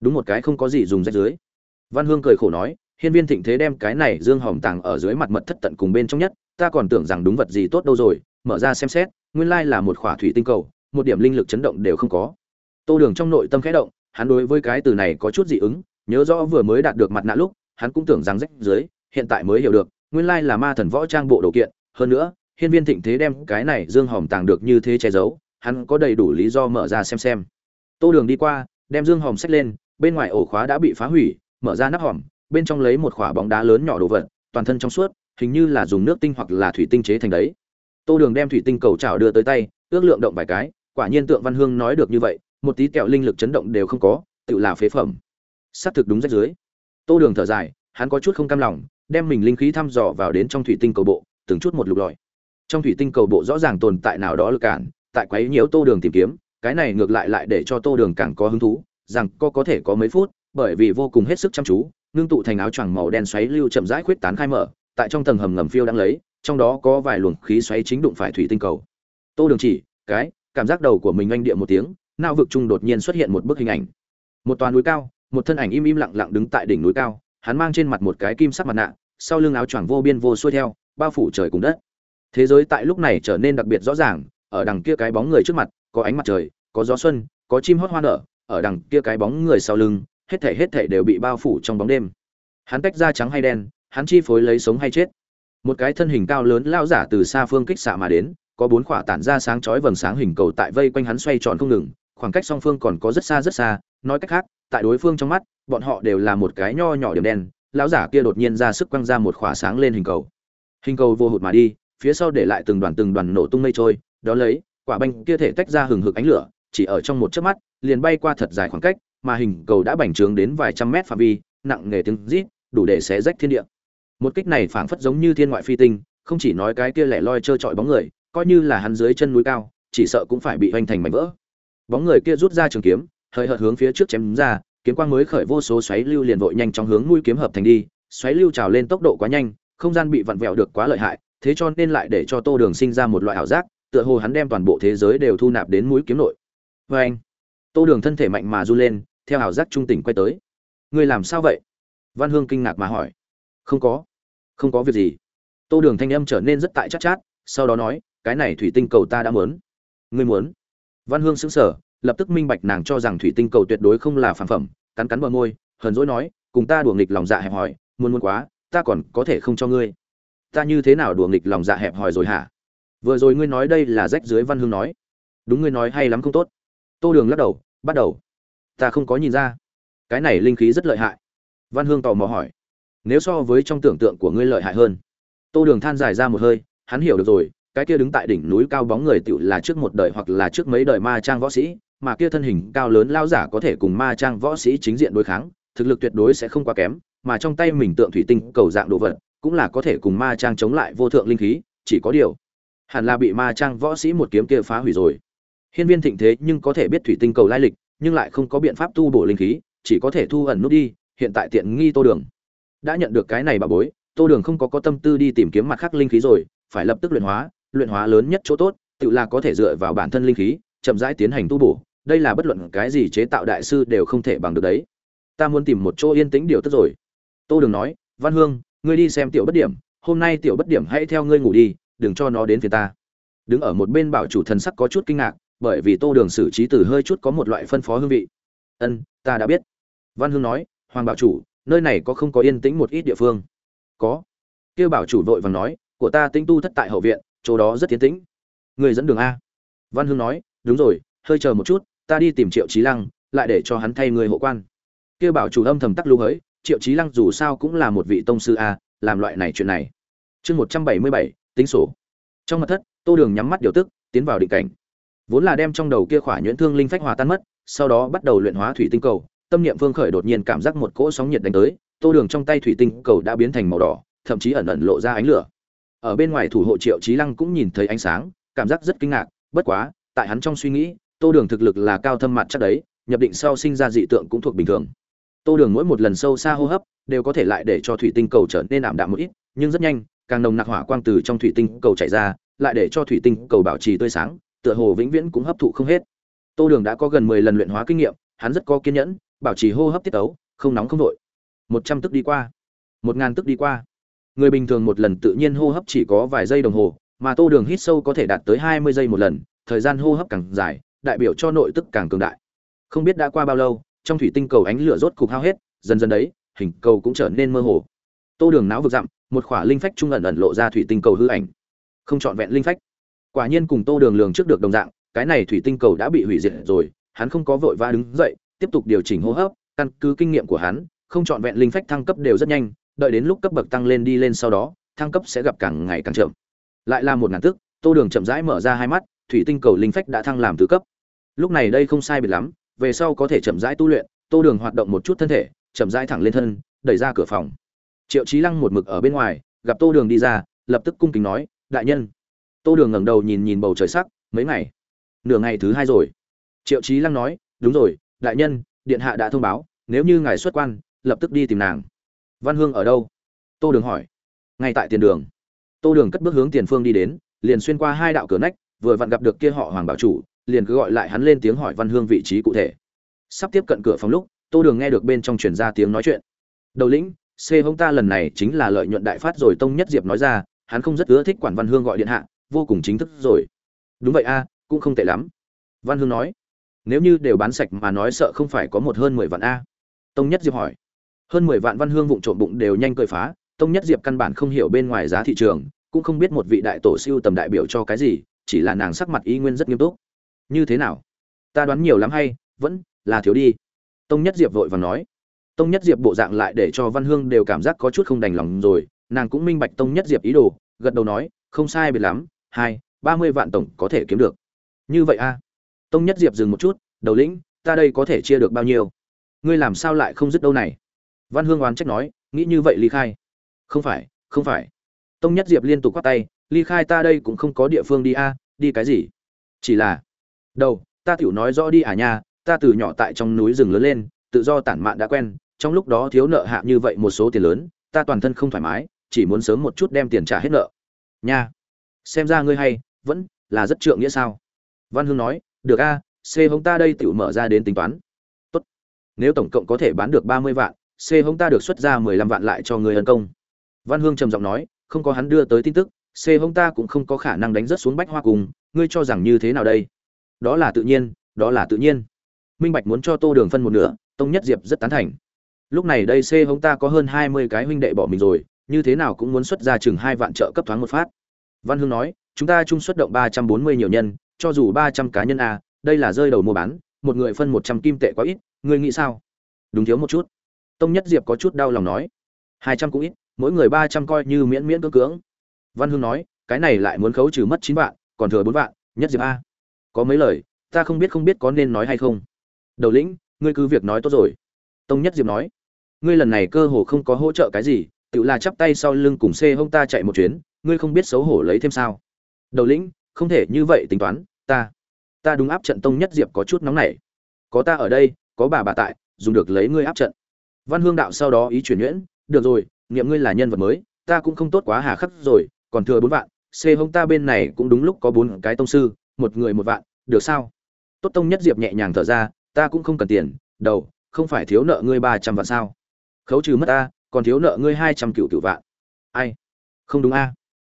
đúng một cái không có gì dùng rách dưới. Văn hương cười khổ nói, hiên viên thịnh thế đem cái này dương hỏng tàng ở dưới mặt mật thất tận cùng bên trong nhất, ta còn tưởng rằng đúng vật gì tốt đâu rồi, mở ra xem xét, nguyên lai là một khỏa thủy tinh cầu, một điểm linh lực chấn động đều không có. Tô đường trong nội tâm khẽ động, hắn đối với cái từ này có chút dị ứng, nhớ rõ vừa mới đạt được mặt nạ lúc, hắn cũng tưởng rằng rách dưới, hiện tại mới hiểu được, nguyên lai là ma thần võ trang bộ đồ kiện, hơn nữa, hiên viên thịnh thế đem cái này dương hỏng tàng được như thế che giấu, hắn có đầy đủ lý do mở ra xem xem. Tô đường đi qua, đem dương hòm xách lên bên ngoài ổ khóa đã bị phá hủy, mở ra nắp hòm, bên trong lấy một khỏa bóng đá lớn nhỏ đồ vật, toàn thân trong suốt, hình như là dùng nước tinh hoặc là thủy tinh chế thành đấy. Tô đường đem thủy tinh cầu chảo đưa tới tay, ước lượng động vài cái, quả nhiên tượng văn hương nói được như vậy, một tí kẹo linh lực chấn động đều không có, tự là phế phẩm. Xác thực đúng rách dưới. Tô đường thở dài, hắn có chút không cam lòng, đem mình linh khí thăm dò vào đến trong thủy tinh cầu bộ, từng chút một lục lọi. Trong thủy tinh cầu bộ rõ ràng tồn tại nào đó lực cản, tại quấy nhiễu tô đường tìm kiếm, cái này ngược lại lại để cho tô đường càng có hứng thú rằng cô có thể có mấy phút, bởi vì vô cùng hết sức chăm chú, ngưng tụ thành áo choàng màu đen xoáy lưu chậm rãi khuyết tán khai mở, tại trong tầng hầm ngầm phiêu đang lấy, trong đó có vài luồng khí xoáy chính đụng phải thủy tinh cầu. Tô đường chỉ, cái, cảm giác đầu của mình anh địa một tiếng, não vực trung đột nhiên xuất hiện một bức hình ảnh. Một toàn núi cao, một thân ảnh im im lặng lặng đứng tại đỉnh núi cao, hắn mang trên mặt một cái kim sắc mặt nạ, sau lưng áo choàng vô biên vô xuôi theo, bao phủ trời cùng đất. Thế giới tại lúc này trở nên đặc biệt rõ ràng, ở đằng kia cái bóng người trước mặt, có ánh mặt trời, có gió xuân, có chim hót hoa nở ở đằng kia cái bóng người sau lưng, hết thể hết thể đều bị bao phủ trong bóng đêm. Hắn tách ra trắng hay đen, hắn chi phối lấy sống hay chết. Một cái thân hình cao lớn lão giả từ xa phương kích xạ mà đến, có bốn quả tản ra sáng chói vầng sáng hình cầu tại vây quanh hắn xoay tròn không ngừng, khoảng cách song phương còn có rất xa rất xa, nói cách khác, tại đối phương trong mắt, bọn họ đều là một cái nho nhỏ điểm đen, lão giả kia đột nhiên ra sức quăng ra một quả sáng lên hình cầu. Hình cầu vô hụt mà đi, phía sau để lại từng đoàn từng đoàn nổ tung mây trôi đó lấy, quả banh kia thể tách ra hừng hực ánh lửa, chỉ ở trong một chớp mắt liền bay qua thật dài khoảng cách, mà hình cầu đã bành trướng đến vài trăm mét phạm vi, nặng nề tiếng rít, đủ để xé rách thiên địa. Một kích này phảng phất giống như thiên ngoại phi tinh, không chỉ nói cái kia lẻ loi chơi trọi bóng người, coi như là hắn dưới chân núi cao, chỉ sợ cũng phải bị hoành thành mảnh vỡ. Bóng người kia rút ra trường kiếm, hơi hợt hướng phía trước chém ra, kiếm quang mới khởi vô số xoáy lưu liền vội nhanh trong hướng mũi kiếm hợp thành đi, xoáy lưu trào lên tốc độ quá nhanh, không gian bị vặn vẹo được quá lợi hại, thế cho nên lại để cho tô đường sinh ra một loại ảo giác, tựa hồ hắn đem toàn bộ thế giới đều thu nạp đến mũi kiếm nội. Vê anh tô đường thân thể mạnh mà run lên theo ảo giác trung tỉnh quay tới. Ngươi làm sao vậy? Văn hương kinh ngạc mà hỏi. Không có. Không có việc gì. Tô đường thanh âm trở nên rất tại chắc chát, chát sau đó nói cái này thủy tinh cầu ta đã muốn. Ngươi muốn? Văn hương sững sờ lập tức minh bạch nàng cho rằng thủy tinh cầu tuyệt đối không là phản phẩm cắn cắn bờ môi hờn dỗi nói cùng ta đùa nghịch lòng dạ hẹp hòi muốn muốn quá ta còn có thể không cho ngươi. Ta như thế nào đùa nghịch lòng dạ hẹp hòi rồi hả? Vừa rồi ngươi nói đây là rách dưới văn hương nói. Đúng ngươi nói hay lắm không tốt tô đường lắc đầu, bắt đầu. Ta không có nhìn ra. Cái này linh khí rất lợi hại. Văn hương tò mò hỏi. Nếu so với trong tưởng tượng của ngươi lợi hại hơn. Tô đường than dài ra một hơi, hắn hiểu được rồi, cái kia đứng tại đỉnh núi cao bóng người tựu là trước một đời hoặc là trước mấy đời ma trang võ sĩ, mà kia thân hình cao lớn lao giả có thể cùng ma trang võ sĩ chính diện đối kháng, thực lực tuyệt đối sẽ không quá kém, mà trong tay mình tượng thủy tinh cầu dạng đồ vật, cũng là có thể cùng ma trang chống lại vô thượng linh khí, chỉ có điều, hẳn là bị ma trang võ sĩ một kiếm kia phá hủy rồi hiên viên thịnh thế nhưng có thể biết thủy tinh cầu lai lịch, nhưng lại không có biện pháp tu bổ linh khí, chỉ có thể thu ẩn nút đi, hiện tại tiện nghi tô đường. Đã nhận được cái này bà bối, tô đường không có có tâm tư đi tìm kiếm mặt khác linh khí rồi, phải lập tức luyện hóa luyện hóa lớn nhất chỗ tốt, tự là có thể dựa vào bản thân linh khí, chậm rãi tiến hành tu bổ, đây là bất luận cái gì chế tạo đại sư đều không thể bằng được đấy. Ta muốn tìm một chỗ yên tĩnh điều tức rồi. Tô đường nói, văn hương, ngươi đi xem tiểu bất điểm, hôm nay tiểu bất điểm hãy theo ngươi ngủ đi, đừng cho nó đến phía ta. Đứng ở một bên bảo chủ thần sắc có chút kinh ngạc bởi vì tô đường xử trí từ hơi chút có một loại phân phó hương vị. Ân, ta đã biết. Văn hương nói, hoàng bảo chủ, nơi này có không có yên tĩnh một ít địa phương? Có. Kêu bảo chủ vội vàng nói, của ta tinh tu thất tại hậu viện, chỗ đó rất tiến tĩnh. Người dẫn đường a. Văn hương nói, đúng rồi, hơi chờ một chút, ta đi tìm triệu trí lăng, lại để cho hắn thay người hộ quan. Kêu bảo chủ âm thầm tắc lưu hới, triệu trí lăng dù sao cũng là một vị tông sư a, làm loại này chuyện này. Chương một trăm bảy mươi bảy, tính sổ. Trong mặt thất, tô đường nhắm mắt điều tức, tiến vào định cảnh vốn là đem trong đầu kia khỏa nhuyễn thương linh phách hòa tan mất, sau đó bắt đầu luyện hóa thủy tinh cầu, tâm niệm phương khởi đột nhiên cảm giác một cỗ sóng nhiệt đánh tới, tô đường trong tay thủy tinh cầu đã biến thành màu đỏ, thậm chí ẩn ẩn lộ ra ánh lửa. Ở bên ngoài thủ hộ triệu trí lăng cũng nhìn thấy ánh sáng, cảm giác rất kinh ngạc, bất quá, tại hắn trong suy nghĩ, tô đường thực lực là cao thâm mặt chắc đấy, nhập định sau sinh ra dị tượng cũng thuộc bình thường. Tô đường mỗi một lần sâu xa hô hấp, đều có thể lại để cho thủy tinh cầu trở nên ảm đạm một ít, nhưng rất nhanh, càng nồng nặc hỏa quang từ trong thủy tinh cầu chảy ra, lại để cho thủy tinh cầu bảo trì tươi sáng tựa hồ vĩnh viễn cũng hấp thụ không hết. Tô đường đã có gần mười lần luyện hóa kinh nghiệm hắn rất có kiên nhẫn bảo trì hô hấp tiết tấu, không nóng không đợi. một trăm tức đi qua. Một ngàn tức đi qua. Người bình thường một lần tự nhiên hô hấp chỉ có vài giây đồng hồ mà tô đường hít sâu có thể đạt tới hai mươi giây một lần thời gian hô hấp càng dài đại biểu cho nội tức càng cường đại. Không biết đã qua bao lâu trong thủy tinh cầu ánh lửa rốt cục hao hết dần dần đấy hình cầu cũng trở nên mơ hồ. Tô đường não vực dặm một khỏa linh phách trung ẩn ẩn lộ ra thủy tinh cầu hư ảnh. Không chọn vẹn linh phách quả nhiên cùng tô đường lường trước được đồng dạng, cái này thủy tinh cầu đã bị hủy diệt rồi, hắn không có vội vã đứng dậy, tiếp tục điều chỉnh hô hấp, căn cứ kinh nghiệm của hắn, không trọn vẹn linh phách thăng cấp đều rất nhanh, đợi đến lúc cấp bậc tăng lên đi lên sau đó, thăng cấp sẽ gặp càng ngày càng chậm. Lại là một ngàn tức, tô đường chậm rãi mở ra hai mắt, thủy tinh cầu linh phách đã thăng làm tứ cấp. Lúc này đây không sai biệt lắm, về sau có thể chậm rãi tu luyện, tô đường hoạt động một chút thân thể, chậm rãi thẳng lên thân, đẩy ra cửa phòng. Triệu trí lăng một mực ở bên ngoài, gặp tô đường đi ra, lập tức cung kính nói, đại nhân tô đường ngẩng đầu nhìn nhìn bầu trời sắc, mấy ngày? Nửa ngày thứ hai rồi. Triệu trí lăng nói, đúng rồi, đại nhân, điện hạ đã thông báo, nếu như ngài xuất quan, lập tức đi tìm nàng. Văn hương ở đâu? Tô đường hỏi. Ngay tại tiền đường. Tô đường cất bước hướng tiền phương đi đến, liền xuyên qua hai đạo cửa nách, vừa vặn gặp được kia họ hoàng bảo chủ, liền cứ gọi lại hắn lên tiếng hỏi văn hương vị trí cụ thể. Sắp tiếp cận cửa phòng lúc, tô đường nghe được bên trong truyền ra tiếng nói chuyện. Đầu lĩnh c hông ta lần này chính là lợi nhuận đại phát rồi. Tông nhất diệp nói ra, hắn không rất ưa thích quản văn hương gọi điện hạ vô cùng chính thức rồi. Đúng vậy a, cũng không tệ lắm. Văn hương nói, nếu như đều bán sạch mà nói sợ không phải có một hơn mười vạn a. Tông nhất diệp hỏi, hơn mười vạn văn hương vụng trộm bụng đều nhanh cơi phá, tông nhất diệp căn bản không hiểu bên ngoài giá thị trường, cũng không biết một vị đại tổ siêu tầm đại biểu cho cái gì, chỉ là nàng sắc mặt y nguyên rất nghiêm túc. Như thế nào? Ta đoán nhiều lắm hay, vẫn là thiếu đi. Tông nhất diệp vội và nói, tông nhất diệp bộ dạng lại để cho văn hương đều cảm giác có chút không đành lòng rồi, nàng cũng minh bạch tông nhất diệp ý đồ, gật đầu nói, không sai biệt lắm hai, ba mươi vạn tổng có thể kiếm được. Như vậy a. Tông nhất diệp dừng một chút, đầu lĩnh, ta đây có thể chia được bao nhiêu? Ngươi làm sao lại không dứt đâu này? Văn hương oán trách nói, nghĩ như vậy ly khai. Không phải không phải. Tông nhất diệp liên tục quát tay, ly khai ta đây cũng không có địa phương đi a, đi cái gì? Chỉ là đâu ta tiểu nói rõ đi à nha, ta từ nhỏ tại trong núi rừng lớn lên, tự do tản mạn đã quen, trong lúc đó thiếu nợ hạ như vậy một số tiền lớn, ta toàn thân không thoải mái, chỉ muốn sớm một chút đem tiền trả hết nợ. Nha xem ra ngươi hay, vẫn là rất trượng nghĩa sao? Văn hương nói, được a, c hống ta đây tự mở ra đến tính toán. Tốt. Nếu tổng cộng có thể bán được ba mươi vạn, c hống ta được xuất ra mười lăm vạn lại cho người ân công. Văn hương trầm giọng nói, không có hắn đưa tới tin tức, c hống ta cũng không có khả năng đánh rất xuống bách hoa cùng, ngươi cho rằng như thế nào đây? Đó là tự nhiên, đó là tự nhiên. Minh bạch muốn cho tô đường phân một nửa, tông nhất diệp rất tán thành. Lúc này đây c hống ta có hơn hai mươi cái huynh đệ bỏ mình rồi, như thế nào cũng muốn xuất ra chừng hai vạn trợ cấp thoáng một phát văn hương nói, chúng ta chung xuất động ba trăm bốn mươi nhiều nhân, cho dù ba trăm cá nhân a đây là rơi đầu mua bán, một người phân một trăm kim tệ quá ít, ngươi nghĩ sao? Đúng thiếu một chút. Tông nhất diệp có chút đau lòng nói, hai trăm cũng ít, mỗi người ba trăm coi như miễn miễn cưỡng cưỡng. Văn hương nói, cái này lại muốn khấu trừ mất chín vạn, còn thừa bốn vạn, nhất diệp a có mấy lời, ta không biết không biết có nên nói hay không. Đầu lĩnh, ngươi cứ việc nói tốt rồi. Tông nhất diệp nói, ngươi lần này cơ hồ không có hỗ trợ cái gì, tự là chắp tay sau lưng cùng xê hông ta chạy một chuyến ngươi không biết xấu hổ lấy thêm sao? Đầu lĩnh, không thể như vậy tính toán, ta ta đúng áp trận tông nhất diệp có chút nóng nảy. Có ta ở đây, có bà bà tại, dùng được lấy ngươi áp trận. Văn hương đạo sau đó ý chuyển nhuyễn, được rồi, nghiệm ngươi là nhân vật mới, ta cũng không tốt quá hà khắc rồi, còn thừa bốn vạn xê hông ta bên này cũng đúng lúc có bốn cái tông sư, một người một vạn, được sao? Tốt tông nhất diệp nhẹ nhàng thở ra, ta cũng không cần tiền, đầu, không phải thiếu nợ ngươi ba trăm vạn sao? Khấu trừ mất ta, còn thiếu nợ ngươi hai trăm cựu cựu vạn. Ai? Không đúng a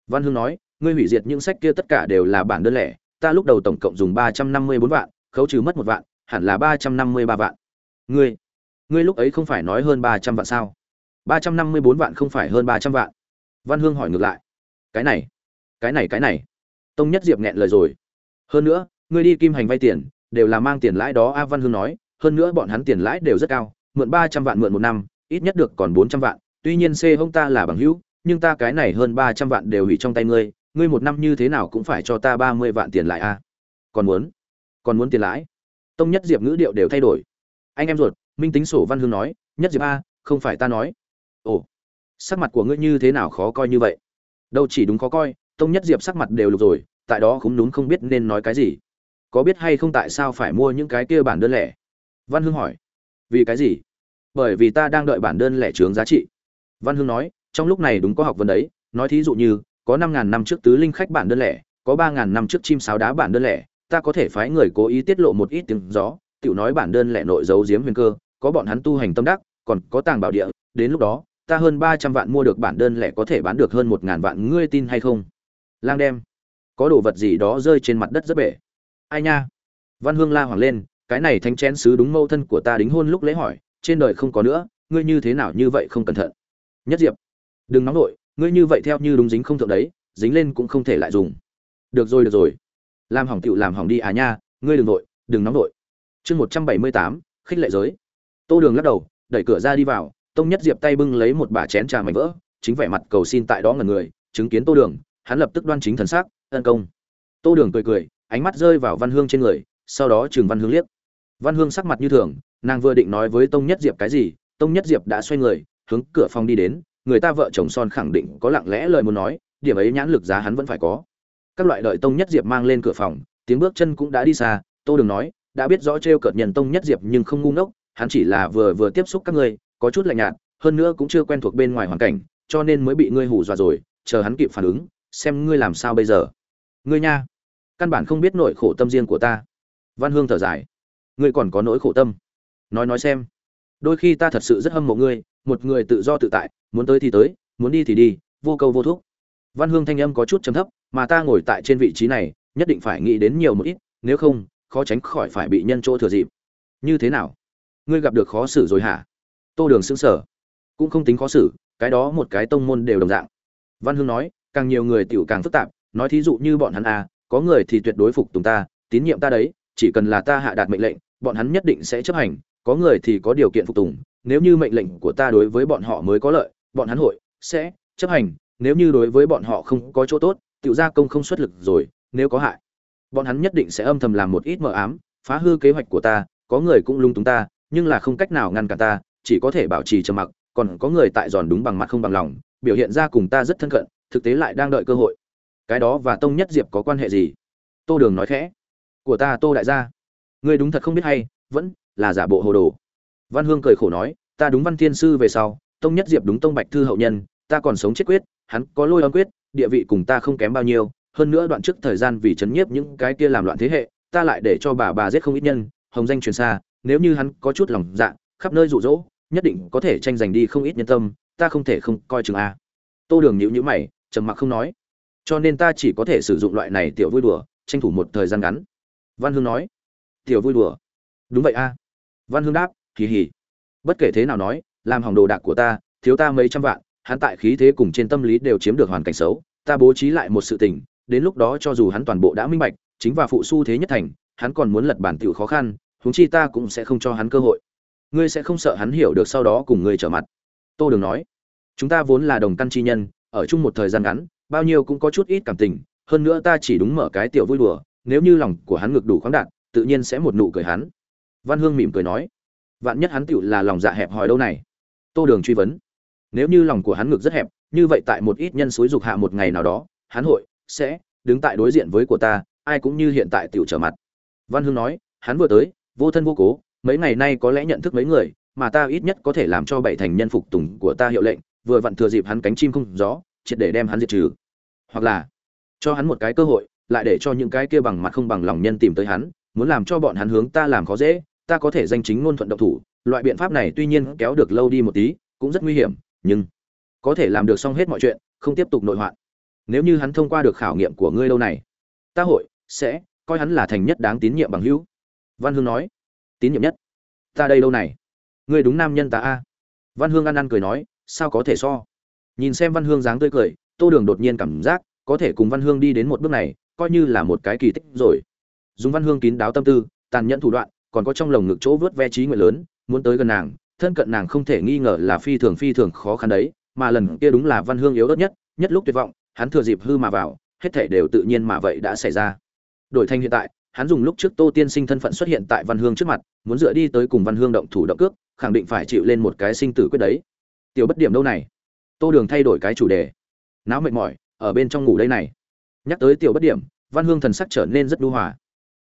văn hương nói, ngươi hủy diệt những sách kia tất cả đều là bản đơn lẻ, ta lúc đầu tổng cộng dùng ba trăm năm mươi bốn vạn, khấu trừ mất một vạn, hẳn là ba trăm năm mươi ba vạn. Ngươi ngươi lúc ấy không phải nói hơn ba trăm vạn sao? Ba trăm năm mươi bốn vạn không phải hơn ba trăm vạn. Văn hương hỏi ngược lại. Cái này cái này cái này. Tông nhất diệp nghẹn lời rồi. Hơn nữa, ngươi đi kim hành vay tiền, đều là mang tiền lãi đó. A văn hương nói. Hơn nữa bọn hắn tiền lãi đều rất cao, mượn ba trăm vạn mượn một năm, ít nhất được còn bốn trăm vạn, tuy nhiên c hông ta là bằng hữu nhưng ta cái này hơn ba trăm vạn đều hủy trong tay ngươi ngươi một năm như thế nào cũng phải cho ta ba mươi vạn tiền lại a còn muốn? Còn muốn tiền lãi? Tông nhất diệp ngữ điệu đều thay đổi. Anh em ruột, minh tính sổ văn hương nói, nhất diệp a, không phải ta nói. Ồ, sắc mặt của ngươi như thế nào khó coi như vậy? Đâu chỉ đúng khó coi, tông nhất diệp sắc mặt đều lục rồi, tại đó cũng đúng không biết nên nói cái gì. Có biết hay không tại sao phải mua những cái kia bản đơn lẻ? Văn hương hỏi. Vì cái gì? Bởi vì ta đang đợi bản đơn lẻ trướng giá trị. Văn hương nói trong lúc này đúng có học vấn đấy, nói thí dụ như, có năm ngàn năm trước tứ linh khách bản đơn lẻ, có ba ngàn năm trước chim sáo đá bản đơn lẻ, ta có thể phái người cố ý tiết lộ một ít tiếng gió, tiểu nói bản đơn lẻ nội giấu giếm huyền cơ, có bọn hắn tu hành tâm đắc, còn có tàng bảo địa, đến lúc đó, ta hơn ba trăm vạn mua được bản đơn lẻ có thể bán được hơn một ngàn vạn, ngươi tin hay không? Lang đem. Có đồ vật gì đó rơi trên mặt đất rất bể. Ai nha? Văn hương la hoảng lên, cái này thánh chén sứ đúng mâu thân của ta đính hôn lúc lễ hỏi, trên đời không có nữa, ngươi như thế nào như vậy không cẩn thận. Nhất diệp đừng nóng nổi ngươi như vậy theo như đúng dính không thượng đấy, dính lên cũng không thể lại dùng. Được rồi được rồi. Làm hỏng tựu làm hỏng đi à nha, ngươi đừng nội đừng nóng nổi chương một trăm bảy mươi tám, khích lệ giới. Tô đường lắc đầu, đẩy cửa ra đi vào, tông nhất diệp tay bưng lấy một bả chén trà mảnh vỡ, chính vẻ mặt cầu xin tại đó ngần người, chứng kiến tô đường, hắn lập tức đoan chính thần sắc ân công. Tô đường cười cười, ánh mắt rơi vào văn hương trên người, sau đó trường văn hương liếc. Văn hương sắc mặt như thường, nàng vừa định nói với tông nhất diệp cái gì, tông nhất diệp đã xoay người, hướng cửa phòng đi đến người ta vợ chồng son khẳng định có lặng lẽ lời muốn nói, điểm ấy nhãn lực giá hắn vẫn phải có. Các loại đợi tông nhất diệp mang lên cửa phòng, tiếng bước chân cũng đã đi xa, tô đường nói, đã biết rõ t r e o cợt nhân tông nhất diệp nhưng không ngu ngốc, hắn chỉ là vừa vừa tiếp xúc các ngươi, có chút lạnh nhạt, hơn nữa cũng chưa quen thuộc bên ngoài hoàn cảnh, cho nên mới bị ngươi hù dọa rồi, chờ hắn kịp phản ứng, xem ngươi làm sao bây giờ. Ngươi nha, căn bản không biết nỗi khổ tâm riêng của ta. Văn hương thở dài, ngươi còn có nỗi khổ tâm. Nói nói xem, đôi khi ta thật sự rất hâm mộ ngươi, một người tự do tự tại muốn tới thì tới, muốn đi thì đi, vô câu vô thúc. Văn hương thanh âm có chút trầm thấp, mà ta ngồi tại trên vị trí này, nhất định phải nghĩ đến nhiều một ít, nếu không, khó tránh khỏi phải bị nhân chỗ thừa dịp. Như thế nào? Ngươi gặp được khó xử rồi hả? Tô đường xứng sở cũng không tính khó xử, cái đó một cái tông môn đều đồng dạng. Văn hương nói, càng nhiều người tiểu càng phức tạp, nói thí dụ như bọn hắn à có người thì tuyệt đối phục tùng ta, tín nhiệm ta đấy, chỉ cần là ta hạ đạt mệnh lệnh, bọn hắn nhất định sẽ chấp hành, có người thì có điều kiện phục tùng, nếu như mệnh lệnh của ta đối với bọn họ mới có lợi bọn hắn hội sẽ chấp hành, nếu như đối với bọn họ không có chỗ tốt tự gia công không xuất lực rồi, nếu có hại, bọn hắn nhất định sẽ âm thầm làm một ít mờ ám, phá hư kế hoạch của ta, có người cũng lung túng ta, nhưng là không cách nào ngăn cản ta, chỉ có thể bảo trì trầm mặc, còn có người tại giòn đúng bằng mặt không bằng lòng, biểu hiện ra cùng ta rất thân cận, thực tế lại đang đợi cơ hội. Cái đó và tông nhất diệp có quan hệ gì? Tô đường nói khẽ. Của ta tô đại gia. Ngươi đúng thật không biết hay, vẫn là giả bộ hồ đồ. Văn hương cười khổ nói, ta đúng văn thiên sư về sau tông nhất diệp đúng tông bạch thư hậu nhân, ta còn sống chết quyết, hắn có lôi âm quyết, địa vị cùng ta không kém bao nhiêu, hơn nữa đoạn trước thời gian vì chấn nhiếp những cái kia làm loạn thế hệ, ta lại để cho bà bà giết không ít nhân, hồng danh truyền xa, nếu như hắn có chút lòng dạ khắp nơi rụ rỗ nhất định có thể tranh giành đi không ít nhân tâm, ta không thể không coi chừng a. Tô đường nhữ nhữ mày, trầm mặc không nói. Cho nên ta chỉ có thể sử dụng loại này tiểu vui đùa, tranh thủ một thời gian ngắn. Văn hương nói. Tiểu vui đùa. Đúng vậy a. Văn hương đáp kỳ hỉ. bất kể thế nào nói làm hỏng đồ đạc của ta, thiếu ta mấy trăm vạn, hắn tại khí thế cùng trên tâm lý đều chiếm được hoàn cảnh xấu, ta bố trí lại một sự tình, đến lúc đó cho dù hắn toàn bộ đã minh bạch, chính và phụ xu thế nhất thành, hắn còn muốn lật bản tiểu khó khăn, huống chi ta cũng sẽ không cho hắn cơ hội. Ngươi sẽ không sợ hắn hiểu được sau đó cùng ngươi trở mặt. Tô đường nói. Chúng ta vốn là đồng căn chi nhân, ở chung một thời gian ngắn, bao nhiêu cũng có chút ít cảm tình, hơn nữa ta chỉ đúng mở cái tiểu vui đùa, nếu như lòng của hắn ngực đủ khoáng đạt, tự nhiên sẽ một nụ cười hắn. Văn hương mỉm cười nói. Vạn nhất hắn tiểu là lòng dạ hẹp hòi đâu này tô đường truy vấn. Nếu như lòng của hắn ngực rất hẹp, như vậy tại một ít nhân xúi dục hạ một ngày nào đó, hắn hội, sẽ, đứng tại đối diện với của ta, ai cũng như hiện tại tiểu trở mặt. Văn hưng nói, hắn vừa tới, vô thân vô cố, mấy ngày nay có lẽ nhận thức mấy người, mà ta ít nhất có thể làm cho bảy thành nhân phục tùng của ta hiệu lệnh, vừa vặn thừa dịp hắn cánh chim không gió, triệt để đem hắn diệt trừ. Hoặc là, cho hắn một cái cơ hội, lại để cho những cái kia bằng mặt không bằng lòng nhân tìm tới hắn, muốn làm cho bọn hắn hướng ta làm khó dễ, ta có thể danh chính ngôn thuận động thủ loại biện pháp này tuy nhiên kéo được lâu đi một tí, cũng rất nguy hiểm, nhưng có thể làm được xong hết mọi chuyện, không tiếp tục nội hoạn. Nếu như hắn thông qua được khảo nghiệm của ngươi lâu này, ta hội sẽ coi hắn là thành nhất đáng tín nhiệm bằng hữu. Văn hương nói, tín nhiệm nhất? Ta đây lâu này? Ngươi đúng nam nhân ta a. Văn hương ăn ăn cười nói, sao có thể so? Nhìn xem văn hương dáng tươi cười, tô đường đột nhiên cảm giác có thể cùng văn hương đi đến một bước này, coi như là một cái kỳ tích rồi. Dùng văn hương kín đáo tâm tư, tàn nhẫn thủ đoạn, còn có trong lồng ngực chỗ vớt ve trí nguyện lớn muốn tới gần nàng, thân cận nàng không thể nghi ngờ là phi thường phi thường khó khăn đấy, mà lần kia đúng là văn hương yếu ớt nhất nhất lúc tuyệt vọng, hắn thừa dịp hư mà vào, hết thể đều tự nhiên mà vậy đã xảy ra. Đổi thành hiện tại, hắn dùng lúc trước tô tiên sinh thân phận xuất hiện tại văn hương trước mặt, muốn dựa đi tới cùng văn hương động thủ động cước, khẳng định phải chịu lên một cái sinh tử quyết đấy. Tiểu bất điểm đâu này? Tô đường thay đổi cái chủ đề. Não mệt mỏi, ở bên trong ngủ đây này. Nhắc tới tiểu bất điểm, văn hương thần sắc trở nên rất đu hòa.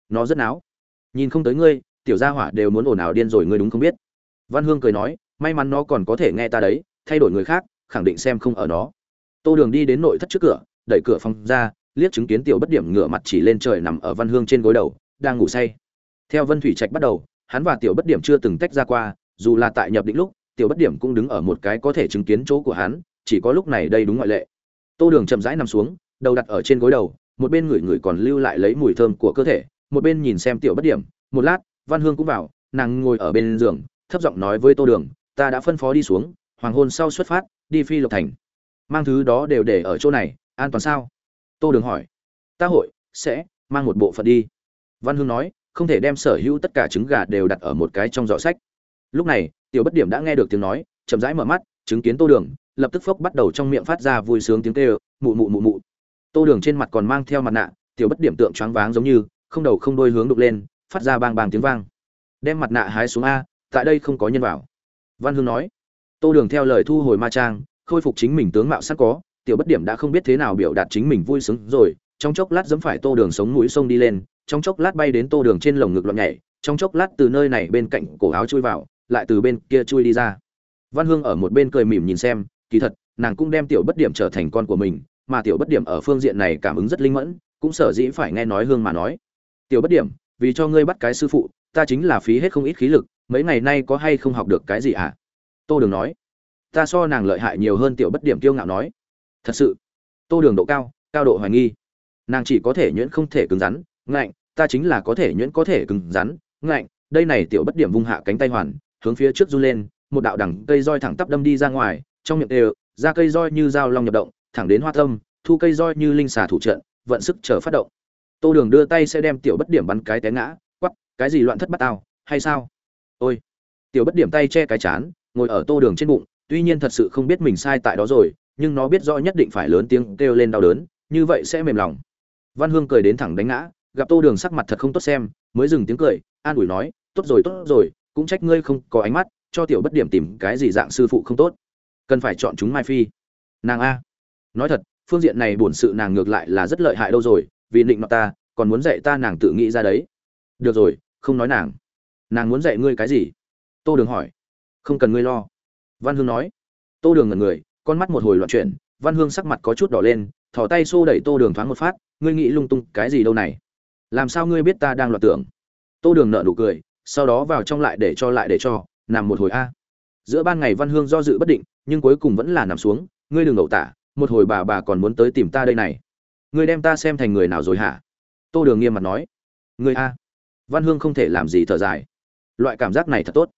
Nó rất náo. Nhìn không tới ngươi tiểu gia hỏa đều muốn ồn ào điên rồi, ngươi đúng không biết? Văn hương cười nói, may mắn nó còn có thể nghe ta đấy, thay đổi người khác, khẳng định xem không ở nó. Tô đường đi đến nội thất trước cửa, đẩy cửa phòng ra, liếc chứng kiến tiểu bất điểm ngửa mặt chỉ lên trời nằm ở văn hương trên gối đầu, đang ngủ say. Theo vân thủy trạch bắt đầu, hắn và tiểu bất điểm chưa từng tách ra qua, dù là tại nhập định lúc, tiểu bất điểm cũng đứng ở một cái có thể chứng kiến chỗ của hắn, chỉ có lúc này đây đúng ngoại lệ. Tô đường chậm rãi nằm xuống, đầu đặt ở trên gối đầu, một bên ngửi ngửi còn lưu lại lấy mùi thơm của cơ thể, một bên nhìn xem tiểu bất điểm, một lát văn hương cũng vào, nàng ngồi ở bên giường, thấp giọng nói với tô đường, ta đã phân phó đi xuống, hoàng hôn sau xuất phát, đi phi lộc thành. Mang thứ đó đều để ở chỗ này, an toàn sao? Tô đường hỏi. Ta hội sẽ mang một bộ phận đi. Văn hương nói, không thể đem sở hữu tất cả trứng gà đều đặt ở một cái trong giỏ sách. Lúc này, tiểu bất điểm đã nghe được tiếng nói, chậm rãi mở mắt, chứng kiến tô đường, lập tức phốc bắt đầu trong miệng phát ra vui sướng tiếng kêu, mụ mụ mụ mụ. Tô đường trên mặt còn mang theo mặt nạ, tiểu bất điểm tượng choáng váng giống như, không đầu không đôi hướng đục lên phát ra bang bang tiếng vang. Đem mặt nạ hái xuống a, tại đây không có nhân vào văn hương nói, tô đường theo lời thu hồi ma trang, khôi phục chính mình tướng mạo sẵn có, tiểu bất điểm đã không biết thế nào biểu đạt chính mình vui sướng rồi, trong chốc lát dẫm phải tô đường sống mũi sông đi lên, trong chốc lát bay đến tô đường trên lồng ngực loạn nhảy, trong chốc lát từ nơi này bên cạnh cổ áo chui vào, lại từ bên kia chui đi ra. Văn hương ở một bên cười mỉm nhìn xem, kỳ thật, nàng cũng đem tiểu bất điểm trở thành con của mình, mà tiểu bất điểm ở phương diện này cảm ứng rất linh mẫn, cũng sở dĩ phải nghe nói hương mà nói. Tiểu bất điểm vì cho ngươi bắt cái sư phụ, ta chính là phí hết không ít khí lực, mấy ngày nay có hay không học được cái gì à? Tô đường nói. Ta so nàng lợi hại nhiều hơn tiểu bất điểm kiêu ngạo nói. Thật sự. Tô đường độ cao cao độ hoài nghi. Nàng chỉ có thể nhuyễn không thể cứng rắn, ngạnh, ta chính là có thể nhuyễn có thể cứng rắn, ngạnh, đây này tiểu bất điểm vung hạ cánh tay hoàn, hướng phía trước run lên, một đạo đẳng cây roi thẳng tắp đâm đi ra ngoài, trong miệng đều ra cây roi như dao long nhập động, thẳng đến hoa tâm, thu cây roi như linh xà thủ trận, vận sức chờ phát động tô đường đưa tay sẽ đem tiểu bất điểm bắn cái té ngã quắp cái gì loạn thất bát tao, hay sao? Ôi, tiểu bất điểm tay che cái chán, ngồi ở tô đường trên bụng, tuy nhiên thật sự không biết mình sai tại đó rồi, nhưng nó biết rõ nhất định phải lớn tiếng kêu lên đau đớn, như vậy sẽ mềm lòng. Văn hương cười đến thẳng đánh ngã, gặp tô đường sắc mặt thật không tốt xem, mới dừng tiếng cười, an ủi nói, tốt rồi tốt rồi, cũng trách ngươi không có ánh mắt, cho tiểu bất điểm tìm cái gì dạng sư phụ không tốt. Cần phải chọn chúng mai phi. Nàng a. Nói thật, phương diện này bổn sự nàng ngược lại là rất lợi hại đâu rồi, vì định nọ ta còn muốn dạy ta nàng tự nghĩ ra đấy. Được rồi, không nói nàng. Nàng muốn dạy ngươi cái gì? Tô đường hỏi. Không cần ngươi lo. Văn hương nói. Tô đường ngần người, con mắt một hồi loạn chuyển, văn hương sắc mặt có chút đỏ lên thỏ tay xô đẩy tô đường thoáng một phát, ngươi nghĩ lung tung cái gì đâu này? Làm sao ngươi biết ta đang loạt tưởng? Tô đường nợ nụ cười, sau đó vào trong lại để cho lại để cho, nằm một hồi a. Giữa ban ngày văn hương do dự bất định, nhưng cuối cùng vẫn là nằm xuống, ngươi đừng ẩu tả, một hồi bà bà còn muốn tới tìm ta đây này. Ngươi đem ta xem thành người nào rồi hả? Tô đường nghiêm mặt nói, ngươi a, văn hương không thể làm gì thở dài. Loại cảm giác này thật tốt.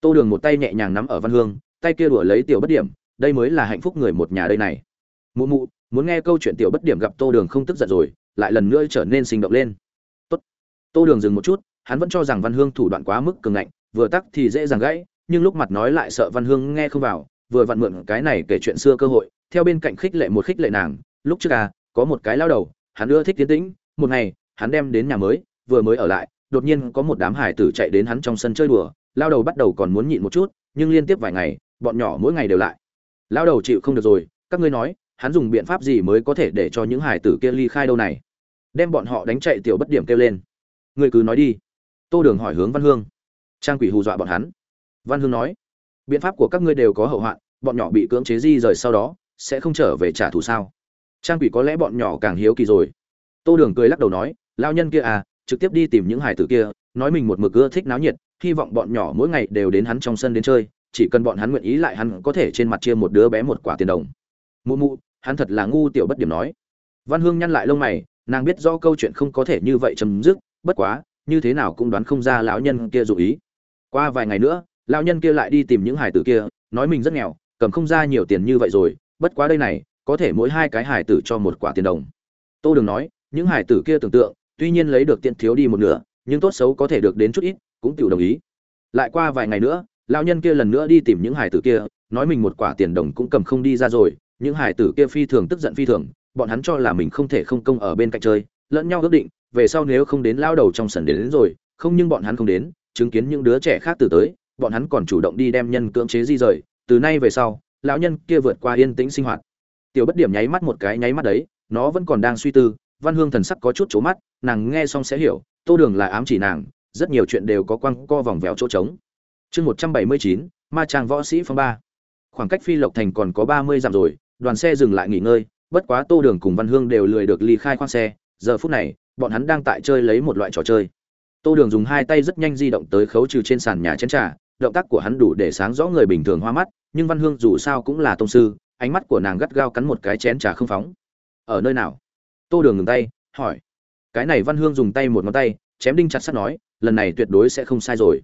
Tô đường một tay nhẹ nhàng nắm ở văn hương, tay kia đùa lấy tiểu bất điểm, đây mới là hạnh phúc người một nhà đây này. Mụ mụ, muốn nghe câu chuyện tiểu bất điểm gặp tô đường không tức giận rồi, lại lần nữa trở nên sinh động lên. Tốt. Tô đường dừng một chút, hắn vẫn cho rằng văn hương thủ đoạn quá mức cường ngạnh, vừa tắc thì dễ dàng gãy, nhưng lúc mặt nói lại sợ văn hương nghe không vào, vừa vặn mượn cái này kể chuyện xưa cơ hội, theo bên cạnh khích lệ một khích lệ nàng, lúc trước à có một cái lao đầu, hắn ưa thích tiến tĩnh, một ngày hắn đem đến nhà mới, vừa mới ở lại, đột nhiên có một đám hải tử chạy đến hắn trong sân chơi đùa, lao đầu bắt đầu còn muốn nhịn một chút, nhưng liên tiếp vài ngày, bọn nhỏ mỗi ngày đều lại. Lao đầu chịu không được rồi, các ngươi nói, hắn dùng biện pháp gì mới có thể để cho những hải tử kia ly khai đâu này? Đem bọn họ đánh chạy tiểu bất điểm kêu lên. Ngươi cứ nói đi. Tô đường hỏi hướng văn hương. Trang quỷ hù dọa bọn hắn. Văn hương nói, biện pháp của các ngươi đều có hậu hoạn, bọn nhỏ bị cưỡng chế di rời sau đó, sẽ không trở về trả thù sao? Trang quỷ có lẽ bọn nhỏ càng hiếu kỳ rồi. Tô đường cười lắc đầu nói lao nhân kia à trực tiếp đi tìm những hải tử kia, nói mình một mực ưa thích náo nhiệt, hy vọng bọn nhỏ mỗi ngày đều đến hắn trong sân đến chơi, chỉ cần bọn hắn nguyện ý lại hắn có thể trên mặt chia một đứa bé một quả tiền đồng. Mụ mụ, hắn thật là ngu tiểu bất điểm nói. Văn hương nhăn lại lông mày, nàng biết do câu chuyện không có thể như vậy chấm dứt, bất quá, như thế nào cũng đoán không ra lão nhân kia dụ ý. Qua vài ngày nữa, lão nhân kia lại đi tìm những hải tử kia, nói mình rất nghèo, cầm không ra nhiều tiền như vậy rồi, bất quá đây này, có thể mỗi hai cái hải tử cho một quả tiền đồng. Tô đừng nói, những hải tử kia tưởng tượng tuy nhiên lấy được tiện thiếu đi một nửa nhưng tốt xấu có thể được đến chút ít cũng tự đồng ý. Lại qua vài ngày nữa lão nhân kia lần nữa đi tìm những hải tử kia nói mình một quả tiền đồng cũng cầm không đi ra rồi những hải tử kia phi thường tức giận phi thường bọn hắn cho là mình không thể không công ở bên cạnh chơi lẫn nhau ước định về sau nếu không đến lao đầu trong sân đến, đến rồi không nhưng bọn hắn không đến chứng kiến những đứa trẻ khác từ tới bọn hắn còn chủ động đi đem nhân cưỡng chế di rời từ nay về sau lão nhân kia vượt qua yên tĩnh sinh hoạt. Tiểu bất điểm nháy mắt một cái nháy mắt đấy nó vẫn còn đang suy tư văn hương thần sắc có chút trố mắt, nàng nghe xong sẽ hiểu, tô đường là ám chỉ nàng, rất nhiều chuyện đều có quăng co vòng vèo chỗ trống. Chương một trăm bảy mươi chín, ma trang võ sĩ phong ba. Khoảng cách phi lộc thành còn có ba mươi dặm rồi, đoàn xe dừng lại nghỉ ngơi, bất quá tô đường cùng văn hương đều lười được ly khai khoang xe, giờ phút này, bọn hắn đang tại chơi lấy một loại trò chơi. Tô đường dùng hai tay rất nhanh di động tới khấu trừ trên sàn nhà chén trà, động tác của hắn đủ để sáng rõ người bình thường hoa mắt, nhưng văn hương dù sao cũng là tông sư, ánh mắt của nàng gắt gao cắn một cái chén trà không phóng. Ở nơi nào? Tô đường ngừng tay, hỏi. Cái này văn hương dùng tay một ngón tay, chém đinh chặt sắt nói, lần này tuyệt đối sẽ không sai rồi.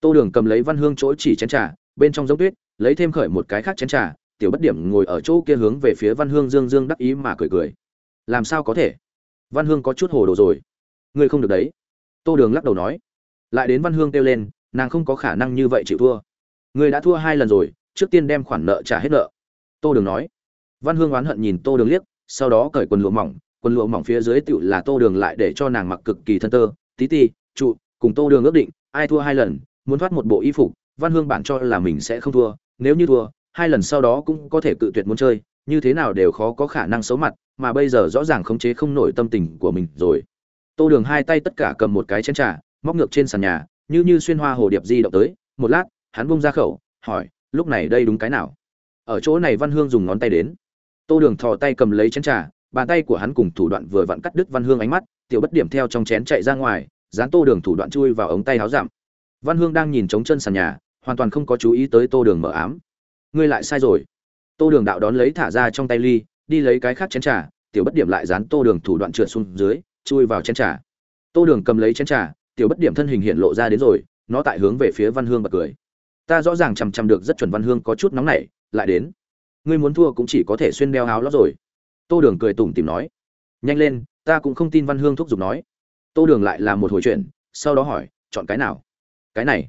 Tô đường cầm lấy văn hương chỗ chỉ chén trà, bên trong giống tuyết, lấy thêm khởi một cái khác chén trà, tiểu bất điểm ngồi ở chỗ kia hướng về phía văn hương dương dương đắc ý mà cười cười. Làm sao có thể? Văn hương có chút hồ đồ rồi. Ngươi không được đấy. Tô đường lắc đầu nói. Lại đến văn hương kêu lên, nàng không có khả năng như vậy chịu thua. Ngươi đã thua hai lần rồi, trước tiên đem khoản nợ trả hết nợ. Tô đường nói. Văn hương oán hận nhìn tô đường liếc, sau đó cởi quần lụa mỏng quần lụa mỏng phía dưới tựu là tô đường lại để cho nàng mặc cực kỳ thân tơ, tí ti, trụ, cùng tô đường ước định, ai thua hai lần, muốn thoát một bộ y phục, văn hương bản cho là mình sẽ không thua, nếu như thua, hai lần sau đó cũng có thể cự tuyệt muốn chơi, như thế nào đều khó có khả năng xấu mặt, mà bây giờ rõ ràng khống chế không nổi tâm tình của mình rồi. Tô đường hai tay tất cả cầm một cái chén trà, móc ngược trên sàn nhà, như như xuyên hoa hồ điệp di động tới, một lát, hắn bung ra khẩu, hỏi, lúc này đây đúng cái nào? Ở chỗ này văn hương dùng ngón tay đến. Tô đường thò tay cầm lấy chén trà bàn tay của hắn cùng thủ đoạn vừa vặn cắt đứt văn hương ánh mắt, tiểu bất điểm theo trong chén chạy ra ngoài, dán tô đường thủ đoạn chui vào ống tay áo giảm. Văn hương đang nhìn trống chân sàn nhà, hoàn toàn không có chú ý tới tô đường mở ám. Ngươi lại sai rồi. Tô đường đạo đón lấy thả ra trong tay ly, đi lấy cái khác chén trà, tiểu bất điểm lại dán tô đường thủ đoạn trượt xuống dưới, chui vào chén trà. Tô đường cầm lấy chén trà, tiểu bất điểm thân hình hiện lộ ra đến rồi, nó tại hướng về phía văn hương bật cười. Ta rõ ràng chằm chằm được rất chuẩn văn hương có chút nóng nảy, lại đến. Ngươi muốn thua cũng chỉ có thể xuyên đeo áo lót rồi tô đường cười tủm tìm nói, nhanh lên, ta cũng không tin văn hương thúc giục nói. Tô đường lại làm một hồi chuyện, sau đó hỏi, chọn cái nào? Cái này.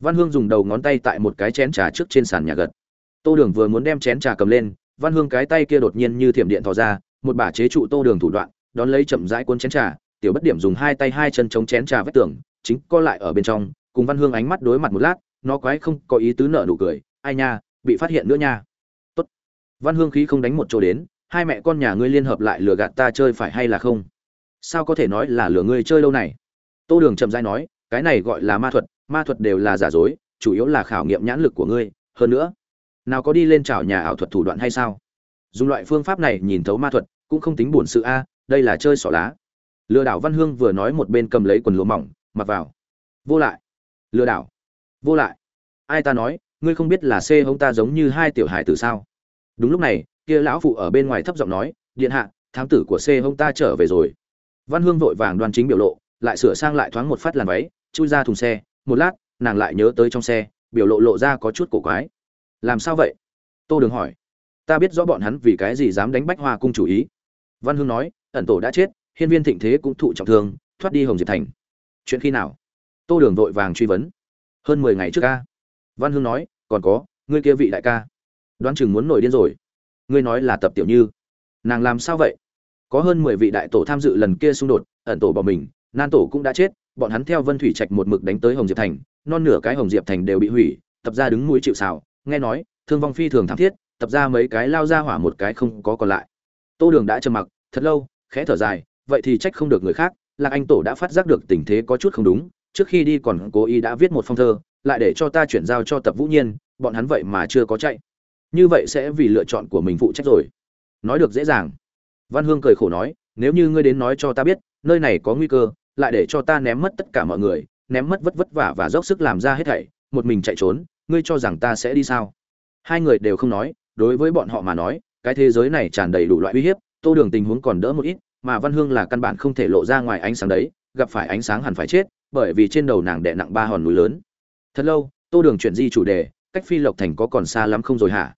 Văn hương dùng đầu ngón tay tại một cái chén trà trước trên sàn nhà gật. Tô đường vừa muốn đem chén trà cầm lên, văn hương cái tay kia đột nhiên như thiểm điện thò ra, một bả chế trụ tô đường thủ đoạn, đón lấy chậm rãi cuốn chén trà, tiểu bất điểm dùng hai tay hai chân chống chén trà vách tường, chính co lại ở bên trong, cùng văn hương ánh mắt đối mặt một lát, nó quái không có ý tứ nợ nụ cười, ai nha, bị phát hiện nữa nha. Tốt. Văn hương khí không đánh một chỗ đến hai mẹ con nhà ngươi liên hợp lại lừa gạt ta chơi phải hay là không? Sao có thể nói là lừa ngươi chơi lâu này? Tô đường chậm rãi nói, cái này gọi là ma thuật ma thuật đều là giả dối, chủ yếu là khảo nghiệm nhãn lực của ngươi. Hơn nữa, nào có đi lên chảo nhà ảo thuật thủ đoạn hay sao? Dùng loại phương pháp này nhìn thấu ma thuật, cũng không tính buồn sự a, đây là chơi xỏ lá. Lừa đảo văn hương vừa nói một bên cầm lấy quần lúa mỏng, mặc vào. Vô lại. Lừa đảo. Vô lại. Ai ta nói, ngươi không biết là xê hông ta giống như hai tiểu hải tử sao? Đúng lúc này kia lão phụ ở bên ngoài thấp giọng nói, điện hạ, thám tử của c hông ta trở về rồi. Văn hương vội vàng đoan chính biểu lộ, lại sửa sang lại thoáng một phát làn váy, chui ra thùng xe. Một lát, nàng lại nhớ tới trong xe, biểu lộ lộ ra có chút cổ quái. Làm sao vậy? Tô đường hỏi. Ta biết rõ bọn hắn vì cái gì dám đánh bách hoa cung chủ ý. Văn hương nói, ẩn tổ đã chết, hiên viên thịnh thế cũng thụ trọng thương, thoát đi hồng diệp thành. Chuyện khi nào? Tô đường vội vàng truy vấn. Hơn mười ngày trước ca. Văn hương nói, còn có, ngươi kia vị đại ca. Đoán chừng muốn nổi điên rồi ngươi nói là tập tiểu như. Nàng làm sao vậy? Có hơn mười vị đại tổ tham dự lần kia xung đột, ẩn tổ bỏ mình, nan tổ cũng đã chết, bọn hắn theo vân thủy trạch một mực đánh tới hồng diệp thành, non nửa cái hồng diệp thành đều bị hủy, tập ra đứng mũi chịu xào nghe nói, thương vong phi thường thảm thiết, tập ra mấy cái lao ra hỏa một cái không có còn lại. Tô đường đã trầm mặc, thật lâu, khẽ thở dài, vậy thì trách không được người khác, lạc anh tổ đã phát giác được tình thế có chút không đúng, trước khi đi còn cố ý đã viết một phong thơ, lại để cho ta chuyển giao cho tập vũ nhiên, bọn hắn vậy mà chưa có chạy như vậy sẽ vì lựa chọn của mình phụ trách rồi. Nói được dễ dàng. Văn hương cười khổ nói, nếu như ngươi đến nói cho ta biết, nơi này có nguy cơ, lại để cho ta ném mất tất cả mọi người, ném mất vất vất vả và dốc sức làm ra hết thảy, một mình chạy trốn, ngươi cho rằng ta sẽ đi sao? Hai người đều không nói, đối với bọn họ mà nói, cái thế giới này tràn đầy đủ loại uy hiếp, tô đường tình huống còn đỡ một ít, mà văn hương là căn bản không thể lộ ra ngoài ánh sáng đấy, gặp phải ánh sáng hẳn phải chết, bởi vì trên đầu nàng đè nặng ba hòn núi lớn. Thật lâu, tô đường chuyển di chủ đề, cách phi lộc thành có còn xa lắm không rồi hả?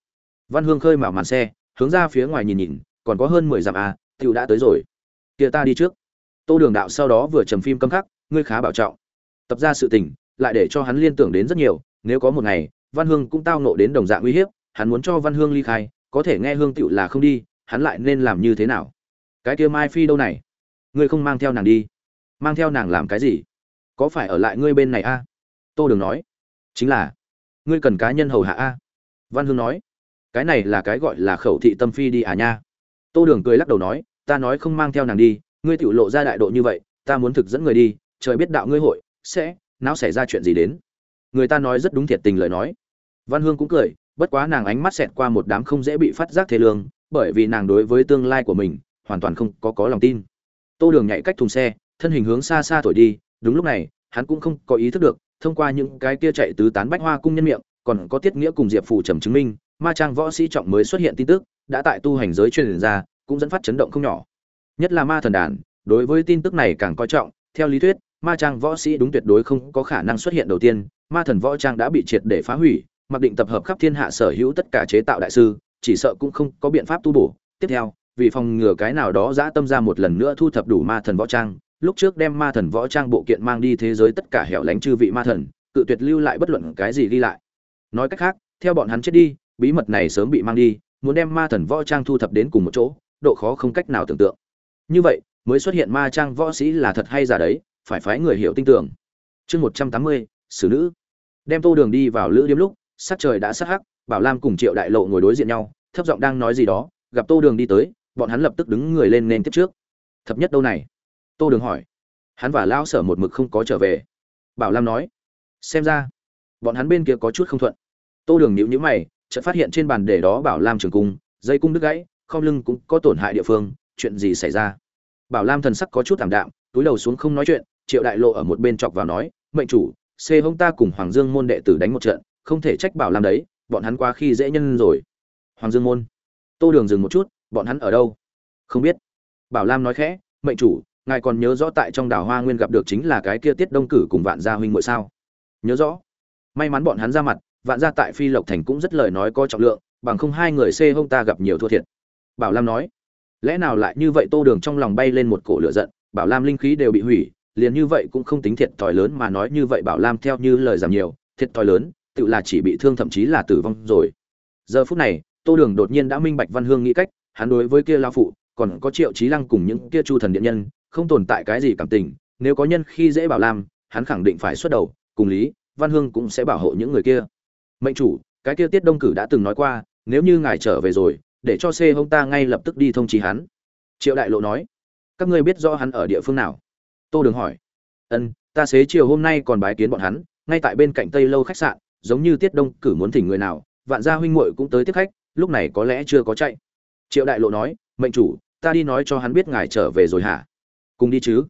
Văn hương khơi mào màn xe, hướng ra phía ngoài nhìn nhìn, còn có hơn mười dặm à tựu đã tới rồi. Kia ta đi trước. Tô đường đạo sau đó vừa trầm phim câm khắc, ngươi khá bảo trọng. Tập ra sự tình, lại để cho hắn liên tưởng đến rất nhiều, nếu có một ngày, văn hương cũng tao nộ đến đồng dạng uy hiếp, hắn muốn cho văn hương ly khai, có thể nghe hương tựu là không đi, hắn lại nên làm như thế nào? Cái kia mai phi đâu này? Ngươi không mang theo nàng đi. Mang theo nàng làm cái gì? Có phải ở lại ngươi bên này a tô đường nói. Chính là, ngươi cần cá nhân hầu hạ a văn hương nói cái này là cái gọi là khẩu thị tâm phi đi à nha. Tô đường cười lắc đầu nói, ta nói không mang theo nàng đi, ngươi tự lộ ra đại độ như vậy, ta muốn thực dẫn người đi, trời biết đạo ngươi hội, sẽ, não xảy ra chuyện gì đến. Người ta nói rất đúng thiệt tình lời nói. Văn hương cũng cười, bất quá nàng ánh mắt xẹt qua một đám không dễ bị phát giác thế lương, bởi vì nàng đối với tương lai của mình, hoàn toàn không có có lòng tin. Tô đường nhảy cách thùng xe, thân hình hướng xa xa thổi đi, đúng lúc này, hắn cũng không có ý thức được, thông qua những cái kia chạy tứ tán bách hoa cung nhân miệng, còn có tiết nghĩa cùng diệp phủ trầm chứng minh ma trang võ sĩ trọng mới xuất hiện tin tức, đã tại tu hành giới truyền ra, cũng dẫn phát chấn động không nhỏ. Nhất là ma thần đàn, đối với tin tức này càng coi trọng, theo lý thuyết, ma trang võ sĩ đúng tuyệt đối không có khả năng xuất hiện đầu tiên, ma thần võ trang đã bị triệt để phá hủy, mặc định tập hợp khắp thiên hạ sở hữu tất cả chế tạo đại sư, chỉ sợ cũng không có biện pháp tu bổ. Tiếp theo, vì phòng ngừa cái nào đó dã tâm ra một lần nữa thu thập đủ ma thần võ trang, lúc trước đem ma thần võ trang bộ kiện mang đi thế giới tất cả hẻo lánh chư vị ma thần, cự tuyệt lưu lại bất luận cái gì ghi lại. Nói cách khác, theo bọn hắn chết đi bí mật này sớm bị mang đi, muốn đem ma thần võ trang thu thập đến cùng một chỗ, độ khó không cách nào tưởng tượng. Như vậy, mới xuất hiện ma trang võ sĩ là thật hay giả đấy, phải phái người hiểu tin tưởng. Chương một trăm tám mươi, xử nữ. Đem tô đường đi vào lữ điếm lúc, sắc trời đã sắc hắc, bảo lam cùng triệu đại lộ ngồi đối diện nhau, thấp giọng đang nói gì đó, gặp tô đường đi tới, bọn hắn lập tức đứng người lên nên tiếp trước. Thập nhất đâu này? Tô đường hỏi. Hắn và lão sở một mực không có trở về. Bảo lam nói. Xem ra, bọn hắn bên kia có chút không thuận. Tô đường nhíu nhíu mày chợt phát hiện trên bàn để đó bảo lam trường cung, dây cung đứt gãy không lưng cũng có tổn hại địa phương, chuyện gì xảy ra? Bảo lam thần sắc có chút thảm đạm, túi đầu xuống không nói chuyện, triệu đại lộ ở một bên chọc vào nói, mệnh chủ, xê hông ta cùng hoàng dương môn đệ tử đánh một trận, không thể trách bảo lam đấy, bọn hắn qua khi dễ nhân rồi. Hoàng dương môn, tô đường dừng một chút, bọn hắn ở đâu? Không biết. Bảo lam nói khẽ, mệnh chủ, ngài còn nhớ rõ tại trong đảo hoa nguyên gặp được chính là cái kia tiết đông cử cùng vạn gia huynh ngội sao? Nhớ rõ. May mắn bọn hắn ra mặt vạn gia tại phi lộc thành cũng rất lời nói có trọng lượng, bằng không hai người xê hông ta gặp nhiều thua thiệt. Bảo lam nói, lẽ nào lại như vậy tô đường trong lòng bay lên một cổ lửa giận, bảo lam linh khí đều bị hủy, liền như vậy cũng không tính thiệt thòi lớn mà nói như vậy bảo lam theo như lời giảm nhiều, thiệt thòi lớn, tự là chỉ bị thương thậm chí là tử vong rồi. Giờ phút này, tô đường đột nhiên đã minh bạch văn hương nghĩ cách, hắn đối với kia lao phụ, còn có triệu trí lăng cùng những kia chu thần điện nhân, không tồn tại cái gì cảm tình, nếu có nhân khi dễ bảo lam, hắn khẳng định phải xuất đầu, cùng lý, văn hương cũng sẽ bảo hộ những người kia mệnh chủ, cái kia tiết đông cử đã từng nói qua, nếu như ngài trở về rồi, để cho c hông ta ngay lập tức đi thông trí hắn. Triệu đại lộ nói. Các ngươi biết rõ hắn ở địa phương nào? Tô đường hỏi. Ân, ta xế chiều hôm nay còn bái kiến bọn hắn, ngay tại bên cạnh tây lâu khách sạn, giống như tiết đông cử muốn thỉnh người nào, vạn gia huynh muội cũng tới tiếp khách, lúc này có lẽ chưa có chạy. Triệu đại lộ nói. Mệnh chủ, ta đi nói cho hắn biết ngài trở về rồi hả? Cùng đi chứ.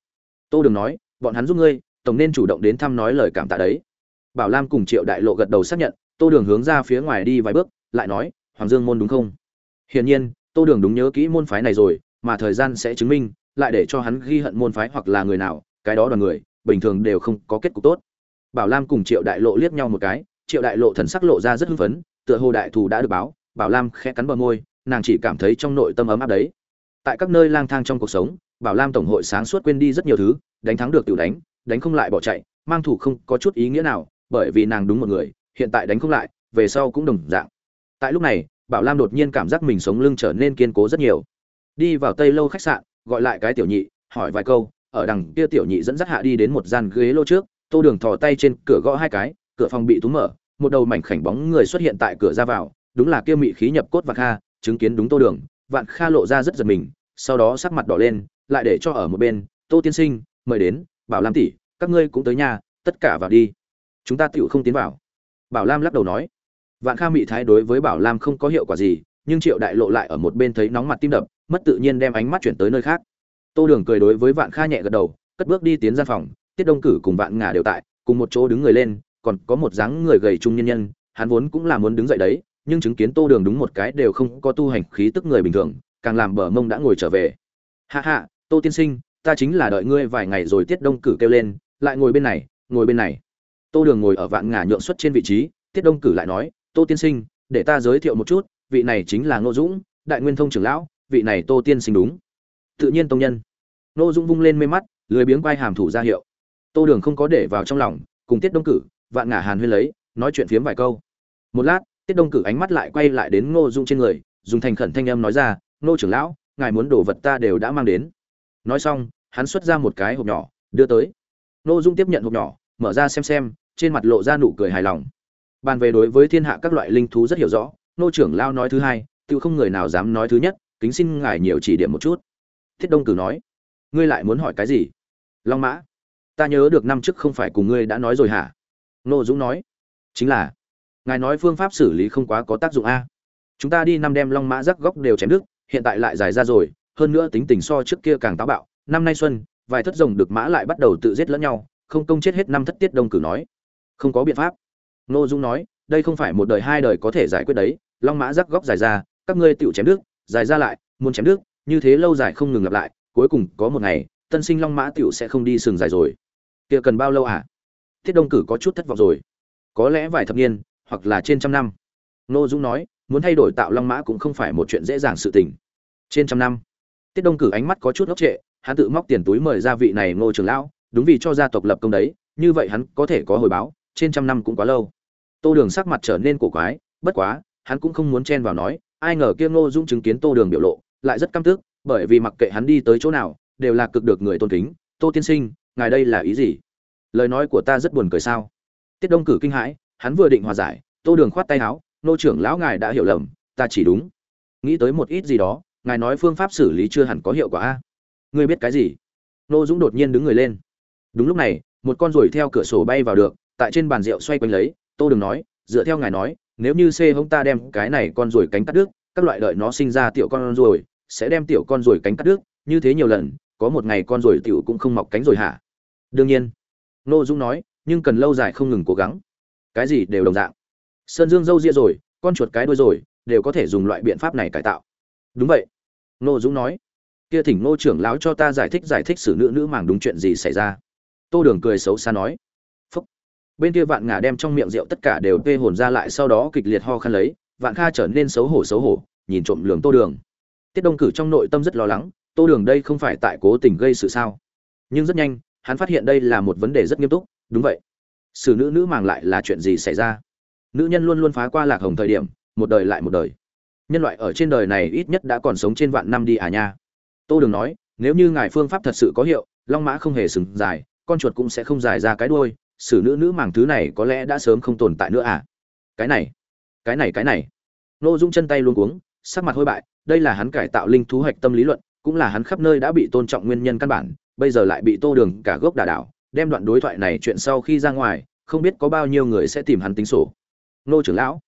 Tô đường nói. Bọn hắn giúp ngươi, tổng nên chủ động đến thăm nói lời cảm tạ đấy. Bảo lam cùng triệu đại lộ gật đầu xác nhận tô đường hướng ra phía ngoài đi vài bước, lại nói, hoàng dương môn đúng không? Hiển nhiên, tô đường đúng nhớ kỹ môn phái này rồi, mà thời gian sẽ chứng minh, lại để cho hắn ghi hận môn phái hoặc là người nào, cái đó đoàn người, bình thường đều không có kết cục tốt. Bảo lam cùng triệu đại lộ liếc nhau một cái, triệu đại lộ thần sắc lộ ra rất hưng phấn, tựa hồ đại thù đã được báo, bảo lam khẽ cắn bờ môi, nàng chỉ cảm thấy trong nội tâm ấm áp đấy. Tại các nơi lang thang trong cuộc sống, bảo lam tổng hội sáng suốt quên đi rất nhiều thứ, đánh thắng được tự đánh đánh không lại bỏ chạy, mang thủ không có chút ý nghĩa nào, bởi vì nàng đúng một người hiện tại đánh không lại, về sau cũng đồng dạng. Tại lúc này, bảo lam đột nhiên cảm giác mình sống lưng trở nên kiên cố rất nhiều. Đi vào tây lâu khách sạn, gọi lại cái tiểu nhị, hỏi vài câu, ở đằng kia tiểu nhị dẫn dắt hạ đi đến một gian ghế lô trước, tô đường thò tay trên cửa gõ hai cái, cửa phòng bị túm mở, một đầu mảnh khảnh bóng người xuất hiện tại cửa ra vào, đúng là kia mị khí nhập cốt và kha, chứng kiến đúng tô đường, vạn kha lộ ra rất giật mình, sau đó sắc mặt đỏ lên, lại để cho ở một bên, tô tiên sinh, mời đến, bảo lam tỷ, các ngươi cũng tới nhà, tất cả vào đi. Chúng ta tựu không tiến vào bảo lam lắc đầu nói, vạn kha mị thái đối với bảo lam không có hiệu quả gì, nhưng triệu đại lộ lại ở một bên thấy nóng mặt tim đập, mất tự nhiên đem ánh mắt chuyển tới nơi khác. Tô đường cười đối với vạn kha nhẹ gật đầu, cất bước đi tiến gian phòng, tiết đông cử cùng vạn ngả đều tại, cùng một chỗ đứng người lên, còn có một dáng người gầy trung nhân nhân, hắn vốn cũng là muốn đứng dậy đấy, nhưng chứng kiến tô đường đúng một cái đều không có tu hành khí tức người bình thường, càng làm bờ mông đã ngồi trở về. Hạ hạ tô tiên sinh, ta chính là đợi ngươi vài ngày rồi. Tiết đông cử kêu lên, lại ngồi bên này, ngồi bên này tô đường ngồi ở vạn ngả nhượng xuất trên vị trí, tiết đông cử lại nói, tô tiên sinh, để ta giới thiệu một chút, vị này chính là ngô dũng, đại nguyên thông trưởng lão, vị này tô tiên sinh đúng. Tự nhiên tông nhân. Ngô dũng vung lên mê mắt, lười biếng quay hàm thủ ra hiệu. Tô đường không có để vào trong lòng, cùng tiết đông cử, vạn ngả hàn huyên lấy, nói chuyện phiếm vài câu. Một lát, tiết đông cử ánh mắt lại quay lại đến ngô dũng trên người, dùng thành khẩn thanh âm nói ra, ngô trưởng lão, ngài muốn đồ vật ta đều đã mang đến. Nói xong, hắn xuất ra một cái hộp nhỏ, đưa tới. Ngô dũng tiếp nhận hộp nhỏ, mở ra xem xem trên mặt lộ ra nụ cười hài lòng. Bàn về đối với thiên hạ các loại linh thú rất hiểu rõ, nô trưởng lao nói thứ hai, tự không người nào dám nói thứ nhất, kính xin ngài nhiều chỉ điểm một chút. Thiết đông cử nói, ngươi lại muốn hỏi cái gì? Long mã, ta nhớ được năm trước không phải cùng ngươi đã nói rồi hả? Nô dũng nói, chính là, ngài nói phương pháp xử lý không quá có tác dụng a. Chúng ta đi năm đem long mã rắc góc đều chém đứt, hiện tại lại dài ra rồi, hơn nữa tính tình so trước kia càng táo bạo. Năm nay xuân, vài thất rồng được mã lại bắt đầu tự giết lẫn nhau, không công chết hết năm thất tiết đông cử nói không có biện pháp. Ngô dung nói, đây không phải một đời hai đời có thể giải quyết đấy, long mã rắc góc dài ra, các ngươi tựu chém đức, dài ra lại, muốn chém đức, như thế lâu dài không ngừng lặp lại, cuối cùng có một ngày, tân sinh long mã tựu sẽ không đi sừng dài rồi. Kia cần bao lâu à? Thiết đông cử có chút thất vọng rồi. Có lẽ vài thập niên, hoặc là trên trăm năm. Ngô dung nói, muốn thay đổi tạo long mã cũng không phải một chuyện dễ dàng sự tình. Trên trăm năm. Tiết đông cử ánh mắt có chút ngốc trệ, hắn tự móc tiền túi mời gia vị này ngô trường lão, đúng vì cho gia tộc lập công đấy, như vậy hắn có thể có hồi báo trên trăm năm cũng quá lâu. Tô đường sắc mặt trở nên cổ quái, bất quá, hắn cũng không muốn chen vào nói, ai ngờ kia ngô dung chứng kiến tô đường biểu lộ, lại rất căm tức, bởi vì mặc kệ hắn đi tới chỗ nào, đều là cực được người tôn kính, tô tiên sinh, ngài đây là ý gì? Lời nói của ta rất buồn cười sao? Tiết đông cử kinh hãi, hắn vừa định hòa giải, tô đường khoát tay áo, nô trưởng lão ngài đã hiểu lầm, ta chỉ đúng. Nghĩ tới một ít gì đó, ngài nói phương pháp xử lý chưa hẳn có hiệu quả a. Ngươi biết cái gì? Nô dũng đột nhiên đứng người lên. Đúng lúc này, một con ruồi theo cửa sổ bay vào được tại trên bàn rượu xoay quanh lấy, tô đường nói, dựa theo ngài nói, nếu như c hông ta đem cái này con ruồi cánh cắt đứt, các loại đợi nó sinh ra tiểu con ruồi, sẽ đem tiểu con ruồi cánh cắt đứt, như thế nhiều lần, có một ngày con ruồi tiểu cũng không mọc cánh rồi hả? Đương nhiên. Nô dũng nói, nhưng cần lâu dài không ngừng cố gắng. Cái gì đều đồng dạng. Sơn dương dâu ria rồi, con chuột cái đuôi rồi, đều có thể dùng loại biện pháp này cải tạo. Đúng vậy. Nô dũng nói, kia thỉnh nô trưởng lão cho ta giải thích giải thích xử nữ nữ màng đúng chuyện gì xảy ra. Tô đường cười xấu xa nói bên kia vạn ngà đem trong miệng rượu tất cả đều tê hồn ra lại, sau đó kịch liệt ho khăn lấy, vạn kha trở nên xấu hổ xấu hổ, nhìn trộm lường tô đường. Tiết đông cử trong nội tâm rất lo lắng, tô đường đây không phải tại cố tình gây sự sao? Nhưng rất nhanh, hắn phát hiện đây là một vấn đề rất nghiêm túc, đúng vậy. Xử nữ nữ màng lại là chuyện gì xảy ra? Nữ nhân luôn luôn phá qua lạc hồng thời điểm, một đời lại một đời. Nhân loại ở trên đời này ít nhất đã còn sống trên vạn năm đi à nha. Tô đường nói, nếu như ngài phương pháp thật sự có hiệu, long mã không hề sừng dài, con chuột cũng sẽ không dài ra cái đuôi xử nữ nữ màng thứ này có lẽ đã sớm không tồn tại nữa à? Cái này cái này cái này. Nô dung chân tay luôn cuống, sắc mặt hôi bại, đây là hắn cải tạo linh thú hạch tâm lý luận, cũng là hắn khắp nơi đã bị tôn trọng nguyên nhân căn bản, bây giờ lại bị tô đường cả gốc đà đảo, đem đoạn đối thoại này chuyện sau khi ra ngoài, không biết có bao nhiêu người sẽ tìm hắn tính sổ. Nô trưởng lão,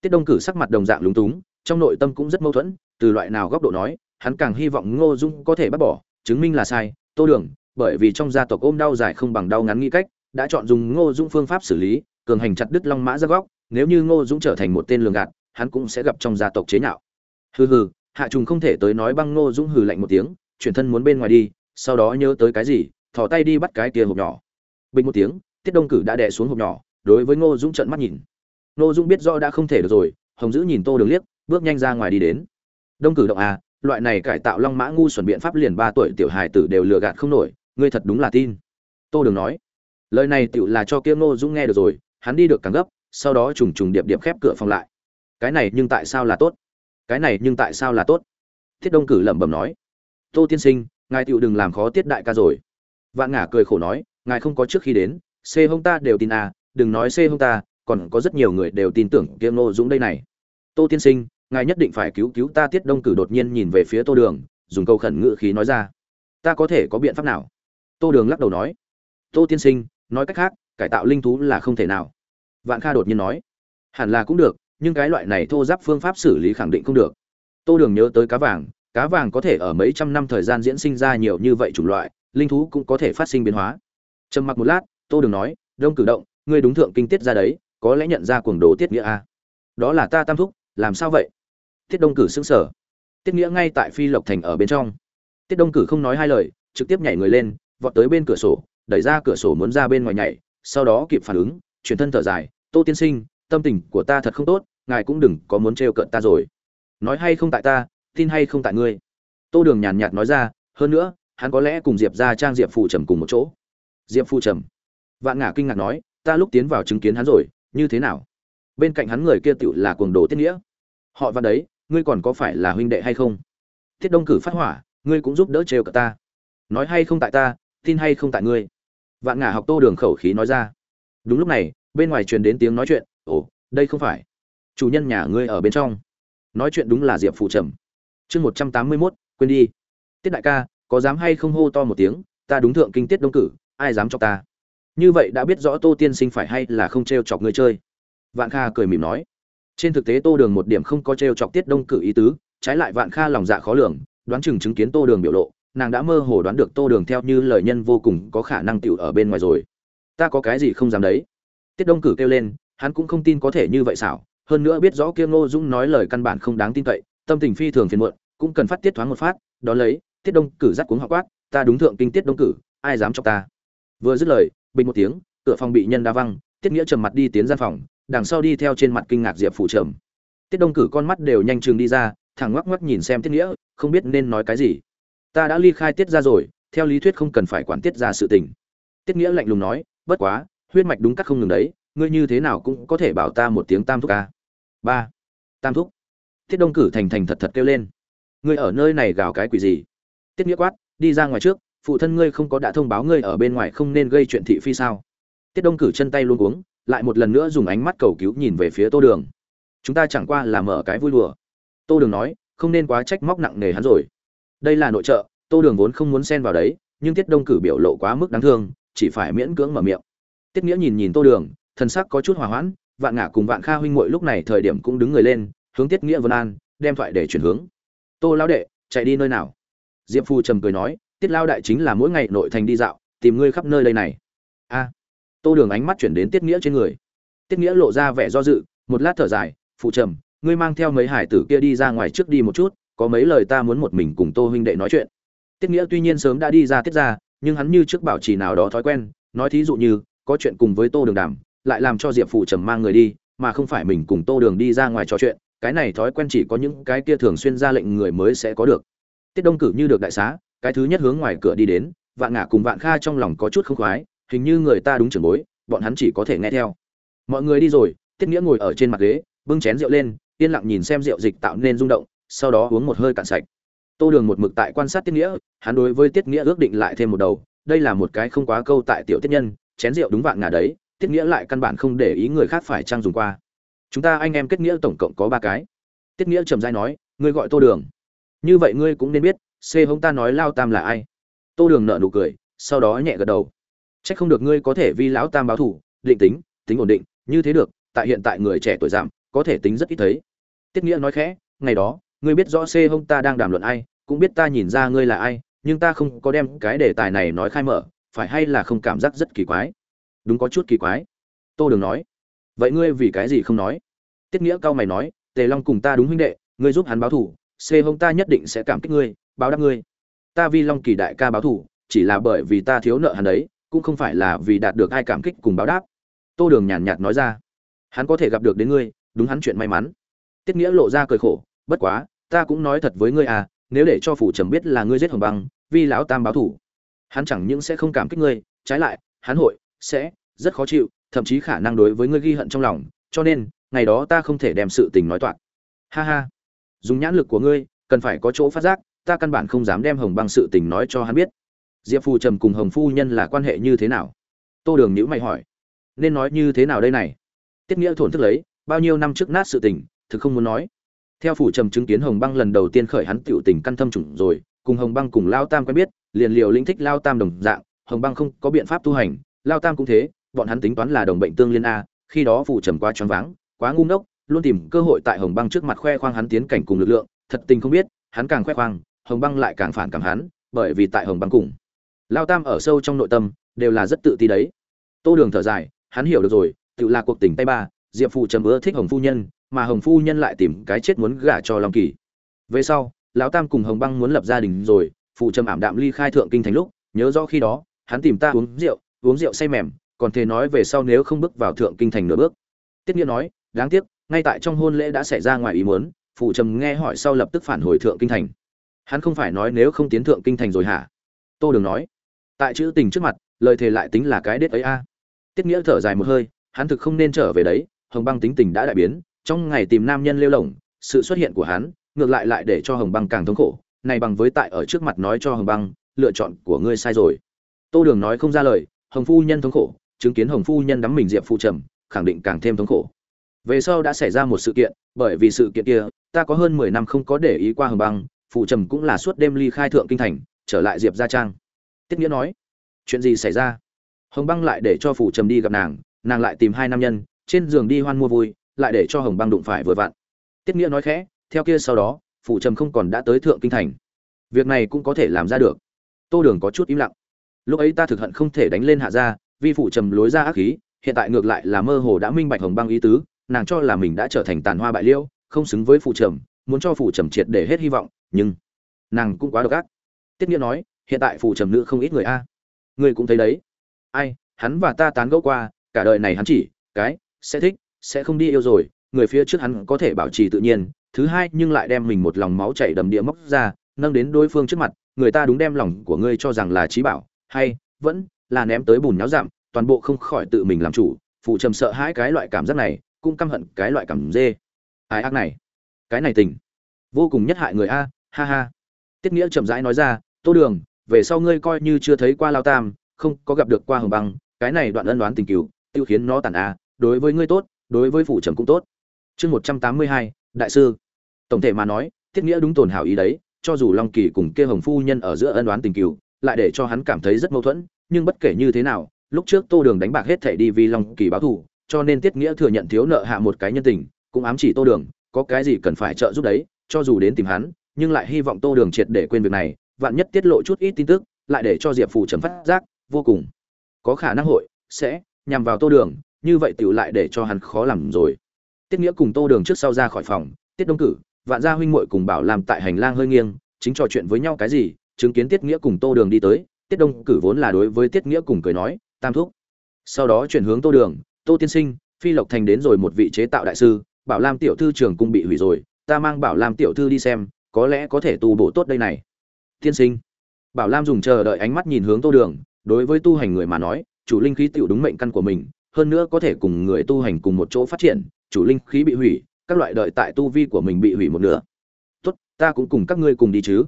tiết đông cử sắc mặt đồng dạng lúng túng, trong nội tâm cũng rất mâu thuẫn, từ loại nào góc độ nói, hắn càng hy vọng ngô dung có thể bác bỏ, chứng minh là sai, tô đường, bởi vì trong gia tộc ôm đau dài không bằng đau ngắn nghĩ cách đã chọn dùng ngô dung phương pháp xử lý, cường hành chặt đứt long mã ra góc. Nếu như ngô dung trở thành một tên lường gạt, hắn cũng sẽ gặp trong gia tộc chế nhạo. Hừ hừ, hạ trùng không thể tới nói băng ngô dung hừ lạnh một tiếng, chuyển thân muốn bên ngoài đi, sau đó nhớ tới cái gì, thò tay đi bắt cái kia hộp nhỏ. Bình một tiếng, tiết đông cử đã đè xuống hộp nhỏ, đối với ngô dung trợn mắt nhìn. Ngô dung biết rõ đã không thể được rồi, hồng dữ nhìn tô đường liếc, bước nhanh ra ngoài đi đến. Đông cử động à loại này cải tạo long mã ngu xuẩn biện pháp liền ba tuổi tiểu hài tử đều lừa gạt không nổi, ngươi thật đúng là tin. Tô đường nói lời này tựu là cho kia ngô dũng nghe được rồi, hắn đi được càng gấp, sau đó trùng trùng điệp điệp khép cửa phòng lại. Cái này nhưng tại sao là tốt? Cái này nhưng tại sao là tốt? Thiết đông cử lẩm bẩm nói. Tô tiên sinh, ngài tựu đừng làm khó tiết đại ca rồi. Vạn ngả cười khổ nói, ngài không có trước khi đến, c hông ta đều tin à đừng nói c hông ta, còn có rất nhiều người đều tin tưởng kia ngô dũng đây này. Tô tiên sinh, ngài nhất định phải cứu cứu ta, tiết đông cử đột nhiên nhìn về phía tô đường, dùng câu khẩn ngự khí nói ra. Ta có thể có biện pháp nào? Tô đường lắc đầu nói. Tô tiên sinh nói cách khác, cải tạo linh thú là không thể nào. Vạn kha đột nhiên nói, hẳn là cũng được, nhưng cái loại này thô giáp phương pháp xử lý khẳng định không được. Tô đường nhớ tới cá vàng cá vàng có thể ở mấy trăm năm thời gian diễn sinh ra nhiều như vậy chủng loại, linh thú cũng có thể phát sinh biến hóa. Trầm mặc một lát, tô đường nói, đông cử động, ngươi đúng thượng kinh tiết ra đấy, có lẽ nhận ra cuồng đồ tiết nghĩa a. Đó là ta tam thúc, làm sao vậy? Tiết đông cử xứng sở tiết nghĩa ngay tại phi lộc thành ở bên trong. Tiết đông cử không nói hai lời, trực tiếp nhảy người lên, vọt tới bên cửa sổ đẩy ra cửa sổ muốn ra bên ngoài nhảy, sau đó kịp phản ứng, chuyển thân thở dài, tô tiên sinh, tâm tình của ta thật không tốt, ngài cũng đừng có muốn trêu cợt ta rồi. Nói hay không tại ta, tin hay không tại ngươi? Tô đường nhàn nhạt nói ra, hơn nữa, hắn có lẽ cùng diệp ra trang diệp phù trầm cùng một chỗ. Diệp phù trầm. Vạn ngả kinh ngạc nói, ta lúc tiến vào chứng kiến hắn rồi, như thế nào? Bên cạnh hắn người kia tựu là cuồng đồ tiết nghĩa. Họ văn đấy, ngươi còn có phải là huynh đệ hay không? Thiết đông cử phát hỏa, ngươi cũng giúp đỡ trêu cả ta. Nói hay không tại ta, tin hay không tại ngươi? Vạn ngả học tô đường khẩu khí nói ra. Đúng lúc này, bên ngoài truyền đến tiếng nói chuyện, ồ, đây không phải. Chủ nhân nhà ngươi ở bên trong. Nói chuyện đúng là diệp phụ trầm. Chương một trăm tám mươi mốt, quên đi. Tiết đại ca, có dám hay không hô to một tiếng, ta đúng thượng kinh tiết đông cử, ai dám cho ta? Như vậy đã biết rõ tô tiên sinh phải hay là không t r e o chọc ngươi chơi. Vạn kha cười mỉm nói. Trên thực tế tô đường một điểm không có t r e o chọc tiết đông cử ý tứ, trái lại vạn kha lòng dạ khó lường, đoán chừng chứng kiến tô đường biểu lộ nàng đã mơ hồ đoán được tô đường theo như lời nhân vô cùng có khả năng tiểu ở bên ngoài rồi. Ta có cái gì không dám đấy? Tiết đông cử kêu lên, hắn cũng không tin có thể như vậy xảo, hơn nữa biết rõ kia ngô dũng nói lời căn bản không đáng tin cậy, tâm tình phi thường phiền muộn, cũng cần phát tiết thoáng một phát, đó lấy, tiết đông cử dắt cuống họ quát, ta đúng thượng kinh tiết đông cử, ai dám cho ta? Vừa dứt lời, bình một tiếng, cửa phòng bị nhân đa văng, tiết nghĩa trầm mặt đi tiến gian phòng, đằng sau đi theo trên mặt kinh ngạc diệp phủ trầm. Tiết đông cử con mắt đều nhanh chừng đi ra, thẳng ngoắc ngoắc nhìn xem tiết nghĩa, không biết nên nói cái gì ta đã ly khai tiết ra rồi, theo lý thuyết không cần phải quản tiết ra sự tình. Tiết nghĩa lạnh lùng nói, bất quá, huyết mạch đúng cắt không ngừng đấy, ngươi như thế nào cũng có thể bảo ta một tiếng tam thúc ca. Ba, tam thúc. Tiết đông cử thành thành thật thật kêu lên. Ngươi ở nơi này gào cái quỷ gì? Tiết nghĩa quát, đi ra ngoài trước, phụ thân ngươi không có đã thông báo ngươi ở bên ngoài không nên gây chuyện thị phi sao? Tiết đông cử chân tay luôn uống lại một lần nữa dùng ánh mắt cầu cứu nhìn về phía tô đường. Chúng ta chẳng qua là mở cái vui đùa. Tô đường nói, không nên quá trách móc nặng nề hắn rồi đây là nội trợ, tô đường vốn không muốn xen vào đấy, nhưng tiết đông cử biểu lộ quá mức đáng thương, chỉ phải miễn cưỡng mở miệng. Tiết nghĩa nhìn nhìn tô đường, thần sắc có chút hòa hoãn, vạn ngã cùng vạn kha huynh muội lúc này thời điểm cũng đứng người lên, hướng tiết nghĩa vân an, đem thoại để chuyển hướng. Tô lão đệ, chạy đi nơi nào? Diệp phu trầm cười nói, tiết lao đại chính là mỗi ngày nội thành đi dạo, tìm ngươi khắp nơi đây này. A. Tô đường ánh mắt chuyển đến tiết nghĩa trên người. Tiết nghĩa lộ ra vẻ do dự, một lát thở dài phụ trầm, ngươi mang theo mấy hải tử kia đi ra ngoài trước đi một chút có mấy lời ta muốn một mình cùng tô huynh đệ nói chuyện. Tiết nghĩa tuy nhiên sớm đã đi ra tiết ra nhưng hắn như trước bảo trì nào đó thói quen, nói thí dụ như, có chuyện cùng với tô đường đàm, lại làm cho diệp phụ trầm mang người đi, mà không phải mình cùng tô đường đi ra ngoài trò chuyện, cái này thói quen chỉ có những cái kia thường xuyên ra lệnh người mới sẽ có được. Tiết đông cử như được đại xá, cái thứ nhất hướng ngoài cửa đi đến, vạn ngả cùng vạn kha trong lòng có chút không khoái, hình như người ta đúng trưởng bối, bọn hắn chỉ có thể nghe theo. Mọi người đi rồi, tiết nghĩa ngồi ở trên mặt ghế, bưng chén rượu lên, yên lặng nhìn xem rượu dịch tạo nên rung động sau đó uống một hơi cạn sạch. Tô đường một mực tại quan sát tiết nghĩa, hắn đối với tiết nghĩa ước định lại thêm một đầu, đây là một cái không quá câu tại tiểu tiết nhân, chén rượu đúng vạn ngả đấy, tiết nghĩa lại căn bản không để ý người khác phải trang dùng qua. Chúng ta anh em kết nghĩa tổng cộng có ba cái. Tiết nghĩa trầm dai nói, ngươi gọi tô đường. Như vậy ngươi cũng nên biết, c hông ta nói lao tam là ai. Tô đường nợ nụ cười, sau đó nhẹ gật đầu. C h ắ c không được ngươi có thể vi lão tam báo thủ định tính tính ổn định, như thế được, tại hiện tại người trẻ tuổi giảm, có thể tính rất ít thấy. Tiết nghĩa nói khẽ, ngày đó ngươi biết rõ c hông ta đang đàm luận ai, cũng biết ta nhìn ra ngươi là ai, nhưng ta không có đem cái đề tài này nói khai mở, phải hay là không cảm giác rất kỳ quái? Đúng có chút kỳ quái. Tô đường nói. Vậy ngươi vì cái gì không nói? Tiết nghĩa cao mày nói, tề long cùng ta đúng huynh đệ, ngươi giúp hắn báo thủ xê hông ta nhất định sẽ cảm kích ngươi, báo đáp ngươi. Ta vi long kỳ đại ca báo thủ chỉ là bởi vì ta thiếu nợ hắn đấy cũng không phải là vì đạt được ai cảm kích cùng báo đáp. Tô đường nhàn nhạt nói ra. Hắn có thể gặp được đến ngươi, đúng hắn chuyện may mắn. Tiết nghĩa lộ ra cười khổ bất quá, ta cũng nói thật với ngươi à nếu để cho phủ trầm biết là ngươi giết hồng băng, vi lão tam báo thủ. Hắn chẳng những sẽ không cảm kích ngươi, trái lại, hắn hội, sẽ, rất khó chịu, thậm chí khả năng đối với ngươi ghi hận trong lòng, cho nên, ngày đó ta không thể đem sự tình nói toạc. Ha ha. Dùng nhãn lực của ngươi, cần phải có chỗ phát giác, ta căn bản không dám đem hồng băng sự tình nói cho hắn biết. Diệp phù trầm cùng hồng phu nhân là quan hệ như thế nào? Tô đường nhữ mày hỏi. Nên nói như thế nào đây này? Tiết nghĩa thổn thức lấy, bao nhiêu năm trước nát sự tình, thực không muốn nói theo phủ trầm chứng kiến hồng băng lần đầu tiên khởi hắn tiểu tình căn thâm trùng rồi, cùng hồng băng cùng lao tam quen biết, liền liều lĩnh thích lao tam đồng dạng, hồng băng không có biện pháp tu hành, lao tam cũng thế, bọn hắn tính toán là đồng bệnh tương liên a, khi đó phủ trầm quá choáng váng, quá ngu ngốc, luôn tìm cơ hội tại hồng băng trước mặt khoe khoang hắn tiến cảnh cùng lực lượng, thật tình không biết, hắn càng khoe khoang, hồng băng lại càng phản cảm hắn, bởi vì tại hồng băng cùng, lao tam ở sâu trong nội tâm, đều là rất tự ti đấy. Tô đường thở dài, hắn hiểu được rồi, tự là cuộc tình tay ba, diệp phụ trầm ưa thích hồng phu nhân mà hồng phu nhân lại tìm cái chết muốn gả cho long kỳ. Về sau, lão tam cùng hồng băng muốn lập gia đình rồi, phụ trầm ảm đạm ly khai thượng kinh thành lúc, nhớ rõ khi đó, hắn tìm ta uống rượu uống rượu say mềm, còn thề nói về sau nếu không bước vào thượng kinh thành nửa bước. Tiết nghĩa nói, đáng tiếc, ngay tại trong hôn lễ đã xảy ra ngoài ý muốn, phụ trầm nghe hỏi sau lập tức phản hồi thượng kinh thành. Hắn không phải nói nếu không tiến thượng kinh thành rồi hả? Tô đường nói, tại chữ tình trước mặt, lời thề lại tính là cái đết ấy a. Tiết nghĩa thở dài một hơi, hắn thực không nên trở về đấy, hồng băng tính tình đã đại biến trong ngày tìm nam nhân lêu lỏng, sự xuất hiện của hắn ngược lại lại để cho hồng băng càng thống khổ. Này bằng với tại ở trước mặt nói cho hồng băng, lựa chọn của ngươi sai rồi. Tô đường nói không ra lời, hồng phu nhân thống khổ, chứng kiến hồng phu nhân đắm mình diệp phụ trầm, khẳng định càng thêm thống khổ. Về sau đã xảy ra một sự kiện, bởi vì sự kiện kia, ta có hơn mười năm không có để ý qua hồng băng phụ trầm cũng là suốt đêm ly khai thượng kinh thành, trở lại diệp gia trang. Tiết nghĩa nói, chuyện gì xảy ra? Hồng băng lại để cho phụ trầm đi gặp nàng nàng lại tìm hai nam nhân, trên giường đi hoan mua vui lại để cho hồng băng đụng phải vừa vặn. Tiết nghĩa nói khẽ, theo kia sau đó phụ trầm không còn đã tới thượng kinh thành. Việc này cũng có thể làm ra được. Tô đường có chút im lặng. Lúc ấy ta thực hận không thể đánh lên hạ gia vi phụ trầm lối ra ác khí, hiện tại ngược lại là mơ hồ đã minh bạch hồng băng ý tứ, nàng cho là mình đã trở thành tàn hoa bại liêu, không xứng với phụ trầm, muốn cho phụ trầm triệt để hết hy vọng, nhưng nàng cũng quá độc ác. Tiết nghĩa nói, hiện tại phụ trầm nữ không ít người a. Người cũng thấy đấy. Ai, hắn và ta tán gẫu qua, cả đời này hắn chỉ, cái, sẽ thích sẽ không đi yêu rồi, người phía trước hắn có thể bảo trì tự nhiên, thứ hai nhưng lại đem mình một lòng máu chảy đầm địa móc ra, nâng đến đối phương trước mặt, người ta đúng đem lòng của ngươi cho rằng là trí bảo, hay vẫn là ném tới bùn nháo giảm toàn bộ không khỏi tự mình làm chủ, phụ trầm sợ hãi cái loại cảm giác này, cũng căm hận cái loại cảm dê. Ai ác này? Cái này tình. Vô cùng nhất hại người a, ha ha. Tiết nghĩa chậm rãi nói ra, tô đường, về sau ngươi coi như chưa thấy qua lao tam, không có gặp được qua hồng băng, cái này đoạn ân đoán tình cứu tiêu khiến nó tàn a, đối với ngươi tốt đối với phụ trầm cũng tốt. Chương một trăm tám mươi hai, đại sư. Tổng thể mà nói tiết nghĩa đúng tồn hảo ý đấy, cho dù long kỳ cùng kia hồng phu nhân ở giữa ân oán tình cừu, lại để cho hắn cảm thấy rất mâu thuẫn, nhưng bất kể như thế nào, lúc trước tô đường đánh bạc hết thảy đi vì long kỳ báo thù, cho nên tiết nghĩa thừa nhận thiếu nợ hạ một cái nhân tình, cũng ám chỉ tô đường, có cái gì cần phải trợ giúp đấy, cho dù đến tìm hắn, nhưng lại hy vọng tô đường triệt để quên việc này, vạn nhất tiết lộ chút ít tin tức, lại để cho diệp phù trầm phát giác, vô cùng có khả năng hội sẽ nhằm vào tô đường như vậy tiểu lại để cho hắn khó làm rồi. Tiết nghĩa cùng tô đường trước sau ra khỏi phòng, tiết đông cử, vạn gia huynh muội cùng bảo làm tại hành lang hơi nghiêng, chính trò chuyện với nhau cái gì, chứng kiến tiết nghĩa cùng tô đường đi tới, tiết đông cử vốn là đối với tiết nghĩa cùng cười nói, tam thúc. Sau đó chuyển hướng tô đường, tô tiên sinh, phi lộc thành đến rồi một vị chế tạo đại sư, bảo lam tiểu thư trưởng cung bị hủy rồi, ta mang bảo lam tiểu thư đi xem, có lẽ có thể tu bổ tốt đây này. Tiên sinh. Bảo lam dùng chờ đợi ánh mắt nhìn hướng tô đường, đối với tu hành người mà nói, chủ linh khí tiểu đúng mệnh căn của mình hơn nữa có thể cùng người tu hành cùng một chỗ phát triển, chủ linh khí bị hủy, các loại đợi tại tu vi của mình bị hủy một nửa. Tốt, ta cũng cùng các ngươi cùng đi chứ.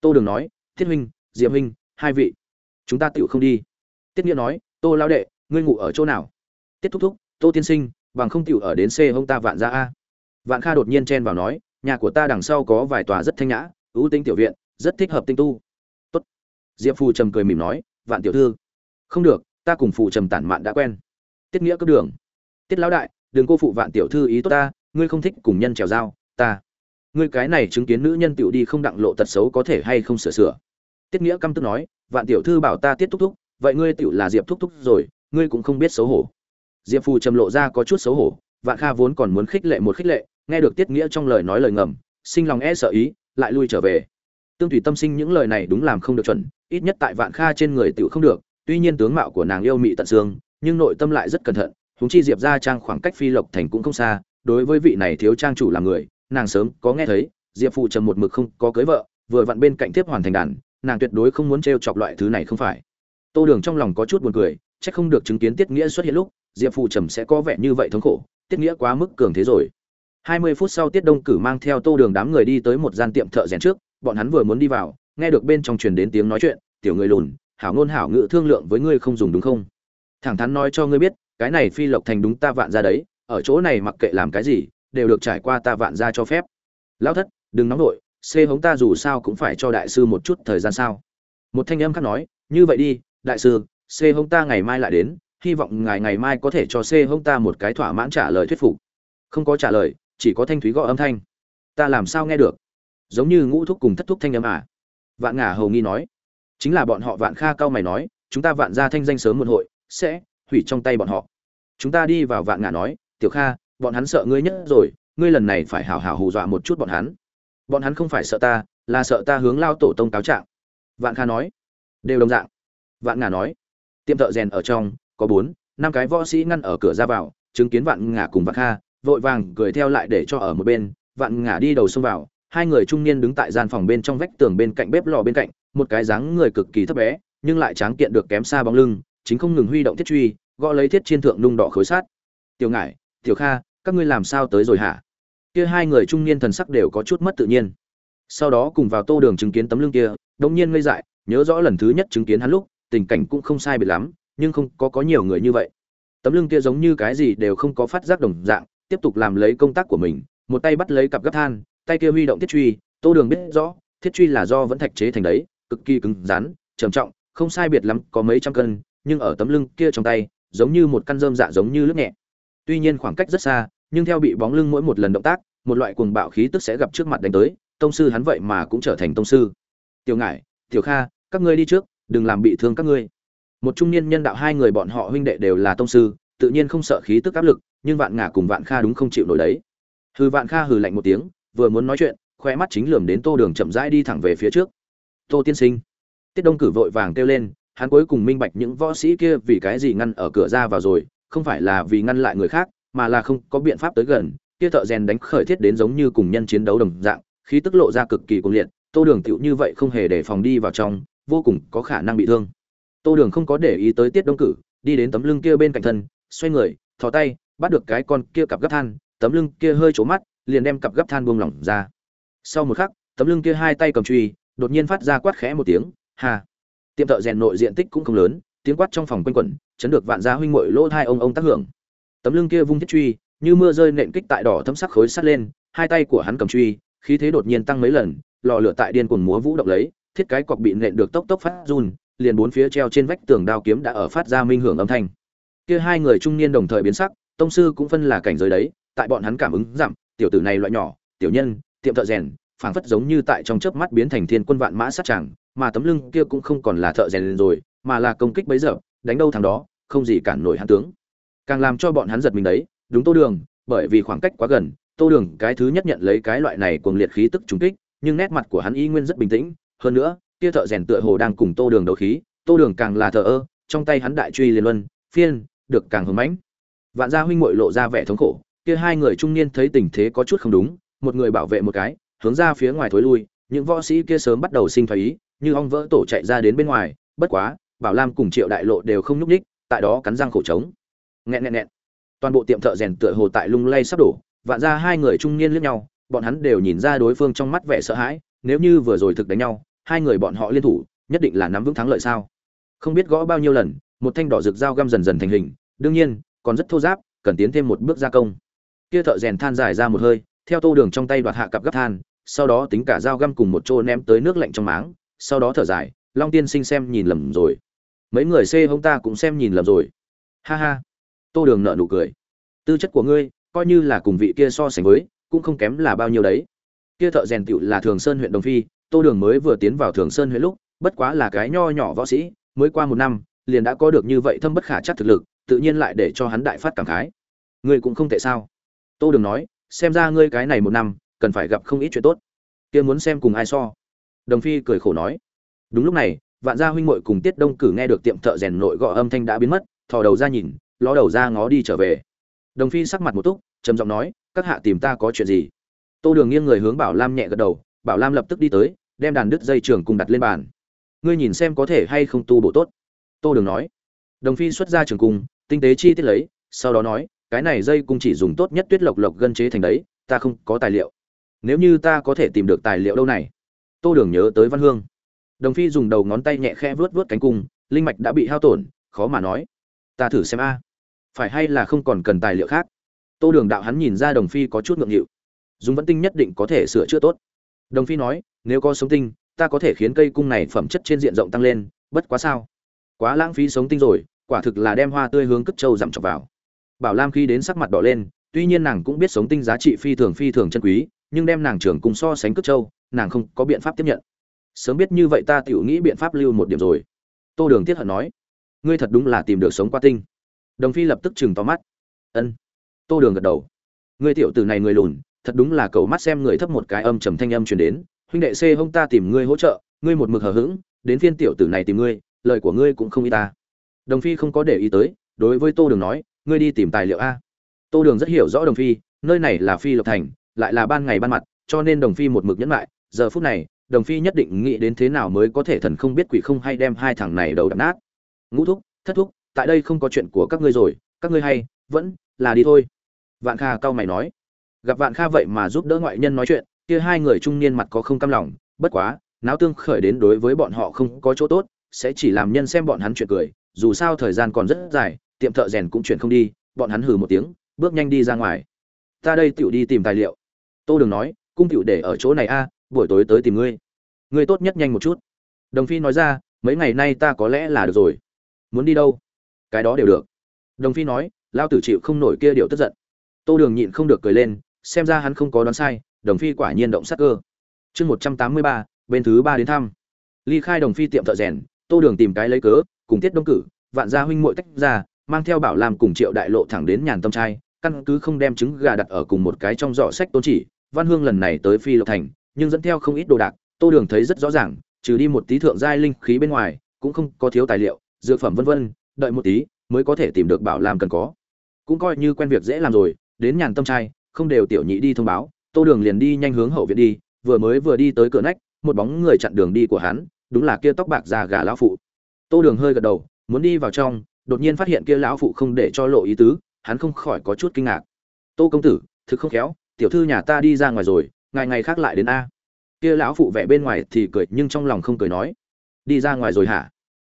Tô đường nói, thiết huynh, diệp huynh, hai vị, chúng ta tựu không đi. Tiết nghĩa nói, tô lao đệ, ngươi ngủ ở chỗ nào? Tiết thúc thúc, tô tiên sinh, bằng không tựu ở đến c hung ta vạn ra a. Vạn kha đột nhiên chen vào nói, nhà của ta đằng sau có vài tòa rất thanh nhã, ưu tinh tiểu viện, rất thích hợp tinh tu. Tốt. Diệp phù trầm cười mỉm nói, vạn tiểu thư. Không được, ta cùng phù trầm tản mạn đã quen tiết nghĩa cấp đường. Tiết lão đại đừng cô phụ vạn tiểu thư ý tốt ta, ngươi không thích cùng nhân trèo dao, ta. Ngươi cái này chứng kiến nữ nhân tiểu đi không đặng lộ tật xấu có thể hay không sửa sửa. Tiết nghĩa căm tức nói, vạn tiểu thư bảo ta tiết thúc thúc, vậy ngươi tiểu là diệp thúc thúc rồi, ngươi cũng không biết xấu hổ. Diệp phù trầm lộ ra có chút xấu hổ, vạn kha vốn còn muốn khích lệ một khích lệ, nghe được tiết nghĩa trong lời nói lời ngầm, sinh lòng e sợ ý, lại lui trở về. Tương thủy tâm sinh những lời này đúng làm không được chuẩn, ít nhất tại vạn kha trên người tiểu không được, tuy nhiên tướng mạo của nàng yêu mị tận xương nhưng nội tâm lại rất cẩn thận Húng chi diệp ra trang khoảng cách phi lộc thành cũng không xa, đối với vị này thiếu trang chủ là người, nàng sớm có nghe thấy, diệp phụ trầm một mực không có cưới vợ, vừa vặn bên cạnh tiếp hoàn thành đàn, nàng tuyệt đối không muốn t chọc loại thứ này không phải. Tô đường trong lòng có chút buồn cười c h ắ c không được chứng kiến tiết nghĩa xuất hiện lúc, diệp phụ trầm sẽ có vẻ như vậy thống khổ, tiết nghĩa quá mức cường thế rồi. Hai mươi phút sau tiết đông cử mang theo tô đường đám người đi tới một gian tiệm thợ rèn trước, bọn hắn vừa muốn đi vào, nghe được bên trong truyền đến tiếng nói chuyện, tiểu người lùn, hảo ngôn hảo ngự thương lượng với ngươi không dùng đúng không? Thẳng thắn nói cho ngươi biết, cái này phi lộc thành đúng ta vạn ra đấy, ở chỗ này mặc kệ làm cái gì, đều được trải qua ta vạn ra cho phép. Lão thất, đừng nóng nổi xê hống ta dù sao cũng phải cho đại sư một chút thời gian sao? Một thanh âm khác nói, như vậy đi, đại sư, xê hống ta ngày mai lại đến, hy vọng ngài ngày mai có thể cho xê hống ta một cái thỏa mãn trả lời thuyết phục. Không có trả lời, chỉ có thanh thúy gõ âm thanh. Ta làm sao nghe được? Giống như ngũ thúc cùng thất thúc thanh âm à? Vạn ngả hầu nghi nói. Chính là bọn họ vạn kha cao mày nói, chúng ta vạn ra thanh danh sớm một hội sẽ hủy trong tay bọn họ. Chúng ta đi vào vạn ngã nói, tiểu kha, bọn hắn sợ ngươi nhất rồi, ngươi lần này phải hảo hảo hù dọa một chút bọn hắn. Bọn hắn không phải sợ ta, là sợ ta hướng lao tổ tông cáo trạng. Vạn kha nói, đều đồng dạng. Vạn ngà nói, tiệm thợ rèn ở trong, có bốn, năm cái võ sĩ ngăn ở cửa ra vào, chứng kiến vạn ngà cùng vạn kha, vội vàng cười theo lại để cho ở một bên. Vạn ngà đi đầu xông vào, hai người trung niên đứng tại gian phòng bên trong vách tường bên cạnh bếp lò bên cạnh, một cái dáng người cực kỳ thấp bé, nhưng lại tráng kiện được kém xa bóng lưng chính không ngừng huy động thiết truy, gõ lấy thiết chiên thượng nung đỏ khối sát tiểu ngải, tiểu kha, các ngươi làm sao tới rồi hả? Kia hai người trung niên thần sắc đều có chút mất tự nhiên. Sau đó cùng vào tô đường chứng kiến tấm lưng kia đông nhiên ngây dại, nhớ rõ lần thứ nhất chứng kiến hắn lúc, tình cảnh cũng không sai biệt lắm, nhưng không có có nhiều người như vậy. Tấm lưng kia giống như cái gì đều không có phát giác đồng dạng, tiếp tục làm lấy công tác của mình, một tay bắt lấy cặp gấp than, tay kia huy động thiết truy, tô đường biết rõ, thiết truy là do vẫn thạch chế thành đấy, cực kỳ cứng rắn, trầm trọng, không sai biệt lắm, có mấy trăm cân nhưng ở tấm lưng kia trong tay, giống như một căn rơm dạ giống như lướt nhẹ. Tuy nhiên khoảng cách rất xa, nhưng theo bị bóng lưng mỗi một lần động tác, một loại cuồng bạo khí tức sẽ gặp trước mặt đánh tới, tông sư hắn vậy mà cũng trở thành tông sư. Tiểu ngải, tiểu kha, các ngươi đi trước, đừng làm bị thương các ngươi. Một trung niên nhân đạo hai người bọn họ huynh đệ đều là tông sư, tự nhiên không sợ khí tức áp lực, nhưng vạn ngả cùng vạn kha đúng không chịu nổi đấy. Hừ vạn kha hừ lạnh một tiếng, vừa muốn nói chuyện khoe mắt chính lườm đến tô đường chậm rãi đi thẳng về phía trước. Tô tiên sinh. Tiết đông cử vội vàng kêu lên hắn cuối cùng minh bạch những võ sĩ kia vì cái gì ngăn ở cửa ra vào rồi, không phải là vì ngăn lại người khác, mà là không có biện pháp tới gần. Kia thợ rèn đánh khởi thiết đến giống như cùng nhân chiến đấu đồng dạng, khí tức lộ ra cực kỳ cuồng liệt, tô đường tiểu như vậy không hề để phòng đi vào trong, vô cùng có khả năng bị thương. Tô đường không có để ý tới tiết đông cử, đi đến tấm lưng kia bên cạnh thân, xoay người, thò tay, bắt được cái con kia cặp gấp than, tấm lưng kia hơi chố mắt, liền đem cặp gấp than buông lỏng ra. Sau một khắc, tấm lưng kia hai tay cầm truy, đột nhiên phát ra quát khẽ một tiếng hà tiệm thợ rèn nội diện tích cũng không lớn, tiếng quát trong phòng quanh quẩn, chấn được vạn gia huynh mội lỗ hai ông ông tác hưởng. Tấm lưng kia vung thiết truy, như mưa rơi nện kích tại đỏ thấm sắc khối sắt lên, hai tay của hắn cầm truy, khí thế đột nhiên tăng mấy lần, lò lửa tại điên cuồng múa vũ động lấy, thiết cái cọc bị nện được tốc tốc phát run, liền bốn phía treo trên vách tường đao kiếm đã ở phát ra minh hưởng âm thanh. Kia hai người trung niên đồng thời biến sắc, tông sư cũng phân là cảnh giới đấy, tại bọn hắn cảm ứng giảm, tiểu tử này loại nhỏ, tiểu nhân, tiệm thợ rèn phảng phất giống như tại trong chớp mắt biến thành thiên quân vạn mã sát chẳng mà tấm lưng kia cũng không còn là thợ rèn rồi, mà là công kích bấy giờ, đánh đâu thằng đó, không gì cản nổi hắn tướng. Càng làm cho bọn hắn giật mình đấy, đúng tô đường, bởi vì khoảng cách quá gần, tô đường cái thứ nhất nhận lấy cái loại này cuồng liệt khí tức trúng kích, nhưng nét mặt của hắn y nguyên rất bình tĩnh, hơn nữa, kia thợ rèn tựa hồ đang cùng tô đường đấu khí, tô đường càng là thợ ơ, trong tay hắn đại truy liên luân, phiên, được càng hưng mãnh. Vạn gia huynh muội lộ ra vẻ thống khổ, kia hai người trung niên thấy tình thế có chút không đúng, một người bảo vệ một cái hướng ra phía ngoài thối lui, những võ sĩ kia sớm bắt đầu sinh thái ý, như ong vỡ tổ chạy ra đến bên ngoài, bất quá, bảo lam cùng triệu đại lộ đều không nhúc ních tại đó cắn răng khổ trống. Nghẹn nghẹn nghẹn. Toàn bộ tiệm thợ rèn tựa hồ tại lung lay sắp đổ, vạn ra hai người trung niên liếc nhau, bọn hắn đều nhìn ra đối phương trong mắt vẻ sợ hãi, nếu như vừa rồi thực đánh nhau, hai người bọn họ liên thủ, nhất định là nắm vững thắng lợi sao? Không biết gõ bao nhiêu lần, một thanh đỏ rực dao găm dần dần thành hình, đương nhiên, còn rất thô giáp, cần tiến thêm một bước gia công. Kia thợ rèn than dài ra một hơi theo tô đường trong tay đoạt hạ cặp gấp than, sau đó tính cả dao găm cùng một chỗ ném tới nước lạnh trong máng, sau đó thở dài, long tiên sinh xem nhìn lầm rồi. Mấy người xê hông ta cũng xem nhìn lầm rồi. Ha ha. Tô đường nợ nụ cười. Tư chất của ngươi, coi như là cùng vị kia so sánh với, cũng không kém là bao nhiêu đấy. Kia thợ rèn tựu là thường sơn huyện đồng phi, tô đường mới vừa tiến vào thường sơn huyện lúc, bất quá là cái nho nhỏ võ sĩ, mới qua một năm, liền đã có được như vậy thâm bất khả chắc thực lực, tự nhiên lại để cho hắn đại phát cảm khái. Ngươi cũng không tệ sao? Tô đường nói xem ra ngươi cái này một năm, cần phải gặp không ít chuyện tốt. Kia muốn xem cùng ai so. Đồng phi cười khổ nói. Đúng lúc này, vạn gia huynh muội cùng tiết đông cử nghe được tiệm thợ rèn nội gõ âm thanh đã biến mất, thò đầu ra nhìn, ló đầu ra ngó đi trở về. Đồng phi sắc mặt một túc, trầm giọng nói, các hạ tìm ta có chuyện gì? Tô đường nghiêng người hướng bảo lam nhẹ gật đầu, bảo lam lập tức đi tới, đem đàn đứt dây trường cùng đặt lên bàn. Ngươi nhìn xem có thể hay không tu bổ tốt. Tô đường nói. Đồng phi xuất ra trường cung, tinh tế chi tiết lấy, sau đó nói cái này dây cung chỉ dùng tốt nhất tuyết lộc lộc gân chế thành đấy, ta không có tài liệu. Nếu như ta có thể tìm được tài liệu đâu này? Tô đường nhớ tới văn hương. Đồng phi dùng đầu ngón tay nhẹ khe vớt vớt cánh cung, linh mạch đã bị hao tổn, khó mà nói. Ta thử xem a. Phải hay là không còn cần tài liệu khác? Tô đường đạo hắn nhìn ra đồng phi có chút ngượng nghịu. Dùng vẫn tinh nhất định có thể sửa chữa tốt. Đồng phi nói, nếu có sống tinh, ta có thể khiến cây cung này phẩm chất trên diện rộng tăng lên, bất quá sao? Quá lãng phí sống tinh rồi, quả thực là đem hoa tươi hướng cất trâu dặm chọc vào bảo lam khi đến sắc mặt đỏ lên, tuy nhiên nàng cũng biết sống tinh giá trị phi thường phi thường chân quý, nhưng đem nàng trưởng cùng so sánh cước châu, nàng không có biện pháp tiếp nhận. Sớm biết như vậy ta tự nghĩ biện pháp lưu một điểm rồi. Tô đường tiết hận nói, ngươi thật đúng là tìm được sống qua tinh. Đồng phi lập tức chừng to mắt. Ân. Tô đường gật đầu. Ngươi tiểu tử này người lùn, thật đúng là cầu mắt xem người thấp một cái âm trầm thanh âm truyền đến. Huynh đệ c hông ta tìm ngươi hỗ trợ, ngươi một mực hờ hững, đến phiên tiểu tử này tìm ngươi, lời của ngươi cũng không y ta. Đồng phi không có để ý tới, đối với tô đường nói ngươi đi tìm tài liệu a. Tô đường rất hiểu rõ đồng phi, nơi này là phi lộc thành, lại là ban ngày ban mặt, cho nên đồng phi một mực nhẫn lại giờ phút này, đồng phi nhất định nghĩ đến thế nào mới có thể thần không biết quỷ không hay đem hai thằng này đầu đập nát. Ngũ thúc, thất thúc, tại đây không có chuyện của các ngươi rồi, các ngươi hay, vẫn là đi thôi. Vạn kha cao mày nói. Gặp vạn kha vậy mà giúp đỡ ngoại nhân nói chuyện, kia hai người trung niên mặt có không cam lòng, bất quá, náo tương khởi đến đối với bọn họ không có chỗ tốt, sẽ chỉ làm nhân xem bọn hắn chuyện cười, dù sao thời gian còn rất dài tiệm thợ rèn cũng chuyển không đi, bọn hắn hừ một tiếng, bước nhanh đi ra ngoài. Ta đây tựu đi tìm tài liệu. Tô đường nói, cung tựu để ở chỗ này a, buổi tối tới tìm ngươi. Ngươi tốt nhất nhanh một chút. Đồng phi nói ra, mấy ngày nay ta có lẽ là được rồi. Muốn đi đâu? Cái đó đều được. Đồng phi nói, lao tử chịu không nổi kia điều tức giận. Tô đường nhịn không được cười lên, xem ra hắn không có đoán sai, đồng phi quả nhiên động sắc cơ. Chương một trăm tám mươi ba, bên thứ ba đến thăm. Ly khai đồng phi tiệm thợ rèn, tô đường tìm cái lấy cớ, cùng tiết đông cử, vạn gia huynh muội tách ra mang theo bảo lam cùng triệu đại lộ thẳng đến nhàn tâm trai, căn cứ không đem trứng gà đặt ở cùng một cái trong giỏ sách tôn chỉ, văn hương lần này tới phi lộc thành, nhưng dẫn theo không ít đồ đạc, tô đường thấy rất rõ ràng, trừ đi một tí thượng giai linh khí bên ngoài, cũng không có thiếu tài liệu, dược phẩm vân vân, đợi một tí mới có thể tìm được bảo lam cần có. Cũng coi như quen việc dễ làm rồi, đến nhàn tâm trai, không đều tiểu nhị đi thông báo, tô đường liền đi nhanh hướng hậu viện đi, vừa mới vừa đi tới cửa nách, một bóng người chặn đường đi của hắn, đúng là kia tóc bạc già gà lão phụ. Tô đường hơi gật đầu, muốn đi vào trong đột nhiên phát hiện kia lão phụ không để cho lộ ý tứ, hắn không khỏi có chút kinh ngạc. Tô công tử, thực không khéo, tiểu thư nhà ta đi ra ngoài rồi, ngày ngày khác lại đến a. Kia lão phụ vẻ bên ngoài thì cười, nhưng trong lòng không cười nói, đi ra ngoài rồi hả?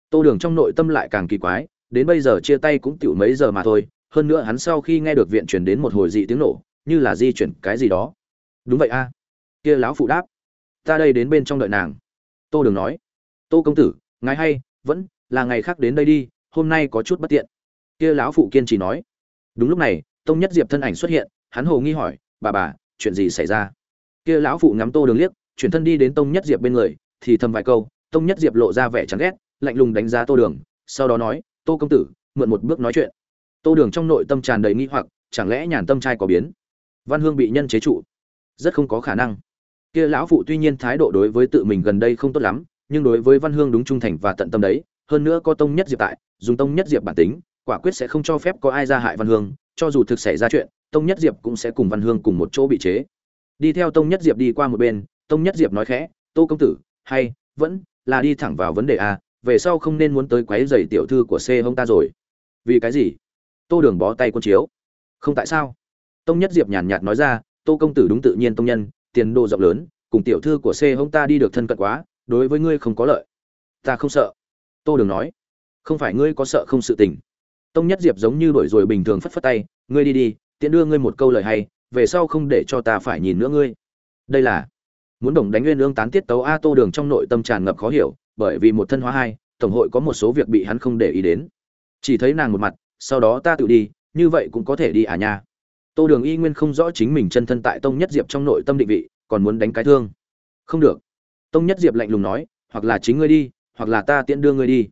Tô đường trong nội tâm lại càng kỳ quái, đến bây giờ chia tay cũng tiểu mấy giờ mà thôi, hơn nữa hắn sau khi nghe được viện truyền đến một hồi dị tiếng nổ, như là di chuyển cái gì đó. Đúng vậy a. Kia lão phụ đáp, ta đây đến bên trong đợi nàng. Tô đường nói, tô công tử, ngài hay, vẫn là ngày khác đến đây đi hôm nay có chút bất tiện. Kia lão phụ kiên trì nói. Đúng lúc này, tông nhất diệp thân ảnh xuất hiện, hắn hồ nghi hỏi, bà bà, chuyện gì xảy ra? Kia lão phụ ngắm tô đường liếc, chuyển thân đi đến tông nhất diệp bên người, thì thầm vài câu, tông nhất diệp lộ ra vẻ chán ghét, lạnh lùng đánh giá tô đường, sau đó nói, tô công tử, mượn một bước nói chuyện. Tô đường trong nội tâm tràn đầy nghi hoặc, chẳng lẽ nhàn tâm trai có biến? Văn hương bị nhân chế trụ, rất không có khả năng. Kia lão phụ tuy nhiên thái độ đối với tự mình gần đây không tốt lắm, nhưng đối với văn hương đúng trung thành và tận tâm đấy hơn nữa có tông nhất diệp tại, dùng tông nhất diệp bản tính, quả quyết sẽ không cho phép có ai ra hại văn hương, cho dù thực xảy ra chuyện, tông nhất diệp cũng sẽ cùng văn hương cùng một chỗ bị chế. Đi theo tông nhất diệp đi qua một bên, tông nhất diệp nói khẽ, tô công tử, hay, vẫn là đi thẳng vào vấn đề a, về sau không nên muốn tới quấy giày tiểu thư của c hông ta rồi. Vì cái gì? Tô đường bó tay quân chiếu. Không tại sao? Tông nhất diệp nhàn nhạt nói ra, tô công tử đúng tự nhiên tông nhân, tiền đồ rộng lớn, cùng tiểu thư của c hông ta đi được thân cận quá, đối với ngươi không có lợi. Ta không sợ tô đường nói, không phải ngươi có sợ không sự tình. Tông nhất diệp giống như đổi rồi bình thường phất phất tay, ngươi đi đi, tiện đưa ngươi một câu lời hay, về sau không để cho ta phải nhìn nữa ngươi. Đây là, muốn đồng đánh nguyên lương tán tiết tấu a tô đường trong nội tâm tràn ngập khó hiểu, bởi vì một thân hóa hai, tổng hội có một số việc bị hắn không để ý đến. Chỉ thấy nàng một mặt, sau đó ta tự đi, như vậy cũng có thể đi à nha. Tô đường y nguyên không rõ chính mình chân thân tại tông nhất diệp trong nội tâm định vị, còn muốn đánh cái thương. Không được. Tông nhất diệp lạnh lùng nói, hoặc là chính ngươi đi hoặc là ta tiễn đưa ngươi đi.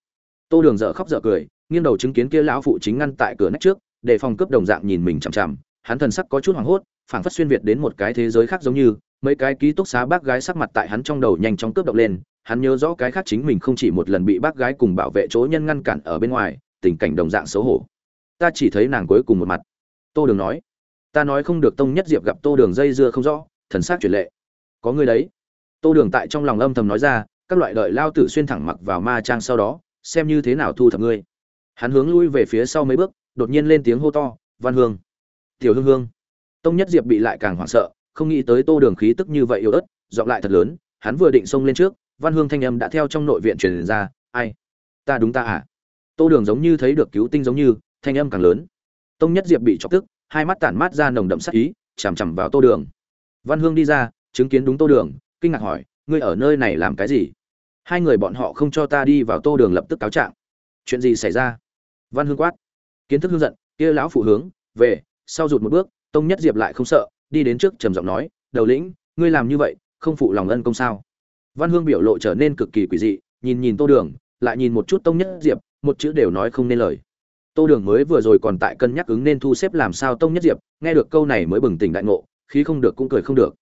Tô đường dở khóc dở cười, nghiêng đầu chứng kiến kia lão phụ chính ngăn tại cửa nách trước, để phòng cướp đồng dạng nhìn mình chằm chằm. Hắn thần sắc có chút hoảng hốt, phảng phất xuyên việt đến một cái thế giới khác giống như, mấy cái ký túc xá bác gái sắc mặt tại hắn trong đầu nhanh chóng cướp động lên. Hắn nhớ rõ cái khác chính mình không chỉ một lần bị bác gái cùng bảo vệ chỗ nhân ngăn cản ở bên ngoài, tình cảnh đồng dạng xấu hổ. Ta chỉ thấy nàng cuối cùng một mặt. Tô đường nói, ta nói không được tông nhất diệp gặp tô đường dây dưa không rõ, thần s á c chuyển lệ. Có người đấy. Tô đường tại trong lòng âm thầm nói ra các loại đợi lao tử xuyên thẳng mặc vào ma trang sau đó, xem như thế nào thu thập ngươi. Hắn hướng lui về phía sau mấy bước, đột nhiên lên tiếng hô to, văn hương, tiểu hương hương. Tông nhất diệp bị lại càng hoảng sợ, không nghĩ tới tô đường khí tức như vậy yếu ớt dọn lại thật lớn, hắn vừa định xông lên trước, văn hương thanh âm đã theo trong nội viện truyền ra, ai? Ta đúng ta à? Tô đường giống như thấy được cứu tinh giống như, thanh âm càng lớn. Tông nhất diệp bị chọc tức, hai mắt tản mát ra nồng đậm sắc ý, chằm chằm vào tô đường. Văn hương đi ra, chứng kiến đúng tô đường, kinh ngạc hỏi, ngươi ở nơi này làm cái gì? Hai người bọn họ không cho ta đi vào tô đường lập tức cáo trạng. Chuyện gì xảy ra? Văn hương quát. Kiến thức hướng giận, kia lão phụ hướng, về, sau rụt một bước, tông nhất diệp lại không sợ, đi đến trước trầm giọng nói, đầu lĩnh, ngươi làm như vậy, không phụ lòng ân công sao? Văn hương biểu lộ trở nên cực kỳ quỷ dị, nhìn nhìn tô đường, lại nhìn một chút tông nhất diệp, một chữ đều nói không nên lời. Tô đường mới vừa rồi còn tại cân nhắc ứng nên thu xếp làm sao tông nhất diệp, nghe được câu này mới bừng tỉnh đại ngộ, khí không được cũng cười không được.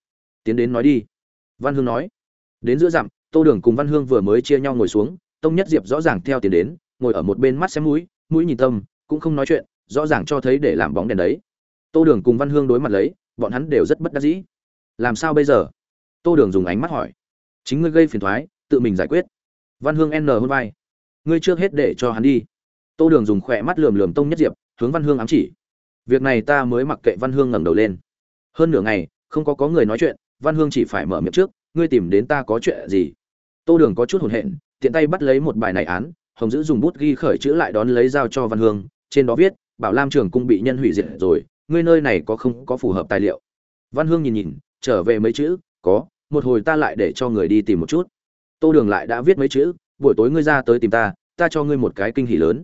Tiến đến nói đi. Văn hương nói. Đến giữa dặm tô đường cùng văn hương vừa mới chia nhau ngồi xuống, tông nhất diệp rõ ràng theo tiền đến, ngồi ở một bên mắt xem mũi mũi nhìn tâm, cũng không nói chuyện, rõ ràng cho thấy để làm bóng đèn đấy. Tô đường cùng văn hương đối mặt lấy, bọn hắn đều rất bất đắc dĩ. Làm sao bây giờ? Tô đường dùng ánh mắt hỏi. Chính ngươi gây phiền thoái, tự mình giải quyết. Văn hương n hôn vai. Ngươi trước hết để cho hắn đi. Tô đường dùng khỏe mắt lườm lườm tông nhất diệp, hướng văn hương ám chỉ. Việc này ta mới mặc kệ văn hương ngẩng đầu lên. Hơn nửa ngày, không có có người nói chuyện, văn hương chỉ phải mở miệng trước, ngươi tìm đến ta có chuyện gì? Tô đường có chút hồn hện, tiện tay bắt lấy một bài này án, hồng dữ dùng bút ghi khởi chữ lại đón lấy dao cho văn hương, trên đó viết, bảo lam trường cung bị nhân hủy diệt rồi, ngươi nơi này có không có phù hợp tài liệu? Văn hương nhìn nhìn, trở về mấy chữ, có, một hồi ta lại để cho người đi tìm một chút. Tô đường lại đã viết mấy chữ, buổi tối ngươi ra tới tìm ta ta cho ngươi một cái kinh hỉ lớn.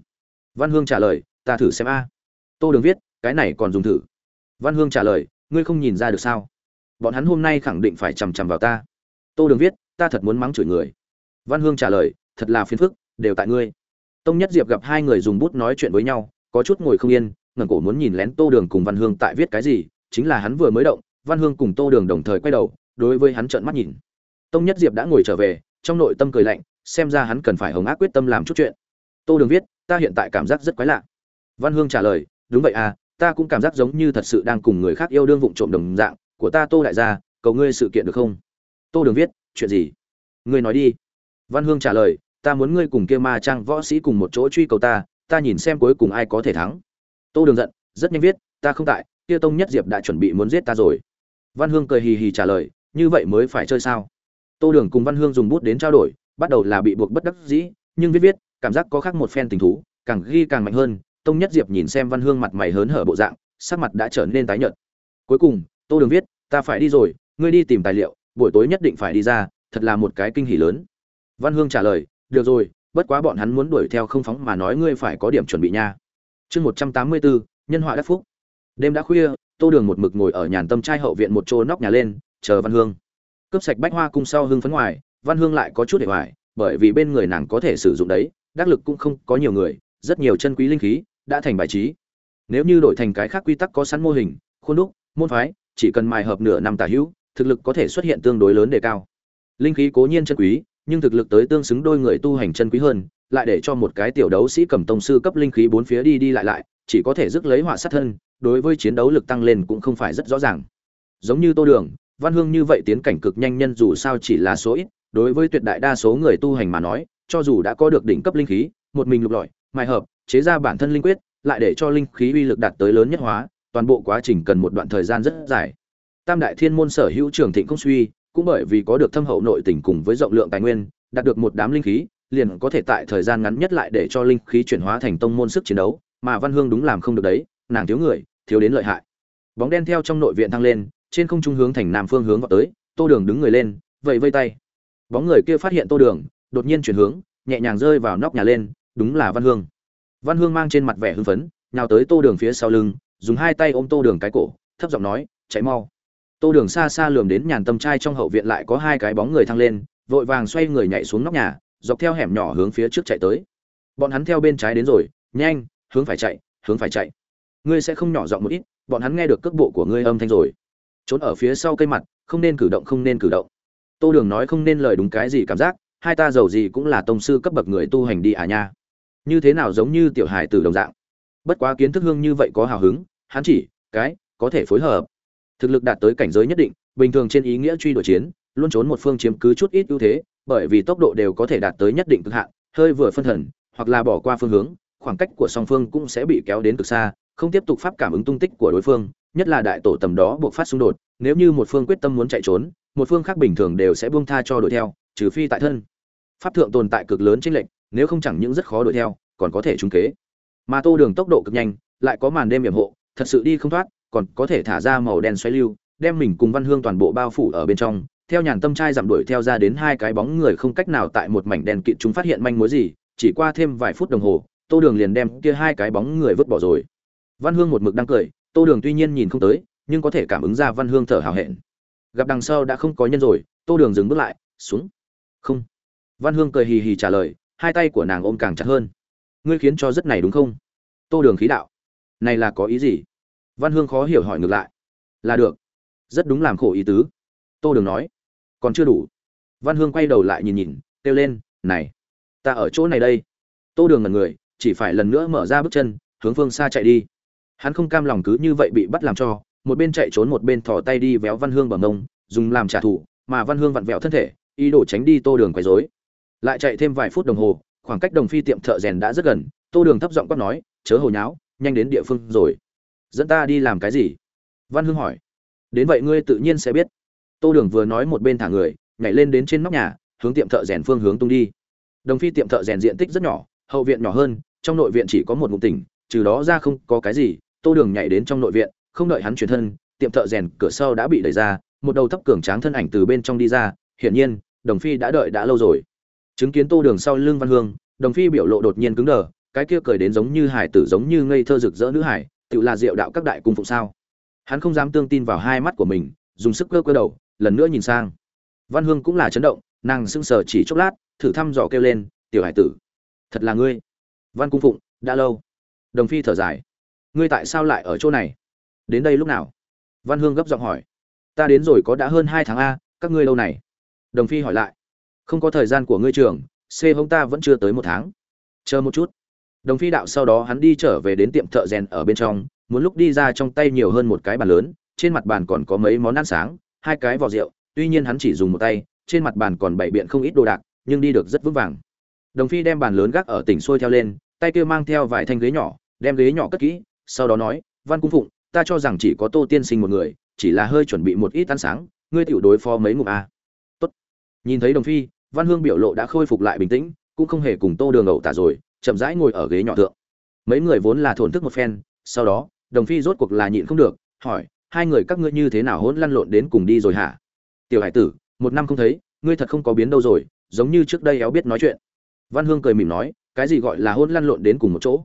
Văn hương trả lời, ta thử xem a. Tô đường viết, cái này còn dùng thử. Văn hương trả lời, ngươi không nhìn ra được sao? Bọn hắn hôm nay khẳng định phải chằm chằm vào ta. Tô đường viết ta thật muốn mắng chửi người. Văn hương trả lời, thật là phiền phức, đều tại ngươi. Tông nhất diệp gặp hai người dùng bút nói chuyện với nhau, có chút ngồi không yên, ngẩng cổ muốn nhìn lén tô đường cùng văn hương tại viết cái gì, chính là hắn vừa mới động, văn hương cùng tô đường đồng thời quay đầu, đối với hắn trợn mắt nhìn. Tông nhất diệp đã ngồi trở về, trong nội tâm cười lạnh, xem ra hắn cần phải hồng ác quyết tâm làm chút chuyện. Tô đường viết, ta hiện tại cảm giác rất quái lạ. Văn hương trả lời, đúng vậy à ta cũng cảm giác giống như thật sự đang cùng người khác yêu đương vụng trộm đồng dạng, của ta tô đại gia, cầu ngươi sự kiện được không? Tô đường viết chuyện gì? Ngươi nói đi. Văn hương trả lời, ta muốn ngươi cùng kia ma trang võ sĩ cùng một chỗ truy cầu ta ta nhìn xem cuối cùng ai có thể thắng. Tô đường giận, rất nhanh viết, ta không tại, kia tông nhất diệp đã chuẩn bị muốn giết ta rồi. Văn hương cười hì hì trả lời, như vậy mới phải chơi sao? Tô đường cùng văn hương dùng bút đến trao đổi, bắt đầu là bị buộc bất đắc dĩ, nhưng viết viết, cảm giác có khác một phen tình thú, càng ghi càng mạnh hơn, tông nhất diệp nhìn xem văn hương mặt mày hớn hở bộ dạng, sắc mặt đã trở nên tái nhợt. Cuối cùng, tô đường viết, ta phải đi rồi, ngươi đi tìm tài liệu buổi tối nhất định phải đi ra, thật là một cái kinh hỉ lớn. Văn hương trả lời, được rồi, bất quá bọn hắn muốn đuổi theo không phóng mà nói ngươi phải có điểm chuẩn bị nha. Chương một trăm tám mươi bốn, nhân họa đắc phúc. Đêm đã khuya, tô đường một mực ngồi ở nhàn tâm trai hậu viện một chỗ nóc nhà lên, chờ văn hương. Cướp sạch bách hoa cung sau hưng phấn ngoài, văn hương lại có chút để hoài, bởi vì bên người nàng có thể sử dụng đấy, đắc lực cũng không có nhiều người, rất nhiều chân quý linh khí đã thành bài trí. Nếu như đổi thành cái khác quy tắc có sẵn mô hình, khuôn đúc, môn phái, chỉ cần mài hợp nửa năm tả hữu thực lực có thể xuất hiện tương đối lớn đề cao. Linh khí cố nhiên chân quý, nhưng thực lực tới tương xứng đôi người tu hành chân quý hơn, lại để cho một cái tiểu đấu sĩ cầm tông sư cấp linh khí bốn phía đi đi lại lại, chỉ có thể rước lấy họa sát thân, đối với chiến đấu lực tăng lên cũng không phải rất rõ ràng. Giống như tô đường, văn hương như vậy tiến cảnh cực nhanh nhân dù sao chỉ là số ít, đối với tuyệt đại đa số người tu hành mà nói, cho dù đã có được đỉnh cấp linh khí, một mình lục lọi, mài hợp, chế ra bản thân linh quyết, lại để cho linh khí uy lực đạt tới lớn nhất hóa, toàn bộ quá trình cần một đoạn thời gian rất dài tam đại thiên môn sở hữu trường thịnh công suy, cũng bởi vì có được thâm hậu nội tình cùng với rộng lượng tài nguyên, đạt được một đám linh khí, liền có thể tại thời gian ngắn nhất lại để cho linh khí chuyển hóa thành tông môn sức chiến đấu, mà văn hương đúng làm không được đấy, nàng thiếu người, thiếu đến lợi hại. Bóng đen theo trong nội viện thăng lên, trên không trung hướng thành nam phương hướng vào tới, tô đường đứng người lên, vẫy vây tay. Bóng người kia phát hiện tô đường, đột nhiên chuyển hướng, nhẹ nhàng rơi vào nóc nhà lên, đúng là văn hương. Văn hương mang trên mặt vẻ hưng phấn, nhào tới tô đường phía sau lưng, dùng hai tay ôm tô đường cái cổ, thấp giọng nói, chạy mau tô đường xa xa lườm đến nhàn tâm trai trong hậu viện lại có hai cái bóng người thăng lên, vội vàng xoay người nhảy xuống nóc nhà, dọc theo hẻm nhỏ hướng phía trước chạy tới. Bọn hắn theo bên trái đến rồi, nhanh, hướng phải chạy, hướng phải chạy. Ngươi sẽ không nhỏ giọng một ít, bọn hắn nghe được cước bộ của ngươi âm thanh rồi. Trốn ở phía sau cây mặt, không nên cử động, không nên cử động. Tô đường nói không nên lời đúng cái gì cảm giác, hai ta giàu gì cũng là tông sư cấp bậc người tu hành đi à nha. Như thế nào giống như tiểu hài từ đồng dạng. Bất quá kiến thức hương như vậy có hào hứng, hắn chỉ, cái, có thể phối hợp thực lực đạt tới cảnh giới nhất định, bình thường trên ý nghĩa truy đuổi chiến, luôn trốn một phương chiếm cứ chút ít ưu thế, bởi vì tốc độ đều có thể đạt tới nhất định cực hạn, hơi vừa phân thần, hoặc là bỏ qua phương hướng, khoảng cách của song phương cũng sẽ bị kéo đến cực xa, không tiếp tục pháp cảm ứng tung tích của đối phương, nhất là đại tổ tầm đó buộc phát xung đột, nếu như một phương quyết tâm muốn chạy trốn, một phương khác bình thường đều sẽ buông tha cho đuổi theo, trừ phi tại thân. Pháp thượng tồn tại cực lớn trên lệnh nếu không chẳng những rất khó đuổi theo, còn có thể trúng kế. Mà tô đường tốc độ cực nhanh, lại có màn đêm hiểm hộ, thật sự đi không thoát còn có thể thả ra màu đen xoáy lưu, đem mình cùng văn hương toàn bộ bao phủ ở bên trong. Theo nhàn tâm trai giảm đuổi theo ra đến hai cái bóng người không cách nào tại một mảnh đen kịt chúng phát hiện manh mối gì, chỉ qua thêm vài phút đồng hồ, tô đường liền đem kia hai cái bóng người vứt bỏ rồi. Văn hương một mực đang cười, tô đường tuy nhiên nhìn không tới, nhưng có thể cảm ứng ra văn hương thở hào hẹn. Gặp đằng sau đã không có nhân rồi, tô đường dừng bước lại, xuống. Không. Văn hương cười hì hì trả lời, hai tay của nàng ôm càng chặt hơn. Ngươi khiến cho rất này đúng không? Tô đường khí đạo. Này là có ý gì? Văn hương khó hiểu hỏi ngược lại. Là được. Rất đúng làm khổ ý tứ. Tô đường nói. Còn chưa đủ. Văn hương quay đầu lại nhìn nhìn, kêu lên, này, ta ở chỗ này đây. Tô đường ngần người, chỉ phải lần nữa mở ra bước chân, hướng phương xa chạy đi. Hắn không cam lòng cứ như vậy bị bắt làm cho, một bên chạy trốn một bên thò tay đi véo văn hương bằng mông, dùng làm trả thù, mà văn hương vặn vẹo thân thể, ý đồ tránh đi tô đường quấy rối. Lại chạy thêm vài phút đồng hồ, khoảng cách đồng phi tiệm thợ rèn đã rất gần, tô đường thấp giọng quát nói, chớ hồi nháo, nhanh đến địa phương rồi dẫn ta đi làm cái gì? Văn hương hỏi. Đến vậy ngươi tự nhiên sẽ biết. Tô đường vừa nói một bên thả người, nhảy lên đến trên nóc nhà, hướng tiệm thợ rèn phương hướng tung đi. Đồng phi tiệm thợ rèn diện tích rất nhỏ, hậu viện nhỏ hơn, trong nội viện chỉ có một ngụ tỉnh, trừ đó ra không có cái gì. Tô đường nhảy đến trong nội viện, không đợi hắn chuyển thân, tiệm thợ rèn cửa sau đã bị đẩy ra, một đầu thấp cường tráng thân ảnh từ bên trong đi ra, hiển nhiên, đồng phi đã đợi đã lâu rồi. Chứng kiến tô đường sau lưng văn hương, đồng phi biểu lộ đột nhiên cứng đờ, cái kia cười đến giống như hải tử giống như ngây thơ rực rỡ nữ hải tự là diệu đạo các đại cung phụng sao? Hắn không dám tương tin vào hai mắt của mình, dùng sức cơ cơ đầu, lần nữa nhìn sang. Văn hương cũng là chấn động, nàng sững sờ chỉ chốc lát, thử thăm dò kêu lên, tiểu hải tử, thật là ngươi. Văn cung phụng, đã lâu. Đồng phi thở dài, ngươi tại sao lại ở chỗ này? Đến đây lúc nào? Văn hương gấp giọng hỏi, ta đến rồi có đã hơn hai tháng a, các ngươi lâu này? Đồng phi hỏi lại, không có thời gian của ngươi trường, c hông ta vẫn chưa tới một tháng. Chờ một chút đồng phi đạo sau đó hắn đi trở về đến tiệm thợ rèn ở bên trong, muốn lúc đi ra trong tay nhiều hơn một cái bàn lớn, trên mặt bàn còn có mấy món ăn sáng, hai cái vỏ rượu, tuy nhiên hắn chỉ dùng một tay, trên mặt bàn còn bảy biện không ít đồ đạc, nhưng đi được rất vững vàng. Đồng phi đem bàn lớn gác ở tỉnh xuôi theo lên, tay kia mang theo vài thanh ghế nhỏ, đem ghế nhỏ cất kỹ, sau đó nói, văn cung phụng, ta cho rằng chỉ có tô tiên sinh một người, chỉ là hơi chuẩn bị một ít ăn sáng, ngươi tiểu đối phó mấy ngụm a tốt. Nhìn thấy đồng phi, văn hương biểu lộ đã khôi phục lại bình tĩnh, cũng không hề cùng tô đường ẩu tả rồi chậm rãi ngồi ở ghế nhỏ thượng. Mấy người vốn là thổn thức một phen, sau đó, đồng phi rốt cuộc là nhịn không được, hỏi, hai người các ngươi như thế nào hỗn lăn lộn đến cùng đi rồi hả? Tiểu hải tử, một năm không thấy, ngươi thật không có biến đâu rồi, giống như trước đây éo biết nói chuyện. Văn hương cười mỉm nói, cái gì gọi là hôn lăn lộn đến cùng một chỗ?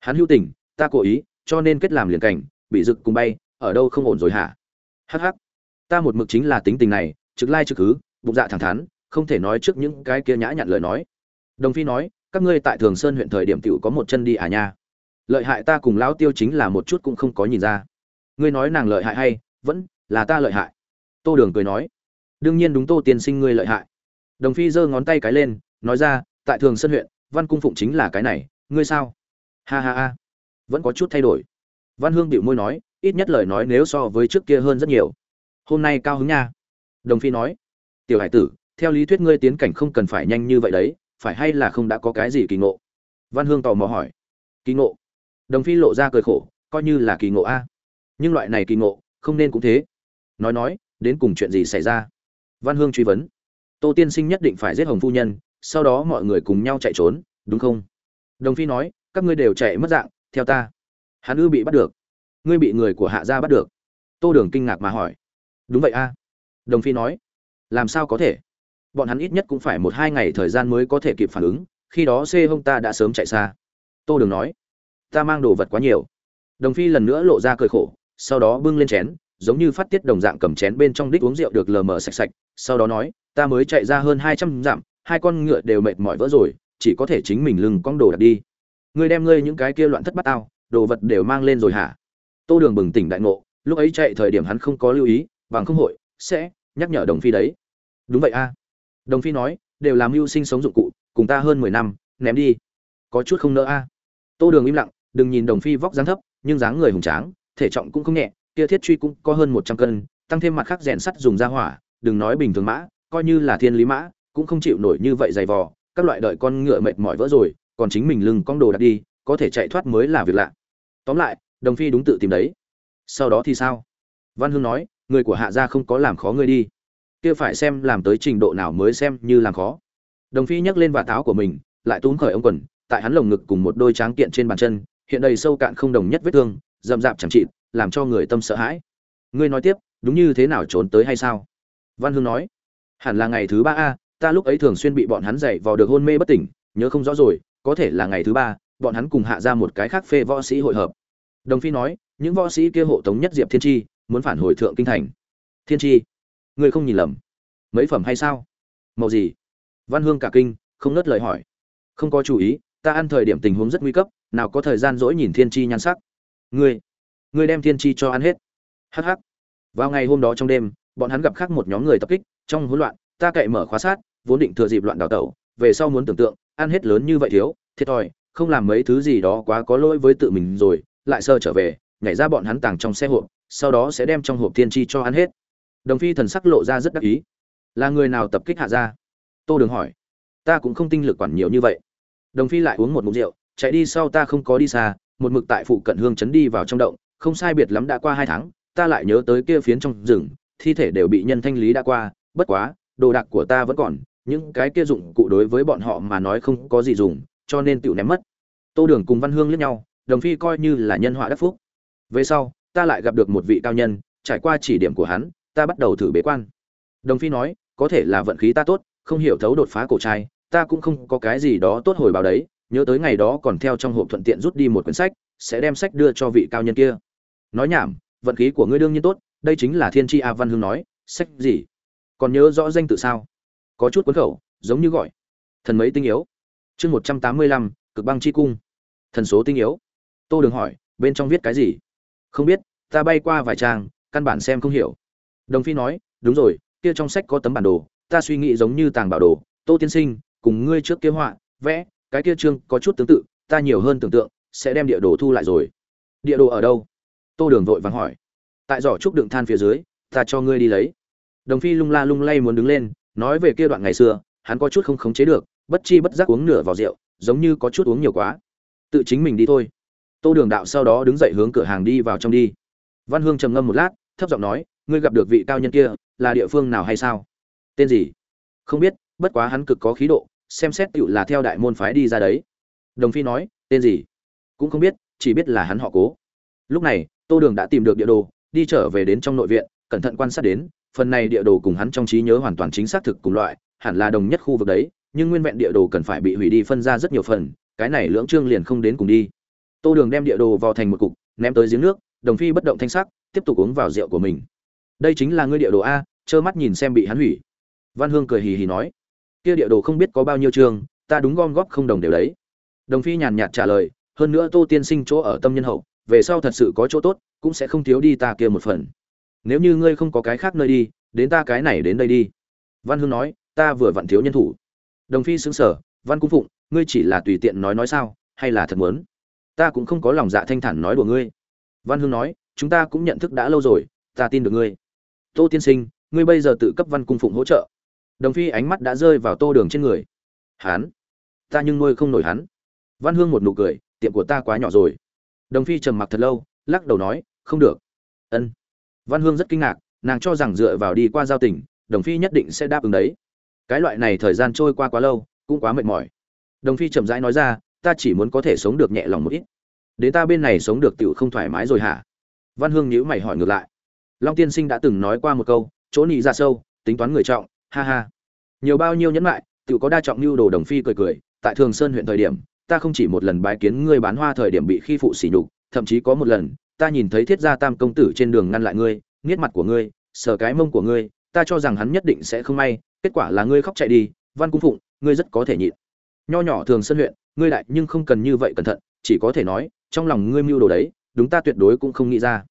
Hắn hữu tình, ta cố ý, cho nên kết làm liền cảnh, bị rực cùng bay, ở đâu không ổn rồi hả? Hắc hắc, ta một mực chính là tính tình này, trực lai trực cứ, bụng dạ thẳng thắn, không thể nói trước những cái kia nhã nhặn lời nói. Đồng phi nói các ngươi tại thường sơn huyện thời điểm tiểu có một chân đi à nha. Lợi hại ta cùng lão tiêu chính là một chút cũng không có nhìn ra. Ngươi nói nàng lợi hại hay, vẫn là ta lợi hại. Tô đường cười nói. Đương nhiên đúng tô tiên sinh ngươi lợi hại. Đồng phi giơ ngón tay cái lên, nói ra, tại thường sơn huyện, văn cung phụng chính là cái này, ngươi sao? Ha ha ha. Vẫn có chút thay đổi. Văn hương bịu môi nói, ít nhất lời nói nếu so với trước kia hơn rất nhiều. Hôm nay cao hứng nha. Đồng phi nói. Tiểu hải tử, theo lý thuyết ngươi tiến cảnh không cần phải nhanh như vậy đấy phải hay là không đã có cái gì kỳ ngộ? Văn hương tò mò hỏi. Kỳ ngộ? Đồng phi lộ ra cười khổ, coi như là kỳ ngộ a. Nhưng loại này kỳ ngộ, không nên cũng thế. Nói nói, đến cùng chuyện gì xảy ra? Văn hương truy vấn. Tô tiên sinh nhất định phải giết hồng phu nhân, sau đó mọi người cùng nhau chạy trốn, đúng không? Đồng phi nói, các ngươi đều chạy mất dạng, theo ta. Hắn ư bị bắt được. Ngươi bị người của hạ gia bắt được. Tô đường kinh ngạc mà hỏi. Đúng vậy a. Đồng phi nói, làm sao có thể? Bọn hắn ít nhất cũng phải một hai ngày thời gian mới có thể kịp phản ứng, khi đó c hông ta đã sớm chạy xa. Tô đường nói, ta mang đồ vật quá nhiều. Đồng phi lần nữa lộ ra cười khổ, sau đó bưng lên chén, giống như phát tiết đồng dạng cầm chén bên trong đích uống rượu được lờ mờ sạch sạch, sau đó nói, ta mới chạy ra hơn hai trăm dặm, hai con ngựa đều mệt mỏi vỡ rồi, chỉ có thể chính mình lưng con đồ đặt đi. Ngươi đem ngươi những cái kia loạn thất bát tao, đồ vật đều mang lên rồi hả? Tô đường bừng tỉnh đại ngộ, lúc ấy chạy thời điểm hắn không có lưu ý, bằng không hội, sẽ nhắc nhở đồng phi đấy. Đúng vậy a đồng phi nói, đều làm mưu sinh sống dụng cụ, cùng ta hơn mười năm, ném đi. Có chút không nỡ a. Tô đường im lặng, đừng nhìn đồng phi vóc dáng thấp, nhưng dáng người hùng tráng, thể trọng cũng không nhẹ, kia thiết truy cũng có hơn một trăm cân, tăng thêm mặt khác rèn sắt dùng ra hỏa, đừng nói bình thường mã, coi như là thiên lý mã, cũng không chịu nổi như vậy dày vò, các loại đợi con ngựa mệt mỏi vỡ rồi, còn chính mình lưng con đồ đặt đi, có thể chạy thoát mới là việc lạ. Tóm lại, đồng phi đúng tự tìm đấy. Sau đó thì sao? Văn hương nói, người của hạ gia không có làm khó ngươi đi kia phải xem làm tới trình độ nào mới xem như làm khó. Đồng phi nhấc lên vạt áo của mình, lại túm khởi ông quần, tại hắn lồng ngực cùng một đôi tráng kiện trên bàn chân, hiện đầy sâu cạn không đồng nhất vết thương, rậm rạp chẳng trị làm cho người tâm sợ hãi. Ngươi nói tiếp, đúng như thế nào trốn tới hay sao? Văn hương nói, hẳn là ngày thứ ba a, ta lúc ấy thường xuyên bị bọn hắn dậy vào được hôn mê bất tỉnh, nhớ không rõ rồi, có thể là ngày thứ ba, bọn hắn cùng hạ ra một cái khác phê võ sĩ hội hợp. Đồng phi nói, những võ sĩ kia hộ tống nhất diệp thiên tri muốn phản hồi thượng kinh thành. Thiên tri ngươi không nhìn lầm. Mấy phẩm hay sao? Màu gì? Văn hương cả kinh, không nớt lời hỏi. Không có chú ý, ta ăn thời điểm tình huống rất nguy cấp, nào có thời gian dỗi nhìn thiên tri nhan sắc. Ngươi ngươi đem thiên tri cho ăn hết. Hh vào ngày hôm đó trong đêm, bọn hắn gặp khác một nhóm người tập kích, trong hỗn loạn, ta cậy mở khóa sát, vốn định thừa dịp loạn đào tẩu, về sau muốn tưởng tượng, ăn hết lớn như vậy thiếu, thiệt thòi, không làm mấy thứ gì đó quá có lỗi với tự mình rồi, lại sơ trở về, nhảy ra bọn hắn tàng trong xe hộp, sau đó sẽ đem trong hộp thiên tri cho ăn hết đồng phi thần sắc lộ ra rất đắc ý. Là người nào tập kích hạ gia, tô đường hỏi. Ta cũng không tinh lực quản nhiều như vậy. Đồng phi lại uống một mục rượu chạy đi sau ta không có đi xa một mực tại phụ cận hương chấn đi vào trong động không sai biệt lắm đã qua hai tháng ta lại nhớ tới kia phiến trong rừng thi thể đều bị nhân thanh lý đã qua bất quá đồ đạc của ta vẫn còn những cái kia dụng cụ đối với bọn họ mà nói không có gì dùng cho nên tự ném mất. Tô đường cùng văn hương lẫn nhau đồng phi coi như là nhân họa đắc phúc. Về sau ta lại gặp được một vị cao nhân trải qua chỉ điểm của hắn ta bắt đầu thử bế quan. Đồng phi nói, có thể là vận khí ta tốt, không hiểu thấu đột phá cổ trai, ta cũng không có cái gì đó tốt hồi báo đấy, nhớ tới ngày đó còn theo trong hộp thuận tiện rút đi một quyển sách, sẽ đem sách đưa cho vị cao nhân kia. Nói nhảm, vận khí của ngươi đương nhiên tốt, đây chính là thiên tri a văn hương nói, sách gì? Còn nhớ rõ danh tự sao? Có chút cuốn khẩu, giống như gọi. Thần mấy tinh yếu? Chương một trăm tám mươi lăm, cực băng chi cung. Thần số tinh yếu. Tô đường hỏi, bên trong viết cái gì? Không biết, ta bay qua vài trang, căn bản xem không hiểu đồng phi nói, đúng rồi, kia trong sách có tấm bản đồ, ta suy nghĩ giống như tàng bảo đồ. Tô tiên sinh, cùng ngươi trước kế họa, vẽ, cái kia chương có chút tương tự, ta nhiều hơn tưởng tượng, sẽ đem địa đồ thu lại rồi. Địa đồ ở đâu? Tô đường vội vàng hỏi. Tại giỏ trúc đựng than phía dưới, ta cho ngươi đi lấy. Đồng phi lung la lung lay muốn đứng lên, nói về kia đoạn ngày xưa, hắn có chút không khống chế được, bất chi bất giác uống nửa vào rượu, giống như có chút uống nhiều quá. Tự chính mình đi thôi. Tô đường đạo sau đó đứng dậy hướng cửa hàng đi vào trong đi. Văn hương trầm ngâm một lát, thấp giọng nói ngươi gặp được vị cao nhân kia, là địa phương nào hay sao? Tên gì? Không biết, bất quá hắn cực có khí độ, xem xét tựu là theo đại môn phái đi ra đấy. Đồng phi nói, tên gì? Cũng không biết, chỉ biết là hắn họ cố. Lúc này, tô đường đã tìm được địa đồ, đi trở về đến trong nội viện, cẩn thận quan sát đến, phần này địa đồ cùng hắn trong trí nhớ hoàn toàn chính xác thực cùng loại, hẳn là đồng nhất khu vực đấy, nhưng nguyên vẹn địa đồ cần phải bị hủy đi phân ra rất nhiều phần, cái này lưỡng trương liền không đến cùng đi. Tô đường đem địa đồ vào thành một cục, ném tới giếng nước, đồng phi bất động thanh sắc, tiếp tục uống vào rượu của mình đây chính là ngươi địa đồ a, trơ mắt nhìn xem bị hắn hủy. Văn hương cười hì hì nói, kia địa đồ không biết có bao nhiêu chương ta đúng gom góp không đồng đều đấy. Đồng phi nhàn nhạt trả lời, hơn nữa tô tiên sinh chỗ ở tâm nhân hậu, về sau thật sự có chỗ tốt, cũng sẽ không thiếu đi ta kia một phần. Nếu như ngươi không có cái khác nơi đi, đến ta cái này đến đây đi. Văn hương nói, ta vừa vặn thiếu nhân thủ. Đồng phi xứng sở văn cung phụng, ngươi chỉ là tùy tiện nói nói sao, hay là thật muốn? Ta cũng không có lòng dạ thanh thản nói đùa ngươi. Văn hương nói, chúng ta cũng nhận thức đã lâu rồi, ta tin được ngươi tô tiên sinh, ngươi bây giờ tự cấp văn cung phụng hỗ trợ. Đồng phi ánh mắt đã rơi vào tô đường trên người. Hán. Ta nhưng nuôi không nổi hắn. Văn hương một nụ cười, tiệm của ta quá nhỏ rồi. Đồng phi trầm mặc thật lâu, lắc đầu nói, không được. Ân. Văn hương rất kinh ngạc, nàng cho rằng dựa vào đi qua giao tình, đồng phi nhất định sẽ đáp ứng đấy. Cái loại này thời gian trôi qua quá lâu, cũng quá mệt mỏi. Đồng phi chậm rãi nói ra, ta chỉ muốn có thể sống được nhẹ lòng một ít. Đến ta bên này sống được tựu không thoải mái rồi hả? Văn hương nhữ mày hỏi ngược lại long tiên sinh đã từng nói qua một câu, chỗ nị ra sâu, tính toán người trọng, ha ha. Nhiều bao nhiêu nhẫn lại tự có đa trọng lưu đồ đồng phi cười cười, tại thường sơn huyện thời điểm, ta không chỉ một lần bái kiến ngươi bán hoa thời điểm bị khi phụ sỉ nhục, thậm chí có một lần, ta nhìn thấy thiết gia tam công tử trên đường ngăn lại ngươi, nghiết mặt của ngươi, sờ cái mông của ngươi, ta cho rằng hắn nhất định sẽ không may, kết quả là ngươi khóc chạy đi, văn cung phụng, ngươi rất có thể nhịn. Nho nhỏ thường sân huyện, ngươi đại nhưng không cần như vậy cẩn thận, chỉ có thể nói, trong lòng ngươi mưu đồ đấy, đúng ta tuyệt đối cũng không nghĩ ra.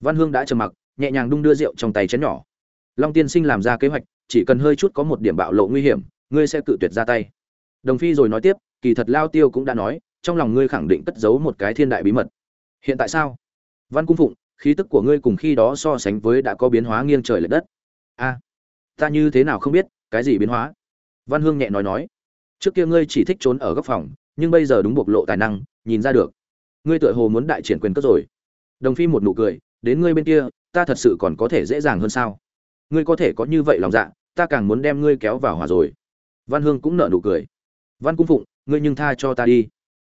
Văn hương đã trầm mặc nhẹ nhàng đung đưa rượu trong tay chén nhỏ. Long tiên sinh làm ra kế hoạch, chỉ cần hơi chút có một điểm bạo lộ nguy hiểm, ngươi sẽ cự tuyệt ra tay. Đồng phi rồi nói tiếp, kỳ thật lao tiêu cũng đã nói, trong lòng ngươi khẳng định cất giấu một cái thiên đại bí mật. Hiện tại sao? Văn cung phụng, khí tức của ngươi cùng khi đó so sánh với đã có biến hóa nghiêng trời lệch đất. A, ta như thế nào không biết, cái gì biến hóa? Văn hương nhẹ nói nói, trước kia ngươi chỉ thích trốn ở góc phòng, nhưng bây giờ đúng bộc lộ tài năng, nhìn ra được. Ngươi tựa hồ muốn đại triển quyền cất rồi. Đồng phi một nụ cười, đến ngươi bên kia ta thật sự còn có thể dễ dàng hơn sao? Ngươi có thể có như vậy lòng dạ ta càng muốn đem ngươi kéo vào hòa rồi. Văn hương cũng nở nụ cười. Văn cung phụng, ngươi nhưng tha cho ta đi.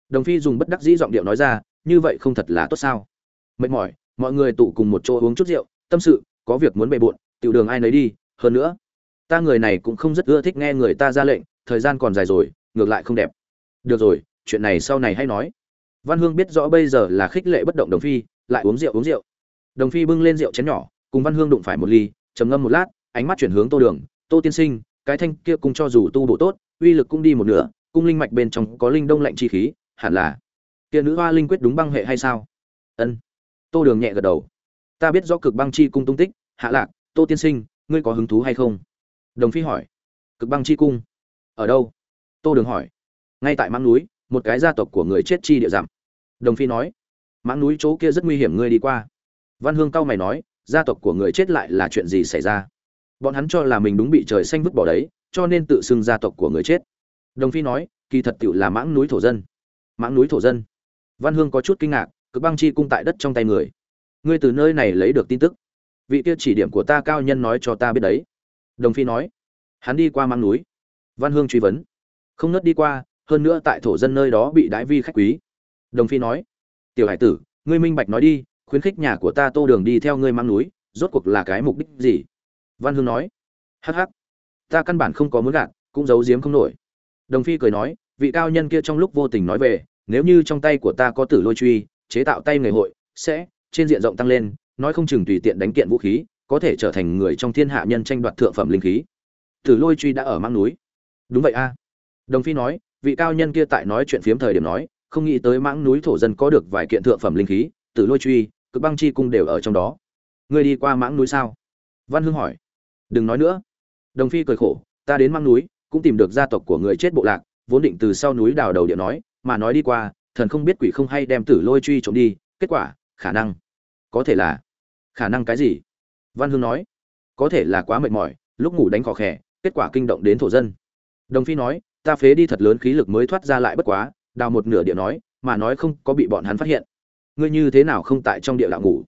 Đồng phi dùng bất đắc dĩ giọng điệu nói ra, như vậy không thật là tốt sao? Mệt mỏi, mọi người tụ cùng một chỗ uống chút rượu, tâm sự, có việc muốn bề bộn, tiểu đường ai nấy đi, hơn nữa, ta người này cũng không rất ưa thích nghe người ta ra lệnh, thời gian còn dài rồi, ngược lại không đẹp. Được rồi, chuyện này sau này hay nói. Văn hương biết rõ bây giờ là khích lệ bất động đồng phi, lại uống rượu uống rượu đồng phi bưng lên rượu chén nhỏ, cùng văn hương đụng phải một ly, trầm ngâm một lát, ánh mắt chuyển hướng tô đường. Tô tiên sinh, cái thanh kia cùng cho dù tu bộ tốt, uy lực cũng đi một nửa, cung linh mạch bên trong có linh đông lạnh chi khí, hẳn là kia nữ hoa linh quyết đúng băng hệ hay sao? Ân. Tô đường nhẹ gật đầu. Ta biết rõ cực băng chi cung tung tích, hạ lạc, tô tiên sinh, ngươi có hứng thú hay không? Đồng phi hỏi. Cực băng chi cung? Ở đâu? Tô đường hỏi. Ngay tại mãng núi, một cái gia tộc của người chết chi địa giảm đồng phi nói. Mãng núi chỗ kia rất nguy hiểm, ngươi đi qua văn hương cao mày nói, gia tộc của người chết lại là chuyện gì xảy ra? Bọn hắn cho là mình đúng bị trời xanh vứt bỏ đấy, cho nên tự xưng gia tộc của người chết. Đồng phi nói, kỳ thật tiểu là mãng núi thổ dân. Mãng núi thổ dân. Văn hương có chút kinh ngạc, cực băng chi cung tại đất trong tay người. Ngươi từ nơi này lấy được tin tức. Vị kia chỉ điểm của ta cao nhân nói cho ta biết đấy. Đồng phi nói, hắn đi qua mãng núi. Văn hương truy vấn. Không nớt đi qua, hơn nữa tại thổ dân nơi đó bị đại vi khách quý. Đồng phi nói, tiểu hải tử, ngươi minh bạch nói đi khuyến khích nhà của ta tô đường đi theo ngươi mang núi, rốt cuộc là cái mục đích gì? Văn hương nói. Hắc hắc. Ta căn bản không có muốn gạt, cũng giấu giếm không nổi. Đồng phi cười nói, vị cao nhân kia trong lúc vô tình nói về, nếu như trong tay của ta có tử lôi truy, chế tạo tay người hội, sẽ, trên diện rộng tăng lên, nói không chừng tùy tiện đánh kiện vũ khí, có thể trở thành người trong thiên hạ nhân tranh đoạt thượng phẩm linh khí. Tử lôi truy đã ở mang núi. Đúng vậy a. Đồng phi nói, vị cao nhân kia tại nói chuyện phiếm thời điểm nói, không nghĩ tới mãng núi thổ dân có được vài kiện thượng phẩm linh khí, tử lôi truy cực băng chi cung đều ở trong đó. Ngươi đi qua mãng núi sao? Văn hưng hỏi. Đừng nói nữa. Đồng phi cười khổ, ta đến mãng núi, cũng tìm được gia tộc của người chết bộ lạc, vốn định từ sau núi đào đầu điện nói, mà nói đi qua, thần không biết quỷ không hay đem tử lôi truy trộm đi, kết quả, khả năng, có thể là, khả năng cái gì? Văn hưng nói, có thể là quá mệt mỏi, lúc ngủ đánh khó khẽ kết quả kinh động đến thổ dân. Đồng phi nói, ta phế đi thật lớn khí lực mới thoát ra lại bất quá, đào một nửa địa nói, mà nói không có bị bọn hắn phát hiện ngươi như thế nào không tại trong địa đạo ngủ?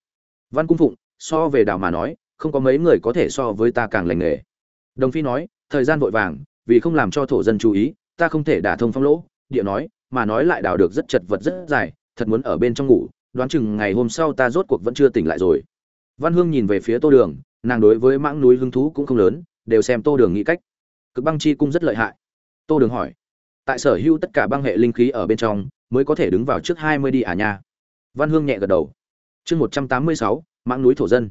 Văn cung phụng, so về đào mà nói, không có mấy người có thể so với ta càng lành nghề. Đồng phi nói, thời gian vội vàng, vì không làm cho thổ dân chú ý, ta không thể đả thông phong lỗ. Địa nói, mà nói lại đào được rất chật vật rất dài, thật muốn ở bên trong ngủ, đoán chừng ngày hôm sau ta rốt cuộc vẫn chưa tỉnh lại rồi. Văn hương nhìn về phía tô đường, nàng đối với mãng núi hứng thú cũng không lớn, đều xem tô đường nghĩ cách. Cực băng chi cung rất lợi hại. Tô đường hỏi, tại sở hữu tất cả băng hệ linh khí ở bên trong, mới có thể đứng vào trước hai mươi đi à nha? Văn hương nhẹ gật đầu. Chương một trăm tám mươi sáu, mãng núi thổ dân.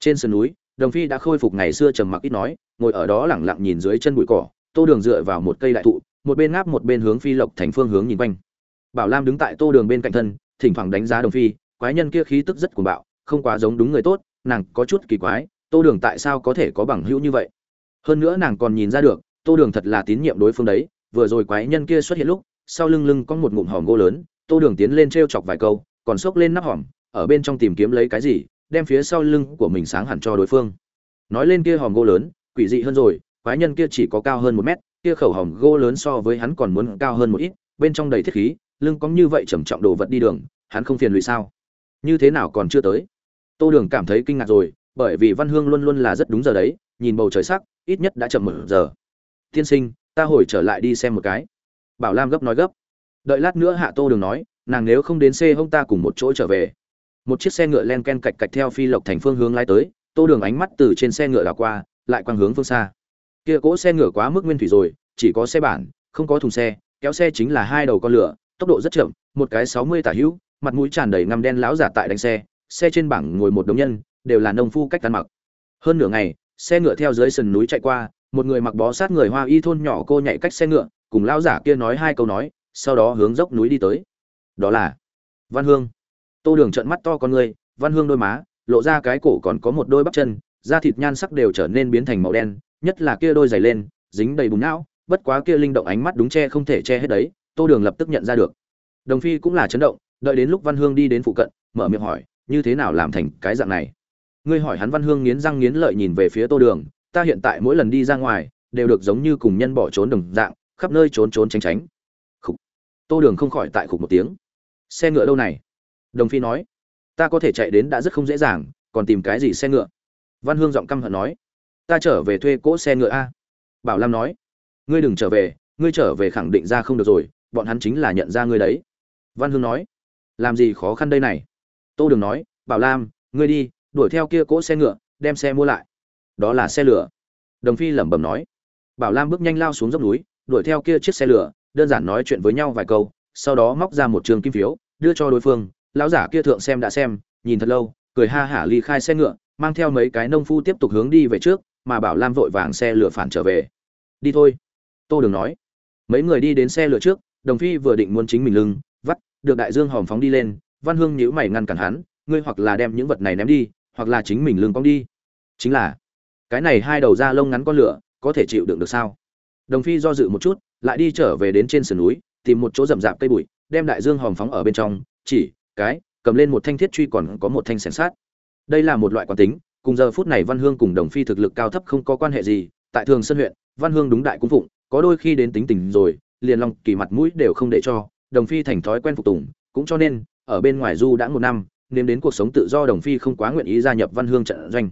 Trên sườn núi, đồng phi đã khôi phục ngày xưa trầm mặc ít nói, ngồi ở đó lẳng lặng nhìn dưới chân bụi cỏ, tô đường dựa vào một cây đại thụ, một bên ngáp một bên hướng phi lộc thành phương hướng nhìn quanh. Bảo lam đứng tại tô đường bên cạnh thân, thỉnh thoảng đánh giá đồng phi, quái nhân kia khí tức rất cuồng bạo, không quá giống đúng người tốt, nàng có chút kỳ quái, tô đường tại sao có thể có bằng hữu như vậy? Hơn nữa nàng còn nhìn ra được, tô đường thật là tín nhiệm đối phương đấy, vừa rồi quái nhân kia xuất hiện lúc, sau lưng lưng có một ngụm hòm gỗ lớn, tô đường tiến lên trêu chọc vài câu còn xốc lên nắp hòm, ở bên trong tìm kiếm lấy cái gì, đem phía sau lưng của mình sáng hẳn cho đối phương. Nói lên kia hòm gỗ lớn, quỷ dị hơn rồi, quái nhân kia chỉ có cao hơn một mét, kia khẩu hòm gỗ lớn so với hắn còn muốn cao hơn một ít, bên trong đầy thiết khí, lưng có như vậy trầm trọng đồ vật đi đường, hắn không phiền lụy sao? Như thế nào còn chưa tới? Tô đường cảm thấy kinh ngạc rồi, bởi vì văn hương luôn luôn là rất đúng giờ đấy, nhìn bầu trời sắc, ít nhất đã chậm một giờ. Tiên sinh, ta hồi trở lại đi xem một cái. Bảo lam gấp nói gấp. Đợi lát nữa hạ tô đường nói nàng nếu không đến xe hông ta cùng một chỗ trở về. Một chiếc xe ngựa len ken cạch cạch theo phi lộc thành phương hướng lái tới, tô đường ánh mắt từ trên xe ngựa đảo qua, lại quang hướng phương xa. Kia cỗ xe ngựa quá mức nguyên thủy rồi, chỉ có xe bản, không có thùng xe, kéo xe chính là hai đầu con lửa, tốc độ rất chậm, một cái sáu mươi tả hữu, mặt mũi tràn đầy ngăm đen láo giả tại đánh xe xe trên bảng ngồi một đống nhân, đều là nông phu cách ăn mặc. Hơn nửa ngày, xe ngựa theo dưới sườn núi chạy qua, một người mặc bó sát người hoa y thôn nhỏ cô nhảy cách xe ngựa, cùng lão giả kia nói hai câu nói, sau đó hướng dốc núi đi tới đó là văn hương. Tô đường trợn mắt to con người, văn hương đôi má, lộ ra cái cổ còn có một đôi bắp chân, da thịt nhan sắc đều trở nên biến thành màu đen, nhất là kia đôi giày lên, dính đầy bùn não, bất quá kia linh động ánh mắt đúng che không thể che hết đấy, tô đường lập tức nhận ra được. Đồng phi cũng là chấn động, đợi đến lúc văn hương đi đến phụ cận, mở miệng hỏi, như thế nào làm thành cái dạng này? Ngươi hỏi hắn văn hương nghiến răng nghiến lợi nhìn về phía tô đường, ta hiện tại mỗi lần đi ra ngoài, đều được giống như cùng nhân bỏ trốn đồng dạng, khắp nơi trốn trốn tránh tránh. Khục. Tô đường không khỏi tại khục một tiếng xe ngựa đâu này? Đồng phi nói, ta có thể chạy đến đã rất không dễ dàng, còn tìm cái gì xe ngựa? Văn hương giọng căm hận nói, ta trở về thuê cỗ xe ngựa a. Bảo lam nói, ngươi đừng trở về, ngươi trở về khẳng định ra không được rồi, bọn hắn chính là nhận ra ngươi đấy. Văn hương nói, làm gì khó khăn đây này? Tô đường nói, bảo lam, ngươi đi, đuổi theo kia cỗ xe ngựa, đem xe mua lại. Đó là xe lửa. Đồng phi lẩm bẩm nói, bảo lam bước nhanh lao xuống dốc núi, đuổi theo kia chiếc xe lửa, đơn giản nói chuyện với nhau vài câu, sau đó móc ra một trường kim phiếu đưa cho đối phương, lão giả kia thượng xem đã xem, nhìn thật lâu, cười ha hả ly khai xe ngựa, mang theo mấy cái nông phu tiếp tục hướng đi về trước, mà bảo lam vội vàng xe lửa phản trở về. Đi thôi. Tô đường nói. Mấy người đi đến xe lửa trước, đồng phi vừa định muốn chính mình lưng, vắt, được đại dương hòm phóng đi lên, văn hương nhíu mày ngăn cản hắn, ngươi hoặc là đem những vật này ném đi, hoặc là chính mình lưng cong đi. Chính là, cái này hai đầu da lông ngắn con lửa, có thể chịu đựng được sao? Đồng phi do dự một chút, lại đi trở về đến trên sườn núi, tìm một chỗ rậm rạp cây bụi đem đại dương hòm phóng ở bên trong, chỉ, cái, cầm lên một thanh thiết truy còn có một thanh sẻng sát đây là một loại quán tính, cùng giờ phút này văn hương cùng đồng phi thực lực cao thấp không có quan hệ gì, tại thường sân huyện, văn hương đúng đại cung phụng, có đôi khi đến tính tình rồi, liền long kỳ mặt mũi đều không để cho, đồng phi thành thói quen phục tùng, cũng cho nên, ở bên ngoài du đã một năm, nên đến cuộc sống tự do đồng phi không quá nguyện ý gia nhập văn hương trận doanh.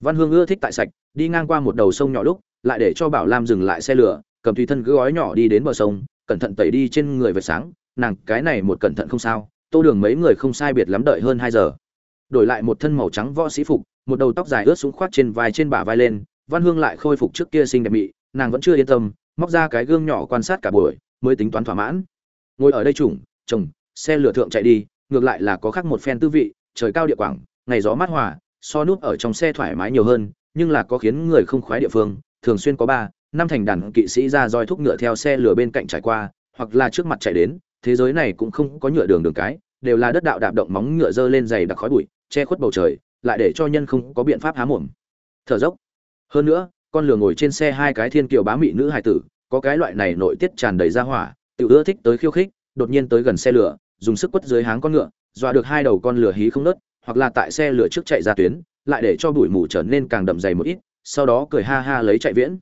Văn hương ưa thích tại sạch, đi ngang qua một đầu sông nhỏ lúc, lại để cho bảo lam dừng lại xe lửa, cầm tùy thân cứ gói nhỏ đi đến bờ sông, cẩn thận tẩy đi trên người vệt sáng nàng cái này một cẩn thận không sao, tô đường mấy người không sai biệt lắm đợi hơn hai giờ. Đổi lại một thân màu trắng võ sĩ phục, một đầu tóc dài ướt xuống khoát trên vai trên bả vai lên, văn hương lại khôi phục trước kia xinh đẹp mị, nàng vẫn chưa yên tâm, móc ra cái gương nhỏ quan sát cả buổi, mới tính toán thỏa mãn. Ngồi ở đây chủng, chồng, xe lửa thượng chạy đi, ngược lại là có khác một phen tư vị, trời cao địa quảng, ngày gió mát hòa, so núp ở trong xe thoải mái nhiều hơn, nhưng là có khiến người không khoái địa phương, thường xuyên có ba, năm thành đàn kỵ sĩ ra roi thúc ngựa theo xe lửa bên cạnh trải qua, hoặc là trước mặt chạy đến thế giới này cũng không có nhựa đường đường cái, đều là đất đạo đạp động móng ngựa dơ lên dày đặc khói bụi, che khuất bầu trời, lại để cho nhân không có biện pháp há mồm. Thở dốc. Hơn nữa, con lừa ngồi trên xe hai cái thiên kiều bá mị nữ hải tử, có cái loại này nội tiết tràn đầy ra hỏa tự ưa thích tới khiêu khích, đột nhiên tới gần xe lửa, dùng sức quất dưới háng con ngựa, dọa được hai đầu con lửa hí không nớt, hoặc là tại xe lửa trước chạy ra tuyến, lại để cho bụi mù trở nên càng đậm dày một ít, sau đó cười ha ha lấy chạy viễn.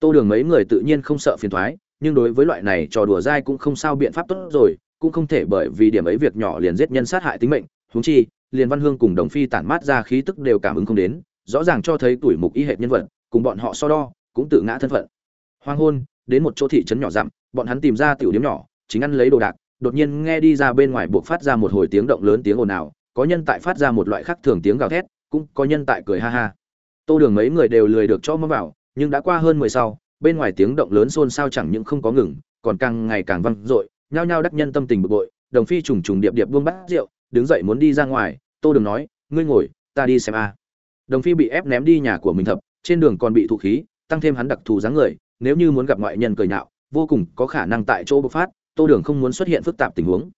Tô đường mấy người tự nhiên không sợ phiền thoái nhưng đối với loại này trò đùa dai cũng không sao biện pháp tốt rồi, cũng không thể bởi vì điểm ấy việc nhỏ liền giết nhân sát hại tính mệnh. Huống chi liền văn hương cùng đồng phi tản mát ra khí tức đều cảm ứng không đến, rõ ràng cho thấy tuổi mục y hệt nhân vật, cùng bọn họ so đo, cũng tự ngã thân phận. Hoang hôn, đến một chỗ thị trấn nhỏ dặm, bọn hắn tìm ra tiểu điếm nhỏ, chính ăn lấy đồ đạc, đột nhiên nghe đi ra bên ngoài buộc phát ra một hồi tiếng động lớn tiếng ồn ào, có nhân tại phát ra một loại khác thường tiếng gào thét, cũng có nhân tại cười ha ha. Tô đường mấy người đều lười được cho mơ vào, nhưng đã qua hơn mười sau bên ngoài tiếng động lớn xôn xao chẳng những không có ngừng, còn càng ngày càng vang dội, nhao nhao đắc nhân tâm tình bực bội, đồng phi trùng trùng điệp điệp buông bát rượu, đứng dậy muốn đi ra ngoài, tô đường nói, ngươi ngồi, ta đi xem a. Đồng phi bị ép ném đi nhà của mình thập, trên đường còn bị thụ khí, tăng thêm hắn đặc thù dáng người, nếu như muốn gặp ngoại nhân cười nhạo, vô cùng có khả năng tại chỗ bộc phát, tô đường không muốn xuất hiện phức tạp tình huống.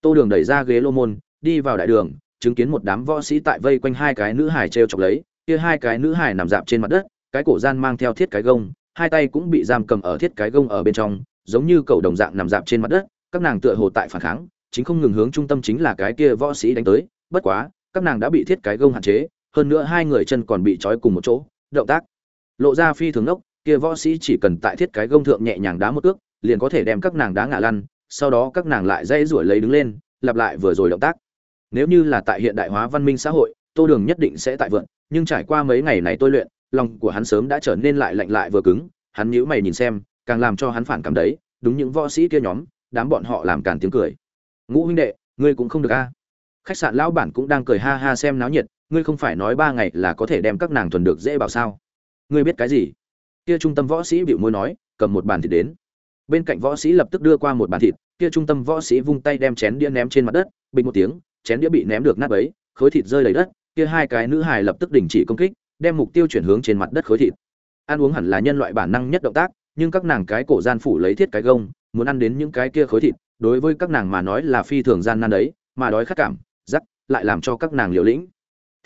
Tô đường đẩy ra ghế lô môn, đi vào đại đường, chứng kiến một đám võ sĩ tại vây quanh hai cái nữ hải t chọc lấy, kia hai cái nữ hải nằm dạp trên mặt đất, cái cổ gian mang theo thiết cái gông hai tay cũng bị giam cầm ở thiết cái gông ở bên trong, giống như cầu đồng dạng nằm dạp trên mặt đất, các nàng tựa hồ tại phản kháng, chính không ngừng hướng trung tâm chính là cái kia võ sĩ đánh tới, bất quá, các nàng đã bị thiết cái gông hạn chế, hơn nữa hai người chân còn bị trói cùng một chỗ, động tác lộ ra phi thường ốc kia võ sĩ chỉ cần tại thiết cái gông thượng nhẹ nhàng đá một ước liền có thể đem các nàng đá ngã lăn, sau đó các nàng lại dây rủi lấy đứng lên, lặp lại vừa rồi động tác. Nếu như là tại hiện đại hóa văn minh xã hội, tô đường nhất định sẽ tại vượn, nhưng trải qua mấy ngày này tôi luyện lòng của hắn sớm đã trở nên lại lạnh lại vừa cứng, hắn nhíu mày nhìn xem, càng làm cho hắn phản cảm đấy, đúng những võ sĩ kia nhóm, đám bọn họ làm càn tiếng cười. Ngũ huynh đệ, ngươi cũng không được a. Khách sạn lão bản cũng đang cười ha ha xem náo nhiệt, ngươi không phải nói ba ngày là có thể đem các nàng thuần được dễ bảo sao? Ngươi biết cái gì? Kia trung tâm võ sĩ bĩu môi nói, cầm một bàn thịt đến. Bên cạnh võ sĩ lập tức đưa qua một bàn thịt, kia trung tâm võ sĩ vung tay đem chén đĩa ném trên mặt đất, bình một tiếng, chén đĩa bị ném được nát bấy, khối thịt rơi đầy đất, kia hai cái nữ hài lập tức đình chỉ công kích đem mục tiêu chuyển hướng trên mặt đất khối thịt. Ăn uống hẳn là nhân loại bản năng nhất động tác, nhưng các nàng cái cổ gian phủ lấy thiết cái gông, muốn ăn đến những cái kia khối thịt, đối với các nàng mà nói là phi thường gian nan đấy, mà đói khát cảm rắc lại làm cho các nàng liều lĩnh.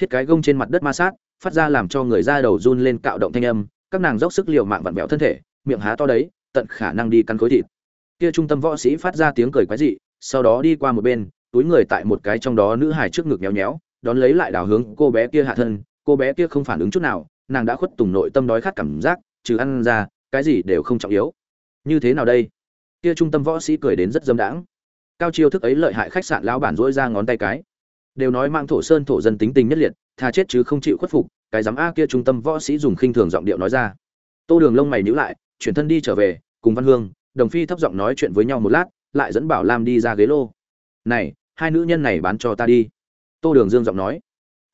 Thiết cái gông trên mặt đất ma sát, phát ra làm cho người da đầu run lên cạo động thanh âm, các nàng dốc sức liều mạng vặn vẹo thân thể, miệng há to đấy, tận khả năng đi cắn khối thịt. Kia trung tâm võ sĩ phát ra tiếng cười quái dị, sau đó đi qua một bên, túi người tại một cái trong đó nữ hài trước ngực nhéo nhéo, đón lấy lại đảo hướng cô bé kia hạ thân cô bé kia không phản ứng chút nào, nàng đã khuất tùng nội tâm đói khát cảm giác, trừ ăn ra, cái gì đều không trọng yếu. Như thế nào đây? Kia trung tâm võ sĩ cười đến rất dâm đãng. Cao chiêu thức ấy lợi hại khách sạn lão bản dỗi ra ngón tay cái. Đều nói mang thổ sơn thổ dân tính tình nhất liệt thà chết chứ không chịu khuất phục, cái giám a kia trung tâm võ sĩ dùng khinh thường giọng điệu nói ra. Tô đường lông mày nhíu lại, chuyển thân đi trở về, cùng văn hương, đồng phi thấp giọng nói chuyện với nhau một lát, lại dẫn bảo lam đi ra ghế lô. Này, hai nữ nhân này bán cho ta đi. Tô đường dương giọng nói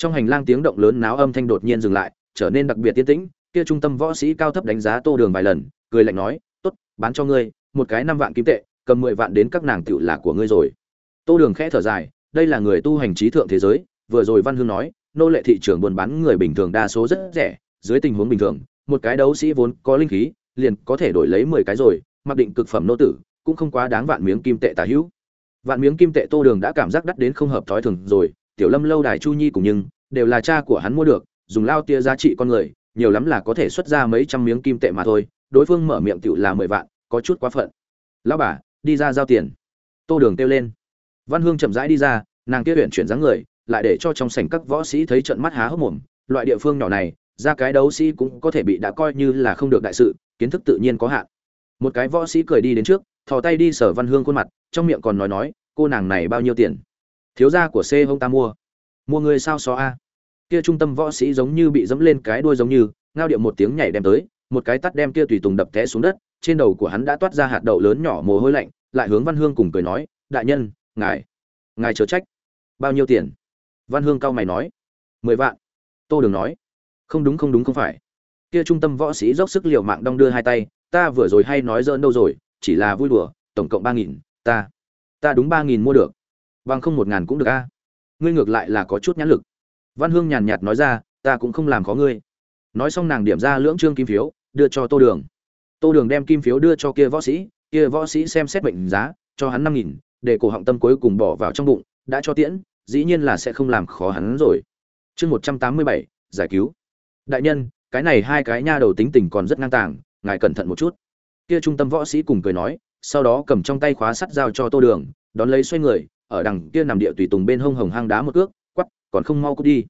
trong hành lang tiếng động lớn náo âm thanh đột nhiên dừng lại, trở nên đặc biệt tiến tĩnh, kia trung tâm võ sĩ cao thấp đánh giá tô đường vài lần, cười lạnh nói, tốt, bán cho ngươi, một cái năm vạn kim tệ, cầm mười vạn đến các nàng tựu là của ngươi rồi. Tô đường khẽ thở dài, đây là người tu hành trí thượng thế giới, vừa rồi văn hương nói, nô lệ thị trường buôn bán người bình thường đa số rất rẻ, dưới tình huống bình thường, một cái đấu sĩ vốn có linh khí, liền có thể đổi lấy mười cái rồi, mặc định cực phẩm nô tử, cũng không quá đáng vạn miếng kim tệ tà hữu. Vạn miếng kim tệ tô đường đã cảm giác đắt đến không hợp thói thường rồi tiểu lâm lâu đài chu nhi cùng nhưng, đều là cha của hắn mua được, dùng lao tia giá trị con người, nhiều lắm là có thể xuất ra mấy trăm miếng kim tệ mà thôi, đối phương mở miệng tựu là mười vạn, có chút quá phận. Lão bà, đi ra giao tiền. Tô đường kêu lên. Văn hương chậm rãi đi ra, nàng kia huyện chuyển dáng người, lại để cho trong sảnh các võ sĩ thấy trận mắt há hốc mồm, loại địa phương nhỏ này, ra cái đấu sĩ cũng có thể bị đã coi như là không được đại sự, kiến thức tự nhiên có hạn. Một cái võ sĩ cười đi đến trước, thò tay đi sở văn hương khuôn mặt, trong miệng còn nói nói, cô nàng này bao nhiêu tiền? Thiếu gia của c hông ta mua. Mua người sao xó a? Kia trung tâm võ sĩ giống như bị dẫm lên cái đuôi giống như, ngao điệu một tiếng nhảy đem tới, một cái tắt đem kia tùy tùng đập té xuống đất, trên đầu của hắn đã toát ra hạt đậu lớn nhỏ mồ hôi lạnh, lại hướng văn hương cùng cười nói, đại nhân, ngài ngài chớ trách. Bao nhiêu tiền? Văn hương cao mày nói, mười vạn. Tô đường nói, không đúng không đúng, không phải. Kia trung tâm võ sĩ dốc sức liều mạng đong đưa hai tay, ta vừa rồi hay nói dỡn đâu rồi, chỉ là vui đùa, tổng cộng ba nghìn, ta ta đúng ba nghìn mua được bằng không một ngàn cũng được a. Ngươi ngược lại là có chút nhãn lực. Văn hương nhàn nhạt nói ra, ta cũng không làm khó ngươi. Nói xong nàng điểm ra lưỡng trương kim phiếu, đưa cho tô đường. Tô đường đem kim phiếu đưa cho kia võ sĩ, kia võ sĩ xem xét bệnh giá, cho hắn năm nghìn, để cổ họng tâm cuối cùng bỏ vào trong bụng, đã cho tiễn, dĩ nhiên là sẽ không làm khó hắn rồi. Chương một trăm tám mươi bảy, giải cứu. Đại nhân, cái này hai cái nha đầu tính tình còn rất ngang tàng, ngài cẩn thận một chút. Kia trung tâm võ sĩ cùng cười nói, sau đó cầm trong tay khóa sắt giao cho tô đường, đón lấy xoay người ở đằng kia nằm địa tùy tùng bên hông hồng hang đá một cước quắp còn không mau cút đi.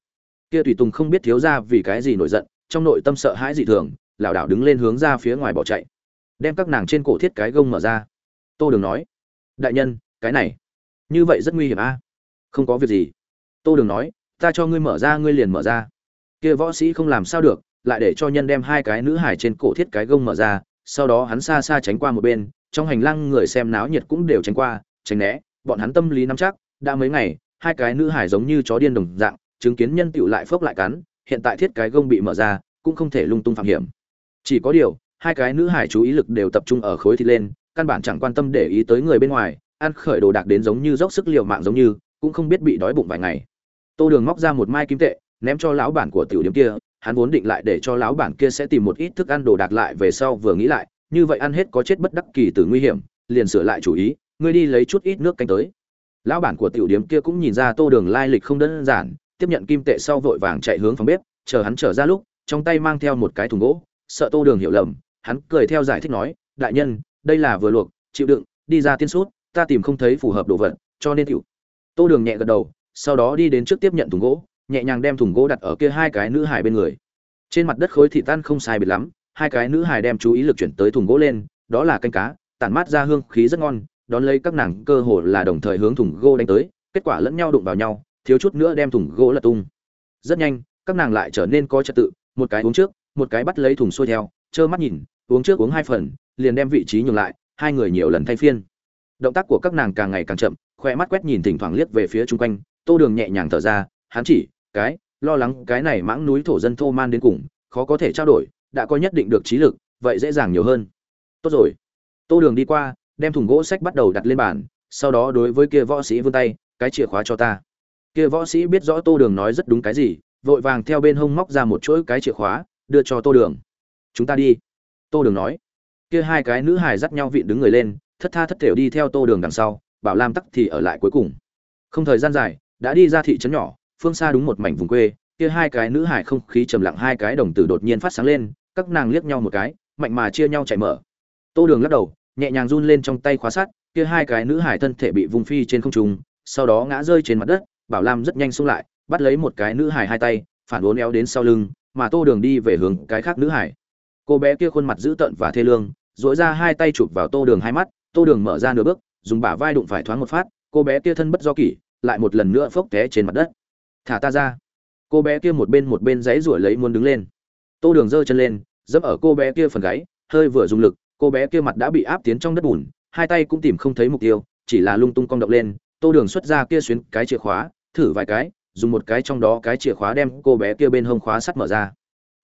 Kia tùy tùng không biết thiếu ra vì cái gì nổi giận, trong nội tâm sợ hãi dị thường, lảo đảo đứng lên hướng ra phía ngoài bỏ chạy. Đem các nàng trên cổ thiết cái gông mở ra. Tô đường nói, đại nhân, cái này, như vậy rất nguy hiểm a. Không có việc gì. Tô đường nói, ta cho ngươi mở ra, ngươi liền mở ra. Kia võ sĩ không làm sao được, lại để cho nhân đem hai cái nữ hải trên cổ thiết cái gông mở ra, sau đó hắn xa xa tránh qua một bên, trong hành lang người xem náo nhiệt cũng đều tránh qua, tránh né bọn hắn tâm lý nắm chắc, đã mấy ngày, hai cái nữ hải giống như chó điên đồng dạng, chứng kiến nhân tiểu lại phốc lại cắn, hiện tại thiết cái gông bị mở ra, cũng không thể lung tung phạm hiểm. Chỉ có điều, hai cái nữ hải chú ý lực đều tập trung ở khối thịt lên, căn bản chẳng quan tâm để ý tới người bên ngoài, ăn khởi đồ đạc đến giống như dốc sức liều mạng giống như, cũng không biết bị đói bụng vài ngày. Tô đường móc ra một mai kim tệ, ném cho lão bản của tiểu điểm kia, hắn vốn định lại để cho lão bản kia sẽ tìm một ít thức ăn đồ đạc lại về sau vừa nghĩ lại, như vậy ăn hết có chết bất đắc kỳ từ nguy hiểm, liền sửa lại chủ ý ngươi đi lấy chút ít nước canh tới. Lão bản của tiểu điếm kia cũng nhìn ra tô đường lai lịch không đơn giản, tiếp nhận kim tệ sau vội vàng chạy hướng phòng bếp, chờ hắn trở ra lúc, trong tay mang theo một cái thùng gỗ, sợ tô đường hiểu lầm, hắn cười theo giải thích nói, đại nhân, đây là vừa luộc, chịu đựng, đi ra tiên suốt ta tìm không thấy phù hợp đồ vật, cho nên tiểu. Tô đường nhẹ gật đầu, sau đó đi đến trước tiếp nhận thùng gỗ, nhẹ nhàng đem thùng gỗ đặt ở kia hai cái nữ hải bên người. Trên mặt đất khối thị tan không sai biệt lắm, hai cái nữ hải đem chú ý lực chuyển tới thùng gỗ lên, đó là canh cá, tản mát ra hương khí rất ngon đón lấy các nàng cơ hồ là đồng thời hướng thùng gỗ đánh tới, kết quả lẫn nhau đụng vào nhau, thiếu chút nữa đem thùng gỗ lật tung. Rất nhanh, các nàng lại trở nên có trật tự, một cái uống trước, một cái bắt lấy thùng xuôi theo, trơ mắt nhìn, uống trước uống hai phần, liền đem vị trí nhường lại, hai người nhiều lần thay phiên. Động tác của các nàng càng ngày càng chậm, khoe mắt quét nhìn thỉnh thoảng liếc về phía chung quanh, tô đường nhẹ nhàng thở ra, hắn chỉ, cái, lo lắng cái này mãng núi thổ dân thô man đến cùng, khó có thể trao đổi, đã có nhất định được trí lực, vậy dễ dàng nhiều hơn. Tốt rồi. Tô đường đi qua đem thùng gỗ sách bắt đầu đặt lên bàn, sau đó đối với kia võ sĩ vươn tay, cái chìa khóa cho ta. Kia võ sĩ biết rõ tô đường nói rất đúng cái gì, vội vàng theo bên hông móc ra một chuỗi cái chìa khóa, đưa cho tô đường. Chúng ta đi. Tô đường nói. Kia hai cái nữ hài dắt nhau vịn đứng người lên, thất tha thất thểu đi theo tô đường đằng sau, bảo lam tắc thì ở lại cuối cùng. Không thời gian dài, đã đi ra thị trấn nhỏ, phương xa đúng một mảnh vùng quê, kia hai cái nữ hải không khí trầm lặng hai cái đồng tử đột nhiên phát sáng lên, các nàng liếc nhau một cái, mạnh mà chia nhau chạy mở. Tô đường lắc đầu nhẹ nhàng run lên trong tay khóa sắt, kia hai cái nữ hải thân thể bị vùng phi trên không trung, sau đó ngã rơi trên mặt đất, bảo lam rất nhanh xung lại, bắt lấy một cái nữ hải hai tay, phản uốn éo đến sau lưng, mà tô đường đi về hướng cái khác nữ hải. Cô bé kia khuôn mặt dữ tợn và thê lương dỗi ra hai tay chụp vào tô đường hai mắt, tô đường mở ra nửa bước, dùng bả vai đụng phải thoáng một phát, cô bé kia thân bất do kỷ, lại một lần nữa phốc té trên mặt đất. Thả ta ra. Cô bé kia một bên một bên dãy rủi lấy muốn đứng lên. Tô đường giơ chân lên, dẫm ở cô bé kia phần gáy, hơi vừa dùng lực cô bé kia mặt đã bị áp tiến trong đất bùn, hai tay cũng tìm không thấy mục tiêu, chỉ là lung tung cong động lên, tô đường xuất ra kia xuyến cái chìa khóa, thử vài cái, dùng một cái trong đó cái chìa khóa đem cô bé kia bên hông khóa sắt mở ra.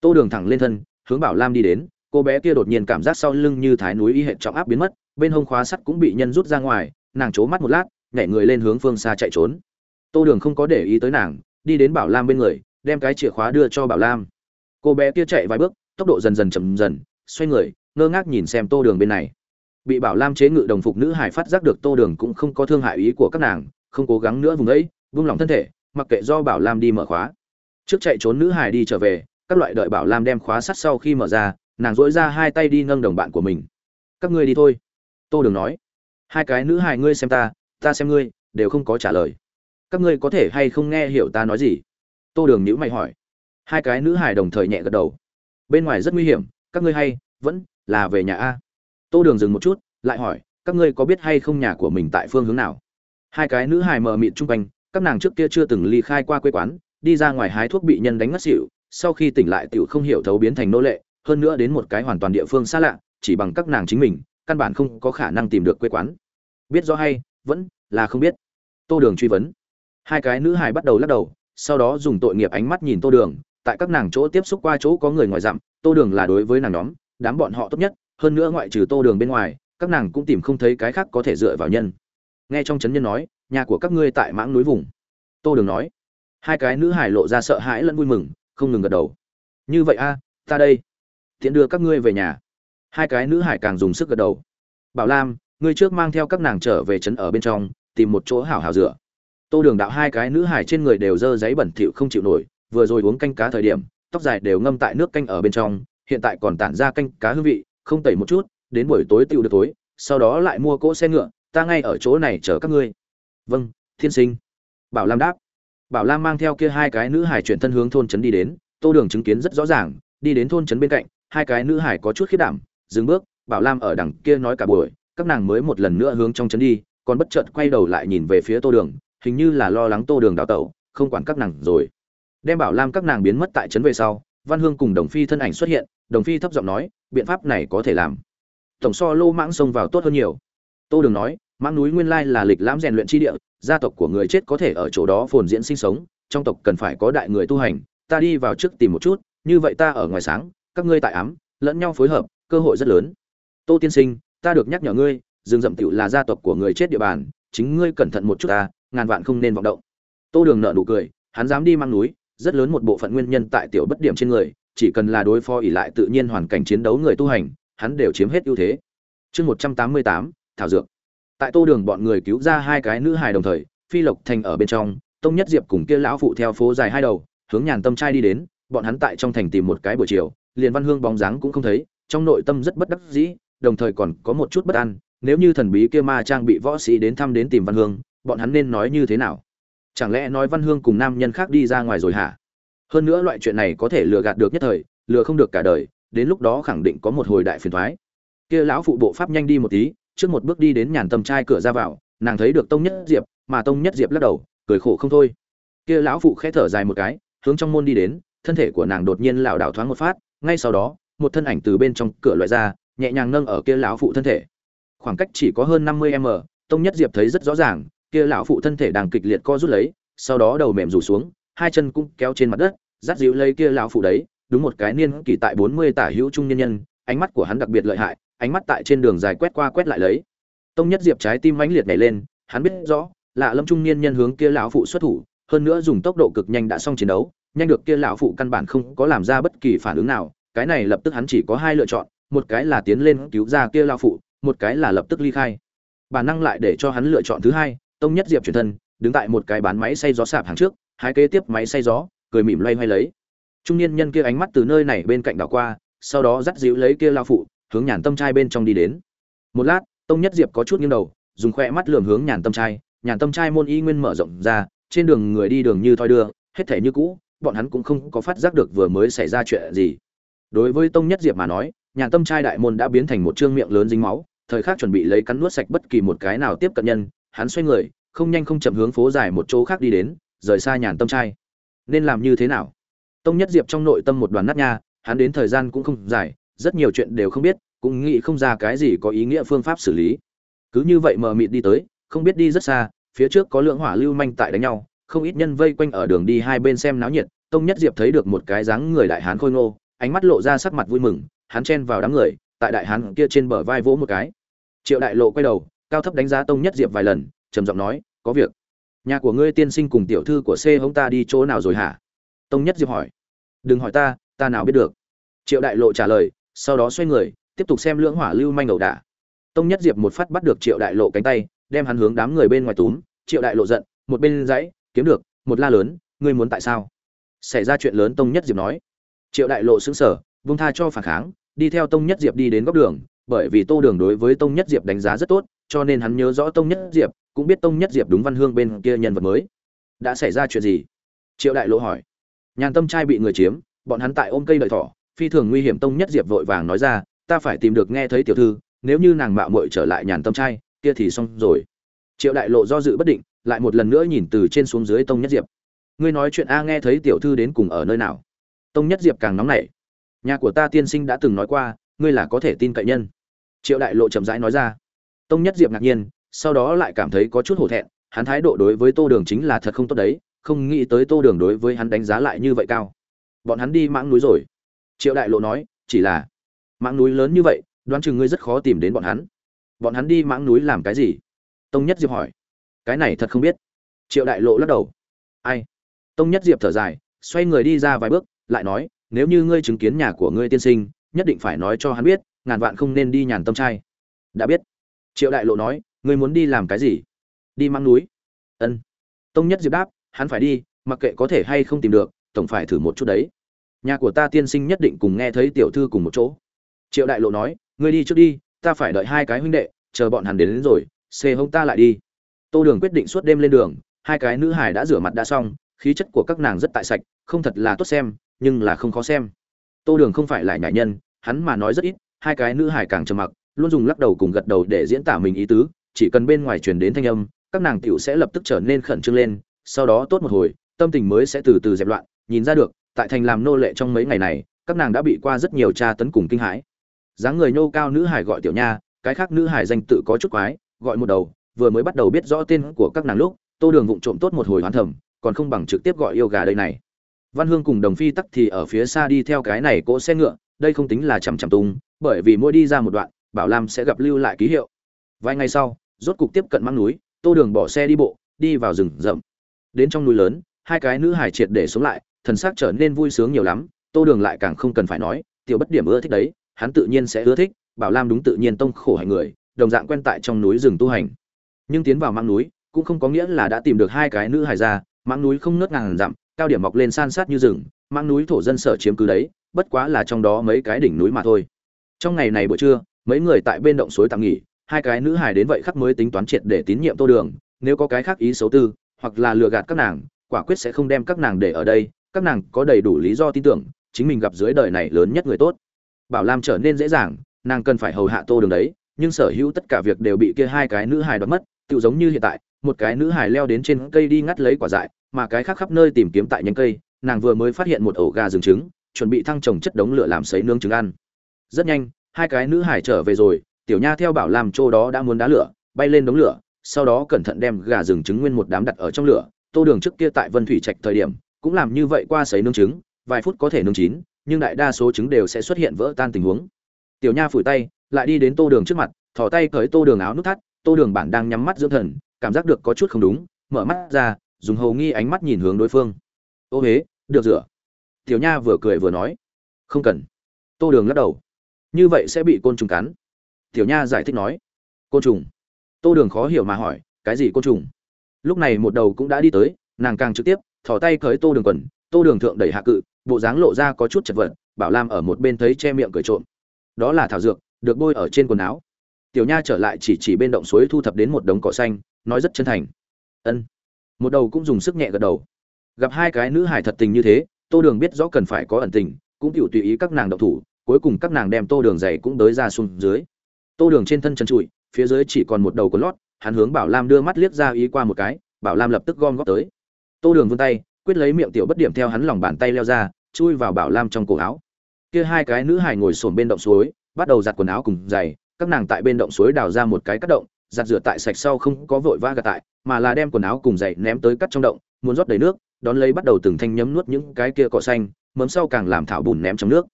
Tô đường thẳng lên thân, hướng bảo lam đi đến, cô bé kia đột nhiên cảm giác sau lưng như thái núi y hệ trọng áp biến mất, bên hông khóa sắt cũng bị nhân rút ra ngoài, nàng c mắt một lát, nhảy người lên hướng phương xa chạy trốn. Tô đường không có để ý tới nàng, đi đến bảo lam bên người, đem cái chìa khóa đưa cho bảo lam. Cô bé kia chạy vài bước, tốc độ dần dần chậm dần, xoay người ngơ ngác nhìn xem tô đường bên này. Bị bảo lam chế ngự đồng phục nữ hải phát giác được tô đường cũng không có thương hại ý của các nàng, không cố gắng nữa vùng ấy, vung lòng thân thể, mặc kệ do bảo lam đi mở khóa. Trước chạy trốn nữ hải đi trở về, các loại đợi bảo lam đem khóa sắt sau khi mở ra, nàng dỗi ra hai tay đi nâng đồng bạn của mình. Các ngươi đi thôi, tô đường nói. Hai cái nữ hải ngươi xem ta ta xem ngươi, đều không có trả lời. Các ngươi có thể hay không nghe hiểu ta nói gì? Tô đường nhữ mày hỏi. Hai cái nữ hải đồng thời nhẹ gật đầu. Bên ngoài rất nguy hiểm, các ngươi hay, vẫn là về nhà a? Tô đường dừng một chút, lại hỏi, các ngươi có biết hay không nhà của mình tại phương hướng nào? Hai cái nữ hài mờ mịt chung quanh, các nàng trước kia chưa từng ly khai qua quê quán, đi ra ngoài hái thuốc bị nhân đánh ngất xỉu, sau khi tỉnh lại tiểu không hiểu thấu biến thành nô lệ, hơn nữa đến một cái hoàn toàn địa phương xa lạ, chỉ bằng các nàng chính mình, căn bản không có khả năng tìm được quê quán. Biết rõ hay, vẫn là không biết. Tô đường truy vấn. Hai cái nữ hài bắt đầu lắc đầu, sau đó dùng tội nghiệp ánh mắt nhìn tô đường, tại các nàng chỗ tiếp xúc qua chỗ có người ngoài dặm, tô đường là đối với nàng nhóm đám bọn họ tốt nhất, hơn nữa ngoại trừ tô đường bên ngoài, các nàng cũng tìm không thấy cái khác có thể dựa vào nhân. Nghe trong trấn nhân nói, nhà của các ngươi tại mãng núi vùng. Tô đường nói. Hai cái nữ hải lộ ra sợ hãi lẫn vui mừng, không ngừng gật đầu. Như vậy a, ta đây. Tiện đưa các ngươi về nhà. Hai cái nữ hải càng dùng sức gật đầu. Bảo lam, ngươi trước mang theo các nàng trở về trấn ở bên trong, tìm một chỗ hảo hảo rửa. Tô đường đạo hai cái nữ hải trên người đều dơ giấy bẩn thỉu không chịu nổi, vừa rồi uống canh cá thời điểm, tóc dài đều ngâm tại nước canh ở bên trong hiện tại còn tản ra canh cá hương vị, không tẩy một chút, đến buổi tối tựu được tối sau đó lại mua cỗ xe ngựa, ta ngay ở chỗ này chờ các ngươi. Vâng thiên sinh. Bảo lam đáp. Bảo lam mang theo kia hai cái nữ hải chuyển thân hướng thôn trấn đi đến, tô đường chứng kiến rất rõ ràng, đi đến thôn trấn bên cạnh, hai cái nữ hải có chút khiết đảm, dừng bước, bảo lam ở đằng kia nói cả buổi, các nàng mới một lần nữa hướng trong trấn đi, còn bất chợt quay đầu lại nhìn về phía tô đường, hình như là lo lắng tô đường đào tẩu, không quản các nàng rồi. Đem bảo lam các nàng biến mất tại trấn về sau văn hương cùng đồng phi thân ảnh xuất hiện, đồng phi thấp giọng nói, biện pháp này có thể làm. Tổng so lô mãng xông vào tốt hơn nhiều. Tô đường nói, mãng núi nguyên lai là lịch lãm rèn luyện tri địa, gia tộc của người chết có thể ở chỗ đó phồn diễn sinh sống, trong tộc cần phải có đại người tu hành, ta đi vào trước tìm một chút, như vậy ta ở ngoài sáng, các ngươi tại ám, lẫn nhau phối hợp, cơ hội rất lớn. Tô tiên sinh, ta được nhắc nhở ngươi, rừng rậm tựu là gia tộc của người chết địa bàn, chính ngươi cẩn thận một chút ta, ngàn vạn không nên vọng động. Tô đường nợ nụ cười, hắn dám đi mang núi rất lớn một bộ phận nguyên nhân tại tiểu bất điểm trên người, chỉ cần là đối phó ỷ lại tự nhiên hoàn cảnh chiến đấu người tu hành, hắn đều chiếm hết ưu thế. Chương một trăm tám mươi tám, thảo dược. Tại tô đường bọn người cứu ra hai cái nữ hài đồng thời, phi lộc thành ở bên trong, tông nhất diệp cùng kia lão phụ theo phố dài hai đầu, hướng nhàn tâm trai đi đến, bọn hắn tại trong thành tìm một cái buổi chiều, liền văn hương bóng dáng cũng không thấy, trong nội tâm rất bất đắc dĩ, đồng thời còn có một chút bất an, nếu như thần bí kia ma trang bị võ sĩ đến thăm đến tìm văn hương, bọn hắn nên nói như thế nào? Chẳng lẽ nói văn hương cùng nam nhân khác đi ra ngoài rồi hả? Hơn nữa loại chuyện này có thể lừa gạt được nhất thời, lừa không được cả đời, đến lúc đó khẳng định có một hồi đại phiền thoái. Kia lão phụ bộ pháp nhanh đi một tí, trước một bước đi đến nhàn tâm trai cửa ra vào, nàng thấy được tông nhất diệp, mà tông nhất diệp lắc đầu, cười khổ không thôi. Kia lão phụ khẽ thở dài một cái, hướng trong môn đi đến, thân thể của nàng đột nhiên lảo đảo thoáng một phát, ngay sau đó, một thân ảnh từ bên trong cửa loại ra, nhẹ nhàng nâng ở kia lão phụ thân thể. Khoảng cách chỉ có hơn năm mươi m, tông nhất diệp thấy rất rõ ràng kia lão phụ thân thể đang kịch liệt co rút lấy, sau đó đầu mềm rủ xuống, hai chân cũng kéo trên mặt đất, dắt dịu lấy kia lão phụ đấy, đúng một cái niên kỳ tại bốn mươi tả hữu trung nhân nhân, ánh mắt của hắn đặc biệt lợi hại, ánh mắt tại trên đường dài quét qua quét lại lấy. Tông nhất diệp trái tim mãnh liệt nhảy lên, hắn biết rõ, lạ lâm trung niên nhân hướng kia lão phụ xuất thủ, hơn nữa dùng tốc độ cực nhanh đã xong chiến đấu, nhanh được kia lão phụ căn bản không có làm ra bất kỳ phản ứng nào, cái này lập tức hắn chỉ có hai lựa chọn, một cái là tiến lên cứu ra kia lão phụ, một cái là lập tức ly khai. Bản năng lại để cho hắn lựa chọn thứ hai tông nhất diệp chuyển thân, đứng tại một cái bán máy xay gió sạp hàng trước hai kế tiếp máy xay gió, cười mỉm loay hoay lấy. Trung niên nhân kia ánh mắt từ nơi này bên cạnh đảo qua, sau đó dắt dịu lấy kia lao phụ, hướng nhàn tâm trai bên trong đi đến. Một lát, tông nhất diệp có chút nghiêng đầu, dùng khoe mắt lườm hướng nhàn tâm trai, nhàn tâm trai môn y nguyên mở rộng ra, trên đường người đi đường như thoi đưa, hết thể như cũ, bọn hắn cũng không có phát giác được vừa mới xảy ra chuyện gì. Đối với tông nhất diệp mà nói, nhàn tâm trai đại môn đã biến thành một trương miệng lớn dính máu, thời khắc chuẩn bị lấy cắn nuốt sạch bất kỳ một cái nào tiếp cận nhân hắn xoay người, không nhanh không chậm hướng phố dài một chỗ khác đi đến, rời xa nhàn tâm trai. Nên làm như thế nào? Tông nhất diệp trong nội tâm một đoàn nát nha, hắn đến thời gian cũng không dài, rất nhiều chuyện đều không biết, cũng nghĩ không ra cái gì có ý nghĩa phương pháp xử lý. Cứ như vậy mờ mịt đi tới, không biết đi rất xa, phía trước có lượng hỏa lưu manh tại đánh nhau, không ít nhân vây quanh ở đường đi hai bên xem náo nhiệt, tông nhất diệp thấy được một cái dáng người đại hán khôi ngô, ánh mắt lộ ra sắc mặt vui mừng, hắn chen vào đám người, tại đại hán kia trên bờ vai vỗ một cái. Triệu đại lộ quay đầu cao thấp đánh giá tông nhất diệp vài lần, trầm giọng nói, có việc. Nhà của ngươi tiên sinh cùng tiểu thư của c hông ta đi chỗ nào rồi hả? Tông nhất diệp hỏi. Đừng hỏi ta ta nào biết được. Triệu đại lộ trả lời, sau đó xoay người, tiếp tục xem lưỡng hỏa lưu manh ẩu đả. Tông nhất diệp một phát bắt được triệu đại lộ cánh tay, đem hắn hướng đám người bên ngoài túm. Triệu đại lộ giận, một bên dãy kiếm được, một la lớn, ngươi muốn tại sao? Xảy ra chuyện lớn, tông nhất diệp nói. Triệu đại lộ xứng sở vung tha cho phản kháng, đi theo tông nhất diệp đi đến góc đường, bởi vì tô đường đối với tông nhất diệp đánh giá rất tốt cho nên hắn nhớ rõ tông nhất diệp, cũng biết tông nhất diệp đúng văn hương bên kia nhân vật mới. Đã xảy ra chuyện gì? Triệu đại lộ hỏi. Nhàn tâm trai bị người chiếm, bọn hắn tại ôm cây đợi thỏ, phi thường nguy hiểm tông nhất diệp vội vàng nói ra, ta phải tìm được nghe thấy tiểu thư, nếu như nàng mạo muội trở lại nhàn tâm trai, kia thì xong rồi. Triệu đại lộ do dự bất định, lại một lần nữa nhìn từ trên xuống dưới tông nhất diệp. Ngươi nói chuyện a nghe thấy tiểu thư đến cùng ở nơi nào? Tông nhất diệp càng nóng nảy. Nhà của ta tiên sinh đã từng nói qua, ngươi là có thể tin cậy nhân. Triệu đại lộ chậm rãi nói ra tông nhất diệp ngạc nhiên, sau đó lại cảm thấy có chút hổ thẹn, hắn thái độ đối với tô đường chính là thật không tốt đấy, không nghĩ tới tô đường đối với hắn đánh giá lại như vậy cao. Bọn hắn đi mãng núi rồi. Triệu đại lộ nói, chỉ là mãng núi lớn như vậy, đoán chừng ngươi rất khó tìm đến bọn hắn. Bọn hắn đi mãng núi làm cái gì? Tông nhất diệp hỏi. Cái này thật không biết. Triệu đại lộ lắc đầu. Ai? Tông nhất diệp thở dài, xoay người đi ra vài bước, lại nói, nếu như ngươi chứng kiến nhà của ngươi tiên sinh, nhất định phải nói cho hắn biết, ngàn vạn không nên đi nhàn tâm trai. Đã biết triệu đại lộ nói ngươi muốn đi làm cái gì? Đi mang núi. Ân. Tông nhất diệp đáp hắn phải đi mặc kệ có thể hay không tìm được tổng phải thử một chút đấy. Nhà của ta tiên sinh nhất định cùng nghe thấy tiểu thư cùng một chỗ. Triệu đại lộ nói ngươi đi trước đi ta phải đợi hai cái huynh đệ chờ bọn hắn đến, đến rồi xê hông ta lại đi. Tô đường quyết định suốt đêm lên đường hai cái nữ hải đã rửa mặt đã xong khí chất của các nàng rất tại sạch không thật là tốt xem nhưng là không khó xem. Tô đường không phải là nhại nhân hắn mà nói rất ít hai cái nữ hải càng trầm mặc luôn dùng lắc đầu cùng gật đầu để diễn tả mình ý tứ, chỉ cần bên ngoài truyền đến thanh âm, các nàng tiểu sẽ lập tức trở nên khẩn trương lên, sau đó tốt một hồi, tâm tình mới sẽ từ từ dẹp loạn, nhìn ra được, tại thành làm nô lệ trong mấy ngày này, các nàng đã bị qua rất nhiều tra tấn cùng kinh hãi. Dáng người nhô cao nữ hải gọi tiểu nha, cái khác nữ hải danh tự có chút quái, gọi một đầu, vừa mới bắt đầu biết rõ tên của các nàng lúc, tô đường vụng trộm tốt một hồi hoán thầm, còn không bằng trực tiếp gọi yêu gà đây này. Văn hương cùng đồng phi tắc thì ở phía xa đi theo cái này cỗ xe ngựa, đây không tính là chằm chằm tung, bởi vì mỗi đi ra một đoạn bảo lam sẽ gặp lưu lại ký hiệu. Vài ngày sau, rốt cục tiếp cận măng núi, tô đường bỏ xe đi bộ, đi vào rừng rậm. Đến trong núi lớn, hai cái nữ hải triệt để xuống lại, thần sắc trở nên vui sướng nhiều lắm, tô đường lại càng không cần phải nói, tiểu bất điểm ưa thích đấy, hắn tự nhiên sẽ ưa thích, bảo lam đúng tự nhiên tông khổ hành người, đồng dạng quen tại trong núi rừng tu hành. Nhưng tiến vào mang núi, cũng không có nghĩa là đã tìm được hai cái nữ hải ra mang núi không nớt ngàn dặm, cao điểm mọc lên san sát như rừng mang núi thổ dân sở chiếm cứ đấy, bất quá là trong đó mấy cái đỉnh núi mà thôi. Trong ngày này buổi trưa mấy người tại bên động suối tạm nghỉ, hai cái nữ hài đến vậy khắc mới tính toán triệt để tín nhiệm tô đường, nếu có cái khác ý xấu tư, hoặc là lừa gạt các nàng, quả quyết sẽ không đem các nàng để ở đây, các nàng có đầy đủ lý do tin tưởng, chính mình gặp dưới đời này lớn nhất người tốt. Bảo lam trở nên dễ dàng, nàng cần phải hầu hạ tô đường đấy, nhưng sở hữu tất cả việc đều bị kia hai cái nữ hài đoạt mất tự giống như hiện tại, một cái nữ hài leo đến trên cây đi ngắt lấy quả dại, mà cái khác khắp nơi tìm kiếm tại nhánh cây, nàng vừa mới phát hiện một ổ gà rừng trứng, chuẩn bị thăng trồng chất đống lửa làm sấy nướng trứng ăn. Rất nhanh hai cái nữ hải trở về rồi, tiểu nha theo bảo làm chỗ đó đã muốn đá lửa, bay lên đống lửa, sau đó cẩn thận đem gà rừng trứng nguyên một đám đặt ở trong lửa, tô đường trước kia tại vân thủy trạch thời điểm, cũng làm như vậy qua sấy nướng trứng, vài phút có thể nướng chín, nhưng đại đa số trứng đều sẽ xuất hiện vỡ tan tình huống. Tiểu nha phủi tay, lại đi đến tô đường trước mặt, thò tay cởi tô đường áo nút thắt, tô đường bản đang nhắm mắt dưỡng thần, cảm giác được có chút không đúng, mở mắt ra, dùng hầu nghi ánh mắt nhìn hướng đối phương. Ô huế được rửa. Tiểu nha vừa cười vừa nói. Không cần. Tô đường lắc đầu như vậy sẽ bị côn trùng cắn. Tiểu nha giải thích nói, côn trùng? Tô đường khó hiểu mà hỏi, cái gì côn trùng? Lúc này một đầu cũng đã đi tới, nàng càng trực tiếp thỏ tay cởi tô đường quần, tô đường thượng đẩy hạ cự, bộ dáng lộ ra có chút chật vật, bảo lam ở một bên thấy che miệng cười trộm. Đó là thảo dược, được bôi ở trên quần áo. Tiểu nha trở lại chỉ chỉ bên động suối thu thập đến một đống cỏ xanh, nói rất chân thành. Ân. Một đầu cũng dùng sức nhẹ gật đầu. Gặp hai cái nữ hải thật tình như thế, tô đường biết rõ cần phải có ẩn tình, cũng chịu tùy ý các nàng động thủ cuối cùng các nàng đem tô đường giày cũng đới ra xuống dưới. Tô đường trên thân chân trụi, phía dưới chỉ còn một đầu có lót, hắn hướng bảo lam đưa mắt liếc ra ý qua một cái, bảo lam lập tức gom góp tới. Tô đường vươn tay, quyết lấy miệng tiểu bất điểm theo hắn lòng bàn tay leo ra, chui vào bảo lam trong cổ áo. Kia hai cái nữ hài ngồi sồn bên động suối, bắt đầu giặt quần áo cùng giày, các nàng tại bên động suối đào ra một cái cắt động, giặt rửa tại sạch sau không có vội vã gạt tại, mà là đem quần áo cùng giày ném tới cắt trong động, muốn rót đầy nước, đón lấy bắt đầu từng thanh nhấm nuốt những cái kia cỏ xanh mớm sau càng làm thảo bùn ném trong nước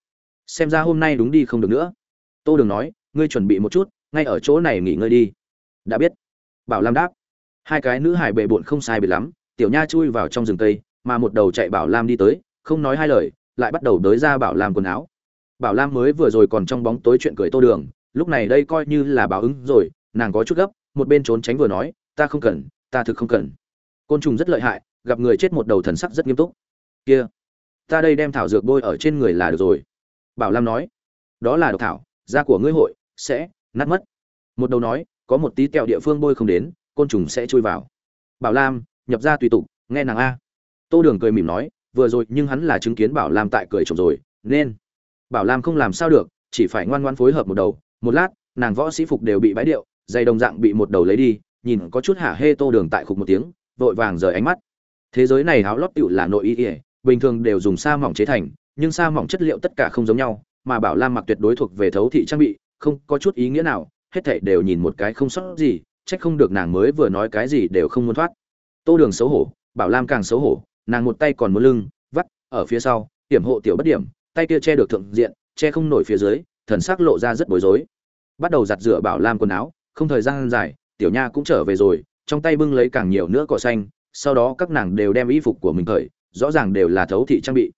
xem ra hôm nay đúng đi không được nữa. Tô đường nói, ngươi chuẩn bị một chút, ngay ở chỗ này nghỉ ngơi đi. Đã biết. Bảo lam đáp. Hai cái nữ hải bệ bộn không sai biệt lắm, tiểu nha chui vào trong rừng cây mà một đầu chạy bảo lam đi tới, không nói hai lời, lại bắt đầu đới ra bảo lam quần áo. Bảo lam mới vừa rồi còn trong bóng tối chuyện cười tô đường, lúc này đây coi như là báo ứng rồi, nàng có chút gấp, một bên trốn tránh vừa nói, ta không cần, ta thực không cần. Côn trùng rất lợi hại, gặp người chết một đầu thần sắc rất nghiêm túc. Kia, ta đây đem thảo dược bôi ở trên người là được rồi bảo lam nói, đó là độc thảo, da của ngươi hội sẽ nát mất. Một đầu nói, có một tí kẹo địa phương bôi không đến, côn trùng sẽ chui vào. Bảo lam nhập ra tùy tục, nghe nàng a. Tô đường cười mỉm nói, vừa rồi nhưng hắn là chứng kiến bảo lam tại cười trộm rồi, nên bảo lam không làm sao được, chỉ phải ngoan ngoan phối hợp một đầu. Một lát, nàng võ sĩ phục đều bị bãi điệu, dây đồng dạng bị một đầu lấy đi, nhìn có chút hả hê tô đường tại khục một tiếng, vội vàng rời ánh mắt. Thế giới này háo lót tựu là nội y ỉa bình thường đều dùng sa mỏng chế thành nhưng sa mỏng chất liệu tất cả không giống nhau, mà bảo lam mặc tuyệt đối thuộc về thấu thị trang bị, không có chút ý nghĩa nào, hết thảy đều nhìn một cái không sót gì trách không được nàng mới vừa nói cái gì đều không muốn thoát. Tô đường xấu hổ, bảo lam càng xấu hổ, nàng một tay còn muốn lưng, vắt, ở phía sau, hiểm hộ tiểu bất điểm, tay kia che được thượng diện, che không nổi phía dưới, thần sắc lộ ra rất bối rối. Bắt đầu giặt rửa bảo lam quần áo, không thời gian dài, tiểu nha cũng trở về rồi, trong tay bưng lấy càng nhiều nữa cỏ xanh, sau đó các nàng đều đem y phục của mình cởi, rõ ràng đều là thấu thị trang bị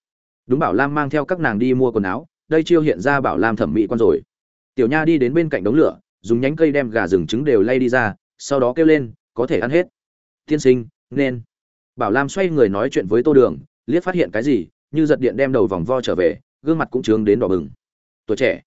đúng bảo lam mang theo các nàng đi mua quần áo, đây chiêu hiện ra bảo lam thẩm mỹ quan rồi. Tiểu nha đi đến bên cạnh đống lửa, dùng nhánh cây đem gà rừng trứng đều lay đi ra, sau đó kêu lên, có thể ăn hết. Tiên sinh, nên. Bảo lam xoay người nói chuyện với tô đường, liếc phát hiện cái gì, như giật điện đem đầu vòng vo trở về, gương mặt cũng trướng đến đỏ bừng. Tuổi trẻ.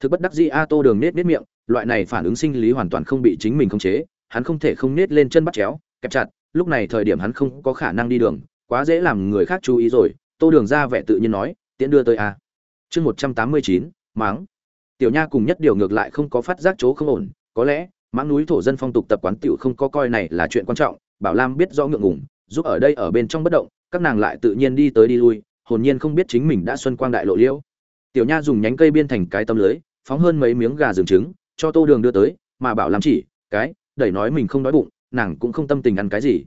Thực bất đắc dĩ a tô đường nết nết miệng, loại này phản ứng sinh lý hoàn toàn không bị chính mình khống chế, hắn không thể không nết lên chân bắt chéo, kẹp chặt, lúc này thời điểm hắn không có khả năng đi đường, quá dễ làm người khác chú ý rồi tô đường ra vẻ tự nhiên nói, tiễn đưa tới a chương một trăm tám mươi chín, máng. Tiểu nha cùng nhất điều ngược lại không có phát giác chỗ không ổn, có lẽ mãng núi thổ dân phong tục tập quán tiểu không có coi này là chuyện quan trọng, bảo lam biết rõ ngượng ngùng, giúp ở đây ở bên trong bất động, các nàng lại tự nhiên đi tới đi lui, hồn nhiên không biết chính mình đã xuân quang đại lộ liễu. Tiểu nha dùng nhánh cây biên thành cái tấm lưới, phóng hơn mấy miếng gà rừng trứng, cho tô đường đưa tới, mà bảo làm chỉ, cái, đẩy nói mình không đói bụng, nàng cũng không tâm tình ăn cái gì.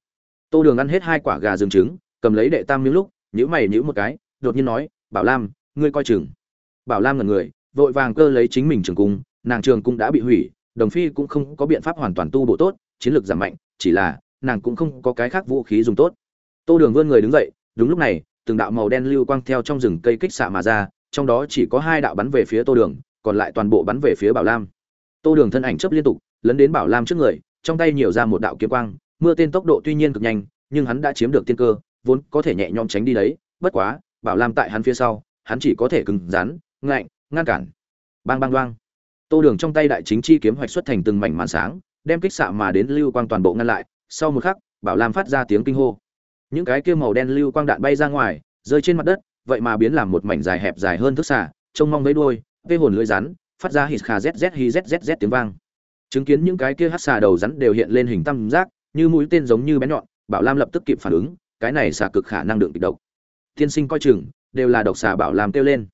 Tô đường ăn hết hai quả gà rừng trứng, cầm lấy đệ tam miếng lúc nhữ mày nhữ một cái, đột nhiên nói, bảo lam, ngươi coi chừng. Bảo lam ngần người, vội vàng cơ lấy chính mình trường cung, nàng trường cung đã bị hủy, đồng phi cũng không có biện pháp hoàn toàn tu bổ tốt, chiến lược giảm mạnh, chỉ là nàng cũng không có cái khác vũ khí dùng tốt. Tô đường vươn người đứng dậy, đúng lúc này, từng đạo màu đen lưu quang theo trong rừng cây kích xạ mà ra, trong đó chỉ có hai đạo bắn về phía tô đường, còn lại toàn bộ bắn về phía bảo lam. Tô đường thân ảnh chấp liên tục, lấn đến bảo lam trước người, trong tay nhiều ra một đạo kiếm quang, mưa tên tốc độ tuy nhiên cực nhanh, nhưng hắn đã chiếm được tiên cơ vốn có thể nhẹ nhõm tránh đi đấy, bất quá, bảo lam tại hắn phía sau, hắn chỉ có thể cứng rắn, ngạnh, ngăn cản. Bang bang đoang. Tô đường trong tay đại chính chi kiếm hoạch xuất thành từng mảnh màn sáng, đem kích xạ mà đến lưu quang toàn bộ ngăn lại, sau một khắc, bảo lam phát ra tiếng kinh hô. Những cái kia màu đen lưu quang đạn bay ra ngoài, rơi trên mặt đất, vậy mà biến làm một mảnh dài hẹp dài hơn thước xạ, trông mong mấy đuôi vê hồn lưỡi rắn, phát ra hít kha zz hi zzz tiếng vang. Chứng kiến những cái kia hắc xà đầu rắn đều hiện lên hình tam giác, như mũi tên giống như bén nhọn, bảo lam lập tức kịp phản ứng cái này xà cực khả năng đựng kịch độc. Tiên sinh coi chừng đều là độc xà bảo làm kêu lên.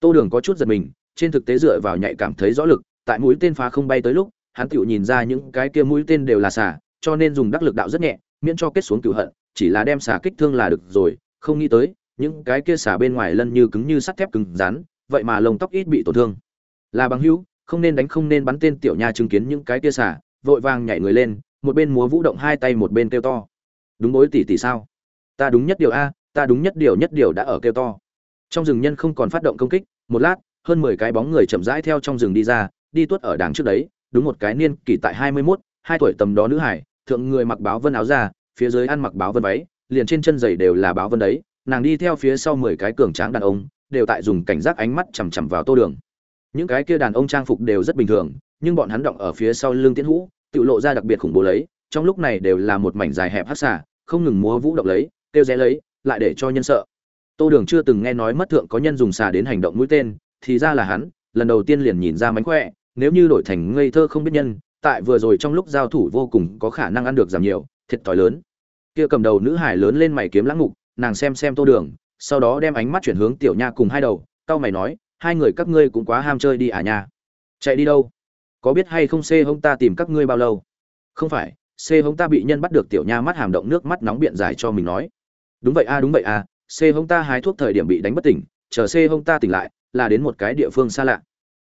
Tô đường có chút giật mình trên thực tế dựa vào nhạy cảm thấy rõ lực tại mũi tên phá không bay tới lúc hắn tựu nhìn ra những cái kia mũi tên đều là xà cho nên dùng đắc lực đạo rất nhẹ miễn cho kết xuống cựu hận chỉ là đem xà kích thương là được rồi không nghĩ tới những cái kia xà bên ngoài lân như cứng như sắt thép cứng rắn vậy mà lông tóc ít bị tổn thương. Là bằng hữu không nên đánh không nên bắn tên tiểu nha chứng kiến những cái kia xà, vội vàng nhảy người lên một bên múa vũ động hai tay một bên kêu to. Đúng bối tỷ tỷ sao? Ta đúng nhất điều a, ta đúng nhất điều nhất điều đã ở kêu to. Trong rừng nhân không còn phát động công kích, một lát, hơn mười cái bóng người chậm rãi theo trong rừng đi ra, đi tuốt ở đàng trước đấy, đúng một cái niên kỷ tại hai mươi mốt, hai tuổi tầm đó nữ hải, thượng người mặc báo vân áo ra phía dưới ăn mặc báo vân váy, liền trên chân giày đều là báo vân đấy, nàng đi theo phía sau mười cái cường tráng đàn ông, đều tại dùng cảnh giác ánh mắt chằm chằm vào tô đường. Những cái kia đàn ông trang phục đều rất bình thường, nhưng bọn hắn động ở phía sau lưng tiến hũ, tự lộ ra đặc biệt khủng bố lấy, trong lúc này đều là một mảnh dài hẹp hát xả không ngừng múa vũ động lấy kêu rẽ lấy, lại để cho nhân sợ. Tô đường chưa từng nghe nói mất thượng có nhân dùng xà đến hành động mũi tên, thì ra là hắn, lần đầu tiên liền nhìn ra mánh khỏe, nếu như đổi thành ngây thơ không biết nhân, tại vừa rồi trong lúc giao thủ vô cùng có khả năng ăn được giảm nhiều, thiệt thòi lớn. Kia cầm đầu nữ hải lớn lên mày kiếm lãng ngục nàng xem xem tô đường, sau đó đem ánh mắt chuyển hướng tiểu nha cùng hai đầu tao mày nói, hai người các ngươi cũng quá ham chơi đi à nha. Chạy đi đâu? Có biết hay không xê hông ta tìm các ngươi bao lâu? Không phải, xê hông ta bị nhân bắt được tiểu nha mắt hàm động nước mắt nóng biện giải cho mình nói đúng vậy a, đúng vậy a, c hông ta hái thuốc thời điểm bị đánh bất tỉnh, chờ c hông ta tỉnh lại, là đến một cái địa phương xa lạ.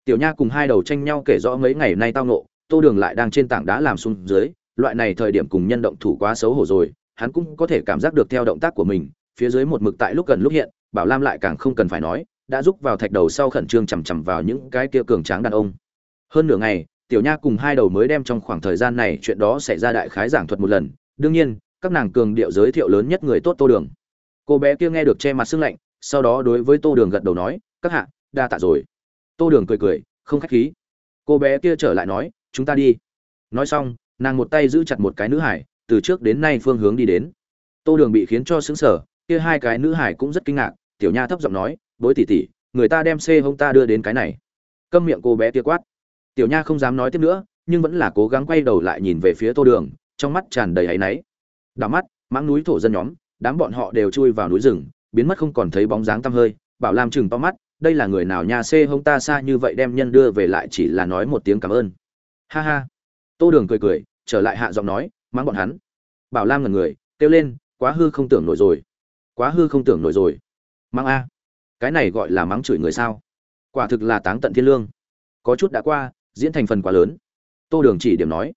Tiểu nha cùng hai đầu tranh nhau kể rõ mấy ngày nay tao nộ tô đường lại đang trên tảng đá làm xuống dưới, loại này thời điểm cùng nhân động thủ quá xấu hổ rồi, hắn cũng có thể cảm giác được theo động tác của mình, phía dưới một mực tại lúc gần lúc hiện, bảo lam lại càng không cần phải nói, đã rúc vào thạch đầu sau khẩn trương chằm chằm vào những cái kia cường tráng đàn ông. Hơn nửa ngày, tiểu nha cùng hai đầu mới đem trong khoảng thời gian này chuyện đó xảy ra đại khái giảng thuật một lần, đương nhiên các nàng cường điệu giới thiệu lớn nhất người tốt tô đường. Cô bé kia nghe được che mặt sưng lạnh, sau đó đối với tô đường gật đầu nói, các hạ, đa tạ rồi. Tô đường cười cười, không khách khí. Cô bé kia trở lại nói, chúng ta đi. Nói xong, nàng một tay giữ chặt một cái nữ hải, từ trước đến nay phương hướng đi đến. Tô đường bị khiến cho xứng sở kia hai cái nữ hải cũng rất kinh ngạc, tiểu nha thấp giọng nói, bối tỉ tỉ người ta đem xê hông ta đưa đến cái này. Câm miệng cô bé kia quát. Tiểu nha không dám nói tiếp nữa, nhưng vẫn là cố gắng quay đầu lại nhìn về phía tô đường, trong mắt tràn đầy áy náy đảo mắt, mãng núi thổ dân nhóm, đám bọn họ đều chui vào núi rừng, biến mất không còn thấy bóng dáng tăm hơi. Bảo lam chừng to mắt, đây là người nào nhà xê hông ta xa như vậy đem nhân đưa về lại chỉ là nói một tiếng cảm ơn. Ha ha. Tô đường cười cười, trở lại hạ giọng nói mắng bọn hắn. Bảo lam ngần người, kêu lên, quá hư không tưởng nổi rồi. Quá hư không tưởng nổi rồi. Mắng a. Cái này gọi là mắng chửi người sao? Quả thực là táng tận thiên lương. Có chút đã qua, diễn thành phần quá lớn. Tô đường chỉ điểm nói.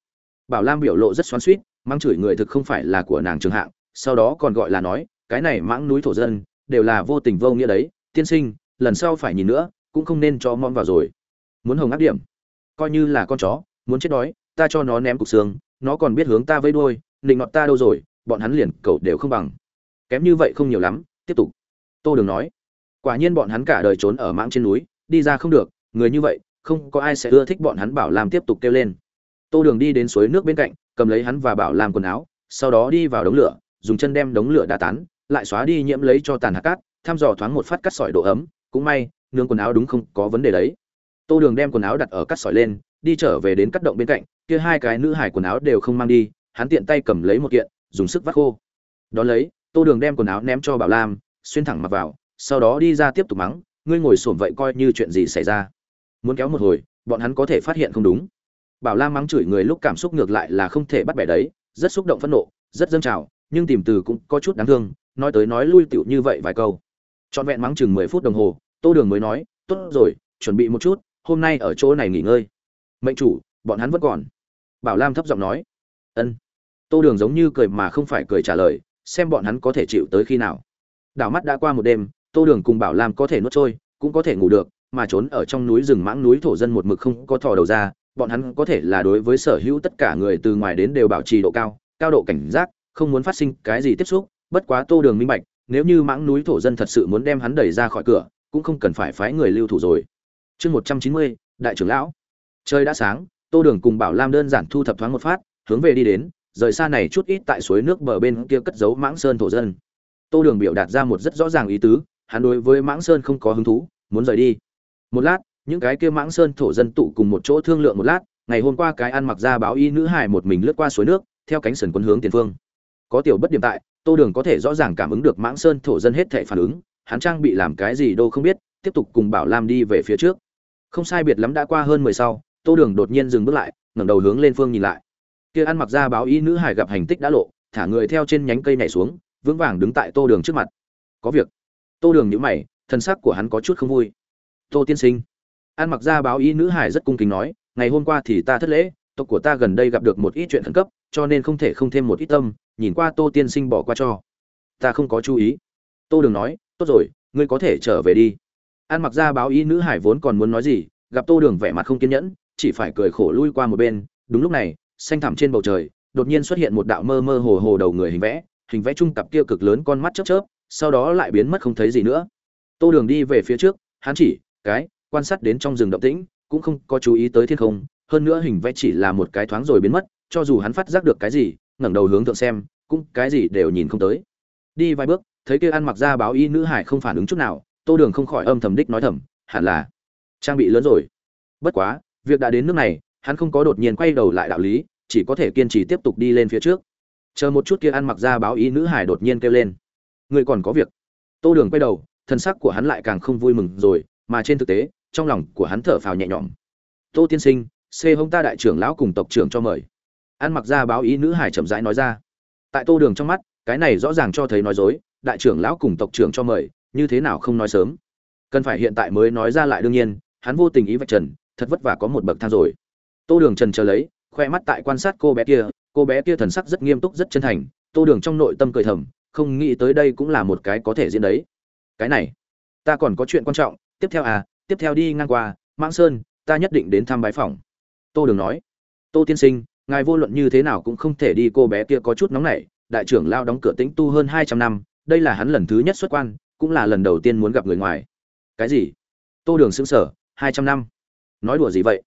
Bảo lam biểu lộ rất xoắn suýt mang chửi người thực không phải là của nàng trường hạng, sau đó còn gọi là nói, cái này mãng núi thổ dân, đều là vô tình vô nghĩa đấy, tiên sinh, lần sau phải nhìn nữa, cũng không nên cho mom vào rồi. Muốn hồng áp điểm. Coi như là con chó, muốn chết đói, ta cho nó ném cục xương, nó còn biết hướng ta vây đuôi, định ngọt ta đâu rồi, bọn hắn liền cầu đều không bằng. Kém như vậy không nhiều lắm, tiếp tục. Tô đường nói, quả nhiên bọn hắn cả đời trốn ở mãng trên núi, đi ra không được, người như vậy, không có ai sẽ ưa thích bọn hắn bảo làm tiếp tục kêu lên. Tô đường đi đến suối nước bên cạnh cầm lấy hắn và bảo làm quần áo, sau đó đi vào đống lửa, dùng chân đem đống lửa đá tán, lại xóa đi nhiễm lấy cho tàn hạt cát, thăm dò thoáng một phát cắt sỏi độ ấm, cũng may nương quần áo đúng không có vấn đề đấy. Tô đường đem quần áo đặt ở cắt sỏi lên, đi trở về đến cắt động bên cạnh, kia hai cái nữ hải quần áo đều không mang đi, hắn tiện tay cầm lấy một kiện, dùng sức vắt khô. Đón lấy, tô đường đem quần áo ném cho bảo lam xuyên thẳng mặc vào, sau đó đi ra tiếp tục mắng, ngươi ngồi xổm vậy coi như chuyện gì xảy ra? Muốn kéo một hồi, bọn hắn có thể phát hiện không đúng bảo lam mắng chửi người lúc cảm xúc ngược lại là không thể bắt bẻ đấy, rất xúc động phẫn nộ, rất dâng trào, nhưng tìm từ cũng có chút đáng thương, nói tới nói lui tựu như vậy vài câu. Trọn vẹn mắng chừng mười phút đồng hồ, tô đường mới nói, tốt rồi, chuẩn bị một chút, hôm nay ở chỗ này nghỉ ngơi. Mệnh chủ, bọn hắn vẫn còn. Bảo lam thấp giọng nói. Ân. Tô đường giống như cười mà không phải cười trả lời, xem bọn hắn có thể chịu tới khi nào. Đảo mắt đã qua một đêm, tô đường cùng bảo lam có thể nuốt trôi, cũng có thể ngủ được, mà trốn ở trong núi rừng mãng núi thổ dân một mực không có thò đầu ra bọn hắn có thể là đối với sở hữu tất cả người từ ngoài đến đều bảo trì độ cao cao độ cảnh giác, không muốn phát sinh cái gì tiếp xúc, bất quá tô đường minh bạch, nếu như mãng núi thổ dân thật sự muốn đem hắn đẩy ra khỏi cửa, cũng không cần phải phái người lưu thủ rồi. Chương một trăm chín mươi, đại trưởng lão. Trời đã sáng, tô đường cùng bảo lam đơn giản thu thập thoáng một phát, hướng về đi đến, rời xa này chút ít tại suối nước bờ bên kia cất giấu mãng sơn thổ dân. Tô đường biểu đạt ra một rất rõ ràng ý tứ, hắn đối với mãng sơn không có hứng thú, muốn rời đi. Một lát những cái kia mãng sơn thổ dân tụ cùng một chỗ thương lượng một lát, ngày hôm qua cái ăn mặc ra báo y nữ hải một mình lướt qua suối nước, theo cánh sườn quân hướng tiền phương. Có tiểu bất điểm tại, tô đường có thể rõ ràng cảm ứng được mãng sơn thổ dân hết thệ phản ứng, hắn trang bị làm cái gì đâu không biết, tiếp tục cùng bảo lam đi về phía trước. Không sai biệt lắm đã qua hơn mười sau, tô đường đột nhiên dừng bước lại, ngẩng đầu hướng lên phương nhìn lại. Kia ăn mặc ra báo y nữ hải gặp hành tích đã lộ, thả người theo trên nhánh cây nhảy xuống, vững vàng đứng tại tô đường trước mặt. Có việc. Tô đường nhữ mày, thân sắc của hắn có chút không vui. Tô tiên sinh. An mặc ra báo y nữ hải rất cung kính nói, ngày hôm qua thì ta thất lễ, tộc của ta gần đây gặp được một ít chuyện khẩn cấp, cho nên không thể không thêm một ít tâm, nhìn qua tô tiên sinh bỏ qua cho. Ta không có chú ý. Tô đường nói, tốt rồi, ngươi có thể trở về đi. An mặc ra báo y nữ hải vốn còn muốn nói gì, gặp tô đường vẻ mặt không kiên nhẫn, chỉ phải cười khổ lui qua một bên. Đúng lúc này, xanh thẳm trên bầu trời, đột nhiên xuất hiện một đạo mơ mơ hồ hồ đầu người hình vẽ hình vẽ trung cặp kia cực lớn con mắt chớp chớp, sau đó lại biến mất không thấy gì nữa. Tô đường đi về phía trước, hắn chỉ, cái quan sát đến trong rừng động tĩnh, cũng không có chú ý tới thiên không, hơn nữa hình vẽ chỉ là một cái thoáng rồi biến mất, cho dù hắn phát giác được cái gì, ngẩng đầu hướng thượng xem, cũng cái gì đều nhìn không tới. Đi vài bước, thấy kia ăn mặc ra báo y nữ hải không phản ứng chút nào, tô đường không khỏi âm thầm đích nói thầm, hẳn là trang bị lớn rồi. Bất quá, việc đã đến nước này, hắn không có đột nhiên quay đầu lại đạo lý, chỉ có thể kiên trì tiếp tục đi lên phía trước. Chờ một chút kia ăn mặc ra báo ý nữ hải đột nhiên kêu lên. Người còn có việc. Tô đường quay đầu, thân sắc của hắn lại càng không vui mừng rồi, mà trên thực tế trong lòng của hắn thở phào nhẹ nhõm. Tô tiên sinh xê hông ta đại trưởng lão cùng tộc trưởng cho mời. Ăn mặc ra báo ý nữ hải chậm rãi nói ra. Tại tô đường trong mắt, cái này rõ ràng cho thấy nói dối, đại trưởng lão cùng tộc trưởng cho mời, như thế nào không nói sớm. Cần phải hiện tại mới nói ra lại đương nhiên, hắn vô tình ý vạch trần, thật vất vả có một bậc thang rồi. Tô đường trần chờ lấy, khoe mắt tại quan sát cô bé kia, cô bé kia thần sắc rất nghiêm túc, rất chân thành, tô đường trong nội tâm cười thầm, không nghĩ tới đây cũng là một cái có thể diễn đấy. Cái này, ta còn có chuyện quan trọng, tiếp theo à tiếp theo đi ngang qua, mãng sơn, ta nhất định đến thăm bái phòng tô đường nói, tô tiên sinh, ngài vô luận như thế nào cũng không thể đi, cô bé kia có chút nóng nảy, đại trưởng lao đóng cửa tĩnh tu hơn hai trăm năm, đây là hắn lần thứ nhất xuất quan, cũng là lần đầu tiên muốn gặp người ngoài. Cái gì? Tô đường xứng sở hai trăm năm? Nói đùa gì vậy?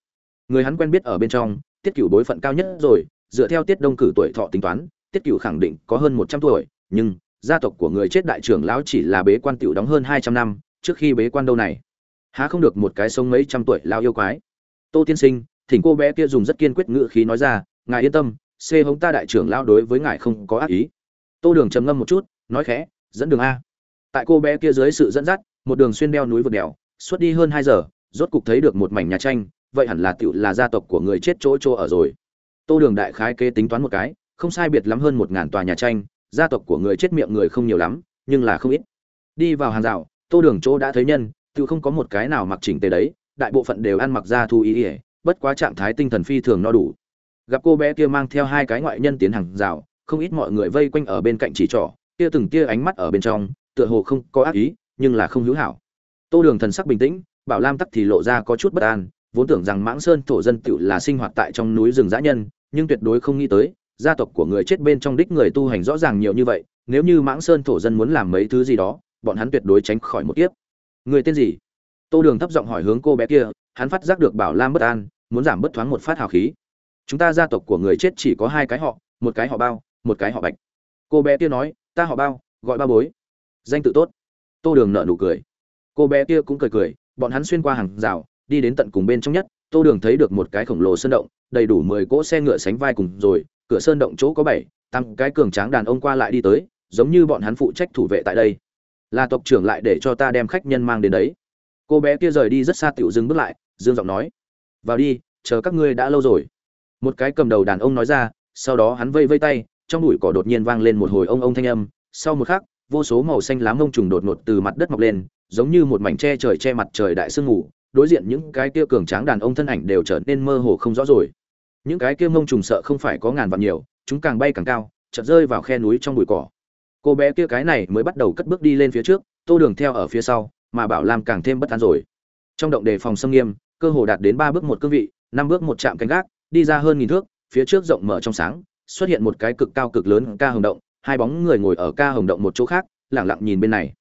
Người hắn quen biết ở bên trong, tiết cửu bối phận cao nhất rồi, dựa theo tiết đông cử tuổi thọ tính toán, tiết cửu khẳng định có hơn một trăm tuổi, nhưng gia tộc của người chết đại trưởng lão chỉ là bế quan tiểu đóng hơn hai trăm năm, trước khi bế quan đâu này? Há không được một cái sống mấy trăm tuổi lao yêu quái. Tô tiên sinh, thỉnh cô bé kia dùng rất kiên quyết ngự khí nói ra, ngài yên tâm xê hống ta đại trưởng lão đối với ngài không có ác ý. Tô đường trầm ngâm một chút, nói khẽ, dẫn đường a. Tại cô bé kia dưới sự dẫn dắt, một đường xuyên đeo núi vượt đèo, suốt đi hơn hai giờ, rốt cục thấy được một mảnh nhà tranh, vậy hẳn là tựu là gia tộc của người chết chỗ chỗ ở rồi. Tô đường đại khái kế tính toán một cái, không sai biệt lắm hơn một ngàn tòa nhà tranh, gia tộc của người chết miệng người không nhiều lắm, nhưng là không ít. Đi vào hàng rào, tô đường chỗ đã thấy nhân tự không có một cái nào mặc chỉnh tề đấy, đại bộ phận đều ăn mặc ra thu ý ỉa bất quá trạng thái tinh thần phi thường no đủ. Gặp cô bé kia mang theo hai cái ngoại nhân tiến hàng rào, không ít mọi người vây quanh ở bên cạnh chỉ trỏ, kia từng tia ánh mắt ở bên trong, tựa hồ không có ác ý, nhưng là không hữu hảo. Tô đường thần sắc bình tĩnh, bảo lam tắc thì lộ ra có chút bất an, vốn tưởng rằng mãng sơn thổ dân tựu là sinh hoạt tại trong núi rừng dã nhân, nhưng tuyệt đối không nghĩ tới, gia tộc của người chết bên trong đích người tu hành rõ ràng nhiều như vậy, nếu như mãng sơn thổ dân muốn làm mấy thứ gì đó, bọn hắn tuyệt đối tránh khỏi một kiếp người tên gì? Tô đường thấp giọng hỏi hướng cô bé kia, hắn phát giác được bảo lam bất an, muốn giảm bất thoáng một phát hào khí. Chúng ta gia tộc của người chết chỉ có hai cái họ, một cái họ bao, một cái họ bạch. Cô bé kia nói, ta họ bao, gọi ba bối. Danh tự tốt. Tô đường nợ nụ cười. Cô bé kia cũng cười cười, bọn hắn xuyên qua hàng rào, đi đến tận cùng bên trong nhất, tô đường thấy được một cái khổng lồ sơn động, đầy đủ mười cỗ xe ngựa sánh vai cùng rồi, cửa sơn động chỗ có bảy tăng cái cường tráng đàn ông qua lại đi tới, giống như bọn hắn phụ trách thủ vệ tại đây là tộc trưởng lại để cho ta đem khách nhân mang đến đấy. Cô bé kia rời đi rất xa tiểu dừng bước lại, dương giọng nói, vào đi, chờ các ngươi đã lâu rồi. Một cái cầm đầu đàn ông nói ra, sau đó hắn vây vây tay, trong bụi cỏ đột nhiên vang lên một hồi ông ông thanh âm. Sau một khắc, vô số màu xanh lá mông trùng đột ngột từ mặt đất mọc lên, giống như một mảnh che trời che mặt trời đại sương ngủ đối diện những cái kia cường tráng đàn ông thân ảnh đều trở nên mơ hồ không rõ rồi. Những cái kia mông trùng sợ không phải có ngàn vạn nhiều, chúng càng bay càng cao, chợt rơi vào khe núi trong bụi cỏ cô bé kia cái này mới bắt đầu cất bước đi lên phía trước, tô đường theo ở phía sau, mà bảo lam càng thêm bất an rồi. Trong động đề phòng xâm nghiêm, cơ hồ đạt đến ba bước một cương vị, năm bước một chạm canh gác, đi ra hơn nghìn thước, phía trước rộng mở trong sáng, xuất hiện một cái cực cao cực lớn ca hồng động, hai bóng người ngồi ở ca hồng động một chỗ khác lẳng lặng nhìn bên này.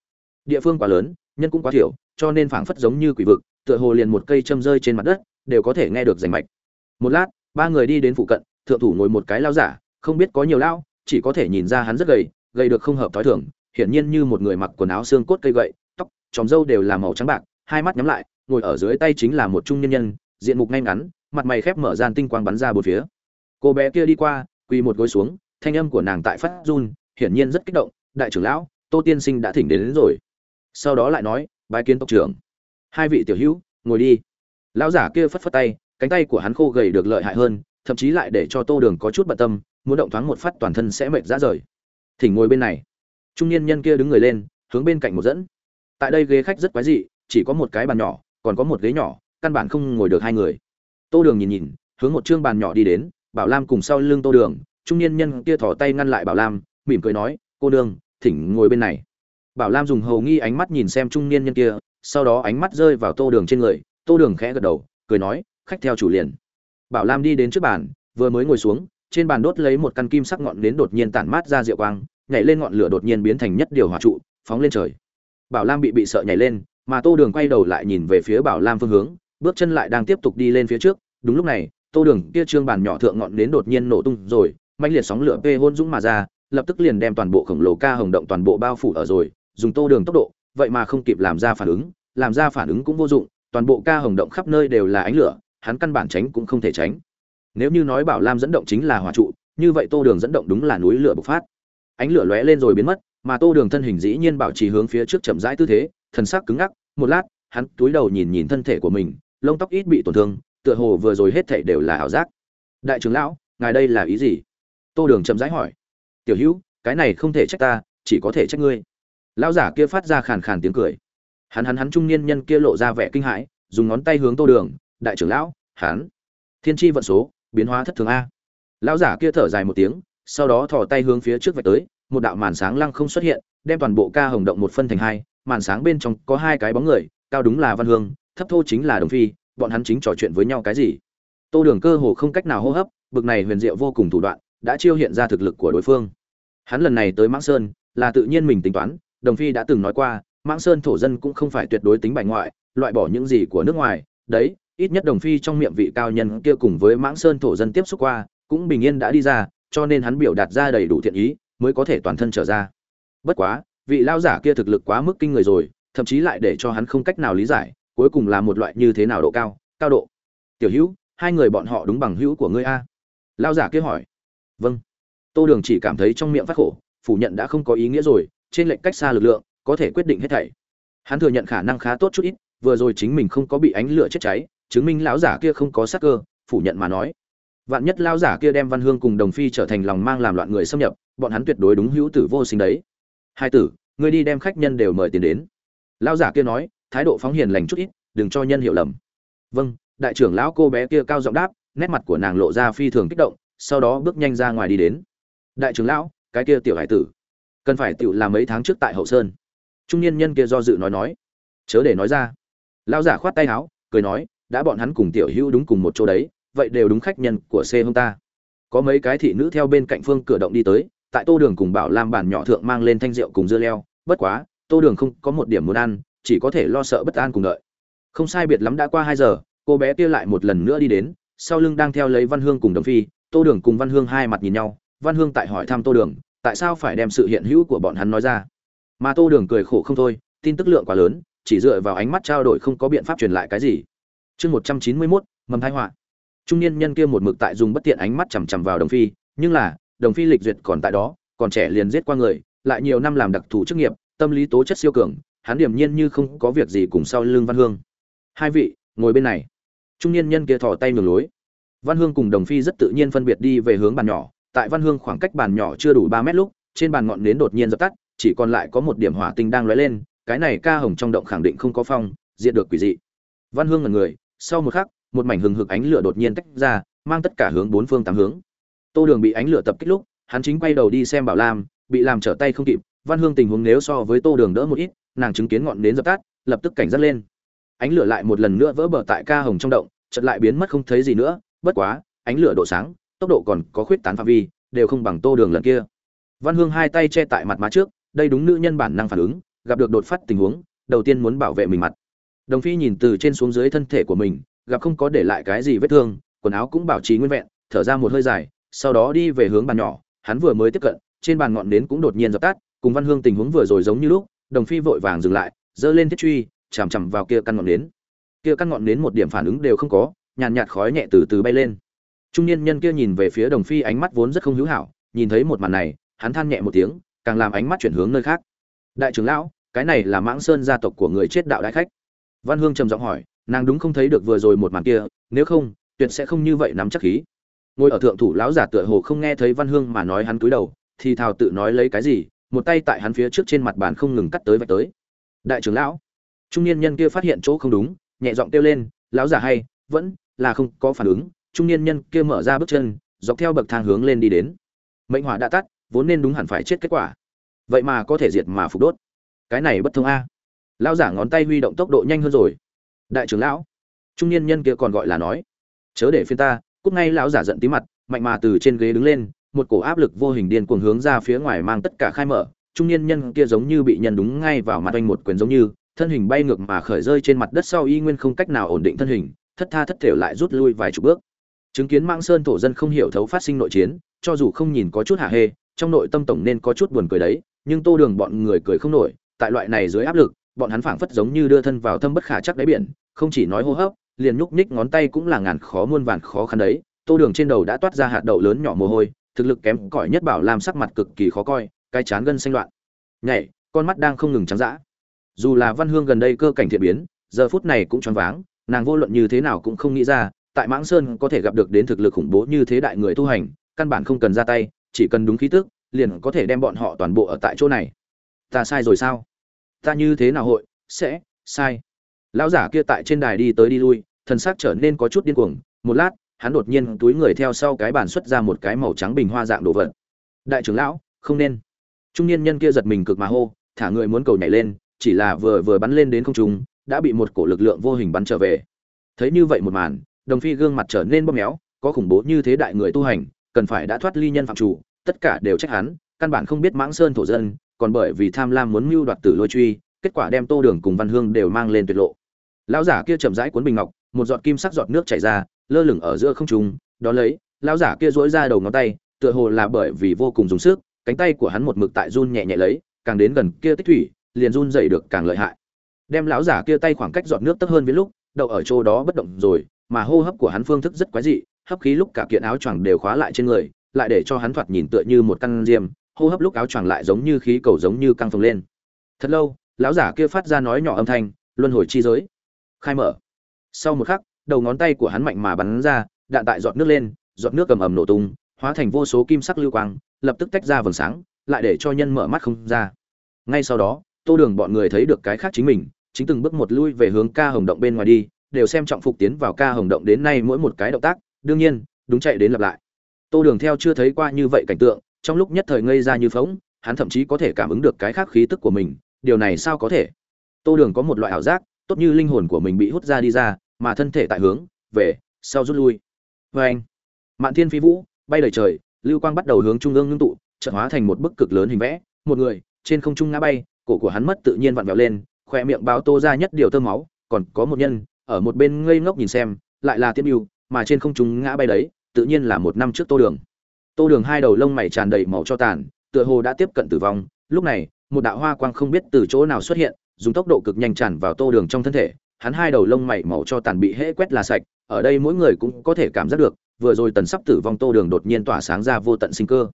Địa phương quá lớn, nhân cũng quá thiểu, cho nên phảng phất giống như quỷ vực, tựa hồ liền một cây châm rơi trên mặt đất, đều có thể nghe được rành mạch. Một lát, ba người đi đến phụ cận, thượng thủ ngồi một cái lao giả, không biết có nhiều lao, chỉ có thể nhìn ra hắn rất gầy gầy được không hợp thói thường hiển nhiên như một người mặc quần áo xương cốt cây gậy tóc tròm râu đều là màu trắng bạc hai mắt nhắm lại ngồi ở dưới tay chính là một trung nhân nhân diện mục ngay ngắn mặt mày khép mở gian tinh quang bắn ra bốn phía. Cô bé kia đi qua quỳ một gối xuống thanh âm của nàng tại phát run hiển nhiên rất kích động đại trưởng lão tô tiên sinh đã thỉnh đến, đến rồi. Sau đó lại nói bái kiến tộc trưởng. Hai vị tiểu hữu ngồi đi. Lão giả kia phất phất tay cánh tay của hắn khô gầy được lợi hại hơn thậm chí lại để cho tô đường có chút bận tâm muốn động thoáng một phát toàn thân sẽ mệt ra rời thỉnh ngồi bên này. Trung niên nhân kia đứng người lên, hướng bên cạnh một dẫn. Tại đây ghế khách rất quái dị, chỉ có một cái bàn nhỏ, còn có một ghế nhỏ, căn bản không ngồi được hai người. Tô đường nhìn nhìn, hướng một chương bàn nhỏ đi đến, bảo lam cùng sau lưng tô đường, trung niên nhân kia thỏ tay ngăn lại bảo lam, mỉm cười nói, cô đường, thỉnh ngồi bên này. Bảo lam dùng hầu nghi ánh mắt nhìn xem trung niên nhân kia, sau đó ánh mắt rơi vào tô đường trên người, tô đường khẽ gật đầu, cười nói, khách theo chủ liền. Bảo lam đi đến trước bàn, vừa mới ngồi xuống trên bàn đốt lấy một căn kim sắc ngọn nến đột nhiên tản mát ra diệu quang, nhảy lên ngọn lửa đột nhiên biến thành nhất điều hỏa trụ, phóng lên trời. Bảo lam bị bị sợ nhảy lên, mà tô đường quay đầu lại nhìn về phía bảo lam phương hướng, bước chân lại đang tiếp tục đi lên phía trước. Đúng lúc này, tô đường kia trương bàn nhỏ thượng ngọn nến đột nhiên nổ tung rồi, mãnh liệt sóng lửa p hôn dũng mà ra, lập tức liền đem toàn bộ khổng lồ ca hồng động toàn bộ bao phủ ở rồi, dùng tô đường tốc độ, vậy mà không kịp làm ra phản ứng, làm ra phản ứng cũng vô dụng, toàn bộ ca hồng động khắp nơi đều là ánh lửa, hắn căn bản tránh cũng không thể tránh nếu như nói bảo lam dẫn động chính là hỏa trụ, như vậy tô đường dẫn động đúng là núi lửa bộc phát. Ánh lửa lóe lên rồi biến mất, mà tô đường thân hình dĩ nhiên bảo trì hướng phía trước chậm rãi tư thế, thần sắc cứng ngắc, một lát, hắn túi đầu nhìn nhìn thân thể của mình, lông tóc ít bị tổn thương, tựa hồ vừa rồi hết thảy đều là ảo giác. Đại trưởng lão, ngài đây là ý gì? Tô đường chậm rãi hỏi. Tiểu hữu, cái này không thể trách ta, chỉ có thể trách ngươi. Lão giả kia phát ra khàn khàn tiếng cười. Hắn hắn hắn trung niên nhân kia lộ ra vẻ kinh hãi, dùng ngón tay hướng tô đường, đại trưởng lão, hắn, thiên tri vận số biến hóa thất thường a. Lão giả kia thở dài một tiếng, sau đó thò tay hướng phía trước vạch tới, một đạo màn sáng lăng không xuất hiện, đem toàn bộ ca hồng động một phân thành hai, màn sáng bên trong có hai cái bóng người, cao đúng là văn hương, thấp thô chính là đồng phi, bọn hắn chính trò chuyện với nhau cái gì? Tô đường cơ hồ không cách nào hô hấp, bực này huyền diệu vô cùng thủ đoạn, đã chiêu hiện ra thực lực của đối phương. Hắn lần này tới mãng sơn, là tự nhiên mình tính toán, đồng phi đã từng nói qua, mãng sơn thổ dân cũng không phải tuyệt đối tính bài ngoại, loại bỏ những gì của nước ngoài, đấy ít nhất đồng phi trong miệng vị cao nhân kia cùng với mãng sơn thổ dân tiếp xúc qua, cũng bình yên đã đi ra, cho nên hắn biểu đạt ra đầy đủ thiện ý, mới có thể toàn thân trở ra. Bất quá, vị lao giả kia thực lực quá mức kinh người rồi, thậm chí lại để cho hắn không cách nào lý giải, cuối cùng là một loại như thế nào độ cao cao độ. Tiểu hữu, hai người bọn họ đúng bằng hữu của ngươi a? Lao giả kia hỏi. Vâng. Tô đường chỉ cảm thấy trong miệng phát khổ, phủ nhận đã không có ý nghĩa rồi, trên lệnh cách xa lực lượng, có thể quyết định hết thảy. Hắn thừa nhận khả năng khá tốt chút ít, vừa rồi chính mình không có bị ánh lửa chết cháy chứng minh lão giả kia không có sát cơ, phủ nhận mà nói. Vạn nhất lão giả kia đem văn hương cùng đồng phi trở thành lòng mang làm loạn người xâm nhập, bọn hắn tuyệt đối đúng hữu tử vô sinh đấy. Hai tử, ngươi đi đem khách nhân đều mời tiền đến. Lão giả kia nói, thái độ phóng hiền lành chút ít, đừng cho nhân hiểu lầm. Vâng đại trưởng lão cô bé kia cao giọng đáp, nét mặt của nàng lộ ra phi thường kích động, sau đó bước nhanh ra ngoài đi đến. Đại trưởng lão, cái kia tiểu hải tử, cần phải tiểu làm mấy tháng trước tại hậu sơn. Trung niên nhân kia do dự nói nói, chớ để nói ra. Lão giả khoát tay áo, cười nói đã bọn hắn cùng tiểu hữu đúng cùng một chỗ đấy, vậy đều đúng khách nhân của c hông ta. Có mấy cái thị nữ theo bên cạnh phương cửa động đi tới, tại tô đường cùng bảo lam bản nhỏ thượng mang lên thanh rượu cùng dưa leo. Bất quá, tô đường không có một điểm muốn ăn, chỉ có thể lo sợ bất an cùng đợi. Không sai biệt lắm đã qua hai giờ, cô bé kia lại một lần nữa đi đến, sau lưng đang theo lấy văn hương cùng đồng phi, tô đường cùng văn hương hai mặt nhìn nhau. Văn hương tại hỏi thăm tô đường, tại sao phải đem sự hiện hữu của bọn hắn nói ra. Mà tô đường cười khổ không thôi, tin tức lượng quá lớn, chỉ dựa vào ánh mắt trao đổi không có biện pháp truyền lại cái gì chương một trăm chín mươi mốt, mầm thái họa. Trung niên nhân kia một mực tại dùng bất tiện ánh mắt chằm chằm vào đồng phi, nhưng là, đồng phi lịch duyệt còn tại đó, còn trẻ liền giết qua người, lại nhiều năm làm đặc thù chức nghiệp, tâm lý tố chất siêu cường, hắn điềm nhiên như không có việc gì cùng sau lưng văn hương. Hai vị, ngồi bên này. Trung niên nhân kia thò tay ngược lối. Văn hương cùng đồng phi rất tự nhiên phân biệt đi về hướng bàn nhỏ, tại văn hương khoảng cách bàn nhỏ chưa đủ ba mét lúc, trên bàn ngọn nến đột nhiên dập tắt, chỉ còn lại có một điểm hỏa tinh đang lóe lên, cái này ca hồng trong động khẳng định không có phong, diệt được quỷ dị. Văn hương ngần người sau một khắc, một mảnh hừng hực ánh lửa đột nhiên tách ra, mang tất cả hướng bốn phương tám hướng. Tô đường bị ánh lửa tập kích lúc, hắn chính quay đầu đi xem bảo lam, bị làm trở tay không kịp, văn hương tình huống nếu so với tô đường đỡ một ít, nàng chứng kiến ngọn nến dập tắt, lập tức cảnh giác lên. Ánh lửa lại một lần nữa vỡ bờ tại ca hồng trong động, chợt lại biến mất không thấy gì nữa, bất quá, ánh lửa độ sáng, tốc độ còn có khuyết tán phạm vi, đều không bằng tô đường lần kia. Văn hương hai tay che tại mặt má trước, đây đúng nữ nhân bản năng phản ứng, gặp được đột phát tình huống, đầu tiên muốn bảo vệ mình mặt đồng phi nhìn từ trên xuống dưới thân thể của mình, gặp không có để lại cái gì vết thương, quần áo cũng bảo trì nguyên vẹn, thở ra một hơi dài, sau đó đi về hướng bàn nhỏ, hắn vừa mới tiếp cận, trên bàn ngọn nến cũng đột nhiên dập tắt, cùng văn hương tình huống vừa rồi giống như lúc, đồng phi vội vàng dừng lại, giơ lên thiết truy, chằm chằm vào kia căn ngọn nến. Kia căn ngọn nến một điểm phản ứng đều không có, nhàn nhạt khói nhẹ từ từ bay lên. Trung niên nhân kia nhìn về phía đồng phi ánh mắt vốn rất không hữu hảo, nhìn thấy một màn này, hắn than nhẹ một tiếng, càng làm ánh mắt chuyển hướng nơi khác. Đại trưởng lão, cái này là mãng sơn gia tộc của người chết đạo đại khách văn hương trầm giọng hỏi, nàng đúng không thấy được vừa rồi một màn kia, nếu không, tuyệt sẽ không như vậy nắm chắc khí. Ngồi ở thượng thủ lão giả tựa hồ không nghe thấy văn hương mà nói hắn cúi đầu, thì thào tự nói lấy cái gì, một tay tại hắn phía trước trên mặt bàn không ngừng cắt tới vạch tới. Đại trưởng lão. Trung niên nhân kia phát hiện chỗ không đúng, nhẹ giọng kêu lên, lão giả hay, vẫn là không có phản ứng. Trung niên nhân kia mở ra bước chân, dọc theo bậc thang hướng lên đi đến. Mệnh hỏa đã tắt, vốn nên đúng hẳn phải chết kết quả. Vậy mà có thể diệt mà phục đốt. Cái này bất thông a lão giả ngón tay huy động tốc độ nhanh hơn rồi. Đại trưởng lão, trung niên nhân kia còn gọi là nói, chớ để phiên ta cúc ngay lão giả giận tí mặt, mạnh mà từ trên ghế đứng lên, một cổ áp lực vô hình điên cuồng hướng ra phía ngoài mang tất cả khai mở. Trung niên nhân kia giống như bị nhân đúng ngay vào mặt anh một quyền giống như, thân hình bay ngược mà khởi rơi trên mặt đất sau y nguyên không cách nào ổn định thân hình, thất tha thất thểu lại rút lui vài chục bước. Chứng kiến mang sơn thổ dân không hiểu thấu phát sinh nội chiến, cho dù không nhìn có chút hạ hê, trong nội tâm tổng nên có chút buồn cười đấy, nhưng tô đường bọn người cười không nổi, tại loại này dưới áp lực bọn hắn phảng phất giống như đưa thân vào thâm bất khả chắc đáy biển, không chỉ nói hô hấp, liền nhúc nhích ngón tay cũng là ngàn khó muôn vàn khó khăn đấy. Tô đường trên đầu đã toát ra hạt đậu lớn nhỏ mồ hôi, thực lực kém cỏi nhất bảo làm sắc mặt cực kỳ khó coi, cái chán gân xanh loạn. Nhảy, con mắt đang không ngừng trắng dã. Dù là văn hương gần đây cơ cảnh thiện biến, giờ phút này cũng choáng váng, nàng vô luận như thế nào cũng không nghĩ ra, tại mãng sơn có thể gặp được đến thực lực khủng bố như thế đại người tu hành, căn bản không cần ra tay, chỉ cần đúng khí tức, liền có thể đem bọn họ toàn bộ ở tại chỗ này. Ta sai rồi sao? Ta như thế nào hội, sẽ, sai. Lão giả kia tại trên đài đi tới đi lui, thần sắc trở nên có chút điên cuồng. Một lát, hắn đột nhiên túi người theo sau cái bàn xuất ra một cái màu trắng bình hoa dạng đồ vật. Đại trưởng lão, không nên. Trung niên nhân kia giật mình cực mà hô, thả người muốn cầu nhảy lên, chỉ là vừa vừa bắn lên đến không trung, đã bị một cổ lực lượng vô hình bắn trở về. Thấy như vậy một màn, đồng phi gương mặt trở nên bóp méo, có khủng bố như thế đại người tu hành, cần phải đã thoát ly nhân phạm chủ, tất cả đều trách hắn, căn bản không biết mãng sơn thổ dân còn bởi vì tham lam muốn mưu đoạt tử lôi truy, kết quả đem tô đường cùng văn hương đều mang lên tuyệt lộ. Lão giả kia chậm rãi cuốn bình ngọc, một giọt kim sắc giọt nước chảy ra, lơ lửng ở giữa không trung, đó lấy, lão giả kia dỗi ra đầu ngón tay, tựa hồ là bởi vì vô cùng dùng sức, cánh tay của hắn một mực tại run nhẹ nhẹ lấy, càng đến gần kia tích thủy, liền run dậy được càng lợi hại. Đem lão giả kia tay khoảng cách giọt nước tấp hơn với lúc, đậu ở chỗ đó bất động rồi, mà hô hấp của hắn phương thức rất quái dị, hấp khí lúc cả kiện áo choàng đều khóa lại trên người, lại để cho hắn thoạt nhìn tựa như một căn diêm hô hấp lúc áo choàng lại giống như khí cầu giống như căng phồng lên. Thật lâu, lão giả kia phát ra nói nhỏ âm thanh, luân hồi chi giới. Khai mở. Sau một khắc, đầu ngón tay của hắn mạnh mà bắn ra, đạn tại giọt nước lên, giọt nước cầm ầm nổ tung, hóa thành vô số kim sắc lưu quang, lập tức tách ra vầng sáng, lại để cho nhân mở mắt không ra. Ngay sau đó, tô đường bọn người thấy được cái khác chính mình, chính từng bước một lui về hướng ca hồng động bên ngoài đi, đều xem trọng phục tiến vào ca hồng động đến nay mỗi một cái động tác, đương nhiên, đúng chạy đến lặp lại. Tô đường theo chưa thấy qua như vậy cảnh tượng trong lúc nhất thời ngây ra như phóng hắn thậm chí có thể cảm ứng được cái khác khí tức của mình, điều này sao có thể? Tô đường có một loại ảo giác, tốt như linh hồn của mình bị hút ra đi ra, mà thân thể tại hướng, về, sau rút lui. Vê anh, mạn thiên phi vũ, bay đầy trời, lưu quang bắt đầu hướng trung ương ngưng tụ trận hóa thành một bức cực lớn hình vẽ, một người, trên không trung ngã bay, cổ của hắn mất tự nhiên vặn vẹo lên khoe miệng báo tô ra nhất điều tơ máu, còn có một nhân, ở một bên ngây ngốc nhìn xem, lại là tiết mưu mà trên không trung ngã bay đấy, tự nhiên là một năm trước tô đường tô đường hai đầu lông mày tràn đầy màu cho tàn, tựa hồ đã tiếp cận tử vong. Lúc này, một đạo hoa quang không biết từ chỗ nào xuất hiện, dùng tốc độ cực nhanh tràn vào tô đường trong thân thể. Hắn hai đầu lông mày màu cho tàn bị hễ quét là sạch, ở đây mỗi người cũng có thể cảm giác được, vừa rồi tần sắp tử vong tô đường đột nhiên tỏa sáng ra vô tận sinh cơ.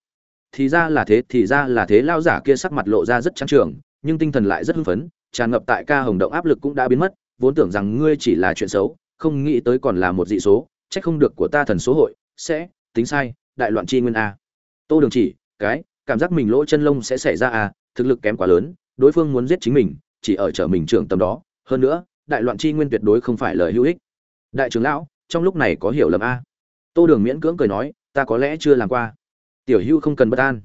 Thì ra là thế, thì ra là thế lao giả kia sắc mặt lộ ra rất trắng trường nhưng tinh thần lại rất hưng phấn, tràn ngập tại ca hồng động áp lực cũng đã biến mất, vốn tưởng rằng ngươi chỉ là chuyện xấu, không nghĩ tới còn là một dị số trách không được của ta thần số hội, sẽ, tính sai đại loạn chi nguyên a. Tô đường chỉ, cái, cảm giác mình lỗ chân lông sẽ xảy ra a, thực lực kém quá lớn, đối phương muốn giết chính mình, chỉ ở trở mình trưởng tầm đó. Hơn nữa, đại loạn chi nguyên tuyệt đối không phải lời hữu ích. Đại trưởng lão, trong lúc này có hiểu lầm a? Tô đường miễn cưỡng cười nói, ta có lẽ chưa làm qua. Tiểu hưu không cần bất an.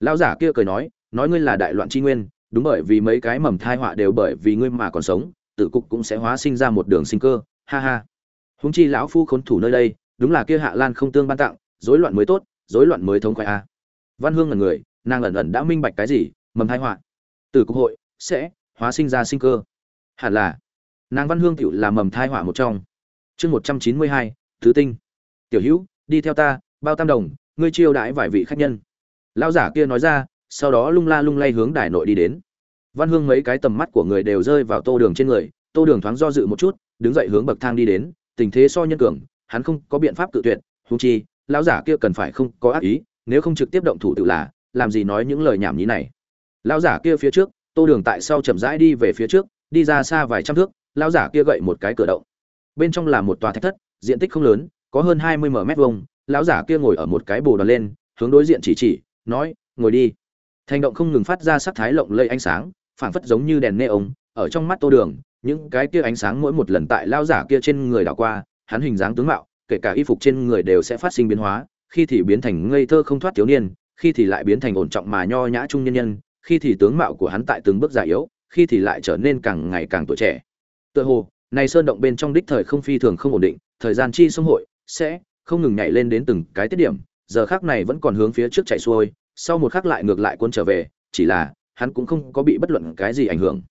Lão giả kia cười nói nói ngươi là đại loạn chi nguyên, đúng bởi vì mấy cái mầm thai họa đều bởi vì ngươi mà còn sống, tử cục cũng sẽ hóa sinh ra một đường sinh cơ, ha ha. Húng chi lão phu khốn thủ nơi đây, đúng là kia hạ lan không tương ban tặng rối loạn mới tốt, rối loạn mới thống khoái a. Văn hương là người, nàng ẩn ẩn đã minh bạch cái gì, mầm thai họa. Từ cục hội sẽ hóa sinh ra sinh cơ. Hẳn là, nàng văn hương tiểu là mầm thai họa một trong. Chương một trăm chín mươi hai thứ tinh. Tiểu hữu, đi theo ta, bao tam đồng, ngươi chiêu đãi vài vị khách nhân. Lão giả kia nói ra, sau đó lung la lung lay hướng đài nội đi đến. Văn hương mấy cái tầm mắt của người đều rơi vào tô đường trên người, tô đường thoáng do dự một chút, đứng dậy hướng bậc thang đi đến, tình thế so nhân cường, hắn không có biện pháp tự tuyệt húng chi lão giả kia cần phải không có ác ý, nếu không trực tiếp động thủ tự là, làm gì nói những lời nhảm nhí này. Lão giả kia phía trước, tô đường tại sau chậm rãi đi về phía trước, đi ra xa vài trăm thước, lão giả kia gậy một cái cửa động. Bên trong là một tòa thạch thất, diện tích không lớn, có hơn hai mươi m vuông, lão giả kia ngồi ở một cái bồ đoàn lên, hướng đối diện chỉ chỉ, nói, ngồi đi. Thành động không ngừng phát ra sắc thái lộng lẫy ánh sáng, phảng phất giống như đèn neon, ở trong mắt tô đường, những cái kia ánh sáng mỗi một lần tại lão giả kia trên người đảo qua, hắn hình dáng tướng mạo kể cả y phục trên người đều sẽ phát sinh biến hóa, khi thì biến thành ngây thơ không thoát thiếu niên, khi thì lại biến thành ổn trọng mà nho nhã trung nhân nhân, khi thì tướng mạo của hắn tại từng bước già yếu, khi thì lại trở nên càng ngày càng tuổi trẻ. Tựa hồ, này sơn động bên trong đích thời không phi thường không ổn định, thời gian chi sông hội, sẽ không ngừng nhảy lên đến từng cái tiết điểm, giờ khác này vẫn còn hướng phía trước chạy xuôi, sau một khắc lại ngược lại quân trở về, chỉ là, hắn cũng không có bị bất luận cái gì ảnh hưởng.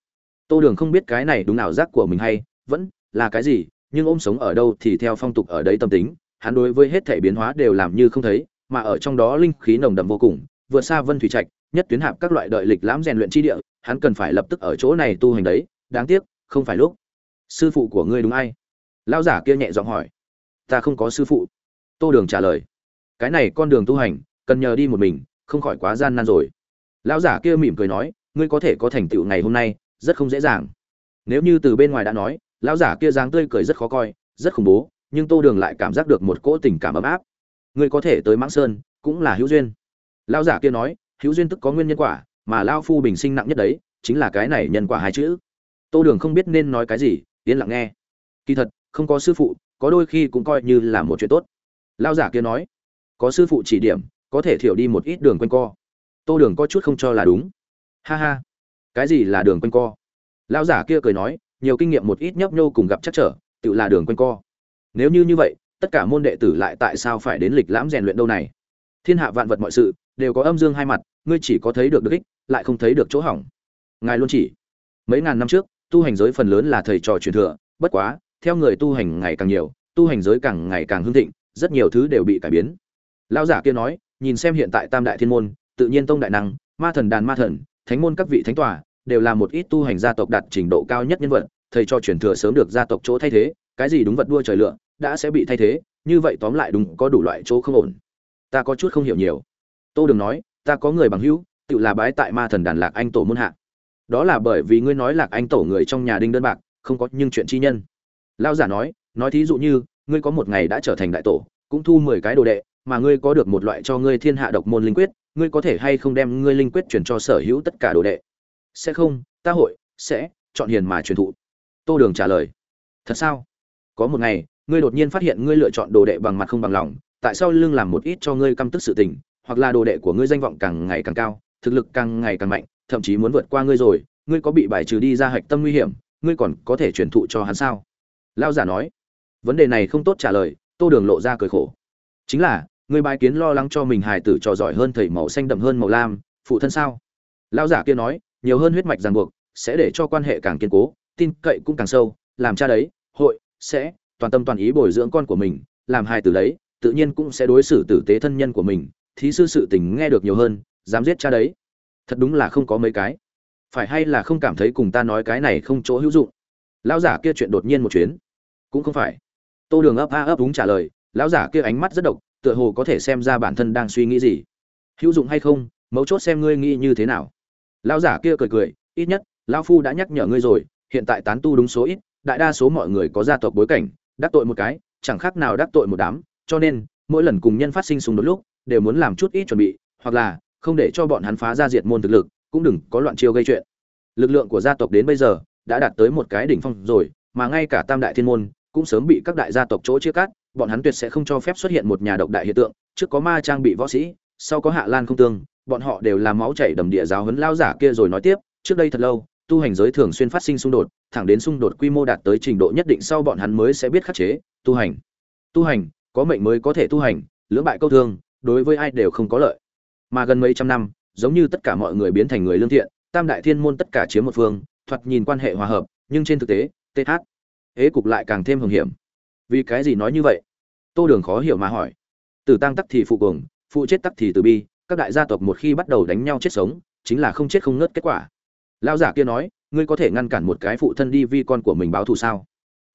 Tô đường không biết cái này đúng nào giác của mình hay vẫn là cái gì nhưng ôm sống ở đâu thì theo phong tục ở đấy tâm tính, hắn đối với hết thể biến hóa đều làm như không thấy, mà ở trong đó linh khí nồng đậm vô cùng, vượt xa vân thủy trạch, nhất tuyến hạp các loại đợi lịch lãm rèn luyện chi địa, hắn cần phải lập tức ở chỗ này tu hành đấy, đáng tiếc, không phải lúc. Sư phụ của ngươi đúng ai? Lão giả kia nhẹ giọng hỏi. Ta không có sư phụ. Tô đường trả lời. Cái này con đường tu hành, cần nhờ đi một mình, không khỏi quá gian nan rồi. Lão giả kia mỉm cười nói, ngươi có thể có thành tựu ngày hôm nay, rất không dễ dàng. Nếu như từ bên ngoài đã nói lão giả kia dáng tươi cười rất khó coi, rất khủng bố, nhưng tô đường lại cảm giác được một cỗ tình cảm ấm áp. Ngươi có thể tới mãng sơn cũng là hữu duyên. Lão giả kia nói, hữu duyên tức có nguyên nhân quả, mà lao phu bình sinh nặng nhất đấy, chính là cái này nhân quả hai chữ. Tô đường không biết nên nói cái gì, yên lặng nghe. Kỳ thật, không có sư phụ, có đôi khi cũng coi như là một chuyện tốt. Lao giả kia nói, có sư phụ chỉ điểm, có thể thiểu đi một ít đường quanh co. Tô đường có chút không cho là đúng. Ha ha, cái gì là đường quanh co? Lao giả kia cười nói nhiều kinh nghiệm một ít nhấp nhô cùng gặp chắc trở, tự là đường quanh co. Nếu như như vậy, tất cả môn đệ tử lại tại sao phải đến lịch lãm rèn luyện đâu này? Thiên hạ vạn vật mọi sự, đều có âm dương hai mặt, ngươi chỉ có thấy được đức ích, lại không thấy được chỗ hỏng. Ngài luôn chỉ. Mấy ngàn năm trước, tu hành giới phần lớn là thầy trò truyền thừa, bất quá, theo người tu hành ngày càng nhiều, tu hành giới càng ngày càng hưng thịnh, rất nhiều thứ đều bị cải biến. Lão giả kia nói, nhìn xem hiện tại tam đại thiên môn, tự nhiên tông đại năng, ma thần đàn ma thần, thánh môn các vị thánh tòa đều là một ít tu hành gia tộc đạt trình độ cao nhất nhân vật, thầy cho truyền thừa sớm được gia tộc chỗ thay thế, cái gì đúng vật đua trời lựa đã sẽ bị thay thế, như vậy tóm lại đúng có đủ loại chỗ không ổn. Ta có chút không hiểu nhiều. Tô đừng nói, ta có người bằng hữu, tự là bái tại ma thần đàn lạc anh tổ môn hạ. Đó là bởi vì ngươi nói lạc anh tổ người trong nhà đinh đơn bạc, không có nhưng chuyện chi nhân. Lão giả nói nói thí dụ như, ngươi có một ngày đã trở thành đại tổ, cũng thu mười cái đồ đệ, mà ngươi có được một loại cho ngươi thiên hạ độc môn linh quyết, ngươi có thể hay không đem ngươi linh quyết chuyển cho sở hữu tất cả đồ đệ? Sẽ không, ta hội sẽ chọn hiền mà truyền thụ. Tô đường trả lời, thật sao? Có một ngày, ngươi đột nhiên phát hiện ngươi lựa chọn đồ đệ bằng mặt không bằng lòng, tại sao lương làm một ít cho ngươi căm tức sự tình, hoặc là đồ đệ của ngươi danh vọng càng ngày càng cao, thực lực càng ngày càng mạnh, thậm chí muốn vượt qua ngươi rồi, ngươi có bị bài trừ đi ra hạch tâm nguy hiểm, ngươi còn có thể truyền thụ cho hắn sao? Lao giả nói. Vấn đề này không tốt trả lời, tô đường lộ ra cười khổ. Chính là người bài kiến lo lắng cho mình hài tử trò giỏi hơn thầy màu xanh đậm hơn màu lam, phụ thân sao? Lão giả kia nói nhiều hơn huyết mạch ràng buộc, sẽ để cho quan hệ càng kiên cố, tin cậy cũng càng sâu, làm cha đấy, hội, sẽ, toàn tâm toàn ý bồi dưỡng con của mình, làm hài tử đấy, tự nhiên cũng sẽ đối xử tử tế thân nhân của mình, thí sư sự tình nghe được nhiều hơn, dám giết cha đấy. Thật đúng là không có mấy cái. Phải hay là không cảm thấy cùng ta nói cái này không chỗ hữu dụng? Lão giả kia chuyện đột nhiên một chuyến. Cũng không phải. Tô đường ấp a ấp đúng trả lời, lão giả kia ánh mắt rất độc, tựa hồ có thể xem ra bản thân đang suy nghĩ gì. Hữu dụng hay không, mấu chốt xem ngươi nghĩ như thế nào lão giả kia cười cười, ít nhất, lão phu đã nhắc nhở ngươi rồi, hiện tại tán tu đúng số ít, đại đa số mọi người có gia tộc bối cảnh, đắc tội một cái, chẳng khác nào đắc tội một đám, cho nên, mỗi lần cùng nhân phát sinh xung đột lúc, đều muốn làm chút ít chuẩn bị, hoặc là, không để cho bọn hắn phá ra diệt môn thực lực, cũng đừng có loạn chiêu gây chuyện. Lực lượng của gia tộc đến bây giờ, đã đạt tới một cái đỉnh phong rồi, mà ngay cả tam đại thiên môn, cũng sớm bị các đại gia tộc chỗ chia cắt, bọn hắn tuyệt sẽ không cho phép xuất hiện một nhà độc đại hiện tượng, trước có ma trang bị võ sĩ, sau có hạ lan không tương bọn họ đều là máu chảy đầm địa giáo huấn lao giả kia rồi nói tiếp, trước đây thật lâu, tu hành giới thường xuyên phát sinh xung đột, thẳng đến xung đột quy mô đạt tới trình độ nhất định sau bọn hắn mới sẽ biết khắc chế, tu hành. Tu hành, có mệnh mới có thể tu hành, lưỡng bại câu thương, đối với ai đều không có lợi. Mà gần mấy trăm năm, giống như tất cả mọi người biến thành người lương thiện, tam đại thiên môn tất cả chiếm một phương, thoạt nhìn quan hệ hòa hợp, nhưng trên thực tế th ế cục lại càng thêm hồng hiểm. Vì cái gì nói như vậy? Tô đường khó hiểu mà hỏi. Tử tăng tắc thì phụ cường phụ chết tắc thì từ bi các đại gia tộc một khi bắt đầu đánh nhau chết sống, chính là không chết không ngớt kết quả. Lao giả kia nói, ngươi có thể ngăn cản một cái phụ thân đi vi con của mình báo thù sao?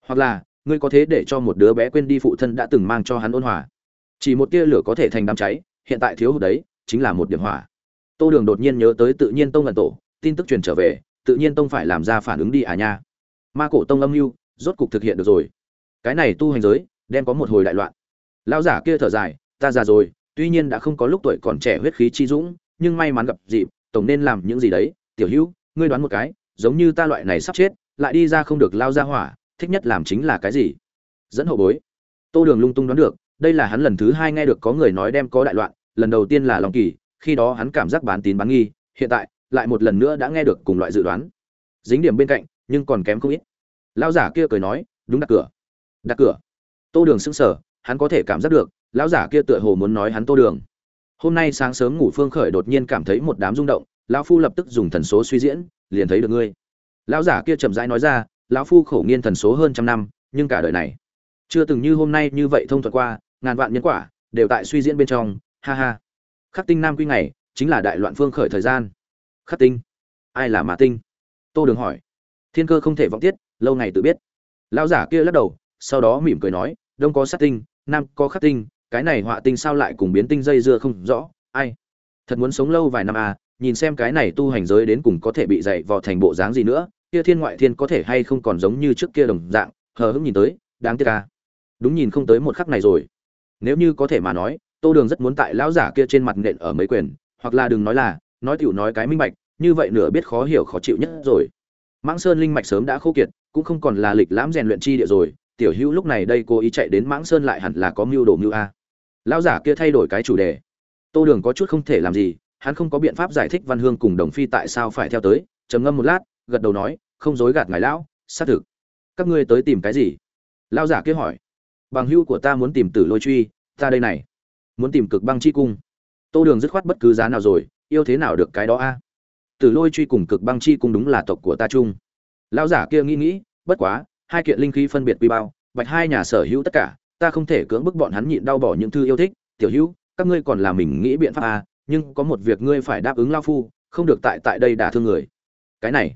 Hoặc là, ngươi có thế để cho một đứa bé quên đi phụ thân đã từng mang cho hắn ôn hòa? Chỉ một tia lửa có thể thành đám cháy, hiện tại thiếu hụt đấy, chính là một điểm hỏa. Tô đường đột nhiên nhớ tới tự nhiên tông lần tổ, tin tức truyền trở về, tự nhiên tông phải làm ra phản ứng đi à nha. Ma cổ tông âm mưu, rốt cục thực hiện được rồi. Cái này tu hành giới, đem có một hồi đại loạn. Lão giả kia thở dài, ta già rồi tuy nhiên đã không có lúc tuổi còn trẻ huyết khí chi dũng, nhưng may mắn gặp dịp, tổng nên làm những gì đấy. Tiểu hữu, ngươi đoán một cái, giống như ta loại này sắp chết, lại đi ra không được lao ra hỏa, thích nhất làm chính là cái gì? Dẫn hậu bối. Tô đường lung tung đoán được, đây là hắn lần thứ hai nghe được có người nói đem có đại loạn, lần đầu tiên là long kỳ, khi đó hắn cảm giác bán tín bán nghi, hiện tại, lại một lần nữa đã nghe được cùng loại dự đoán. Dính điểm bên cạnh, nhưng còn kém không ít. Lão giả kia cười nói, đúng đặt cửa. Đặt cửa? Tô đường sững sờ, hắn có thể cảm giác được lão giả kia tựa hồ muốn nói hắn tô đường. Hôm nay sáng sớm ngủ phương khởi đột nhiên cảm thấy một đám rung động, lão phu lập tức dùng thần số suy diễn, liền thấy được ngươi. Lão giả kia chậm rãi nói ra, lão phu khổ nghiên thần số hơn trăm năm, nhưng cả đời này, chưa từng như hôm nay như vậy thông thuận qua, ngàn vạn nhân quả, đều tại suy diễn bên trong, ha ha. Khắc tinh nam quy ngày, chính là đại loạn phương khởi thời gian. Khắc tinh? Ai là mã tinh? Tô đường hỏi. Thiên cơ không thể vọng tiết, lâu ngày tự biết. Lão giả kia lắc đầu, sau đó mỉm cười nói, đông có sát tinh, nam có khắc tinh cái này họa tinh sao lại cùng biến tinh dây dưa không rõ, ai? Thật muốn sống lâu vài năm à nhìn xem cái này tu hành giới đến cùng có thể bị dạy vò thành bộ dáng gì nữa, kia thiên ngoại thiên có thể hay không còn giống như trước kia đồng dạng, hờ hững nhìn tới, đáng tiếc à. Đúng nhìn không tới một khắc này rồi. Nếu như có thể mà nói, tô đường rất muốn tại lão giả kia trên mặt nện ở mấy quyền, hoặc là đừng nói là, nói tiểu nói cái minh bạch, như vậy nửa biết khó hiểu khó chịu nhất rồi. Mãng sơn linh mạch sớm đã khô kiệt, cũng không còn là lịch lãm rèn luyện chi địa rồi, tiểu hữu lúc này đây cố ý chạy đến mãng sơn lại hẳn là có mưu đồ mưu a lão giả kia thay đổi cái chủ đề. Tô đường có chút không thể làm gì, hắn không có biện pháp giải thích văn hương cùng đồng phi tại sao phải theo tới, trầm ngâm một lát, gật đầu nói, không dối gạt ngài lão, xác thực. Các ngươi tới tìm cái gì? Lão giả kia hỏi. Bằng hữu của ta muốn tìm tử lôi truy, ta đây này. Muốn tìm cực băng chi cung. Tô đường dứt khoát bất cứ giá nào rồi, yêu thế nào được cái đó a? Tử lôi truy cùng cực băng chi cung đúng là tộc của ta chung. Lão giả kia nghĩ nghĩ, bất quá, hai kiện linh khí phân biệt quy bao bạch hai nhà sở hữu tất cả ta không thể cưỡng bức bọn hắn nhịn đau bỏ những thư yêu thích, tiểu hữu, các ngươi còn là mình nghĩ biện pháp à? nhưng có một việc ngươi phải đáp ứng lao phu, không được tại tại đây đả thương người cái này,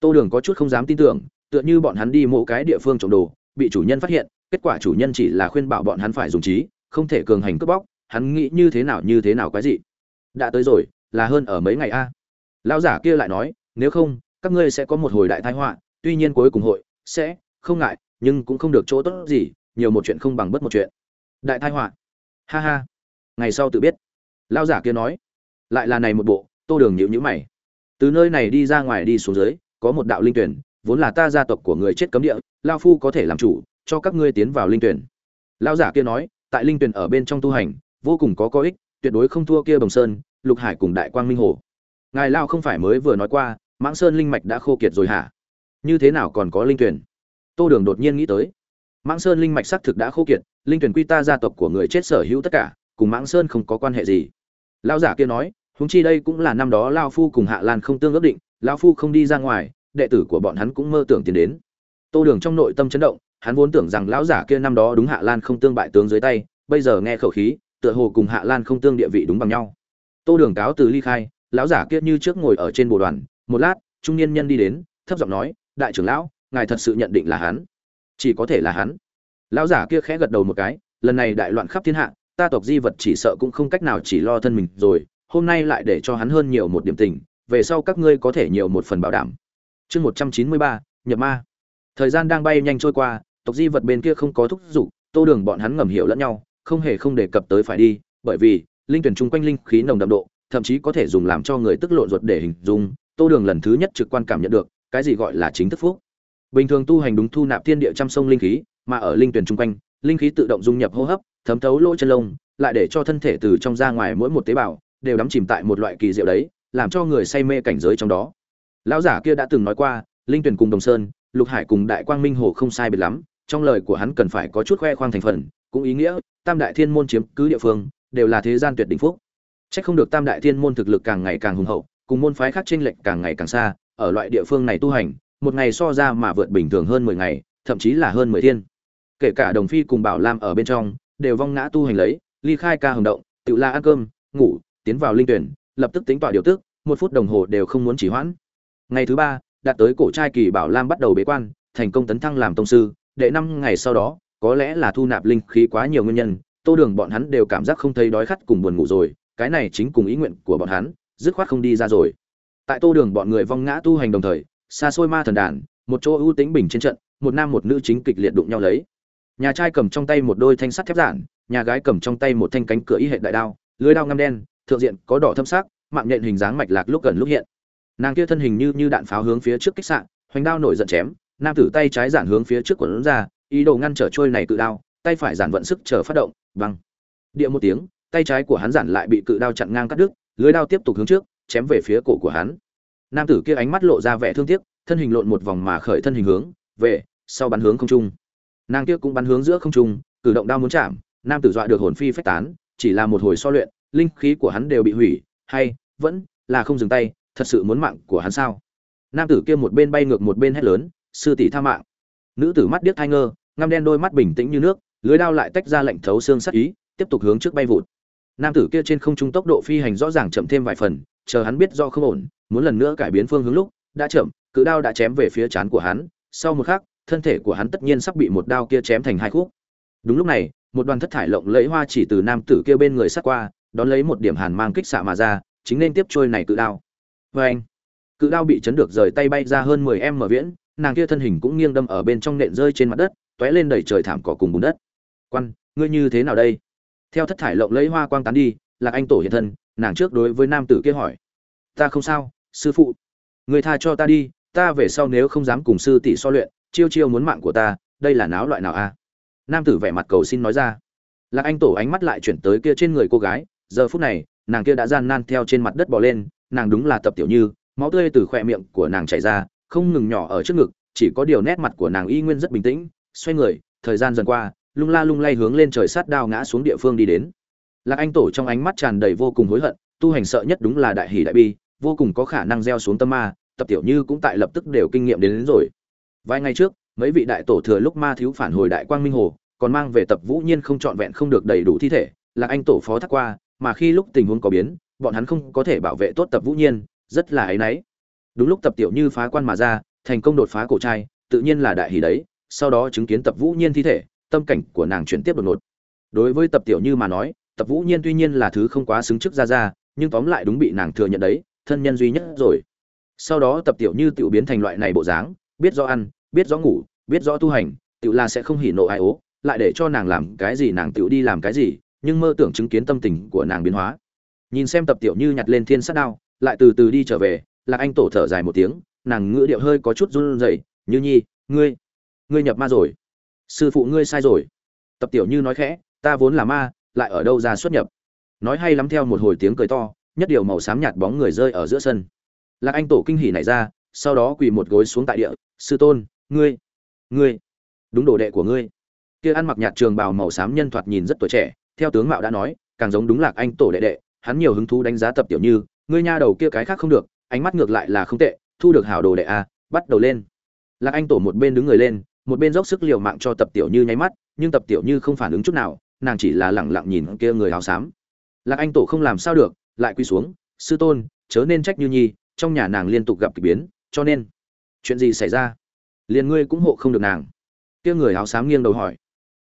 tô đường có chút không dám tin tưởng, tựa như bọn hắn đi mộ cái địa phương trộm đồ, bị chủ nhân phát hiện, kết quả chủ nhân chỉ là khuyên bảo bọn hắn phải dùng trí, không thể cường hành cướp bóc, hắn nghĩ như thế nào như thế nào quái gì đã tới rồi, là hơn ở mấy ngày a lão giả kia lại nói, nếu không, các ngươi sẽ có một hồi đại tai họa, tuy nhiên cuối cùng hội sẽ không ngại, nhưng cũng không được chỗ tốt gì nhiều một chuyện không bằng bất một chuyện. Đại tai họa. Ha ha. Ngày sau tự biết. Lão giả kia nói. Lại là này một bộ, tô đường nhíu nhíu mày. Từ nơi này đi ra ngoài đi xuống dưới, có một đạo linh tuyển, vốn là ta gia tộc của người chết cấm địa lao phu có thể làm chủ, cho các ngươi tiến vào linh tuyển. Lão giả kia nói, tại linh tuyển ở bên trong tu hành, vô cùng có có ích, tuyệt đối không thua kia bồng sơn, lục hải cùng đại quang minh hồ. Ngài lao không phải mới vừa nói qua, mãng sơn linh mạch đã khô kiệt rồi hả? Như thế nào còn có linh tuyển? Tô đường đột nhiên nghĩ tới mãng sơn linh mạch xác thực đã khô kiệt, linh tuyển quy ta gia tộc của người chết sở hữu tất cả, cùng mãng sơn không có quan hệ gì. Lão giả kia nói, huống chi đây cũng là năm đó lao phu cùng hạ lan không tương ước định lão phu không đi ra ngoài, đệ tử của bọn hắn cũng mơ tưởng tiến đến. Tô đường trong nội tâm chấn động, hắn vốn tưởng rằng lão giả kia năm đó đúng hạ lan không tương bại tướng dưới tay, bây giờ nghe khẩu khí, tựa hồ cùng hạ lan không tương địa vị đúng bằng nhau. Tô đường cáo từ ly khai, lão giả kia như trước ngồi ở trên bồ đoàn, một lát, trung niên nhân đi đến, thấp giọng nói, đại trưởng lão, ngài thật sự nhận định là hắn? Chỉ có thể là hắn. Lão giả kia khẽ gật đầu một cái, lần này đại loạn khắp thiên hạ, ta tộc di vật chỉ sợ cũng không cách nào chỉ lo thân mình rồi, hôm nay lại để cho hắn hơn nhiều một điểm tình, về sau các ngươi có thể nhiều một phần bảo đảm. Chương một trăm chín mươi ba, nhập ma. Thời gian đang bay nhanh trôi qua, tộc di vật bên kia không có thúc giục, tô đường bọn hắn ngầm hiểu lẫn nhau, không hề không đề cập tới phải đi, bởi vì, linh tuyển chung quanh linh khí nồng đậm độ, thậm chí có thể dùng làm cho người tức lộn ruột để hình dung, tô đường lần thứ nhất trực quan cảm nhận được, cái gì gọi là chính thức phúc bình thường tu hành đúng thu nạp thiên địa trăm sông linh khí, mà ở linh tuyển chung quanh, linh khí tự động dung nhập hô hấp, thấm thấu lỗ chân lông, lại để cho thân thể từ trong ra ngoài mỗi một tế bào đều đắm chìm tại một loại kỳ diệu đấy, làm cho người say mê cảnh giới trong đó. Lão giả kia đã từng nói qua, linh tuyển cùng đồng sơn, lục hải cùng đại quang minh hồ không sai biệt lắm, trong lời của hắn cần phải có chút khoe khoang thành phần, cũng ý nghĩa, tam đại thiên môn chiếm cứ địa phương, đều là thế gian tuyệt đỉnh phúc. Chắc không được tam đại thiên môn thực lực càng ngày càng hùng hậu, cùng môn phái khác chênh lệch càng ngày càng xa, ở loại địa phương này tu hành một ngày so ra mà vượt bình thường hơn mười ngày, thậm chí là hơn mười thiên. Kể cả đồng phi cùng bảo lam ở bên trong, đều vong ngã tu hành lấy, ly khai ca hồng động, tự la ăn cơm, ngủ, tiến vào linh tuyển, lập tức tính tọa điều tức, một phút đồng hồ đều không muốn chỉ hoãn. Ngày thứ ba, đạt tới cổ trai kỳ bảo lam bắt đầu bế quan, thành công tấn thăng làm tông sư, đệ năm ngày sau đó, có lẽ là thu nạp linh khí quá nhiều nguyên nhân, tô đường bọn hắn đều cảm giác không thấy đói khát cùng buồn ngủ rồi, cái này chính cùng ý nguyện của bọn hắn, dứt khoát không đi ra rồi. Tại tô đường bọn người vong ngã tu hành đồng thời xa xôi ma thần đàn, một chỗ ưu tĩnh bình trên trận, một nam một nữ chính kịch liệt đụng nhau lấy. Nhà trai cầm trong tay một đôi thanh sắt thép giản, nhà gái cầm trong tay một thanh cánh cửa y hệ đại đao, lưới đao ngăm đen, thượng diện có đỏ thâm sắc, mạng nhện hình dáng mạch lạc lúc gần lúc hiện. Nàng kia thân hình như như đạn pháo hướng phía trước kích sạn hoành đao nổi giận chém, nam tử tay trái giản hướng phía trước quần ra, ý đồ ngăn trở trôi này cự đao, tay phải giản vận sức chờ phát động, văng. Địa một tiếng, tay trái của hắn giản lại bị cự đao chặn ngang cắt đứt, lưới đao tiếp tục hướng trước, chém về phía cổ của hắn nam tử kia ánh mắt lộ ra vẻ thương tiếc, thân hình lộn một vòng mà khởi thân hình hướng về sau bắn hướng không trung. Nàng kia cũng bắn hướng giữa không trung, cử động đao muốn chạm, nam tử dọa được hồn phi phách tán, chỉ là một hồi so luyện, linh khí của hắn đều bị hủy, hay vẫn là không dừng tay, thật sự muốn mạng của hắn sao? Nam tử kia một bên bay ngược một bên hét lớn, sư tỷ tha mạng. Nữ tử mắt điếc thai ngơ, ngăm đen đôi mắt bình tĩnh như nước, lưới đao lại tách ra lệnh thấu xương sắc ý, tiếp tục hướng trước bay vụt. Nam tử kia trên không trung tốc độ phi hành rõ ràng chậm thêm vài phần, chờ hắn biết do không ổn muốn lần nữa cải biến phương hướng lúc, đã chậm, cự đao đã chém về phía trán của hắn. Sau một khắc, thân thể của hắn tất nhiên sắp bị một đao kia chém thành hai khúc. Đúng lúc này, một đoàn thất thải lộng lẫy hoa chỉ từ nam tử kia bên người sát qua, đón lấy một điểm hàn mang kích xạ mà ra, chính nên tiếp trôi này cự đao. Vê anh, cự đao bị chấn được rời tay bay ra hơn mười em mở viễn, nàng kia thân hình cũng nghiêng đâm ở bên trong nện rơi trên mặt đất t ó é lên đầy trời thảm cỏ cùng bùn đất. Quan, ngươi như thế nào đây? Theo thất thải lộng lẫy hoa quang tán đi, lạc anh tổ hiện thân, nàng trước đối với nam tử kia hỏi. Ta không sao sư phụ, người tha cho ta đi, ta về sau nếu không dám cùng sư tỷ so luyện, chiêu chiêu muốn mạng của ta, đây là náo loại nào a nam tử vẻ mặt cầu xin nói ra. Lạc anh tổ ánh mắt lại chuyển tới kia trên người cô gái, giờ phút này, nàng kia đã gian nan theo trên mặt đất bò lên, nàng đúng là tập tiểu như, máu tươi từ khoe miệng của nàng chảy ra, không ngừng nhỏ ở trước ngực, chỉ có điều nét mặt của nàng y nguyên rất bình tĩnh, xoay người, thời gian dần qua, lung la lung lay hướng lên trời sát đao ngã xuống địa phương đi đến. Lạc anh tổ trong ánh mắt tràn đầy vô cùng hối hận, tu hành sợ nhất đúng là đại hỷ đại bi vô cùng có khả năng gieo xuống tâm ma tập tiểu như cũng tại lập tức đều kinh nghiệm đến, đến rồi. Vài ngày trước mấy vị đại tổ thừa lúc ma thiếu phản hồi đại quang minh hồ còn mang về tập vũ nhiên không trọn vẹn không được đầy đủ thi thể là anh tổ phó thác qua mà khi lúc tình huống có biến bọn hắn không có thể bảo vệ tốt tập vũ nhiên rất là áy náy. Đúng lúc tập tiểu như phá quan mà ra thành công đột phá cổ trai tự nhiên là đại hỷ đấy sau đó chứng kiến tập vũ nhiên thi thể tâm cảnh của nàng chuyển tiếp đột ngột. Đối với tập tiểu như mà nói tập vũ nhiên tuy nhiên là thứ không quá xứng trước ra ra nhưng tóm lại đúng bị nàng thừa nhận đấy thân nhân duy nhất rồi. Sau đó tập tiểu như tiểu biến thành loại này bộ dáng, biết rõ ăn, biết rõ ngủ, biết rõ tu hành, tiểu là sẽ không hỉ nộ ai ố, lại để cho nàng làm cái gì nàng tiểu đi làm cái gì, nhưng mơ tưởng chứng kiến tâm tình của nàng biến hóa. Nhìn xem tập tiểu như nhặt lên thiên sát đao, lại từ từ đi trở về, lạc anh tổ thở dài một tiếng, nàng ngữ điệu hơi có chút run rẩy, như nhi, ngươi ngươi nhập ma rồi. Sư phụ ngươi sai rồi. Tập tiểu như nói khẽ, ta vốn là ma, lại ở đâu ra xuất nhập? Nói hay lắm theo một hồi tiếng cười to nhất điều màu xám nhạt bóng người rơi ở giữa sân. Lạc anh tổ kinh hỉ nảy ra, sau đó quỳ một gối xuống tại địa, sư tôn, ngươi ngươi, đúng đồ đệ của ngươi. Kia ăn mặc nhạt trường bào màu xám nhân thoạt nhìn rất tuổi trẻ, theo tướng mạo đã nói, càng giống đúng lạc anh tổ đệ đệ, hắn nhiều hứng thú đánh giá tập tiểu như, ngươi nha đầu kia cái khác không được, ánh mắt ngược lại là không tệ, thu được hảo đồ đệ a, bắt đầu lên. Lạc anh tổ một bên đứng người lên, một bên dốc sức liều mạng cho tập tiểu như nháy mắt, nhưng tập tiểu như không phản ứng chút nào, nàng chỉ là lẳng lặng nhìn kia người áo xám. Lạc anh tổ không làm sao được lại quy xuống, sư tôn, chớ nên trách như nhi, trong nhà nàng liên tục gặp kỳ biến, cho nên, chuyện gì xảy ra? Liền ngươi cũng hộ không được nàng. Kia người áo xám nghiêng đầu hỏi.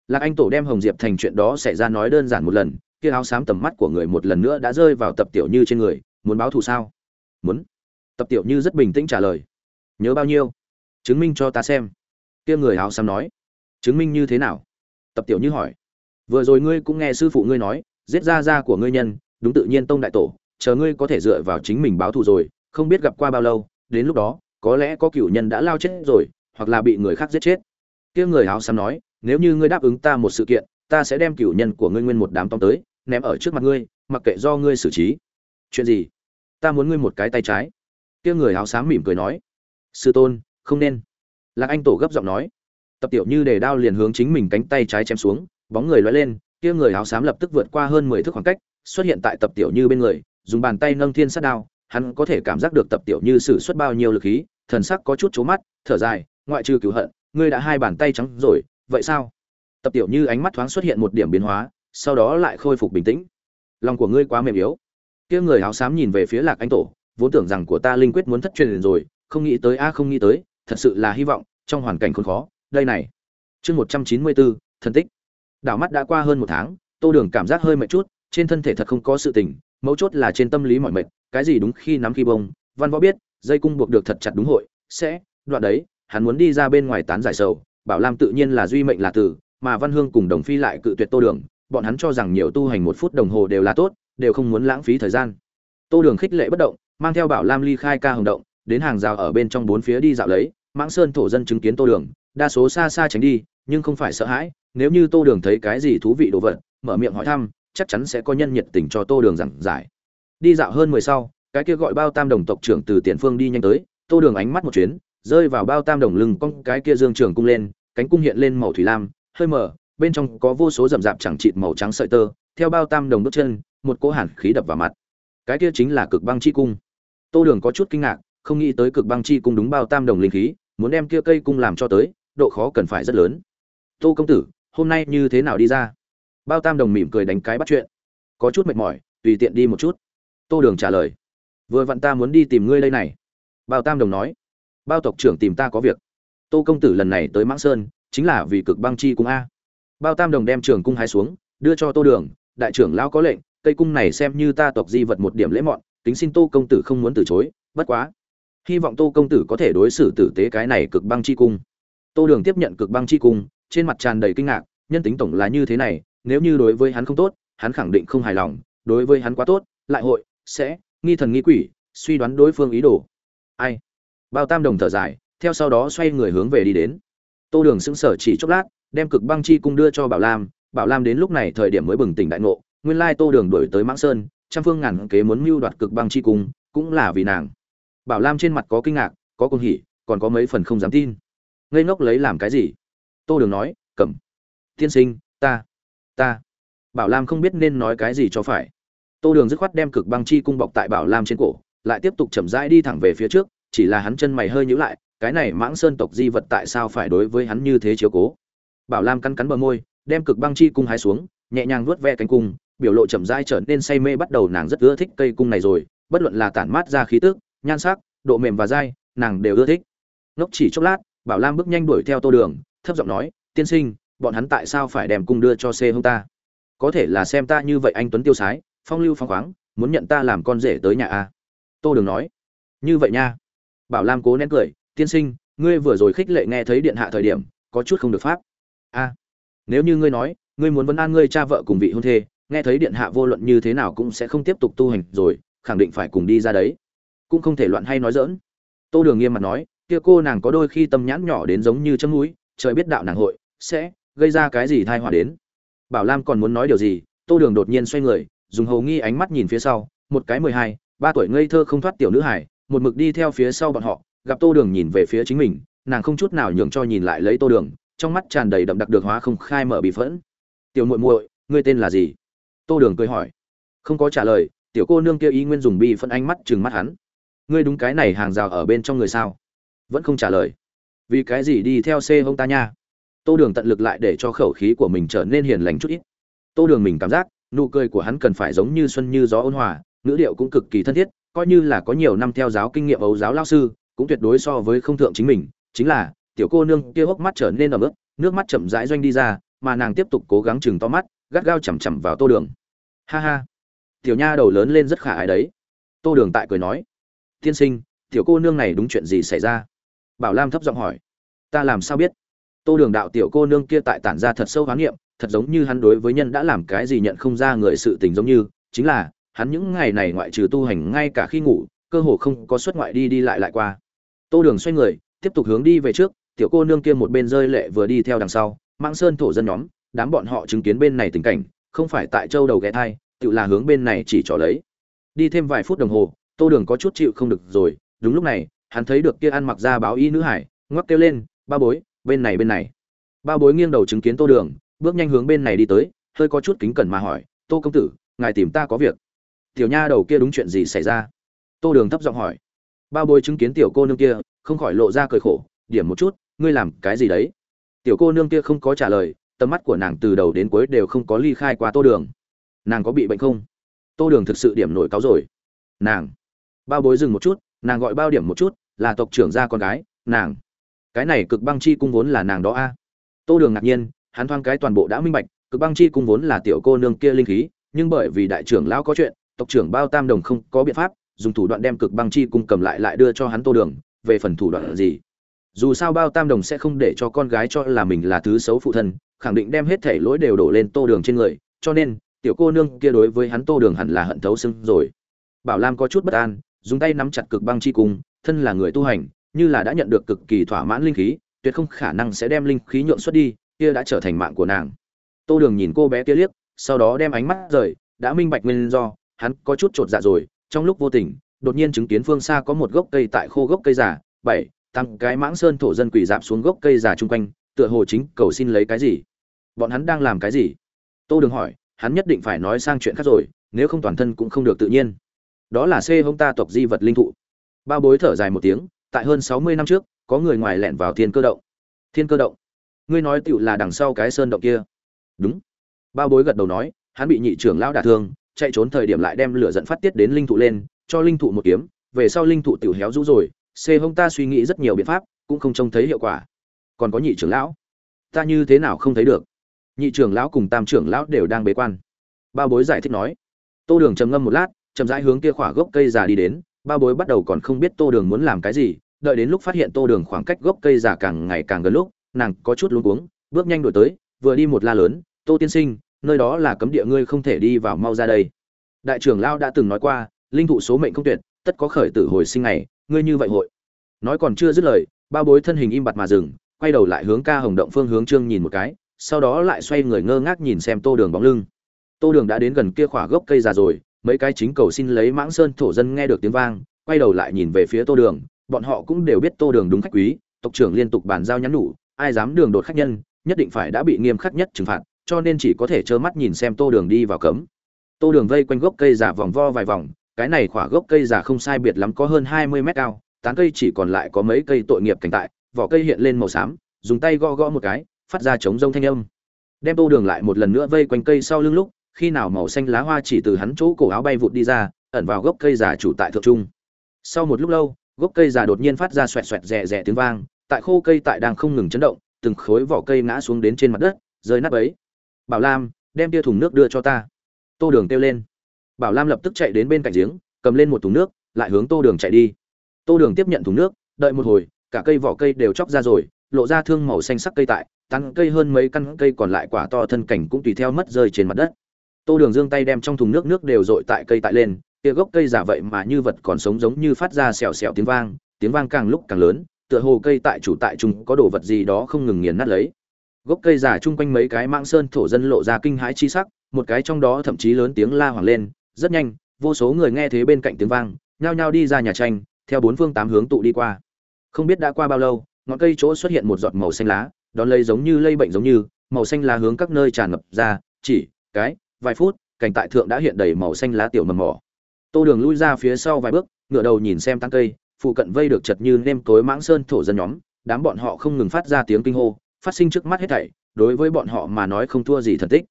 Lạc anh tổ đem hồng diệp thành chuyện đó xảy ra nói đơn giản một lần, kia áo xám tầm mắt của người một lần nữa đã rơi vào tập tiểu như trên người, muốn báo thù sao? Muốn. Tập tiểu như rất bình tĩnh trả lời. Nhớ bao nhiêu? Chứng minh cho ta xem. Kia người áo xám nói. Chứng minh như thế nào? Tập tiểu như hỏi. Vừa rồi ngươi cũng nghe sư phụ ngươi nói, giết ra ra của ngươi nhân đúng tự nhiên tông đại tổ, chờ ngươi có thể dựa vào chính mình báo thù rồi, không biết gặp qua bao lâu, đến lúc đó, có lẽ có cựu nhân đã lao chết rồi, hoặc là bị người khác giết chết. Kia người áo xám nói, nếu như ngươi đáp ứng ta một sự kiện, ta sẽ đem cựu nhân của ngươi nguyên một đám tông tới, ném ở trước mặt ngươi, mặc kệ do ngươi xử trí. Chuyện gì? Ta muốn ngươi một cái tay trái. Kia người áo xám mỉm cười nói, sư tôn, không nên. Lạc anh tổ gấp giọng nói, tập tiểu như để đao liền hướng chính mình cánh tay trái chém xuống, bóng người lóe lên, kia người áo xám lập tức vượt qua hơn mười thước khoảng cách xuất hiện tại tập tiểu như bên người, dùng bàn tay nâng thiên sát đao, hắn có thể cảm giác được tập tiểu như sử xuất bao nhiêu lực khí, thần sắc có chút chố mắt, thở dài, ngoại trừ cứu hận, ngươi đã hai bàn tay trắng rồi, vậy sao? Tập tiểu như ánh mắt thoáng xuất hiện một điểm biến hóa, sau đó lại khôi phục bình tĩnh. Lòng của ngươi quá mềm yếu. Kia người áo xám nhìn về phía lạc anh tổ, vốn tưởng rằng của ta linh quyết muốn thất truyền rồi, không nghĩ tới, a, không nghĩ tới, thật sự là hy vọng, trong hoàn cảnh khốn khó, đây này. Chương một trăm chín mươi bốn thân tích. Đảo mắt đã qua hơn một tháng, tô đường cảm giác hơi mệt chút trên thân thể thật không có sự tình, mấu chốt là trên tâm lý mọi mệt, cái gì đúng khi nắm khi bông, văn võ biết, dây cung buộc được thật chặt đúng hội, sẽ, đoạn đấy, hắn muốn đi ra bên ngoài tán giải sầu, bảo lam tự nhiên là duy mệnh là tử, mà văn hương cùng đồng phi lại cự tuyệt tô đường, bọn hắn cho rằng nhiều tu hành một phút đồng hồ đều là tốt, đều không muốn lãng phí thời gian. Tô đường khích lệ bất động, mang theo bảo lam ly khai ca hồng động, đến hàng rào ở bên trong bốn phía đi dạo lấy, mãng sơn thổ dân chứng kiến tô đường, đa số xa xa tránh đi, nhưng không phải sợ hãi, nếu như tô đường thấy cái gì thú vị đồ vật, mở miệng hỏi thăm chắc chắn sẽ có nhân nhiệt tình cho tô đường giảng giải. Đi dạo hơn mười sau, cái kia gọi bao tam đồng tộc trưởng từ tiền phương đi nhanh tới, tô đường ánh mắt một chuyến, rơi vào bao tam đồng lưng con cái kia dương trường cung lên, cánh cung hiện lên màu thủy lam, hơi mở, bên trong có vô số rậm rạp chẳng chịt màu trắng sợi tơ, theo bao tam đồng bước chân, một cỗ hàn khí đập vào mặt. Cái kia chính là cực băng chi cung. Tô đường có chút kinh ngạc, không nghĩ tới cực băng chi cung đúng bao tam đồng linh khí, muốn đem kia cây cung làm cho tới, độ khó cần phải rất lớn. Tô công tử, hôm nay như thế nào đi ra? Bao tam đồng mỉm cười đánh cái bắt chuyện. Có chút mệt mỏi, tùy tiện đi một chút. Tô đường trả lời, vừa vặn ta muốn đi tìm ngươi đây này. Bao tam đồng nói, bao tộc trưởng tìm ta có việc. Tô công tử lần này tới mãng sơn, chính là vì cực băng chi cung a. Bao tam đồng đem trường cung hai xuống, đưa cho tô đường, đại trưởng lão có lệnh, cây cung này xem như ta tộc di vật một điểm lễ mọn tính xin tô công tử không muốn từ chối, bất quá, hy vọng tô công tử có thể đối xử tử tế cái này cực băng chi cung. Tô đường tiếp nhận cực băng chi cung, trên mặt tràn đầy kinh ngạc, nhân tính tổng là như thế này nếu như đối với hắn không tốt, hắn khẳng định không hài lòng, đối với hắn quá tốt, lại hội, sẽ, nghi thần nghi quỷ, suy đoán đối phương ý đồ. Ai? Bao tam đồng thở dài, theo sau đó xoay người hướng về đi đến. Tô đường sững sờ chỉ chốc lát, đem cực băng chi cung đưa cho bảo lam bảo lam đến lúc này thời điểm mới bừng tỉnh đại ngộ, nguyên lai tô đường đổi tới mãng sơn, trăm phương ngàn kế muốn mưu đoạt cực băng chi cung, cũng là vì nàng. Bảo lam trên mặt có kinh ngạc, có cung hỉ, còn có mấy phần không dám tin. Ngây ngốc lấy làm cái gì? Tô đường nói cẩm tiên sinh, ta ta. Bảo lam không biết nên nói cái gì cho phải. Tô đường dứt khoát đem cực băng chi cung bọc tại bảo lam trên cổ, lại tiếp tục chậm rãi đi thẳng về phía trước, chỉ là hắn chân mày hơi nhíu lại, cái này mãng sơn tộc di vật tại sao phải đối với hắn như thế chiếu cố? Bảo lam cắn cắn bờ môi, đem cực băng chi cung hái xuống, nhẹ nhàng vuốt ve cánh cung, biểu lộ chậm rãi trở nên say mê bắt đầu nàng rất ưa thích cây cung này rồi, bất luận là tản mát ra khí tức, nhan sắc, độ mềm và dai, nàng đều ưa thích. Ngốc chỉ chốc lát, bảo lam bước nhanh đuổi theo tô đường, thấp giọng nói, tiên sinh bọn hắn tại sao phải đem cung đưa cho c hông ta? Có thể là xem ta như vậy anh tuấn tiêu sái, phong lưu phong khoáng, muốn nhận ta làm con rể tới nhà a. Tô đường nói, như vậy nha. Bảo lam cố nén cười, tiên sinh, ngươi vừa rồi khích lệ nghe thấy điện hạ thời điểm, có chút không được pháp. A, nếu như ngươi nói, ngươi muốn vấn an ngươi cha vợ cùng vị hôn thê, nghe thấy điện hạ vô luận như thế nào cũng sẽ không tiếp tục tu hành rồi, khẳng định phải cùng đi ra đấy. Cũng không thể loạn hay nói dỡn tô đường nghiêm mặt nói, kia cô nàng có đôi khi tâm nhãn nhỏ đến giống như châm núi trời biết đạo nàng hội, sẽ gây ra cái gì thai họa đến. Bảo lam còn muốn nói điều gì, tô đường đột nhiên xoay người, dùng hầu nghi ánh mắt nhìn phía sau, một cái mười hai, ba tuổi ngây thơ không thoát tiểu nữ hải một mực đi theo phía sau bọn họ, gặp tô đường nhìn về phía chính mình, nàng không chút nào nhường cho nhìn lại lấy tô đường, trong mắt tràn đầy đậm đặc được hóa không khai mở bị phẫn. Tiểu muội muội, ngươi tên là gì? Tô đường cười hỏi. Không có trả lời, tiểu cô nương kia ý nguyên dùng bi phẫn ánh mắt chừng mắt hắn. Ngươi đúng cái này hàng rào ở bên trong người sao? Vẫn không trả lời. Vì cái gì đi theo xe hông ta nha? Tô đường tận lực lại để cho khẩu khí của mình trở nên hiền lành chút ít. Tô đường mình cảm giác, nụ cười của hắn cần phải giống như xuân như gió ôn hòa, ngữ điệu cũng cực kỳ thân thiết, coi như là có nhiều năm theo giáo kinh nghiệm ấu giáo lao sư, cũng tuyệt đối so với không thượng chính mình, chính là, tiểu cô nương kia hốc mắt trở nên ẩm ướt, nước mắt chậm rãi doanh đi ra, mà nàng tiếp tục cố gắng chừng to mắt, gắt gao chằm chằm vào tô đường. Ha ha, tiểu nha đầu lớn lên rất khả ái đấy. Tô đường tại cười nói, tiên sinh, tiểu cô nương này đúng chuyện gì xảy ra? Bảo lam thấp giọng hỏi, ta làm sao biết? Tô đường đạo tiểu cô nương kia tại tản ra thật sâu hoán niệm, thật giống như hắn đối với nhân đã làm cái gì nhận không ra người sự tình giống như, chính là, hắn những ngày này ngoại trừ tu hành ngay cả khi ngủ, cơ hồ không có xuất ngoại đi đi lại lại qua. Tô đường xoay người, tiếp tục hướng đi về trước, tiểu cô nương kia một bên rơi lệ vừa đi theo đằng sau mang sơn thổ dân nhóm, đám bọn họ chứng kiến bên này tình cảnh, không phải tại châu đầu ghé thai, tự là hướng bên này chỉ trỏ lấy. Đi thêm vài phút đồng hồ, tô đường có chút chịu không được rồi, đúng lúc này, hắn thấy được kia ăn mặc ra báo y nữ hải, ngoắc kêu lên, ba bối bên này bên này. Ba bối nghiêng đầu chứng kiến tô đường, bước nhanh hướng bên này đi tới, hơi có chút kính cẩn mà hỏi, tô công tử, ngài tìm ta có việc. Tiểu nha đầu kia đúng chuyện gì xảy ra? Tô đường thấp giọng hỏi. Ba bối chứng kiến tiểu cô nương kia, không khỏi lộ ra cười khổ, điểm một chút, ngươi làm cái gì đấy? Tiểu cô nương kia không có trả lời, tầm mắt của nàng từ đầu đến cuối đều không có ly khai qua tô đường. Nàng có bị bệnh không? Tô đường thực sự điểm nổi cáo rồi. Nàng. Bao bối dừng một chút, nàng gọi bao điểm một chút, là tộc trưởng gia con gái, nàng cái này cực băng chi cung vốn là nàng đó a. Tô đường ngạc nhiên, hắn thoáng cái toàn bộ đã minh bạch, cực băng chi cung vốn là tiểu cô nương kia linh khí, nhưng bởi vì đại trưởng lão có chuyện, tộc trưởng bao tam đồng không có biện pháp, dùng thủ đoạn đem cực băng chi cung cầm lại lại đưa cho hắn tô đường, về phần thủ đoạn gì? Dù sao bao tam đồng sẽ không để cho con gái cho là mình là thứ xấu phụ thân, khẳng định đem hết thể lỗi đều đổ lên tô đường trên người, cho nên, tiểu cô nương kia đối với hắn tô đường hẳn là hận thấu xưng rồi. Bảo lam có chút bất an, dùng tay nắm chặt cực băng chi cung, thân là người tu hành như là đã nhận được cực kỳ thỏa mãn linh khí, tuyệt không khả năng sẽ đem linh khí nhượng xuất đi, kia đã trở thành mạng của nàng. Tô đường nhìn cô bé kia liếc, sau đó đem ánh mắt rời, đã minh bạch nguyên do, hắn có chút chột dạ rồi, trong lúc vô tình, đột nhiên chứng kiến phương xa có một gốc cây tại khô gốc cây già, bảy tăng cái mãng sơn thổ dân quỷ dạp xuống gốc cây già chung quanh, tựa hồ chính cầu xin lấy cái gì. Bọn hắn đang làm cái gì? Tô đường hỏi, hắn nhất định phải nói sang chuyện khác rồi, nếu không toàn thân cũng không được tự nhiên. Đó là xê hông ta tộc di vật linh thụ. Bao bối thở dài một tiếng tại hơn sáu mươi năm trước, có người ngoài lẻn vào thiên cơ động. Thiên cơ động? Ngươi nói tựu là đằng sau cái sơn động kia. Đúng. Bao bối gật đầu nói, hắn bị nhị trưởng lão đả thương, chạy trốn thời điểm lại đem lửa dẫn phát tiết đến linh thụ lên, cho linh thụ một kiếm, về sau linh thụ tiểu héo rũ rồi, xê hông ta suy nghĩ rất nhiều biện pháp, cũng không trông thấy hiệu quả. Còn có nhị trưởng lão? Ta như thế nào không thấy được? Nhị trưởng lão cùng tam trưởng lão đều đang bế quan. Bao bối giải thích nói. Tô đường trầm ngâm một lát, chậm rãi hướng kia khỏa gốc cây già đi đến, bao bối bắt đầu còn không biết tô đường muốn làm cái gì đợi đến lúc phát hiện tô đường khoảng cách gốc cây già càng ngày càng gần lúc, nàng có chút luống cuống, bước nhanh đổi tới, vừa đi một la lớn, tô tiên sinh, nơi đó là cấm địa, ngươi không thể đi vào, mau ra đây. Đại trưởng lao đã từng nói qua, linh thụ số mệnh không tuyệt, tất có khởi tử hồi sinh này ngươi như vậy hội. Nói còn chưa dứt lời bao bối thân hình im bặt mà dừng, quay đầu lại hướng ca hồng động phương hướng trương nhìn một cái, sau đó lại xoay người ngơ ngác nhìn xem tô đường bóng lưng. Tô đường đã đến gần kia khỏa gốc cây già rồi, mấy cái chính cầu xin lấy mãng sơn thổ dân nghe được tiếng vang, quay đầu lại nhìn về phía tô đường bọn họ cũng đều biết tô đường đúng khách quý, tộc trưởng liên tục bàn giao nhắn nhủ, ai dám đường đột khách nhân, nhất định phải đã bị nghiêm khắc nhất trừng phạt, cho nên chỉ có thể trơ mắt nhìn xem tô đường đi vào cấm. Tô đường vây quanh gốc cây giả vòng vo vài vòng, cái này khỏa gốc cây giả không sai biệt lắm có hơn hai mươi mét cao, tán cây chỉ còn lại có mấy cây tội nghiệp cảnh tại, vỏ cây hiện lên màu xám, dùng tay gõ gõ một cái, phát ra chống rông thanh âm. Đem tô đường lại một lần nữa vây quanh cây sau lưng lúc, khi nào màu xanh lá hoa chỉ từ hắn chỗ cổ áo bay vụt đi ra, ẩn vào gốc cây giả chủ tại thượng trung. Sau một lúc lâu gốc cây già đột nhiên phát ra xoẹt xoẹt rè rè tiếng vang, tại khô cây tại đang không ngừng chấn động, từng khối vỏ cây ngã xuống đến trên mặt đất, rơi nát ấy bảo lam, đem tia thùng nước đưa cho ta. Tô đường kêu lên. Bảo lam lập tức chạy đến bên cạnh giếng, cầm lên một thùng nước, lại hướng tô đường chạy đi. Tô đường tiếp nhận thùng nước, đợi một hồi, cả cây vỏ cây đều chóc ra rồi, lộ ra thương màu xanh sắc cây tại, tán cây hơn mấy căn cây còn lại quả to thân cảnh cũng tùy theo mất rơi trên mặt đất. Tô đường giương tay đem trong thùng nước nước đều dội tại cây tại lên kia gốc cây giả vậy mà như vật còn sống giống như phát ra xèo xèo tiếng vang tiếng vang càng lúc càng lớn, tựa hồ cây tại chủ tại chúng có đồ vật gì đó không ngừng nghiền nát lấy. Gốc cây giả chung quanh mấy cái mạng sơn thổ dân lộ ra kinh hãi chi sắc, một cái trong đó thậm chí lớn tiếng la hoảng lên, rất nhanh, vô số người nghe thế bên cạnh tiếng vang, nhao nhao đi ra nhà tranh, theo bốn phương tám hướng tụ đi qua. Không biết đã qua bao lâu, ngọn cây chỗ xuất hiện một giọt màu xanh lá, đón lấy giống như lây bệnh giống như, màu xanh lá hướng các nơi tràn ngập ra, chỉ, cái, vài phút cảnh tại thượng đã hiện đầy màu xanh lá tiểu mầm mỏ tô đường lui ra phía sau vài bước ngựa đầu nhìn xem tăng cây, phụ cận vây được chật như nêm tối mãng sơn thổ dân nhóm, đám bọn họ không ngừng phát ra tiếng kinh hô, phát sinh trước mắt hết thảy, đối với bọn họ mà nói không thua gì thần tích.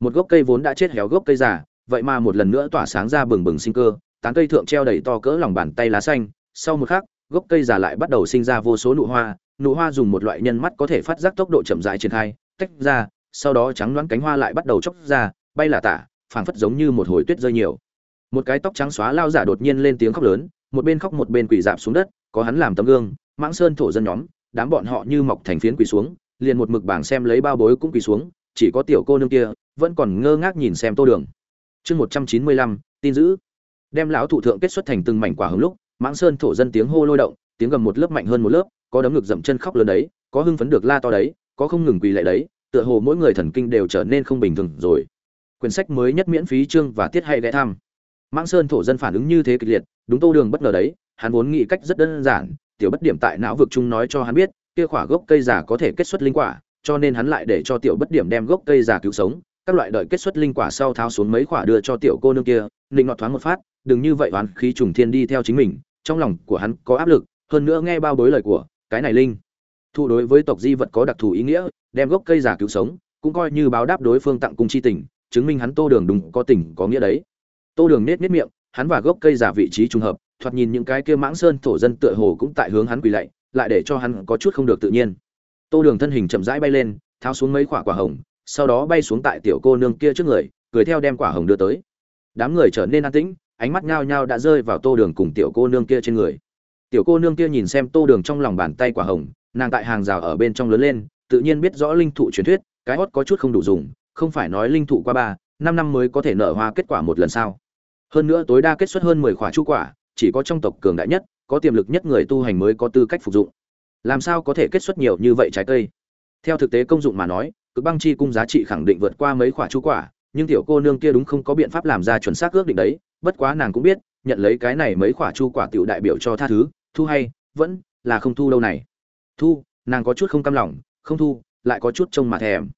Một gốc cây vốn đã chết héo gốc cây già, vậy mà một lần nữa tỏa sáng ra bừng bừng sinh cơ, tán cây thượng treo đầy to cỡ lòng bàn tay lá xanh, sau một khắc, gốc cây già lại bắt đầu sinh ra vô số nụ hoa nụ hoa dùng một loại nhân mắt có thể phát giác tốc độ chậm rãi triển khai, tách ra, sau đó trắng loáng cánh hoa lại bắt đầu chóc ra, bay là tả, phảng phất giống như một hồi tuyết rơi nhiều một cái tóc trắng xóa lao giả đột nhiên lên tiếng khóc lớn, một bên khóc một bên quỳ dạp xuống đất, có hắn làm tấm gương, mãng sơn thổ dân nhóm, đám bọn họ như mọc thành phiến quỳ xuống, liền một mực bảng xem lấy bao bối cũng quỳ xuống, chỉ có tiểu cô nương kia vẫn còn ngơ ngác nhìn xem tô đường. Chương một trăm chín mươi lăm, tin giữ đem lão thủ thượng kết xuất thành từng mảnh quả hứng lúc, mãng sơn thổ dân tiếng hô lôi động, tiếng gầm một lớp mạnh hơn một lớp, có đấm ngực dậm chân khóc lớn đấy, có hưng phấn được la to đấy, có không ngừng quỳ lệ đấy, tựa hồ mỗi người thần kinh đều trở nên không bình thường rồi. Quyển sách mới nhất miễn phí chương và tiết hay ghé thăm mãng sơn thổ dân phản ứng như thế kịch liệt, đúng tô đường bất ngờ đấy, hắn vốn nghĩ cách rất đơn giản, tiểu bất điểm tại não vực chung nói cho hắn biết, kia khỏa gốc cây giả có thể kết xuất linh quả, cho nên hắn lại để cho tiểu bất điểm đem gốc cây giả cứu sống, các loại đợi kết xuất linh quả sau tháo xuống mấy quả đưa cho tiểu cô nương kia định nọt thoáng một phát, đừng như vậy oán khí trùng thiên đi theo chính mình, trong lòng của hắn có áp lực, hơn nữa nghe bao bối lời của, cái này linh. Thu đối với tộc di vật có đặc thù ý nghĩa, đem gốc cây giả cứu sống, cũng coi như báo đáp đối phương tặng cung chi tình, chứng minh hắn tô đường đúng có tình có nghĩa đấy tô đường nết nết miệng, hắn và gốc cây giả vị trí trùng hợp, thoạt nhìn những cái kia mãng sơn thổ dân tựa hồ cũng tại hướng hắn quỳ lạy, lại để cho hắn có chút không được tự nhiên. Tô đường thân hình chậm rãi bay lên, tháo xuống mấy quả quả hồng, sau đó bay xuống tại tiểu cô nương kia trước người, cười theo đem quả hồng đưa tới. Đám người trở nên an tĩnh, ánh mắt nhao nhao đã rơi vào tô đường cùng tiểu cô nương kia trên người. Tiểu cô nương kia nhìn xem tô đường trong lòng bàn tay quả hồng, nàng tại hàng rào ở bên trong lớn lên, tự nhiên biết rõ linh thụ truyền thuyết, cái hót có chút không đủ dùng, không phải nói linh thụ qua ba, năm năm mới có thể nở hoa kết quả một lần sao hơn nữa tối đa kết xuất hơn mười quả chu quả, chỉ có trong tộc cường đại nhất, có tiềm lực nhất người tu hành mới có tư cách phục dụng. Làm sao có thể kết xuất nhiều như vậy trái cây? Theo thực tế công dụng mà nói, cực băng chi cung giá trị khẳng định vượt qua mấy quả chu quả, nhưng tiểu cô nương kia đúng không có biện pháp làm ra chuẩn xác ước định đấy, bất quá nàng cũng biết, nhận lấy cái này mấy quả chu quả tiểu đại biểu cho tha thứ, thu hay, vẫn là không thu đâu này. Thu, nàng có chút không cam lòng, không thu, lại có chút trông mà thèm.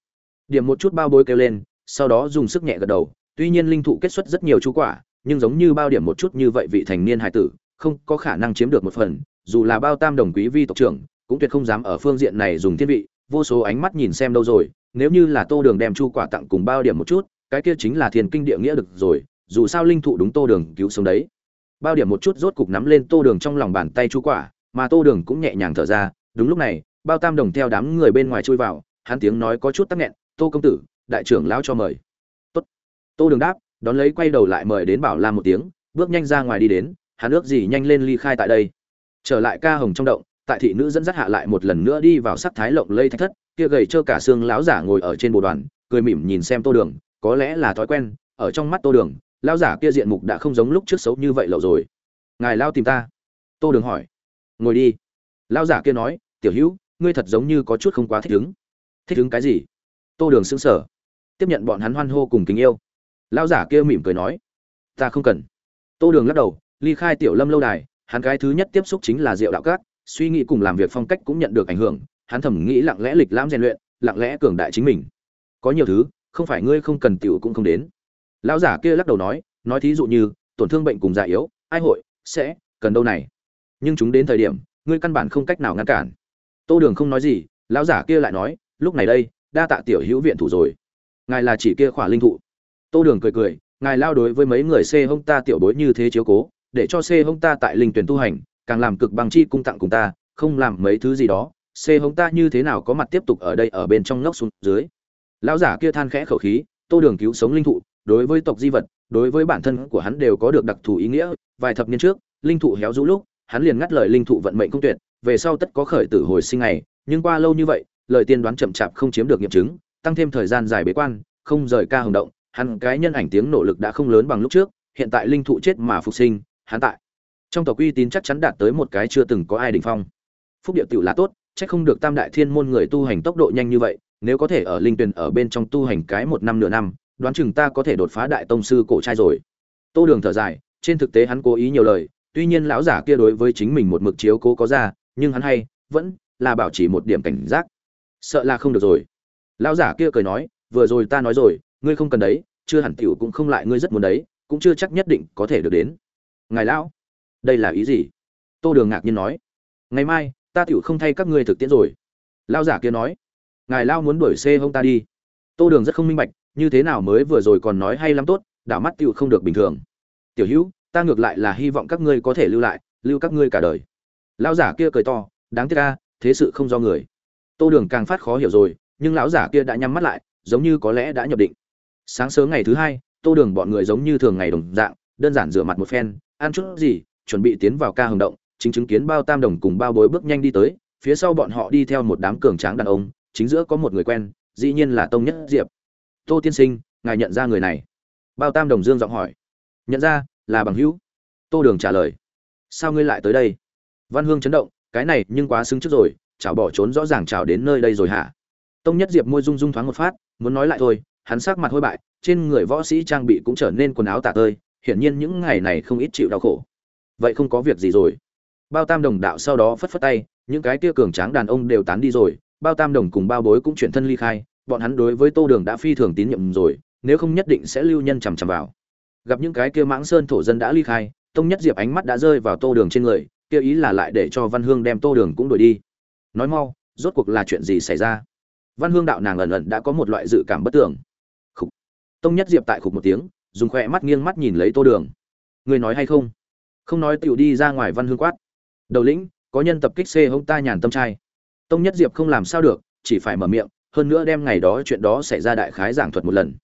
Điểm một chút bao bối kêu lên, sau đó dùng sức nhẹ gật đầu, tuy nhiên linh thụ kết xuất rất nhiều chu quả nhưng giống như bao điểm một chút như vậy vị thành niên hải tử, không có khả năng chiếm được một phần, dù là bao tam đồng quý vi tộc trưởng, cũng tuyệt không dám ở phương diện này dùng thiên vị, vô số ánh mắt nhìn xem đâu rồi, nếu như là tô đường đem chu quả tặng cùng bao điểm một chút, cái kia chính là thiên kinh địa nghĩa được rồi, dù sao linh thụ đúng tô đường cứu sống đấy. Bao điểm một chút rốt cục nắm lên tô đường trong lòng bàn tay chu quả, mà tô đường cũng nhẹ nhàng thở ra, đúng lúc này, bao tam đồng theo đám người bên ngoài chui vào, hắn tiếng nói có chút tắc nghẹn, tô công tử, đại trưởng lão cho mời. Tốt. Tô đường đáp đón lấy quay đầu lại mời đến bảo lam một tiếng, bước nhanh ra ngoài đi đến, hắn ước gì nhanh lên ly khai tại đây. Trở lại ca hồng trong động, tại thị nữ dẫn dắt hạ lại một lần nữa đi vào sắc thái lộng lây thách thất, kia gầy trơ cả xương lão giả ngồi ở trên bồ đoàn, cười mỉm nhìn xem tô đường, có lẽ là thói quen, ở trong mắt tô đường, lão giả kia diện mục đã không giống lúc trước xấu như vậy lậu rồi. Ngài lao tìm ta. Tô đường hỏi. Ngồi đi. Lão giả kia nói, tiểu hữu, ngươi thật giống như có chút không quá thích ứng. Thích ứng cái gì? Tô đường sững sờ. Tiếp nhận bọn hắn hoan hô cùng kính yêu lão giả kia mỉm cười nói, ta không cần. Tô đường lắc đầu, ly khai tiểu lâm lâu đài, hắn cái thứ nhất tiếp xúc chính là diệu đạo cát suy nghĩ cùng làm việc phong cách cũng nhận được ảnh hưởng, hắn thầm nghĩ lặng lẽ lịch lãm rèn luyện, lặng lẽ cường đại chính mình. Có nhiều thứ, không phải ngươi không cần tiểu cũng không đến. Lão giả kia lắc đầu nói nói thí dụ như, tổn thương bệnh cùng già yếu, ai hội, sẽ, cần đâu này. Nhưng chúng đến thời điểm, ngươi căn bản không cách nào ngăn cản. Tô đường không nói gì, lão giả kia lại nói, lúc này đây, đa tạ tiểu hữu viện thủ rồi. Ngài là chỉ kia khỏa linh thụ tô đường cười cười, ngài lao đối với mấy người xê hông ta tiểu bối như thế chiếu cố, để cho xê hông ta tại linh tuyển tu hành, càng làm cực bằng chi cung tặng cùng ta, không làm mấy thứ gì đó xê hông ta như thế nào có mặt tiếp tục ở đây ở bên trong ngóc xuống dưới? Lão giả kia than khẽ khẩu khí, tô đường cứu sống linh thụ, đối với tộc di vật, đối với bản thân của hắn đều có được đặc thù ý nghĩa, vài thập niên trước, linh thụ héo rũ lúc, hắn liền ngắt lời linh thụ vận mệnh không tuyệt, về sau tất có khởi tử hồi sinh này nhưng qua lâu như vậy, lời tiên đoán chậm chạp không chiếm được nghiệm chứng, tăng thêm thời gian dài bế quan, không rời ca hồng động hắn cái nhân ảnh tiếng nỗ lực đã không lớn bằng lúc trước, hiện tại linh thụ chết mà phục sinh, hắn tại. Trong tộc uy tín chắc chắn đạt tới một cái chưa từng có ai đỉnh phong. Phúc địa tiểu là tốt, chắc không được tam đại thiên môn người tu hành tốc độ nhanh như vậy, nếu có thể ở linh tuyền ở bên trong tu hành cái một năm nửa năm, đoán chừng ta có thể đột phá đại tông sư cổ trai rồi. Tô đường thở dài, trên thực tế hắn cố ý nhiều lời, tuy nhiên lão giả kia đối với chính mình một mực chiếu cố có ra, nhưng hắn hay, vẫn là bảo trì một điểm cảnh giác. Sợ là không được rồi. Lão giả kia cười nói, vừa rồi ta nói rồi ngươi không cần đấy, chưa hẳn tiểu cũng không lại ngươi rất muốn đấy, cũng chưa chắc nhất định có thể được đến. Ngài lão, đây là ý gì? Tô đường ngạc nhiên nói. Ngày mai, ta tiểu không thay các ngươi thực tiễn rồi. Lao giả kia nói. Ngài lao muốn đuổi xê hông ta đi. Tô đường rất không minh bạch, như thế nào mới vừa rồi còn nói hay lắm tốt, đảo mắt tiểu không được bình thường. Tiểu hữu, ta ngược lại là hy vọng các ngươi có thể lưu lại, lưu các ngươi cả đời. Lão giả kia cười to, đáng tiếc ca thế sự không do người. Tô đường càng phát khó hiểu rồi, nhưng lão giả kia đã nhắm mắt lại, giống như có lẽ đã nhập định sáng sớm ngày thứ hai, tô đường bọn người giống như thường ngày đồng dạng, đơn giản rửa mặt một phen, ăn chút gì, chuẩn bị tiến vào ca hồng động, chính chứng kiến bao tam đồng cùng bao bối bước nhanh đi tới, phía sau bọn họ đi theo một đám cường tráng đàn ông, chính giữa có một người quen, dĩ nhiên là tông nhất diệp. Tô tiên sinh, ngài nhận ra người này? Bao tam đồng dương giọng hỏi. Nhận ra, là bằng hữu. Tô đường trả lời. Sao ngươi lại tới đây? Văn hương chấn động, cái này nhưng quá xứng trước rồi, chảo bỏ trốn rõ ràng chảo đến nơi đây rồi hả? Tông nhất diệp môi rung rung thoáng một phát, muốn nói lại thôi hắn sắc mặt hôi bại, trên người võ sĩ trang bị cũng trở nên quần áo tả tơi, hiển nhiên những ngày này không ít chịu đau khổ. Vậy không có việc gì rồi. Bao tam đồng đạo sau đó phất phất tay, những cái kia cường tráng đàn ông đều tán đi rồi, bao tam đồng cùng bao bối cũng chuyển thân ly khai, bọn hắn đối với tô đường đã phi thường tín nhiệm rồi, nếu không nhất định sẽ lưu nhân chằm chằm vào. Gặp những cái kia mãng sơn thổ dân đã ly khai, tông nhất diệp ánh mắt đã rơi vào tô đường trên người, kia ý là lại để cho văn hương đem tô đường cũng đuổi đi. Nói mau, rốt cuộc là chuyện gì xảy ra? Văn hương đạo nàng ẩn ẩn đã có một loại dự cảm bất tưởng tông nhất diệp tại khục một tiếng, dùng khỏe mắt nghiêng mắt nhìn lấy tô đường. Người nói hay không? Không nói tựu đi ra ngoài văn hương quát. Đầu lĩnh, có nhân tập kích xê hông ta nhàn tâm trai. Tông nhất diệp không làm sao được, chỉ phải mở miệng, hơn nữa đem ngày đó chuyện đó xảy ra đại khái giảng thuật một lần.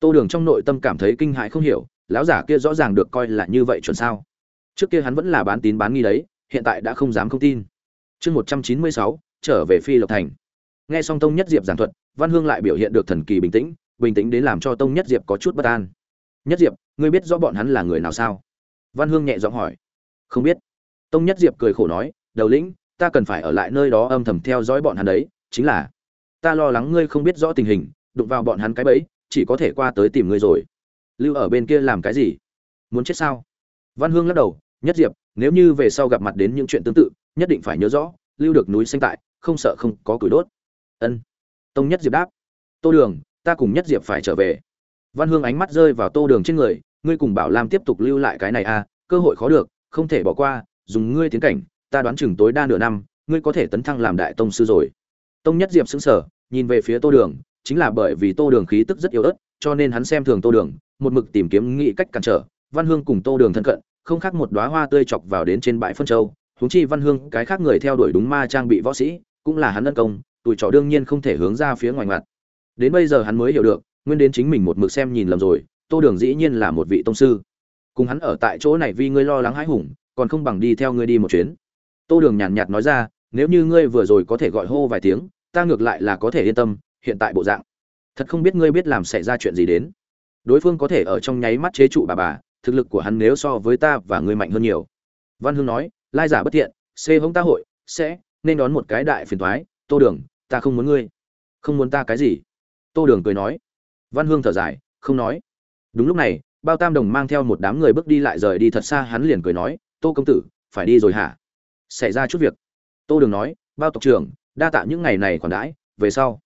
Tô đường trong nội tâm cảm thấy kinh hại không hiểu, lão giả kia rõ ràng được coi là như vậy chuẩn sao? Trước kia hắn vẫn là bán tín bán nghi đấy, hiện tại đã không dám không tin. Chương một trăm chín mươi sáu, trở về phi lộc thành. Nghe xong tông nhất diệp giảng thuật, văn hương lại biểu hiện được thần kỳ bình tĩnh bình tĩnh đến làm cho tông nhất diệp có chút bất an. Nhất diệp, ngươi biết rõ bọn hắn là người nào sao? Văn hương nhẹ giọng hỏi. Không biết. Tông nhất diệp cười khổ nói, đầu lĩnh, ta cần phải ở lại nơi đó âm thầm theo dõi bọn hắn đấy, chính là, ta lo lắng ngươi không biết rõ tình hình, đụng vào bọn hắn cái bẫy, chỉ có thể qua tới tìm ngươi rồi. Lưu ở bên kia làm cái gì? Muốn chết sao? Văn hương lắc đầu, nhất diệp, nếu như về sau gặp mặt đến những chuyện tương tự, nhất định phải nhớ rõ, lưu được núi xanh tại, không sợ không có củi đốt. Ân. Tông nhất diệp đáp. Tô đường ta cùng nhất diệp phải trở về. Văn hương ánh mắt rơi vào tô đường trên người, ngươi cùng bảo lam tiếp tục lưu lại cái này à cơ hội khó được, không thể bỏ qua, dùng ngươi tiến cảnh, ta đoán chừng tối đa nửa năm, ngươi có thể tấn thăng làm đại tông sư rồi. Tông nhất diệp sững sờ, nhìn về phía tô đường, chính là bởi vì tô đường khí tức rất yếu ớt, cho nên hắn xem thường tô đường, một mực tìm kiếm nghị cách cản trở. Văn hương cùng tô đường thân cận, không khác một đóa hoa tươi chọc vào đến trên bãi phân châu. Huống chi văn hương, cái khác người theo đuổi đúng ma trang bị võ sĩ, cũng là hắn ân công, tuổi trò đương nhiên không thể hướng ra phía ngoài mặt đến bây giờ hắn mới hiểu được, nguyên đến chính mình một mực xem nhìn lầm rồi, tô đường dĩ nhiên là một vị tông sư. Cùng hắn ở tại chỗ này vì ngươi lo lắng hãi hùng, còn không bằng đi theo ngươi đi một chuyến. Tô đường nhàn nhạt nói ra, nếu như ngươi vừa rồi có thể gọi hô vài tiếng, ta ngược lại là có thể yên tâm, hiện tại bộ dạng. Thật không biết ngươi biết làm xảy ra chuyện gì đến. Đối phương có thể ở trong nháy mắt chế trụ bà bà, thực lực của hắn nếu so với ta và ngươi mạnh hơn nhiều. Văn hương nói, lai giả bất thiện, xê hống ta hội, sẽ, nên đón một cái đại phiền thoái, tô đường, ta không muốn ngươi. Không muốn ta cái gì tô đường cười nói. Văn hương thở dài, không nói. Đúng lúc này, bao tam đồng mang theo một đám người bước đi lại rời đi thật xa, hắn liền cười nói, tô công tử, phải đi rồi hả? Xảy ra chút việc. Tô đường nói, bao tộc trưởng, đa tạ những ngày này còn đãi, về sau.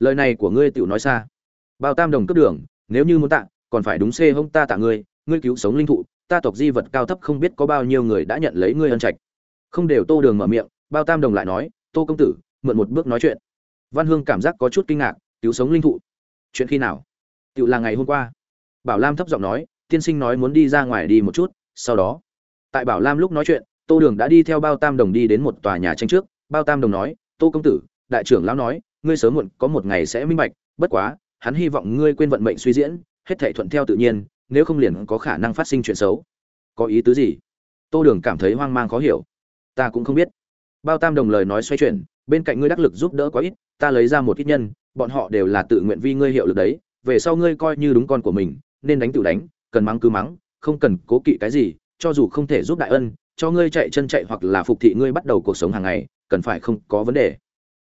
Lời này của ngươi tựu nói xa. Bao tam đồng cấp đường, nếu như muốn tạ, còn phải đúng xê hông ta tạ ngươi ngươi cứu sống linh thụ, ta tộc di vật cao thấp không biết có bao nhiêu người đã nhận lấy ngươi ân trạch. Không đều tô đường mở miệng, bao tam đồng lại nói, tô công tử, mượn một bước nói chuyện. Văn hương cảm giác có chút kinh ngạc cứu sống linh thụ. Chuyện khi nào? Tự là ngày hôm qua. Bảo lam thấp giọng nói, tiên sinh nói muốn đi ra ngoài đi một chút, sau đó. Tại bảo lam lúc nói chuyện, tô đường đã đi theo bao tam đồng đi đến một tòa nhà tranh trước. Bao tam đồng nói, tô công tử, đại trưởng lão nói, ngươi sớm muộn, có một ngày sẽ minh bạch, bất quá, hắn hy vọng ngươi quên vận mệnh suy diễn, hết thể thuận theo tự nhiên, nếu không liền có khả năng phát sinh chuyện xấu. Có ý tứ gì? Tô đường cảm thấy hoang mang khó hiểu. Ta cũng không biết. Bao tam đồng lời nói xoay chuyển, bên cạnh ngươi đắc lực giúp đỡ quá ít, ta lấy ra một ít nhân bọn họ đều là tự nguyện vi ngươi hiệu lực đấy, về sau ngươi coi như đúng con của mình, nên đánh tự đánh, cần mắng cứ mắng, không cần cố kỵ cái gì, cho dù không thể giúp đại ân, cho ngươi chạy chân chạy hoặc là phục thị ngươi bắt đầu cuộc sống hàng ngày, cần phải không có vấn đề.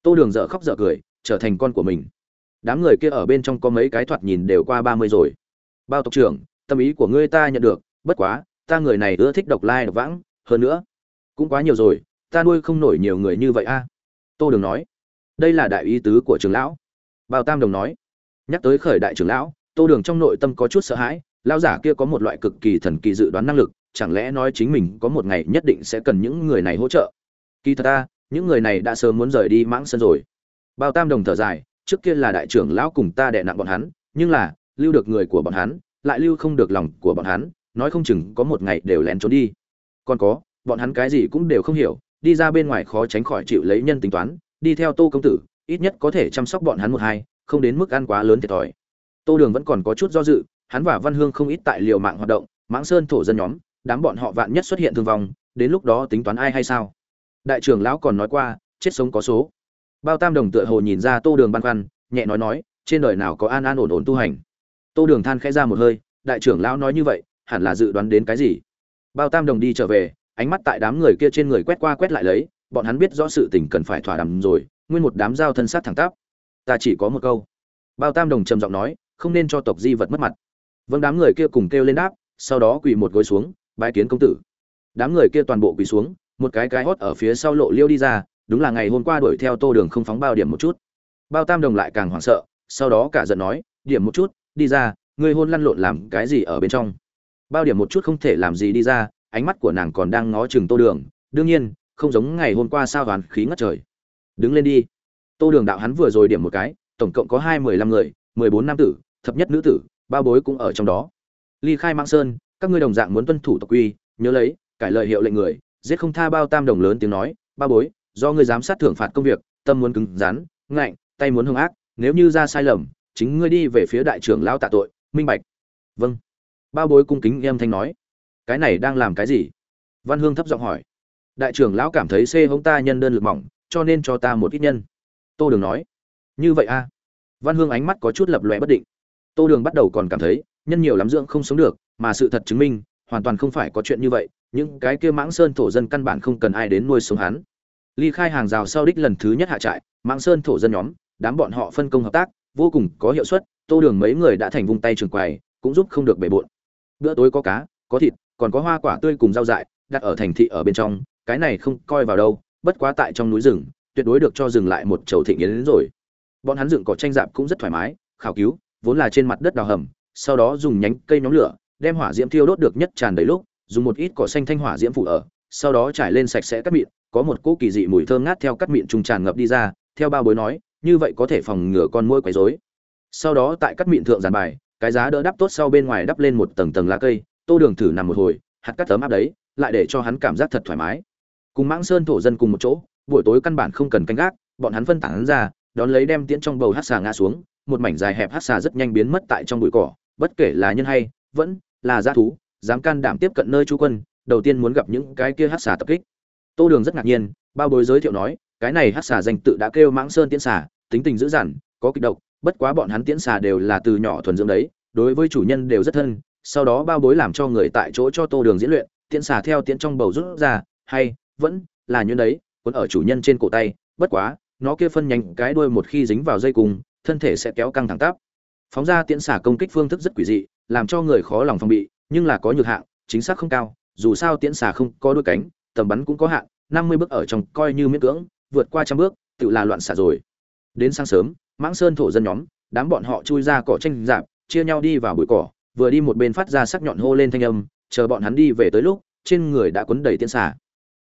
Tô đường dở khóc dở cười, trở thành con của mình. Đám người kia ở bên trong có mấy cái thoạt nhìn đều qua ba mươi rồi. Bao tộc trưởng, tâm ý của ngươi ta nhận được, bất quá, ta người này ưa thích độc lai độc vãng, hơn nữa, cũng quá nhiều rồi, ta nuôi không nổi nhiều người như vậy a. Tô đường nói, đây là đại ý tứ của trưởng lão bao tam đồng nói, nhắc tới khởi đại trưởng lão, tô đường trong nội tâm có chút sợ hãi, Lão giả kia có một loại cực kỳ thần kỳ dự đoán năng lực, chẳng lẽ nói chính mình có một ngày nhất định sẽ cần những người này hỗ trợ? Kỳ thật ta, những người này đã sớm muốn rời đi mãng sân rồi. Bao tam đồng thở dài, trước kia là đại trưởng lão cùng ta đè nặng bọn hắn, nhưng là, lưu được người của bọn hắn, lại lưu không được lòng của bọn hắn, nói không chừng có một ngày đều lén trốn đi. Còn có, bọn hắn cái gì cũng đều không hiểu, đi ra bên ngoài khó tránh khỏi chịu lấy nhân tính toán, đi theo tô công tử ít nhất có thể chăm sóc bọn hắn một hai, không đến mức ăn quá lớn thiệt thòi. Tô đường vẫn còn có chút do dự, hắn và văn hương không ít tại liều mạng hoạt động, mãng sơn thổ dân nhóm, đám bọn họ vạn nhất xuất hiện thương vong, đến lúc đó tính toán ai hay sao? Đại trưởng lão còn nói qua, chết sống có số. Bao tam đồng tựa hồ nhìn ra tô đường băn khoăn, nhẹ nói nói, trên đời nào có an an ổn ổn tu hành? Tô đường than khẽ ra một hơi, đại trưởng lão nói như vậy, hẳn là dự đoán đến cái gì? Bao tam đồng đi trở về, ánh mắt tại đám người kia trên người quét qua quét lại lấy, bọn hắn biết rõ sự tình cần phải thỏa đàm rồi nguyên một đám giao thân sát thẳng tắp. Ta chỉ có một câu. Bao tam đồng trầm giọng nói, không nên cho tộc di vật mất mặt. Vâng đám người kia cùng kêu lên đáp, sau đó quỳ một gối xuống, bái kiến công tử. Đám người kia toàn bộ quỳ xuống, một cái cái hót ở phía sau lộ liêu đi ra, đúng là ngày hôm qua đuổi theo tô đường không phóng bao điểm một chút. Bao tam đồng lại càng hoảng sợ, sau đó cả giận nói, điểm một chút, đi ra, ngươi hôn lăn lộn làm cái gì ở bên trong? Bao điểm một chút không thể làm gì đi ra, ánh mắt của nàng còn đang ngó chừng tô đường. Đương nhiên, không giống ngày hôm qua sao đoàn khí ngất trời đứng lên đi. Tô đường đạo hắn vừa rồi điểm một cái, tổng cộng có hai mười lăm người, mười bốn nam tử, thập nhất nữ tử, ba bối cũng ở trong đó. Ly khai mạng sơn, các ngươi đồng dạng muốn tuân thủ tộc quy, nhớ lấy, cải lợi hiệu lệnh người, giết không tha bao tam đồng lớn tiếng nói, ba bối, do ngươi giám sát thưởng phạt công việc, tâm muốn cứng rắn, ngạnh, tay muốn hung ác, nếu như ra sai lầm, chính ngươi đi về phía đại trưởng lão tạ tội, minh bạch. Vâng. Ba bối cung kính em thanh nói. Cái này đang làm cái gì? Văn hương thấp giọng hỏi. Đại trưởng lão cảm thấy xê hông ta nhân đơn lực mỏng cho nên cho ta một ít nhân. Tô đường nói. Như vậy a à? văn hương ánh mắt có chút lập lòe bất định. Tô đường bắt đầu còn cảm thấy, nhân nhiều lắm dưỡng không sống được, mà sự thật chứng minh, hoàn toàn không phải có chuyện như vậy, những cái kia mãng sơn thổ dân căn bản không cần ai đến nuôi sống hắn. Ly khai hàng rào sau đích lần thứ nhất hạ trại, mãng sơn thổ dân nhóm, đám bọn họ phân công hợp tác, vô cùng có hiệu suất, tô đường mấy người đã thành vung tay trường quầy, cũng giúp không được bể bộn. Bữa tối có cá, có thịt, còn có hoa quả tươi cùng rau dại, đặt ở thành thị ở bên trong, cái này không coi vào đâu bất quá tại trong núi rừng, tuyệt đối được cho dừng lại một chầu thịnh yến đến rồi. Bọn hắn dựng cỏ tranh dạp cũng rất thoải mái, khảo cứu, vốn là trên mặt đất đào hầm, sau đó dùng nhánh cây nhóm lửa, đem hỏa diễm thiêu đốt được nhất tràn đầy lúc, dùng một ít cỏ xanh thanh hỏa diễm phủ ở, sau đó trải lên sạch sẽ cắt mịn, có một cỗ kỳ dị mùi thơm ngát theo cắt mịn trùng tràn ngập đi ra, theo ba bối nói, như vậy có thể phòng ngừa con muỗi quấy rối. Sau đó tại cắt mịn thượng giàn bài, cái giá đỡ đắp tốt sau bên ngoài đắp lên một tầng tầng lá cây, tô đường thử nằm một hồi, hạt cắt tấm áp đấy, lại để cho hắn cảm giác thật thoải mái cùng mãng sơn thổ dân cùng một chỗ, buổi tối căn bản không cần canh gác, bọn hắn phân tán ra, đón lấy đem tiễn trong bầu hát xà ngã xuống, một mảnh dài hẹp hát xà rất nhanh biến mất tại trong bụi cỏ, bất kể là nhân hay, vẫn là g thú, dám can đảm tiếp cận nơi chú quân, đầu tiên muốn gặp những cái kia hát xà tập kích. Tô đường rất ngạc nhiên, bao bối giới thiệu nói, cái này hát xà danh tự đã kêu mãng sơn tiễn xà, tính tình dữ dằn, có kịch độc, bất quá bọn hắn tiễn xà đều là từ nhỏ thuần dưỡng đấy, đối với chủ nhân đều rất thân, sau đó bao bối làm cho người tại chỗ cho tô đường diễn luyện, tiễn xà theo tiễn trong bầu rút ra, hay vẫn là như đấy cuốn ở chủ nhân trên cổ tay bất quá nó kia phân nhánh cái đuôi một khi dính vào dây cùng thân thể sẽ kéo căng thẳng tắp. Phóng ra tiễn xả công kích phương thức rất quỷ dị làm cho người khó lòng phòng bị nhưng là có nhược hạng chính xác không cao dù sao tiễn xả không có đôi cánh tầm bắn cũng có hạn năm mươi bước ở trong coi như miễn cưỡng vượt qua trăm bước tự là loạn xả rồi. Đến sáng sớm mãng sơn thổ dân nhóm đám bọn họ chui ra cỏ tranh giảm, chia nhau đi vào bụi cỏ vừa đi một bên phát ra sắc nhọn hô lên thanh âm chờ bọn hắn đi về tới lúc trên người đã quấn đầy tiễn xả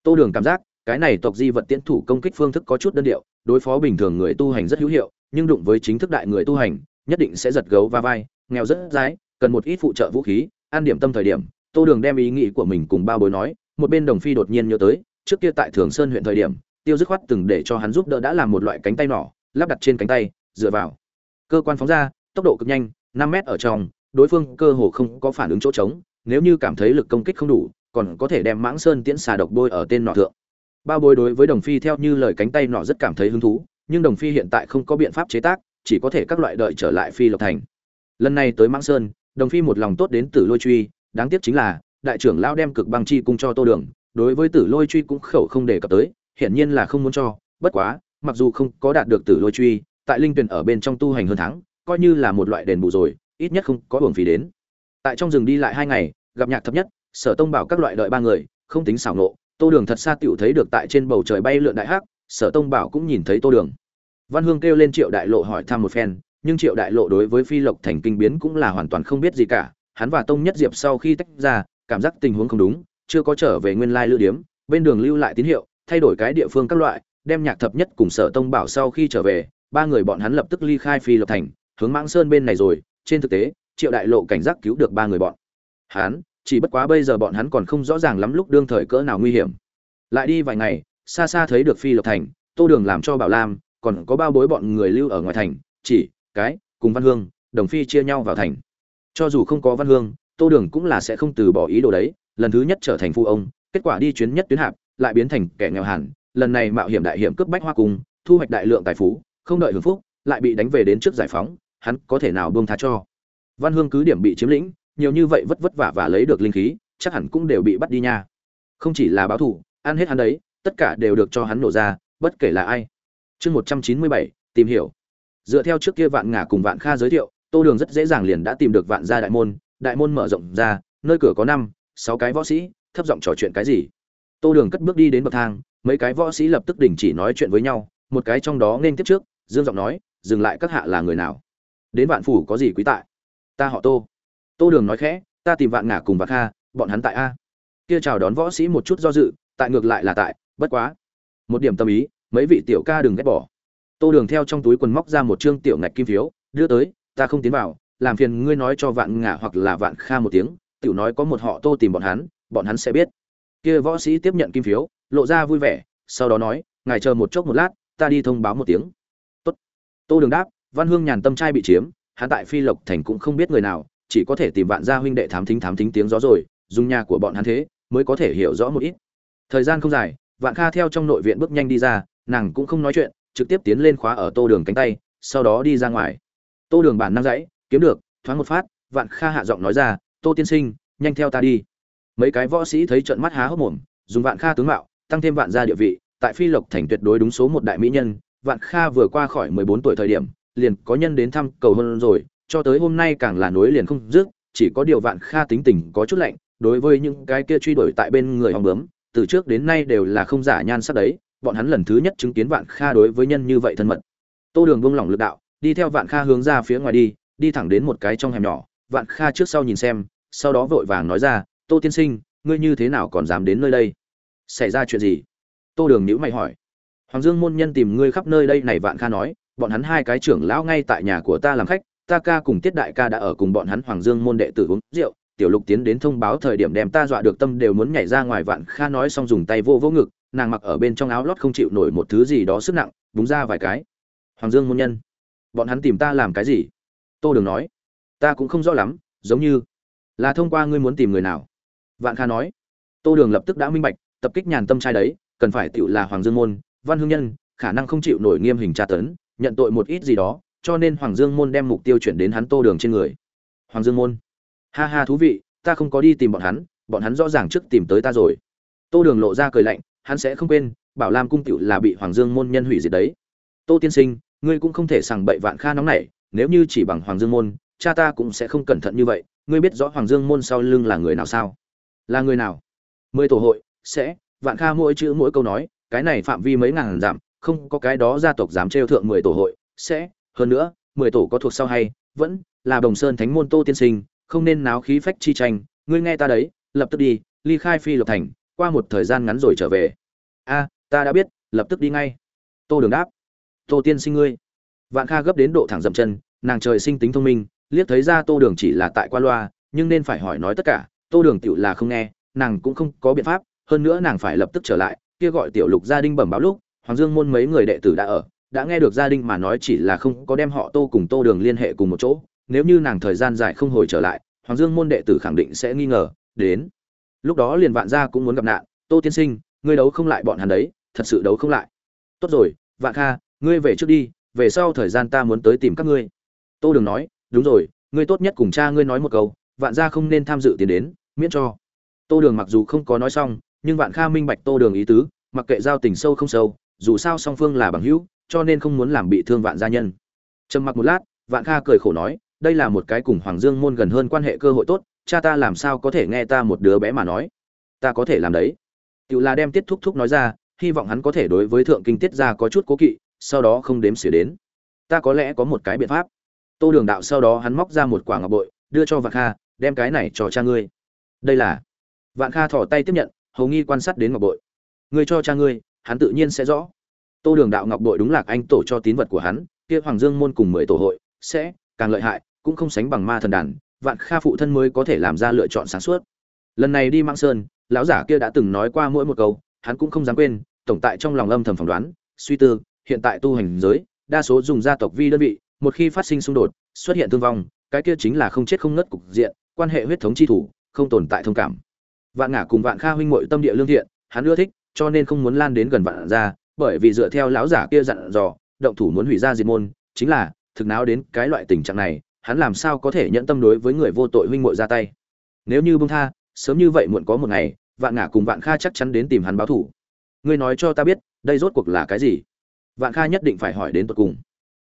tô đường cảm giác, cái này tộc di vật tiễn thủ công kích phương thức có chút đơn điệu, đối phó bình thường người tu hành rất hữu hiệu, nhưng đụng với chính thức đại người tu hành, nhất định sẽ giật gấu va vai, nghèo rất dái cần một ít phụ trợ vũ khí, an điểm tâm thời điểm, tô đường đem ý nghĩ của mình cùng ba bối nói, một bên đồng phi đột nhiên nhớ tới, trước kia tại thường sơn huyện thời điểm, tiêu dứt khoát từng để cho hắn giúp đỡ đã làm một loại cánh tay nỏ lắp đặt trên cánh tay, dựa vào. Cơ quan phóng ra, tốc độ cực nhanh, năm mét ở trong, đối phương cơ hồ không có phản ứng chỗ trống, nếu như cảm thấy lực công kích không đủ còn có thể đem mãng sơn tiễn xà độc bôi ở tên nọ thượng. Bao bối đối với đồng phi theo như lời cánh tay nọ rất cảm thấy hứng thú, nhưng đồng phi hiện tại không có biện pháp chế tác, chỉ có thể các loại đợi trở lại phi lộc thành. Lần này tới mãng sơn, đồng phi một lòng tốt đến tử lôi truy, đáng tiếc chính là, đại trưởng lao đem cực băng chi cung cho tô đường, đối với tử lôi truy cũng khẩu không đề cập tới, hiển nhiên là không muốn cho, bất quá, mặc dù không có đạt được tử lôi truy, tại linh tuyển ở bên trong tu hành hơn tháng, coi như là một loại đền bù rồi, ít nhất không có hưởng phí đến. Tại trong rừng đi lại hai ngày, gặp nhạc thấp nhất sở tông bảo các loại đợi ba người, không tính xảo nộ, tô đường thật xa tựu thấy được tại trên bầu trời bay lượn đại hắc, sở tông bảo cũng nhìn thấy tô đường. Văn hương kêu lên triệu đại lộ hỏi thăm một phen, nhưng triệu đại lộ đối với phi lộc thành kinh biến cũng là hoàn toàn không biết gì cả, hắn và tông nhất diệp sau khi tách ra, cảm giác tình huống không đúng, chưa có trở về nguyên lai lữ điếm, bên đường lưu lại tín hiệu, thay đổi cái địa phương các loại, đem nhạc thập nhất cùng sở tông bảo sau khi trở về, ba người bọn hắn lập tức ly khai phi lộc thành, hướng mãng sơn bên này rồi, trên thực tế, triệu đại lộ cảnh giác cứu được ba người bọn. Hắn chỉ bất quá bây giờ bọn hắn còn không rõ ràng lắm lúc đương thời cỡ nào nguy hiểm. Lại đi vài ngày, xa xa thấy được phi lộc thành, tô đường làm cho bảo lam, còn có bao bối bọn người lưu ở ngoài thành, chỉ, cái, cùng văn hương, đồng phi chia nhau vào thành. Cho dù không có văn hương, tô đường cũng là sẽ không từ bỏ ý đồ đấy, lần thứ nhất trở thành phu ông, kết quả đi chuyến nhất tuyến hạp, lại biến thành kẻ nghèo hẳn, lần này mạo hiểm đại hiểm cướp bách hoa cung thu hoạch đại lượng tài phú, không đợi hưởng phúc, lại bị đánh về đến trước giải phóng, hắn có thể nào buông tha cho? Văn hương cứ điểm bị chiếm lĩnh nhiều như vậy vất vất vả và lấy được linh khí, chắc hẳn cũng đều bị bắt đi nha. Không chỉ là báo thù, ăn hết hắn đấy, tất cả đều được cho hắn nổ ra, bất kể là ai. Chương một trăm chín mươi bảy, tìm hiểu. Dựa theo trước kia vạn ngả cùng vạn kha giới thiệu, tô đường rất dễ dàng liền đã tìm được vạn gia đại môn. Đại môn mở rộng ra, nơi cửa có năm, sáu cái võ sĩ, thấp giọng trò chuyện cái gì. Tô đường cất bước đi đến bậc thang, mấy cái võ sĩ lập tức đình chỉ nói chuyện với nhau, một cái trong đó nên tiếp trước, dương giọng nói, dừng lại các hạ là người nào? Đến vạn phủ có gì quý tại? Ta họ tô tô đường nói khẽ, ta tìm vạn ngả cùng vạn kha, bọn hắn tại a. Kia chào đón võ sĩ một chút do dự, tại ngược lại là tại, bất quá. Một điểm tâm ý, mấy vị tiểu ca đừng ghét bỏ. Tô đường theo trong túi quần móc ra một chương tiểu ngạch kim phiếu, đưa tới, ta không tiến vào, làm phiền ngươi nói cho vạn ngả hoặc là vạn kha một tiếng, tiểu nói có một họ tô tìm bọn hắn bọn hắn sẽ biết. Kia võ sĩ tiếp nhận kim phiếu, lộ ra vui vẻ, sau đó nói, ngài chờ một chốc một lát, ta đi thông báo một tiếng. Tốt. Tô đường đáp, văn hương nhàn tâm trai bị chiếm, hắn tại phi lộc thành cũng không biết người nào chỉ có thể tìm vạn gia huynh đệ thám thính thám thính tiếng gió rồi, dùng nhà của bọn hắn thế, mới có thể hiểu rõ một ít. Thời gian không dài, vạn kha theo trong nội viện bước nhanh đi ra, nàng cũng không nói chuyện, trực tiếp tiến lên khóa ở tô đường cánh tay, sau đó đi ra ngoài. Tô đường bản năng dãy, kiếm được, thoáng một phát, vạn kha hạ giọng nói ra, tô tiên sinh, nhanh theo ta đi. Mấy cái võ sĩ thấy trận mắt há hốc mồm, dùng vạn kha tướng mạo, tăng thêm vạn gia địa vị, tại phi lộc thành tuyệt đối đúng số một đại mỹ nhân, vạn kha vừa qua khỏi mười bốn tuổi thời điểm, liền có nhân đến thăm cầu hôn rồi cho tới hôm nay càng là nối liền không dứt, chỉ có điều vạn kha tính tình có chút lạnh, đối với những cái kia truy đuổi tại bên người Hoàng bướm, từ trước đến nay đều là không giả nhan sắc đấy, bọn hắn lần thứ nhất chứng kiến vạn kha đối với nhân như vậy thân mật. Tô đường buông lỏng lực đạo, đi theo vạn kha hướng ra phía ngoài đi đi thẳng đến một cái trong hẻm nhỏ, vạn kha trước sau nhìn xem, sau đó vội vàng nói ra, tô tiên sinh, ngươi như thế nào còn dám đến nơi đây? Xảy ra chuyện gì? Tô đường nhíu mày hỏi. Hoàng dương môn nhân tìm ngươi khắp nơi đây, này vạn kha nói, bọn hắn hai cái trưởng lão ngay tại nhà của ta làm khách ta ca cùng tiết đại ca đã ở cùng bọn hắn hoàng dương môn đệ tử uống rượu, tiểu lục tiến đến thông báo thời điểm đem ta dọa được tâm đều muốn nhảy ra ngoài vạn kha nói xong dùng tay vô vô ngực, nàng mặc ở bên trong áo lót không chịu nổi một thứ gì đó sức nặng, búng ra vài cái. Hoàng dương môn nhân, bọn hắn tìm ta làm cái gì? Tô đường nói, ta cũng không rõ lắm, giống như là thông qua ngươi muốn tìm người nào. Vạn kha nói, tô đường lập tức đã minh bạch, tập kích nhàn tâm trai đấy, cần phải tựu là hoàng dương môn, văn hương nhân, khả năng không chịu nổi nghiêm hình tra tấn, nhận tội một ít gì đó cho nên hoàng dương môn đem mục tiêu chuyển đến hắn tô đường trên người. Hoàng dương môn, ha ha thú vị, ta không có đi tìm bọn hắn bọn hắn rõ ràng trước tìm tới ta rồi. Tô đường lộ ra cười lạnh, hắn sẽ không quên, bảo lam cung tiểu là bị hoàng dương môn nhân hủy diệt đấy. Tô tiên sinh, ngươi cũng không thể sằng bậy vạn kha nóng này nếu như chỉ bằng hoàng dương môn, cha ta cũng sẽ không cẩn thận như vậy. Ngươi biết rõ hoàng dương môn sau lưng là người nào sao? Là người nào? Mười tổ hội, sẽ, vạn kha mỗi chữ mỗi câu nói, cái này phạm vi mấy ngàn giảm không có cái đó gia tộc dám trêu thượng mười tổ hội, sẽ hơn nữa, mười tổ có thuộc sau hay, vẫn là đồng sơn thánh môn tô tiên sinh, không nên náo khí phách chi tranh. Ngươi nghe ta đấy, lập tức đi, ly khai phi lộc thành, qua một thời gian ngắn rồi trở về. A, ta đã biết, lập tức đi ngay. Tô đường đáp. Tô tiên sinh ngươi. Vạn kha gấp đến độ thẳng dậm chân, nàng trời sinh tính thông minh, liếc thấy ra tô đường chỉ là tại qua loa, nhưng nên phải hỏi nói tất cả, tô đường tựu là không nghe, nàng cũng không có biện pháp, hơn nữa nàng phải lập tức trở lại, kia gọi tiểu lục gia đinh bẩm báo lúc, hoàng dương môn mấy người đệ tử đã ở đã nghe được gia đình mà nói chỉ là không có đem họ tô cùng tô đường liên hệ cùng một chỗ, nếu như nàng thời gian dài không hồi trở lại, hoàng dương môn đệ tử khẳng định sẽ nghi ngờ, đến. Lúc đó liền vạn gia cũng muốn gặp nạn, tô tiên sinh, ngươi đấu không lại bọn hắn đấy, thật sự đấu không lại. Tốt rồi, vạn kha, ngươi về trước đi, về sau thời gian ta muốn tới tìm các ngươi. Tô đường nói, đúng rồi, ngươi tốt nhất cùng cha ngươi nói một câu, vạn gia không nên tham dự tiền đến, miễn cho. Tô đường mặc dù không có nói xong, nhưng vạn kha minh bạch tô đường ý tứ, mặc kệ giao tình sâu không sâu, dù sao song phương là bằng hữu cho nên không muốn làm bị thương vạn gia nhân. Trầm mặc một lát, vạn kha cười khổ nói, đây là một cái cùng hoàng dương môn gần hơn quan hệ cơ hội tốt, cha ta làm sao có thể nghe ta một đứa bé mà nói? Ta có thể làm đấy. Tự là đem tiết thúc thúc nói ra, hy vọng hắn có thể đối với thượng kinh tiết gia có chút cố kỵ, sau đó không đếm xỉa đến. Ta có lẽ có một cái biện pháp. Tô đường đạo sau đó hắn móc ra một quả ngọc bội, đưa cho vạn kha, đem cái này cho cha ngươi. Đây là. Vạn kha thỏ tay tiếp nhận, hầu nghi quan sát đến ngọc bội. Ngươi cho cha ngươi, hắn tự nhiên sẽ rõ tô đường đạo ngọc bội đúng là anh tổ cho tín vật của hắn, kia hoàng dương môn cùng mười tổ hội, sẽ, càng lợi hại, cũng không sánh bằng ma thần đàn, vạn kha phụ thân mới có thể làm ra lựa chọn sáng suốt. Lần này đi mang sơn, lão giả kia đã từng nói qua mỗi một câu, hắn cũng không dám quên, tổng tại trong lòng âm thầm phỏng đoán, suy tư, hiện tại tu hành giới, đa số dùng gia tộc vi đơn vị, một khi phát sinh xung đột, xuất hiện thương vong, cái kia chính là không chết không ngất cục diện, quan hệ huyết thống chi thủ, không tồn tại thông cảm. Vạn ngả cùng vạn kha huynh muội tâm địa lương thiện, hắn ưa thích, cho nên không muốn lan đến gần vạn ra bởi vì dựa theo lão giả kia dặn dò, động thủ muốn hủy ra diệt môn, chính là, thực náo đến cái loại tình trạng này, hắn làm sao có thể nhận tâm đối với người vô tội huynh muội ra tay? Nếu như bông tha, sớm như vậy muộn có một ngày, vạn ngả cùng vạn kha chắc chắn đến tìm hắn báo thủ. Ngươi nói cho ta biết, đây rốt cuộc là cái gì? Vạn kha nhất định phải hỏi đến tận cùng.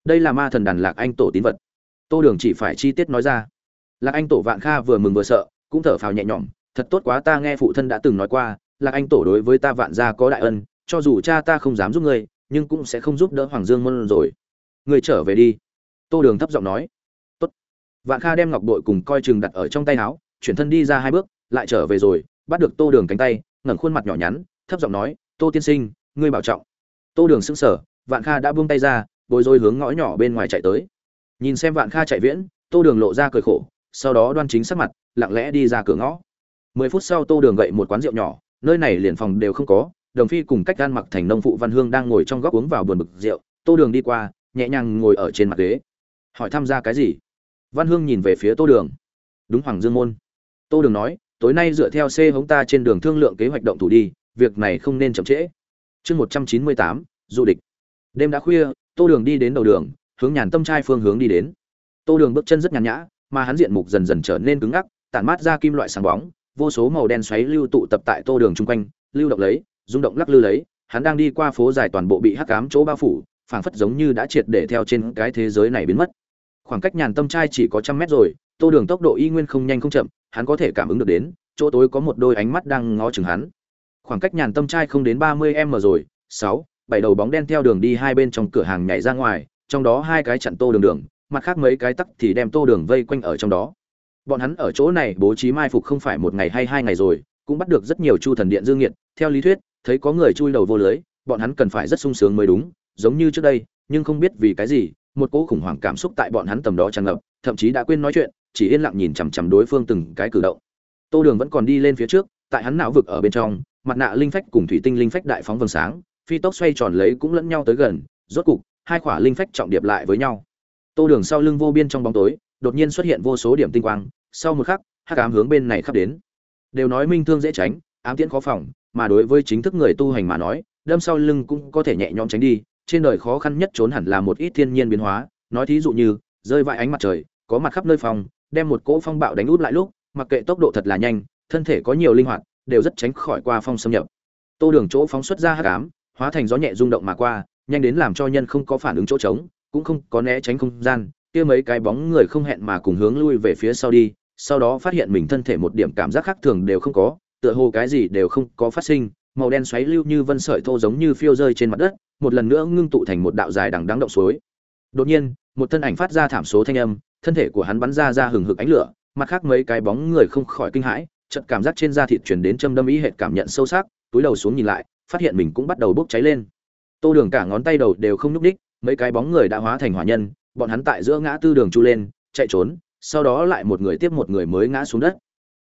Đây là ma thần đàn lạc anh tổ tín vật. Tô đường chỉ phải chi tiết nói ra. Lạc anh tổ vạn kha vừa mừng vừa sợ, cũng thở phào nhẹ nhõm. Thật tốt quá, ta nghe phụ thân đã từng nói qua, lạc anh tổ đối với ta vạn gia có đại ân cho dù cha ta không dám giúp ngươi, nhưng cũng sẽ không giúp đỡ hoàng dương môn rồi. Ngươi trở về đi. Tô đường thấp giọng nói. Tốt. Vạn kha đem ngọc bội cùng coi chừng đặt ở trong tay áo, chuyển thân đi ra hai bước, lại trở về rồi, bắt được tô đường cánh tay, ngẩng khuôn mặt nhỏ nhắn, thấp giọng nói, tô tiên sinh, ngươi bảo trọng. Tô đường sững sờ, vạn kha đã buông tay ra, bối rối hướng ngõ nhỏ bên ngoài chạy tới. Nhìn xem vạn kha chạy viễn, tô đường lộ ra cười khổ, sau đó đoan chính sắc mặt, lặng lẽ đi ra cửa ngõ. Mười phút sau tô đường gậy một quán rượu nhỏ, nơi này liền phòng đều không có đồng phi cùng cách gan mặc thành nông phụ văn hương đang ngồi trong góc uống vào buồn bực rượu, tô đường đi qua, nhẹ nhàng ngồi ở trên mặt ghế. Hỏi tham gia cái gì? Văn hương nhìn về phía tô đường. Đúng hoàng dương môn. Tô đường nói, tối nay dựa theo c hống ta trên đường thương lượng kế hoạch động thủ đi, việc này không nên chậm trễ. Chương một trăm chín mươi tám, du địch. Đêm đã khuya, tô đường đi đến đầu đường, hướng nhàn tâm trai phương hướng đi đến. Tô đường bước chân rất nhàn nhã, mà hắn diện mục dần dần trở nên cứng ngắc, tản mát ra kim loại sáng bóng, vô số màu đen xoáy lưu tụ tập tại tô đường chung quanh, lưu động lấy rung động lắc lư lấy, hắn đang đi qua phố dài toàn bộ bị hắc cám chỗ bao phủ, phảng phất giống như đã triệt để theo trên cái thế giới này biến mất. Khoảng cách nhàn tâm trai chỉ có trăm mét rồi, tô đường tốc độ y nguyên không nhanh không chậm, hắn có thể cảm ứng được đến, chỗ tối có một đôi ánh mắt đang ngó chừng hắn. Khoảng cách nhàn tâm trai không đến ba mươi m rồi, sáu, bảy đầu bóng đen theo đường đi hai bên trong cửa hàng nhảy ra ngoài, trong đó hai cái chặn tô đường đường, mặt khác mấy cái tắc thì đem tô đường vây quanh ở trong đó. Bọn hắn ở chỗ này bố trí mai phục không phải một ngày hay hai ngày rồi cũng bắt được rất nhiều chu thần điện dương nghiệt. Theo lý thuyết, thấy có người chui đầu vô lưới, bọn hắn cần phải rất sung sướng mới đúng, giống như trước đây, nhưng không biết vì cái gì, một cỗ khủng hoảng cảm xúc tại bọn hắn tầm đó tràn ngập, thậm chí đã quên nói chuyện, chỉ yên lặng nhìn chằm chằm đối phương từng cái cử động. Tô đường vẫn còn đi lên phía trước, tại hắn não vực ở bên trong, mặt nạ linh phách cùng thủy tinh linh phách đại phóng vầng sáng, phi tốc xoay tròn lấy cũng lẫn nhau tới gần, rốt cục, hai khỏa linh phách trọng điệp lại với nhau. Tô đường sau lưng vô biên trong bóng tối, đột nhiên xuất hiện vô số điểm tinh quang, sau một khắc, hắc ám hướng bên này khắp đến đều nói minh thương dễ tránh, ám tiễn khó phòng, mà đối với chính thức người tu hành mà nói, đâm sau lưng cũng có thể nhẹ nhõm tránh đi, trên đời khó khăn nhất trốn hẳn là một ít thiên nhiên biến hóa. Nói thí dụ như, rơi vãi ánh mặt trời, có mặt khắp nơi phòng, đem một cỗ phong bạo đánh út lại lúc, mặc kệ tốc độ thật là nhanh, thân thể có nhiều linh hoạt, đều rất tránh khỏi qua phong xâm nhập. Tô đường chỗ phóng xuất ra hắc ám, hóa thành gió nhẹ rung động mà qua, nhanh đến làm cho nhân không có phản ứng chỗ trống, cũng không có né tránh không gian, kia mấy cái bóng người không hẹn mà cùng hướng lui về phía sau đi sau đó phát hiện mình thân thể một điểm cảm giác khác thường đều không có, tựa hồ cái gì đều không có phát sinh, màu đen xoáy lưu như vân sợi thô giống như phiêu rơi trên mặt đất, một lần nữa ngưng tụ thành một đạo dài đằng đắng động suối. Đột nhiên, một thân ảnh phát ra thảm số thanh âm, thân thể của hắn bắn ra ra hừng hực ánh lửa, mặt khác mấy cái bóng người không khỏi kinh hãi, chợt cảm giác trên da thịt truyền đến châm đâm ý hệt cảm nhận sâu sắc, túi đầu xuống nhìn lại, phát hiện mình cũng bắt đầu bốc cháy lên. Tô đường cả ngón tay đầu đều không nhúc đích mấy cái bóng người đã hóa thành hỏa nhân, bọn hắn tại giữa ngã tư đường chu lên, chạy trốn sau đó lại một người tiếp một người mới ngã xuống đất.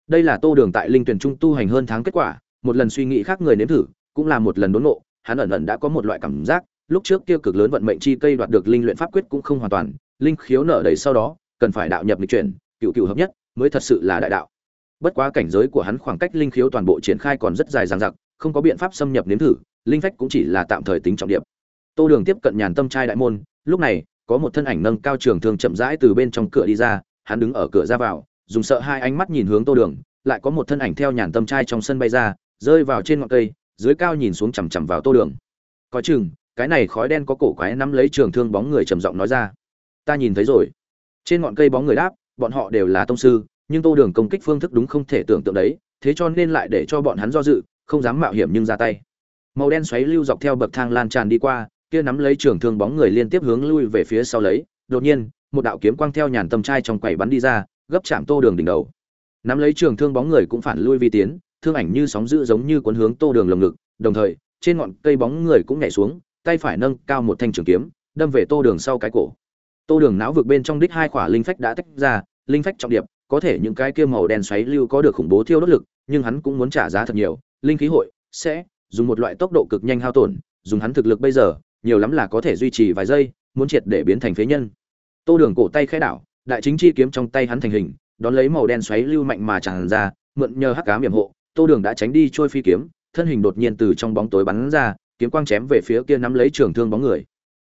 Đây là tô đường tại linh tuyển trung tu hành hơn tháng kết quả, một lần suy nghĩ khác người nếm thử, cũng là một lần đốn ngộ, hắn ẩn ẩn đã có một loại cảm giác, lúc trước kia cực lớn vận mệnh chi cây đoạt được linh luyện pháp quyết cũng không hoàn toàn, linh khiếu nở đầy sau đó, cần phải đạo nhập lịch chuyển, cựu cựu hợp nhất, mới thật sự là đại đạo. Bất quá cảnh giới của hắn khoảng cách linh khiếu toàn bộ triển khai còn rất dài dằng dặc, không có biện pháp xâm nhập nếm thử, linh phách cũng chỉ là tạm thời tính trọng điểm. Tô đường tiếp cận nhàn tâm trai đại môn, lúc này, có một thân ảnh nâng cao trường thương chậm rãi từ bên trong cửa đi ra hắn đứng ở cửa ra vào, dùng sợ hai ánh mắt nhìn hướng tô đường, lại có một thân ảnh theo nhàn tâm trai trong sân bay ra, rơi vào trên ngọn cây, dưới cao nhìn xuống chằm chằm vào tô đường. Có chừng, cái này khói đen có cổ quái nắm lấy trường thương bóng người trầm giọng nói ra. Ta nhìn thấy rồi. Trên ngọn cây bóng người đáp, bọn họ đều là tông sư, nhưng tô đường công kích phương thức đúng không thể tưởng tượng đấy, thế cho nên lại để cho bọn hắn do dự, không dám mạo hiểm nhưng ra tay. Màu đen xoáy lưu dọc theo bậc thang lan tràn đi qua, kia nắm lấy trường thương bóng người liên tiếp hướng lui về phía sau lấy, đột nhiên một đạo kiếm quang theo nhàn tâm trai trong quầy bắn đi ra, gấp chạm tô đường đỉnh đầu. Nắm lấy trường thương bóng người cũng phản lui vi tiến, thương ảnh như sóng dữ giống như cuốn hướng tô đường lồng ngực, đồng thời, trên ngọn cây bóng người cũng nhảy xuống, tay phải nâng cao một thanh trường kiếm, đâm về tô đường sau cái cổ. Tô đường não vực bên trong đích hai khỏa linh phách đã tách ra, linh phách trọng điệp, có thể những cái kia màu đen xoáy lưu có được khủng bố thiêu đốt lực, nhưng hắn cũng muốn trả giá thật nhiều, linh khí hội sẽ dùng một loại tốc độ cực nhanh hao tổn, dùng hắn thực lực bây giờ, nhiều lắm là có thể duy trì vài giây, muốn triệt để biến thành phế nhân tô đường cổ tay khẽ đảo, đại chính chi kiếm trong tay hắn thành hình, đón lấy màu đen xoáy lưu mạnh mà tràn ra, mượn nhờ hắc cám hiểm hộ, tô đường đã tránh đi trôi phi kiếm, thân hình đột nhiên từ trong bóng tối bắn ra, kiếm quang chém về phía kia nắm lấy trường thương bóng người.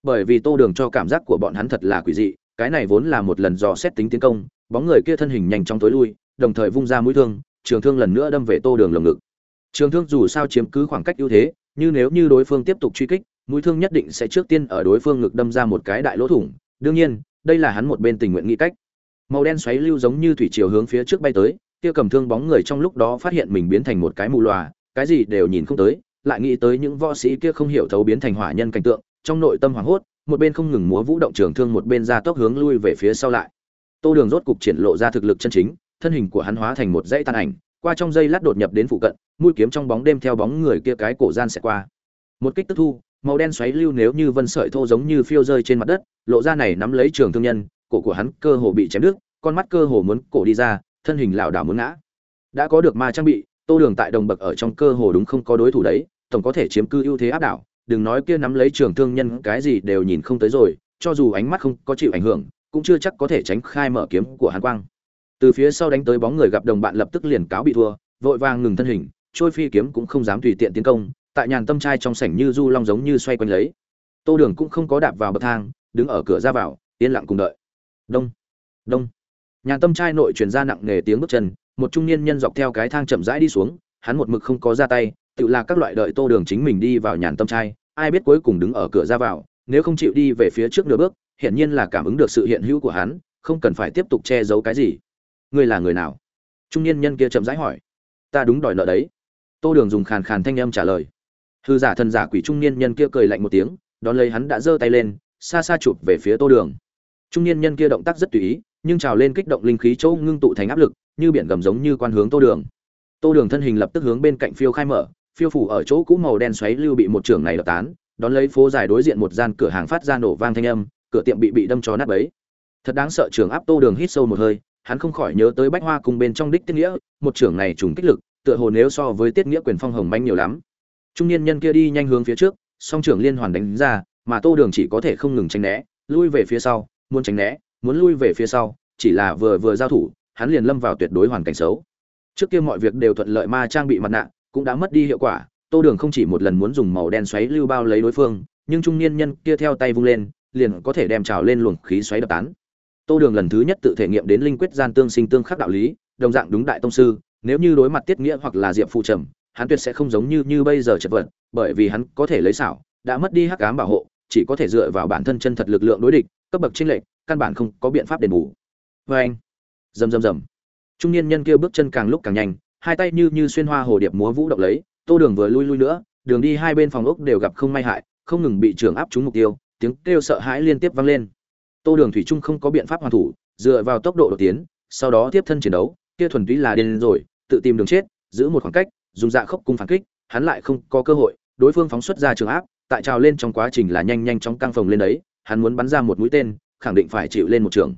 Bởi vì tô đường cho cảm giác của bọn hắn thật là quỷ dị, cái này vốn là một lần dò xét tính tiến công, bóng người kia thân hình nhanh chóng tối lui, đồng thời vung ra mũi thương, trường thương lần nữa đâm về tô đường lồng ngực. Trường thương dù sao chiếm cứ khoảng cách ưu thế nhưng nếu như đối phương tiếp tục truy kích, mũi thương nhất định sẽ trước tiên ở đối phương ngực đâm ra một cái đại lỗ thủng. Đương nhiên đây là hắn một bên tình nguyện nghĩ cách. Màu đen xoáy lưu giống như thủy chiều hướng phía trước bay tới, kia cầm thương bóng người trong lúc đó phát hiện mình biến thành một cái mù lòa cái gì đều nhìn không tới, lại nghĩ tới những võ sĩ kia không hiểu thấu biến thành hỏa nhân cảnh tượng, trong nội tâm hoảng hốt, một bên không ngừng múa vũ động trường thương một bên ra tốc hướng lui về phía sau lại. Tô đường rốt cục triển lộ ra thực lực chân chính, thân hình của hắn hóa thành một dãy tàn ảnh, qua trong dây lát đột nhập đến phụ cận, mũi kiếm trong bóng đêm theo bóng người kia cái cổ gian sẽ qua. Một kích tức thu màu đen xoáy lưu nếu như vân sợi thô giống như phiêu rơi trên mặt đất, lộ ra này nắm lấy trường thương nhân, cổ của hắn cơ hồ bị chém đứt, con mắt cơ hồ muốn cổ đi ra, thân hình lảo đảo muốn ngã. Đã có được ma trang bị, tô đường tại đồng bậc ở trong cơ hồ đúng không có đối thủ đấy, tổng có thể chiếm cư ưu thế áp đảo, đừng nói kia nắm lấy trường thương nhân cái gì đều nhìn không tới rồi, cho dù ánh mắt không có chịu ảnh hưởng, cũng chưa chắc có thể tránh khai mở kiếm của hàn quang. Từ phía sau đánh tới bóng người gặp đồng bạn lập tức liền cáo bị thua, vội vàng ngừng thân hình, trôi phi kiếm cũng không dám tùy tiện tiến công tại nhàn tâm trai trong sảnh như du long giống như xoay quanh lấy. Tô đường cũng không có đạp vào bậc thang, đứng ở cửa ra vào, yên lặng cùng đợi. Đông đông. Nhàn tâm trai nội truyền ra nặng nề tiếng bước chân, một trung niên nhân dọc theo cái thang chậm rãi đi xuống, hắn một mực không có ra tay, tự là các loại đợi tô đường chính mình đi vào nhàn tâm trai, ai biết cuối cùng đứng ở cửa ra vào, nếu không chịu đi về phía trước nửa bước, hiển nhiên là cảm ứng được sự hiện hữu của hắn, không cần phải tiếp tục che giấu cái gì. Ngươi là người nào? Trung niên nhân kia chậm rãi hỏi. Ta đúng đòi nợ đấy. Tô đường dùng khàn khàn thanh âm trả lời hư giả thần giả quỷ trung niên nhân kia cười lạnh một tiếng, đón lấy hắn đã giơ tay lên, xa xa chụp về phía tô đường. Trung niên nhân kia động tác rất tùy ý, nhưng trào lên kích động linh khí chỗ ngưng tụ thành áp lực, như biển gầm giống như quan hướng tô đường. Tô đường thân hình lập tức hướng bên cạnh phiêu khai mở, phiêu phủ ở chỗ cũ màu đen xoáy lưu bị một trưởng này đập tán, đón lấy phố dài đối diện một gian cửa hàng phát ra nổ vang thanh âm, cửa tiệm bị bị đâm cho nát bấy. Thật đáng sợ trưởng áp tô đường hít sâu một hơi, hắn không khỏi nhớ tới bách hoa cùng bên trong đích tiết nghĩa, một trưởng này trùng kích lực, tựa hồ nếu so với tiết nghĩa quyền phong hồng manh nhiều lắm trung niên nhân kia đi nhanh hướng phía trước, song trưởng liên hoàn đánh ra, mà tô đường chỉ có thể không ngừng tránh né, lui về phía sau, muốn tránh né, muốn lui về phía sau, chỉ là vừa vừa giao thủ, hắn liền lâm vào tuyệt đối hoàn cảnh xấu. Trước kia mọi việc đều thuận lợi ma trang bị mặt nạ, cũng đã mất đi hiệu quả, tô đường không chỉ một lần muốn dùng màu đen xoáy lưu bao lấy đối phương, nhưng trung niên nhân kia theo tay vung lên, liền có thể đem trào lên luồng khí xoáy đập tán. Tô đường lần thứ nhất tự thể nghiệm đến linh quyết gian tương sinh tương khắc đạo lý, đồng dạng đúng đại tông sư, nếu như đối mặt tiết nghĩa hoặc là diệp phụ trầm hắn tuyệt sẽ không giống như như bây giờ chật vật, bởi vì hắn có thể lấy xảo, đã mất đi hắc ám bảo hộ, chỉ có thể dựa vào bản thân chân thật lực lượng đối địch, cấp bậc chênh lệch, căn bản không có biện pháp đền bù Oeng. anh, rầm rầm rầm trung niên nhân kia bước chân càng lúc càng nhanh, hai tay như như xuyên hoa hồ điệp múa vũ động lấy, tô đường vừa lui lui nữa, đường đi hai bên phòng ốc đều gặp không may hại, không ngừng bị trường áp trúng mục tiêu, tiếng kêu sợ hãi liên tiếp vang lên tô đường thủy trung không có biện pháp hoàn thủ, dựa vào tốc độ đột tiến, sau đó tiếp thân chiến đấu, kia thuần túy là điên rồi, tự tìm đường chết, giữ một khoảng cách dùng dạ khốc cung phản kích, hắn lại không có cơ hội, đối phương phóng xuất ra trường áp, tại trào lên trong quá trình là nhanh nhanh chóng căng phồng lên đấy, hắn muốn bắn ra một mũi tên, khẳng định phải chịu lên một trường.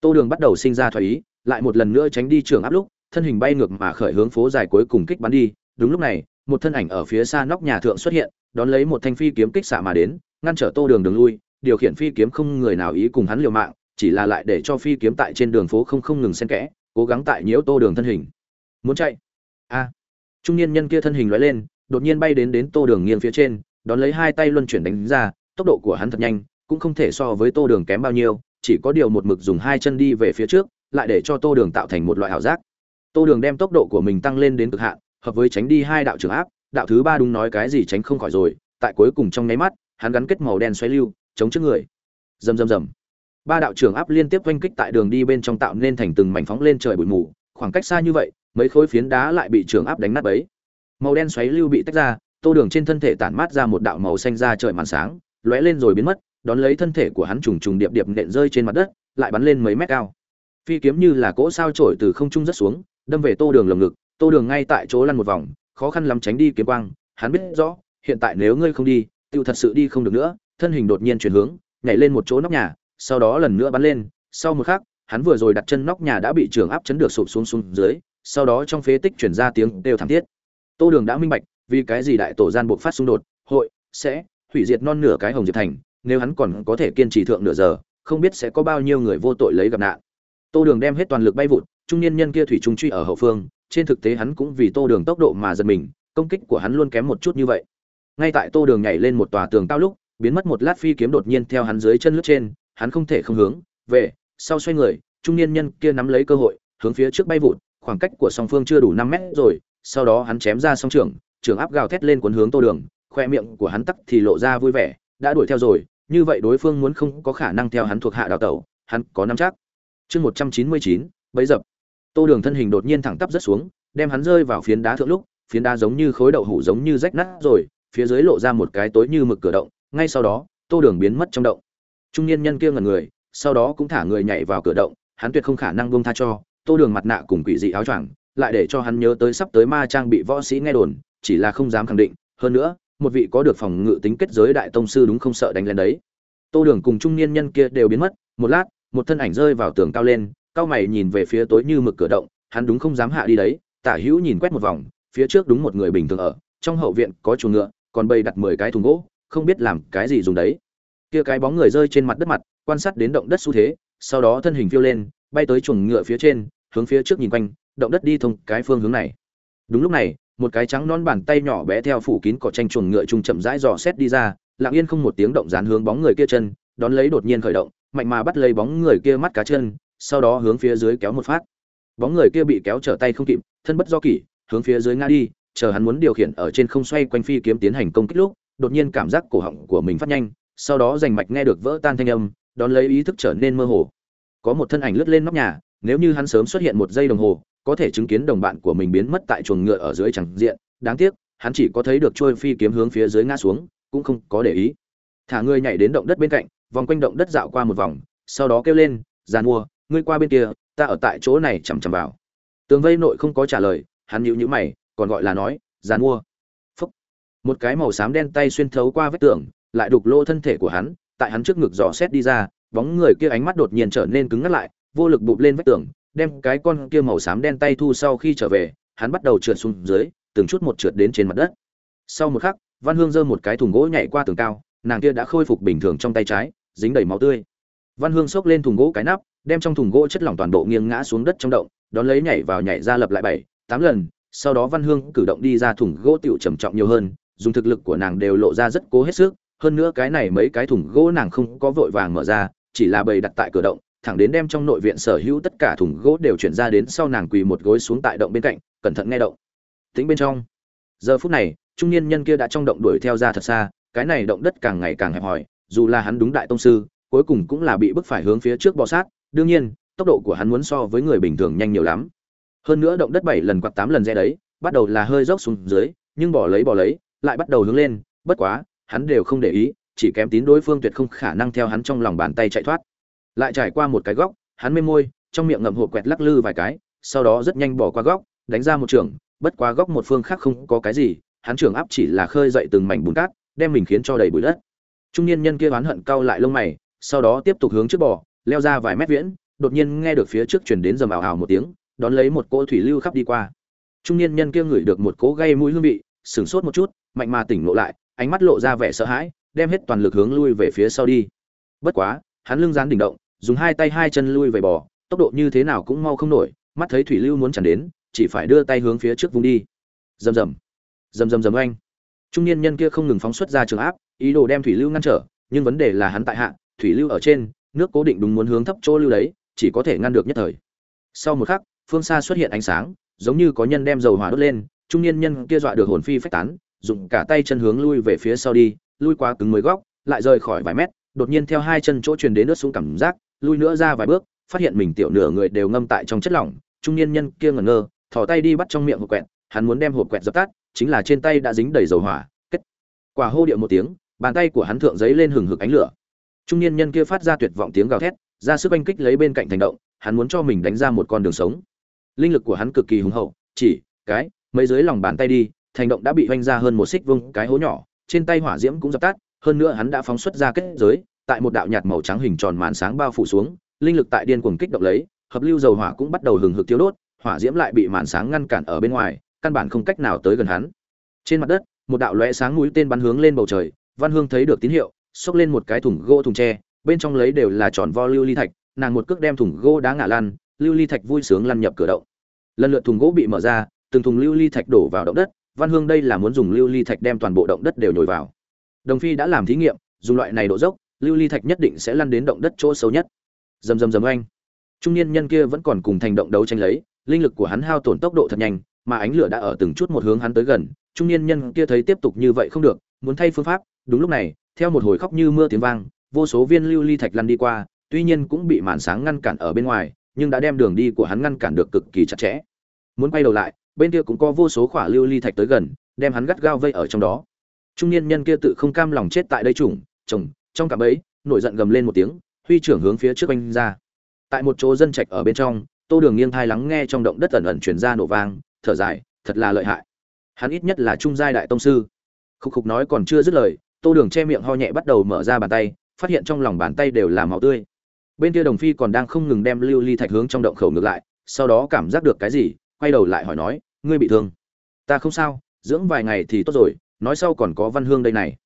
Tô đường bắt đầu sinh ra thoái ý, lại một lần nữa tránh đi trường áp lúc, thân hình bay ngược mà khởi hướng phố dài cuối cùng kích bắn đi. Đúng lúc này, một thân ảnh ở phía xa nóc nhà thượng xuất hiện, đón lấy một thanh phi kiếm kích xạ mà đến, ngăn trở tô đường đường lui, điều khiển phi kiếm không người nào ý cùng hắn liều mạng, chỉ là lại để cho phi kiếm tại trên đường phố không không ngừng xen kẽ, cố gắng tại nhiễu tô đường thân hình. Muốn chạy? A! Trung niên nhân kia thân hình lóe lên, đột nhiên bay đến đến tô đường nghiêng phía trên, đón lấy hai tay luân chuyển đánh ra, tốc độ của hắn thật nhanh, cũng không thể so với tô đường kém bao nhiêu, chỉ có điều một mực dùng hai chân đi về phía trước, lại để cho tô đường tạo thành một loại ảo giác. Tô đường đem tốc độ của mình tăng lên đến cực hạn, hợp với tránh đi hai đạo trường áp, đạo thứ ba đúng nói cái gì tránh không khỏi rồi, tại cuối cùng trong nháy mắt, hắn gắn kết màu đen xoáy lưu, chống trước người. Rầm rầm rầm. Ba đạo trường áp liên tiếp oanh kích tại đường đi bên trong tạo nên thành từng mảnh phóng lên trời bụi mù, khoảng cách xa như vậy mấy khối phiến đá lại bị trường áp đánh nát bấy. Màu đen xoáy lưu bị tách ra, tô đường trên thân thể tản mát ra một đạo màu xanh ra trời màn sáng, lóe lên rồi biến mất, đón lấy thân thể của hắn trùng trùng điệp điệp nện rơi trên mặt đất, lại bắn lên mấy mét cao. Phi kiếm như là cỗ sao trổi từ không trung rất xuống, đâm về tô đường lồng ngực, tô đường ngay tại chỗ lăn một vòng, khó khăn lắm tránh đi kiếm quang, hắn biết rõ, hiện tại nếu ngươi không đi tự thật sự đi không được nữa, thân hình đột nhiên chuyển hướng, nhảy lên một chỗ nóc nhà, sau đó lần nữa bắn lên, sau một khắc, hắn vừa rồi đặt chân nóc nhà đã bị trường áp chấn được sụp xuống xuống dưới sau đó trong phế tích chuyển ra tiếng đều thảm thiết. Tô đường đã minh bạch, vì cái gì đại tổ gian buộc phát xung đột, hội, sẽ, hủy diệt non nửa cái hồng diệp thành, nếu hắn còn có thể kiên trì thượng nửa giờ, không biết sẽ có bao nhiêu người vô tội lấy gặp nạn. Tô đường đem hết toàn lực bay vụt, trung niên nhân kia thủy trung truy ở hậu phương, trên thực tế hắn cũng vì tô đường tốc độ mà giật mình, công kích của hắn luôn kém một chút như vậy. Ngay tại tô đường nhảy lên một tòa tường cao lúc, biến mất một lát phi kiếm đột nhiên theo hắn dưới chân lướt trên, hắn không thể không hướng về, sau xoay người, trung niên nhân kia nắm lấy cơ hội, hướng phía trước bay vụt khoảng cách của song phương chưa đủ năm mét rồi, sau đó hắn chém ra song trường trường áp gào thét lên cuốn hướng tô đường, khoe miệng của hắn tắc thì lộ ra vui vẻ, đã đuổi theo rồi, như vậy đối phương muốn không có khả năng theo hắn thuộc hạ đào tẩu, hắn có nắm chắc. Chương một trăm chín mươi chín, bấy dập. Tô đường thân hình đột nhiên thẳng tắp rất xuống, đem hắn rơi vào phiến đá thượng lúc, phiến đá giống như khối đậu hũ giống như rách nát rồi, phía dưới lộ ra một cái tối như mực cửa động, ngay sau đó, tô đường biến mất trong động. Trung niên nhân kia ngẩn người, sau đó cũng thả người nhảy vào cửa động, hắn tuyệt không khả năng buông tha cho tô đường mặt nạ cùng quỷ dị áo choàng, lại để cho hắn nhớ tới sắp tới ma trang bị võ sĩ nghe đồn, chỉ là không dám khẳng định. Hơn nữa, một vị có được phòng ngự tính kết giới đại tông sư đúng không sợ đánh lên đấy. Tô đường cùng trung niên nhân kia đều biến mất, một lát, một thân ảnh rơi vào tường cao lên, cao mày nhìn về phía tối như mực cửa động, hắn đúng không dám hạ đi đấy, tả hữu nhìn quét một vòng, phía trước đúng một người bình thường ở, trong hậu viện có chuồng ngựa, còn bầy đặt mười cái thùng gỗ, không biết làm cái gì dùng đấy. Kia cái bóng người rơi trên mặt đất mặt, quan sát đến động đất xu thế, sau đó thân hình phiêu lên bay tới chuồng ngựa phía trên, hướng phía trước nhìn quanh, động đất đi thông cái phương hướng này. Đúng lúc này, một cái trắng non bàn tay nhỏ bé theo phủ kín cỏ tranh chuồng ngựa trung chậm rãi dò xét đi ra, lặng yên không một tiếng động dán hướng bóng người kia chân, đón lấy đột nhiên khởi động, mạnh mà bắt lấy bóng người kia mắt cá chân, sau đó hướng phía dưới kéo một phát. Bóng người kia bị kéo trở tay không kịp, thân bất do kỷ, hướng phía dưới ngã đi, chờ hắn muốn điều khiển ở trên không xoay quanh phi kiếm tiến hành công kích lúc, đột nhiên cảm giác cổ họng của mình phát nhanh, sau đó rành mạch nghe được vỡ tan thanh âm, đón lấy ý thức trở nên mơ hồ có một thân ảnh lướt lên nóc nhà, nếu như hắn sớm xuất hiện một giây đồng hồ, có thể chứng kiến đồng bạn của mình biến mất tại chuồng ngựa ở dưới chẳng diện. Đáng tiếc, hắn chỉ có thấy được trôi phi kiếm hướng phía dưới ngã xuống, cũng không có để ý. Thả người nhảy đến động đất bên cạnh, vòng quanh động đất dạo qua một vòng, sau đó kêu lên giàn mua ngươi qua bên kia, ta ở tại chỗ này chằm chằm vào. Tường vây nội không có trả lời, hắn nhíu nhíu mày, còn gọi là nói giàn mua phúc. Một cái màu xám đen tay xuyên thấu qua vết tường, lại đục lỗ thân thể của hắn, tại hắn trước ngực dò xét đi ra bóng người kia ánh mắt đột nhiên trở nên cứng ngắt lại, vô lực bụp lên vách tường, đem cái con kia màu xám đen tay thu sau khi trở về, hắn bắt đầu trượt xuống dưới, từng chút một trượt đến trên mặt đất. Sau một khắc, văn hương giơ một cái thùng gỗ nhảy qua tường cao, nàng kia đã khôi phục bình thường trong tay trái, dính đầy máu tươi. Văn hương xốc lên thùng gỗ cái nắp, đem trong thùng gỗ chất lỏng toàn bộ nghiêng ngã xuống đất trong động, đón lấy nhảy vào nhảy ra lập lại bảy, tám lần, sau đó văn hương cử động đi ra thùng gỗ tiểu trầm trọng nhiều hơn, dùng thực lực của nàng đều lộ ra rất cố hết sức, hơn nữa cái này mấy cái thùng gỗ nàng không có vội vàng mở ra chỉ là bày đặt tại cửa động, thẳng đến đem trong nội viện sở hữu tất cả thùng gỗ đều chuyển ra đến sau nàng quỳ một gối xuống tại động bên cạnh, cẩn thận nghe động. Tính bên trong. Giờ phút này, trung niên nhân kia đã trong động đuổi theo ra thật xa, cái này động đất càng ngày càng hẹp hòi, dù là hắn đúng đại tông sư, cuối cùng cũng là bị bức phải hướng phía trước bò sát, đương nhiên, tốc độ của hắn muốn so với người bình thường nhanh nhiều lắm. Hơn nữa động đất bảy lần quạt tám lần rẽ đấy, bắt đầu là hơi dốc xuống dưới, nhưng bỏ lấy bỏ lấy, lại bắt đầu hướng lên, bất quá, hắn đều không để ý chỉ kém tín đối phương tuyệt không khả năng theo hắn trong lòng bàn tay chạy thoát. Lại trải qua một cái góc, hắn mê môi, trong miệng ngậm hộp quẹt lắc lư vài cái, sau đó rất nhanh bỏ qua góc, đánh ra một trường, bất quá góc một phương khác không có cái gì, hắn trường áp chỉ là khơi dậy từng mảnh bùn cát, đem mình khiến cho đầy bụi đất. Trung niên nhân kia oán hận cau lại lông mày, sau đó tiếp tục hướng trước bò, leo ra vài mét viễn, đột nhiên nghe được phía trước chuyển đến dầm ảo ảo một tiếng, đón lấy một cỗ thủy lưu khắp đi qua. Trung niên nhân kia ngửi được một cỗ gây mũi hương vị, sửng sốt một chút, mạnh mà tỉnh lộ lại, ánh mắt lộ ra vẻ sợ hãi đem hết toàn lực hướng lui về phía sau đi. Bất quá, hắn lưng dán đỉnh động, dùng hai tay hai chân lui về bò, tốc độ như thế nào cũng mau không nổi, mắt thấy thủy lưu muốn tràn đến, chỉ phải đưa tay hướng phía trước vùng đi. Rầm rầm rầm rầm rầm anh trung niên nhân kia không ngừng phóng xuất ra trường áp, ý đồ đem thủy lưu ngăn trở, nhưng vấn đề là hắn tại hạ, thủy lưu ở trên, nước cố định đúng muốn hướng thấp chỗ lưu đấy, chỉ có thể ngăn được nhất thời. Sau một khắc, phương xa xuất hiện ánh sáng, giống như có nhân đem dầu hỏa đốt lên, trung niên nhân kia dọa được hồn phi phách tán, dùng cả tay chân hướng lui về phía sau đi lui qua cứng mới góc, lại rời khỏi vài mét, đột nhiên theo hai chân chỗ truyền đến nước xuống cảm giác, lui nữa ra vài bước, phát hiện mình tiểu nửa người đều ngâm tại trong chất lỏng, trung niên nhân kia ngẩn ngơ, thò tay đi bắt trong miệng hộp quẹt, hắn muốn đem hộp quẹt dập tắt, chính là trên tay đã dính đầy dầu hỏa, kết. Quả hô điệu một tiếng, bàn tay của hắn thượng giấy lên hừng hực ánh lửa. Trung niên nhân kia phát ra tuyệt vọng tiếng gào thét, ra sức oanh kích lấy bên cạnh thành động, hắn muốn cho mình đánh ra một con đường sống. Linh lực của hắn cực kỳ hùng hậu, chỉ cái, mấy dưới lòng bàn tay đi, thành động đã bị oanh ra hơn một xích vông cái hố nhỏ trên tay hỏa diễm cũng dập tắt, hơn nữa hắn đã phóng xuất ra kết giới, tại một đạo nhạt màu trắng hình tròn màn sáng bao phủ xuống, linh lực tại điên cuồng kích động lấy, hợp lưu dầu hỏa cũng bắt đầu hừng hực thiêu đốt, hỏa diễm lại bị màn sáng ngăn cản ở bên ngoài, căn bản không cách nào tới gần hắn. Trên mặt đất, một đạo lóe sáng mũi tên bắn hướng lên bầu trời, văn hương thấy được tín hiệu, xốc lên một cái thùng gỗ thùng tre, bên trong lấy đều là tròn vo lưu ly thạch, nàng một cước đem thùng gỗ đá ngã lăn, lưu ly thạch vui sướng lăn nhập cửa động. Lần lượt thùng gỗ bị mở ra, từng thùng lưu ly thạch đổ vào động đất văn hương đây là muốn dùng lưu ly thạch đem toàn bộ động đất đều nhồi vào. Đồng phi đã làm thí nghiệm, dùng loại này độ dốc, lưu ly thạch nhất định sẽ lăn đến động đất chỗ sâu nhất. Rầm rầm rầm oanh. Trung niên nhân kia vẫn còn cùng thành động đấu tranh lấy, linh lực của hắn hao tổn tốc độ thật nhanh, mà ánh lửa đã ở từng chút một hướng hắn tới gần. Trung niên nhân kia thấy tiếp tục như vậy không được, muốn thay phương pháp. Đúng lúc này, theo một hồi khóc như mưa tiếng vang, vô số viên lưu ly thạch lăn đi qua, tuy nhiên cũng bị màn sáng ngăn cản ở bên ngoài, nhưng đã đem đường đi của hắn ngăn cản được cực kỳ chặt chẽ. Muốn quay đầu lại bên kia cũng có vô số khỏa lưu ly thạch tới gần đem hắn gắt gao vây ở trong đó. Trung niên nhân kia tự không cam lòng chết tại đây chủng, chồng trong cả ấy nổi giận gầm lên một tiếng huy trưởng hướng phía trước anh ra. Tại một chỗ dân trạch ở bên trong tô đường nghiêng thai lắng nghe trong động đất ẩn ẩn chuyển ra nổ vang thở dài thật là lợi hại. Hắn ít nhất là trung giai đại tông sư. Khúc khục nói còn chưa dứt lời tô đường che miệng ho nhẹ bắt đầu mở ra bàn tay phát hiện trong lòng bàn tay đều là máu tươi. Bên kia đồng phi còn đang không ngừng đem lưu ly thạch hướng trong động khẩu ngược lại sau đó cảm giác được cái gì quay đầu lại hỏi nói, ngươi bị thương? Ta không sao, dưỡng vài ngày thì tốt rồi, nói sau còn có văn hương đây này.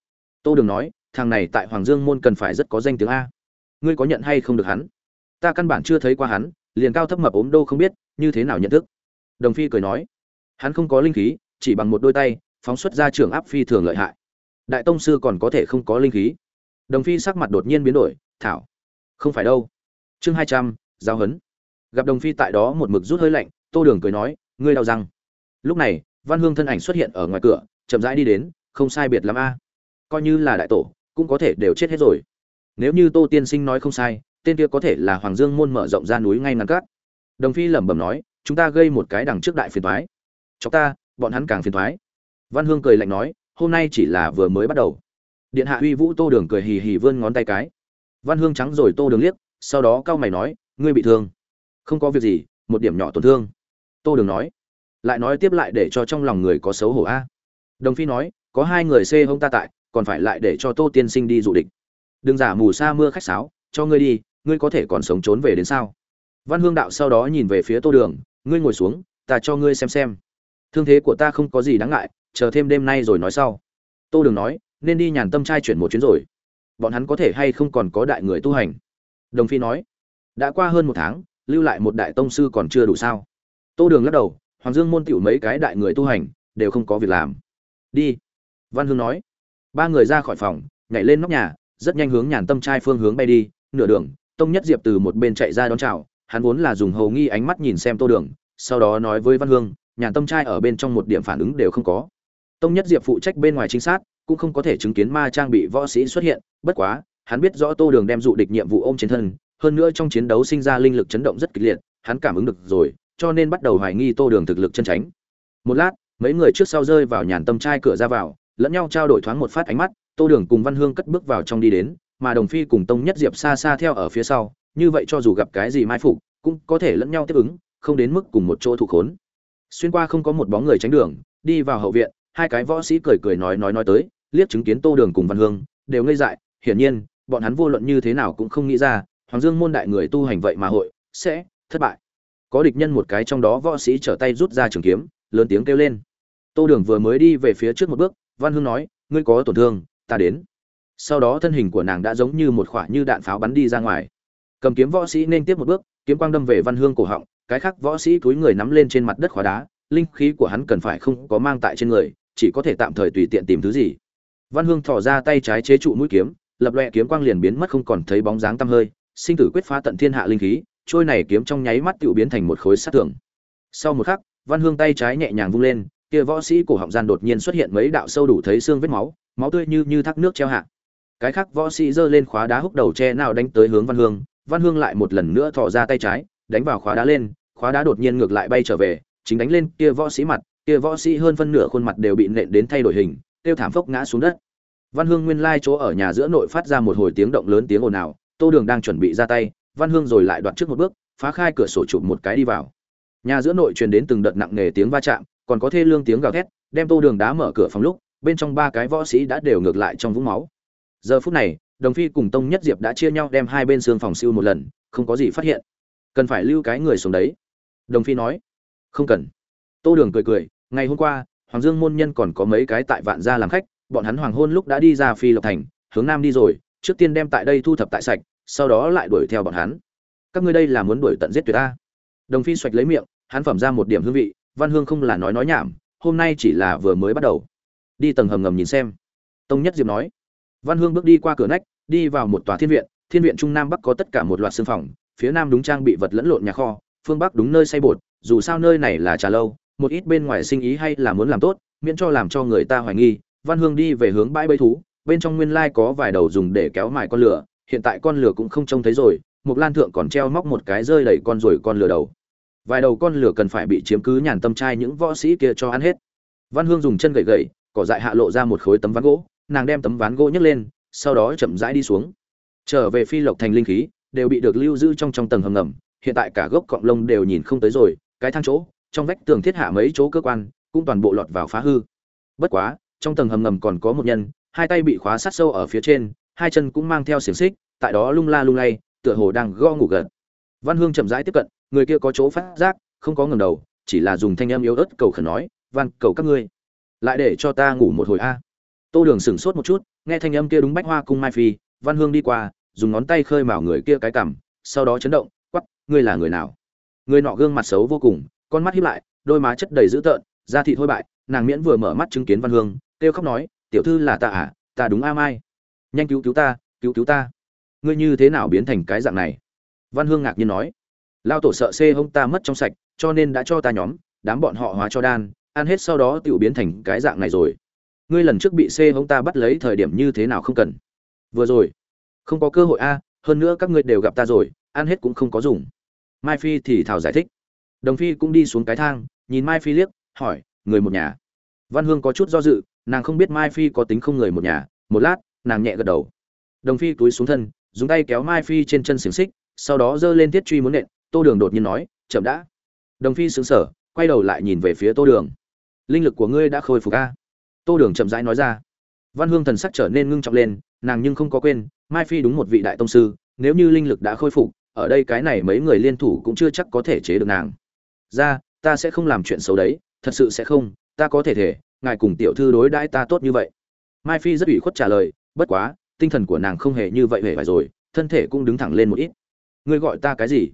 Tô đường nói, thằng này tại hoàng dương môn cần phải rất có danh tiếng a. Ngươi có nhận hay không được hắn? Ta căn bản chưa thấy qua hắn, liền cao thấp mập ốm đô không biết, như thế nào nhận thức? Đồng phi cười nói, hắn không có linh khí, chỉ bằng một đôi tay, phóng xuất ra trường áp phi thường lợi hại. Đại tông sư còn có thể không có linh khí. Đồng phi sắc mặt đột nhiên biến đổi, thảo, không phải đâu. Chương hai trăm, giáo huấn. Gặp đồng phi tại đó một mực rút hơi lạnh tô đường cười nói, ngươi đau răng. Lúc này, văn hương thân ảnh xuất hiện ở ngoài cửa, chậm rãi đi đến, không sai biệt lắm a. Coi như là đại tổ, cũng có thể đều chết hết rồi. Nếu như tô tiên sinh nói không sai, tên kia có thể là hoàng dương môn mở rộng ra núi ngay ngắn cát. Đồng phi lẩm bẩm nói, chúng ta gây một cái đằng trước đại phiền thoái cho ta, bọn hắn càng phiền thoái văn hương cười lạnh nói, hôm nay chỉ là vừa mới bắt đầu. Điện hạ uy vũ tô đường cười hì hì vươn ngón tay cái. Văn hương trắng rồi tô đường liếc, sau đó cau mày nói, ngươi bị thương. Không có việc gì, một điểm nhỏ tổn thương tô đường nói. Lại nói tiếp lại để cho trong lòng người có xấu hổ a. Đồng phi nói, có hai người xê hông ta tại, còn phải lại để cho tô tiên sinh đi dụ địch. Đừng giả mù sa mưa khách sáo, cho ngươi đi, ngươi có thể còn sống trốn về đến sao? Văn hương đạo sau đó nhìn về phía tô đường, ngươi ngồi xuống, ta cho ngươi xem xem. Thương thế của ta không có gì đáng ngại, chờ thêm đêm nay rồi nói sau. Tô đường nói, nên đi nhàn tâm trai chuyển một chuyến rồi. Bọn hắn có thể hay không còn có đại người tu hành? Đồng phi nói, đã qua hơn một tháng, lưu lại một đại tông sư còn chưa đủ sao? Tô đường lắc đầu, hoàng dương môn tiểu mấy cái đại người tu hành, đều không có việc làm. Đi. Văn hương nói. Ba người ra khỏi phòng, nhảy lên nóc nhà, rất nhanh hướng nhàn tâm trai phương hướng bay đi, nửa đường, tông nhất diệp từ một bên chạy ra đón chào, hắn vốn là dùng hầu nghi ánh mắt nhìn xem tô đường, sau đó nói với văn hương, nhàn tâm trai ở bên trong một điểm phản ứng đều không có. Tông nhất diệp phụ trách bên ngoài chính sát, cũng không có thể chứng kiến ma trang bị võ sĩ xuất hiện, bất quá, hắn biết rõ tô đường đem dụ địch nhiệm vụ ôm trên thân, hơn nữa trong chiến đấu sinh ra linh lực chấn động rất kịch liệt, hắn cảm ứng được rồi cho nên bắt đầu hoài nghi tô đường thực lực chân tránh một lát, mấy người trước sau rơi vào nhàn tâm trai cửa ra vào, lẫn nhau trao đổi thoáng một phát ánh mắt, tô đường cùng văn hương cất bước vào trong đi đến, mà đồng phi cùng tông nhất diệp xa xa theo ở phía sau, như vậy cho dù gặp cái gì mai phục, cũng có thể lẫn nhau tiếp ứng, không đến mức cùng một chỗ thủ khốn. Xuyên qua không có một bóng người tránh đường, đi vào hậu viện, hai cái võ sĩ cười cười nói nói nói tới, liếc chứng kiến tô đường cùng văn hương, đều ngây dại, hiển nhiên, bọn hắn vô luận như thế nào cũng không nghĩ ra, hoàng dương môn đại người tu hành vậy mà hội, sẽ thất bại có địch nhân một cái trong đó võ sĩ trở tay rút ra trường kiếm, lớn tiếng kêu lên. Tô đường vừa mới đi về phía trước một bước, văn hương nói, ngươi có tổn thương, ta đến. Sau đó thân hình của nàng đã giống như một khoả như đạn pháo bắn đi ra ngoài. Cầm kiếm võ sĩ nên tiếp một bước, kiếm quang đâm về văn hương cổ họng, cái khác võ sĩ cúi người nắm lên trên mặt đất khóa đá, linh khí của hắn cần phải không có mang tại trên người, chỉ có thể tạm thời tùy tiện tìm thứ gì. Văn hương thò ra tay trái chế trụ mũi kiếm, lập loẹ kiếm quang liền biến mất không còn thấy bóng dáng tăm hơi, sinh tử quyết phá tận thiên hạ linh khí trôi này kiếm trong nháy mắt tự biến thành một khối sát tường. Sau một khắc, văn hương tay trái nhẹ nhàng vung lên, kia võ sĩ cổ họng gian đột nhiên xuất hiện mấy đạo sâu đủ thấy xương vết máu máu tươi như như thác nước treo hạ. Cái khác võ sĩ giơ lên khóa đá húc đầu che nào đánh tới hướng văn hương văn hương lại một lần nữa thò ra tay trái, đánh vào khóa đá lên, khóa đá đột nhiên ngược lại bay trở về, chính đánh lên kia võ sĩ mặt, kia võ sĩ hơn phân nửa khuôn mặt đều bị nện đến thay đổi hình, tiêu thảm phốc ngã xuống đất. Văn hương nguyên lai chỗ ở nhà giữa nội phát ra một hồi tiếng động lớn tiếng ồn ào, tô đường đang chuẩn bị ra tay văn hương rồi lại đoạt trước một bước, phá khai cửa sổ chụp một cái đi vào. Nhà giữa nội truyền đến từng đợt nặng nề tiếng va chạm, còn có thê lương tiếng gào thét, đem tô đường đá mở cửa phòng lúc, bên trong ba cái võ sĩ đã đều ngược lại trong vũng máu. Giờ phút này, đồng phi cùng tông nhất diệp đã chia nhau đem hai bên xương phòng siêu một lần, không có gì phát hiện. Cần phải lưu cái người xuống đấy. Đồng phi nói, không cần. Tô đường cười cười, ngày hôm qua, hoàng dương môn nhân còn có mấy cái tại vạn gia làm khách, bọn hắn hoàng hôn lúc đã đi ra phi lộc thành, hướng nam đi rồi, trước tiên đem tại đây thu thập tại sạch sau đó lại đuổi theo bọn hắn. Các ngươi đây là muốn đuổi tận giết tuyệt ta. Đồng phi xoạch lấy miệng, hắn phẩm ra một điểm hương vị, văn hương không là nói nói nhảm, hôm nay chỉ là vừa mới bắt đầu. Đi tầng hầm ngầm nhìn xem. Tông nhất diệp nói. Văn hương bước đi qua cửa nách, đi vào một tòa thiên viện thiên viện trung nam bắc có tất cả một loạt xương phòng, phía nam đúng trang bị vật lẫn lộn nhà kho, phương bắc đúng nơi xây bột, dù sao nơi này là trà lâu, một ít bên ngoài sinh ý hay là muốn làm tốt, miễn cho làm cho người ta hoài nghi, văn hương đi về hướng bãi bẫy thú, bên trong nguyên lai có vài đầu dùng để kéo mài con lửa hiện tại con lửa cũng không trông thấy rồi một lan thượng còn treo móc một cái rơi đầy con rồi con lửa đầu. Vài đầu con lửa cần phải bị chiếm cứ nhàn tâm trai những võ sĩ kia cho ăn hết. Văn hương dùng chân gậy gậy, cỏ dại hạ lộ ra một khối tấm ván gỗ, nàng đem tấm ván gỗ nhấc lên, sau đó chậm rãi đi xuống. Trở về phi lộc thành linh khí, đều bị được lưu giữ trong trong tầng hầm ngầm, hiện tại cả gốc cọng lông đều nhìn không tới rồi, cái thang chỗ, trong vách tường thiết hạ mấy chỗ cơ quan, cũng toàn bộ lọt vào phá hư. Bất quá, trong tầng hầm ngầm còn có một nhân, hai tay bị khóa sát sâu ở phía trên hai chân cũng mang theo xiềng xích, tại đó lung la lung lay, tựa hồ đang go ngủ gật. Văn hương chậm rãi tiếp cận, người kia có chỗ phát giác, không có ngầm đầu, chỉ là dùng thanh âm yếu ớt cầu khẩn nói van cầu các ngươi, lại để cho ta ngủ một hồi a. Tô đường sửng sốt một chút, nghe thanh âm kia đúng bách hoa cung mai phi, văn hương đi qua, dùng ngón tay khơi mào người kia cái cằm, sau đó chấn động quắp ngươi là người nào? Người nọ gương mặt xấu vô cùng, con mắt hiếp lại, đôi má chất đầy dữ tợn, da thị thôi bại, nàng miễn vừa mở mắt chứng kiến văn hương, kêu khóc nói, tiểu thư là ta à ta đúng a mai nhanh cứu cứu ta, cứu cứu ta. Ngươi như thế nào biến thành cái dạng này? Văn hương ngạc nhiên nói. Lao tổ sợ xê hông ta mất trong sạch, cho nên đã cho ta nhóm, đám bọn họ hóa cho đan, ăn hết sau đó tự biến thành cái dạng này rồi. Ngươi lần trước bị xê hông ta bắt lấy thời điểm như thế nào không cần. Vừa rồi. Không có cơ hội a, hơn nữa các ngươi đều gặp ta rồi, ăn hết cũng không có dùng. Mai phi thì thảo giải thích. Đồng phi cũng đi xuống cái thang, nhìn mai phi liếc, hỏi, người một nhà? Văn hương có chút do dự, nàng không biết mai phi có tính không người một nhà, một lát nàng nhẹ gật đầu. Đồng phi túi xuống thân, dùng tay kéo mai phi trên chân xiềng xích, sau đó giơ lên thiết truy muốn nện, tô đường đột nhiên nói, chậm đã. Đồng phi xứng sở quay đầu lại nhìn về phía tô đường. Linh lực của ngươi đã khôi phục ca tô đường chậm rãi nói ra. Văn hương thần sắc trở nên ngưng trọng lên, nàng nhưng không có quên, mai phi đúng một vị đại tông sư, nếu như linh lực đã khôi phục, ở đây cái này mấy người liên thủ cũng chưa chắc có thể chế được nàng. Ra, ta sẽ không làm chuyện xấu đấy, thật sự sẽ không, ta có thể thể, ngài cùng tiểu thư đối đãi ta tốt như vậy. Mai phi rất ủy khuất trả lời bất quá, tinh thần của nàng không hề như vậy hề phải rồi, thân thể cũng đứng thẳng lên một ít. Ngươi gọi ta cái gì?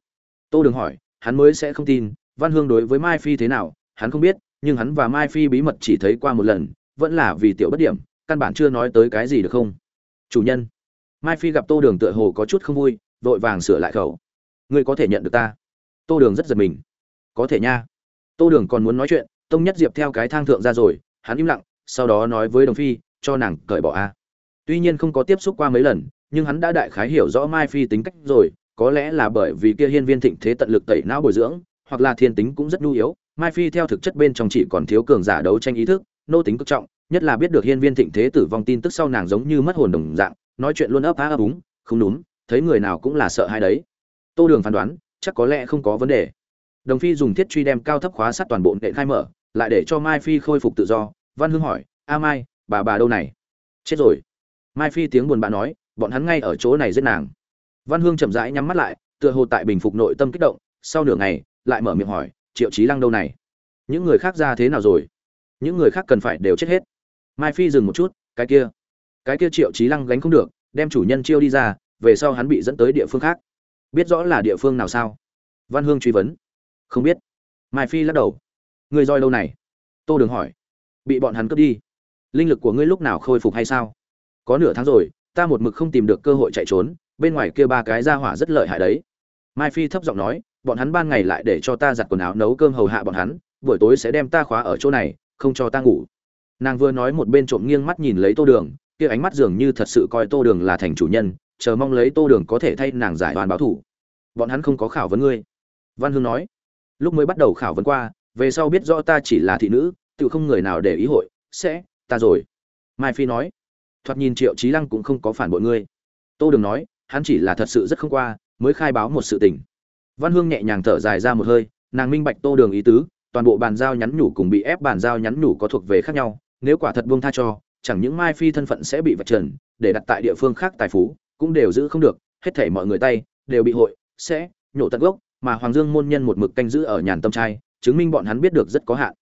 Tô đường hỏi, hắn mới sẽ không tin, văn hương đối với mai phi thế nào, hắn không biết, nhưng hắn và mai phi bí mật chỉ thấy qua một lần, vẫn là vì tiểu bất điểm, căn bản chưa nói tới cái gì được không? Chủ nhân. Mai phi gặp tô đường tựa hồ có chút không vui, vội vàng sửa lại khẩu. Ngươi có thể nhận được ta. Tô đường rất giật mình. Có thể nha. Tô đường còn muốn nói chuyện, tông nhất diệp theo cái thang thượng ra rồi, hắn im lặng, sau đó nói với đồng phi, cho nàng cởi bỏ a tuy nhiên không có tiếp xúc qua mấy lần, nhưng hắn đã đại khái hiểu rõ mai phi tính cách rồi, có lẽ là bởi vì kia hiên viên thịnh thế tận lực tẩy não bồi dưỡng, hoặc là thiên tính cũng rất nhu yếu, mai phi theo thực chất bên trong chỉ còn thiếu cường giả đấu tranh ý thức, nô tính cực trọng, nhất là biết được hiên viên thịnh thế tử vong tin tức sau nàng giống như mất hồn đồng dạng, nói chuyện luôn ấp á ấp úng, không đúng, thấy người nào cũng là sợ hai đấy. Tô đường phán đoán, chắc có lẽ không có vấn đề. Đồng phi dùng thiết truy đem cao thấp khóa sát toàn bộ đệ khai mở, lại để cho mai phi khôi phục tự do, văn hương hỏi, a mai, bà bà đâu này? Chết rồi mai phi tiếng buồn bã nói, bọn hắn ngay ở chỗ này giết nàng. Văn hương chậm rãi nhắm mắt lại, tựa hồ tại bình phục nội tâm kích động, sau nửa ngày, lại mở miệng hỏi, triệu trí lăng đâu này? Những người khác ra thế nào rồi? Những người khác cần phải đều chết hết. Mai phi dừng một chút, cái kia cái kia triệu trí lăng gánh không được, đem chủ nhân chiêu đi ra, về sau hắn bị dẫn tới địa phương khác. Biết rõ là địa phương nào sao? Văn hương truy vấn. Không biết. Mai phi lắc đầu. Người roi lâu này? Tô đường hỏi. Bị bọn hắn cướp đi. Linh lực của ngươi lúc nào khôi phục hay sao? Có nửa tháng rồi, ta một mực không tìm được cơ hội chạy trốn, bên ngoài kia ba cái ra hỏa rất lợi hại đấy. Mai phi thấp giọng nói, bọn hắn ban ngày lại để cho ta giặt quần áo nấu cơm hầu hạ bọn hắn, buổi tối sẽ đem ta khóa ở chỗ này, không cho ta ngủ. Nàng vừa nói một bên trộm nghiêng mắt nhìn lấy tô đường, kia ánh mắt dường như thật sự coi tô đường là thành chủ nhân, chờ mong lấy tô đường có thể thay nàng giải đoàn báo thủ bọn hắn không có khảo vấn ngươi. Văn hương nói. Lúc mới bắt đầu khảo vấn qua, về sau biết rõ ta chỉ là thị nữ, tự không người nào để ý hội, sẽ, ta rồi. Mai phi nói thoạt nhìn triệu trí lăng cũng không có phản bội ngươi. Tô đường nói, hắn chỉ là thật sự rất không qua, mới khai báo một sự tình. Văn hương nhẹ nhàng thở dài ra một hơi, nàng minh bạch tô đường ý tứ, toàn bộ bàn giao nhắn nhủ cùng bị ép bàn giao nhắn nhủ có thuộc về khác nhau, nếu quả thật buông tha cho, chẳng những mai phi thân phận sẽ bị vạch trần, để đặt tại địa phương khác tài phú, cũng đều giữ không được, hết thảy mọi người tay đều bị hội, sẽ nhổ tận gốc, mà hoàng dương môn nhân một mực canh giữ ở nhàn tâm trai, chứng minh bọn hắn biết được rất có hạn.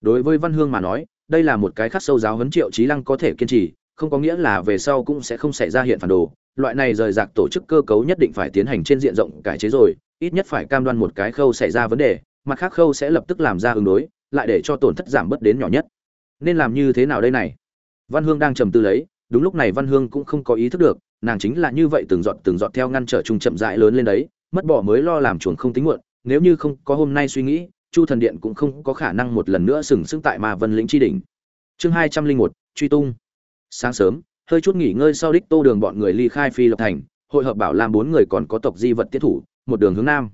Đối với văn hương mà nói, đây là một cái khắc sâu giáo huấn triệu trí lăng có thể kiên trì không có nghĩa là về sau cũng sẽ không xảy ra hiện phản đồ. Loại này rời rạc tổ chức cơ cấu nhất định phải tiến hành trên diện rộng cải chế rồi, ít nhất phải cam đoan một cái khâu xảy ra vấn đề, mặt khác khâu sẽ lập tức làm ra ứng đối, lại để cho tổn thất giảm bớt đến nhỏ nhất. Nên làm như thế nào đây này? Văn hương đang trầm tư lấy, đúng lúc này văn hương cũng không có ý thức được, nàng chính là như vậy từng giọt từng giọt theo ngăn trở chung chậm rãi lớn lên đấy, mất bỏ mới lo làm chuồng không tính muộn, nếu như không có hôm nay suy nghĩ, chu thần điện cũng không có khả năng một lần nữa sừng sững tại ma vân lĩnh tri đỉnh. Chương hai trăm linh một, truy tung sáng sớm, hơi chút nghỉ ngơi sau đích tô đường bọn người ly khai phi lộc thành, hội hợp bảo làm bốn người còn có tộc di vật tiết thủ, một đường hướng nam.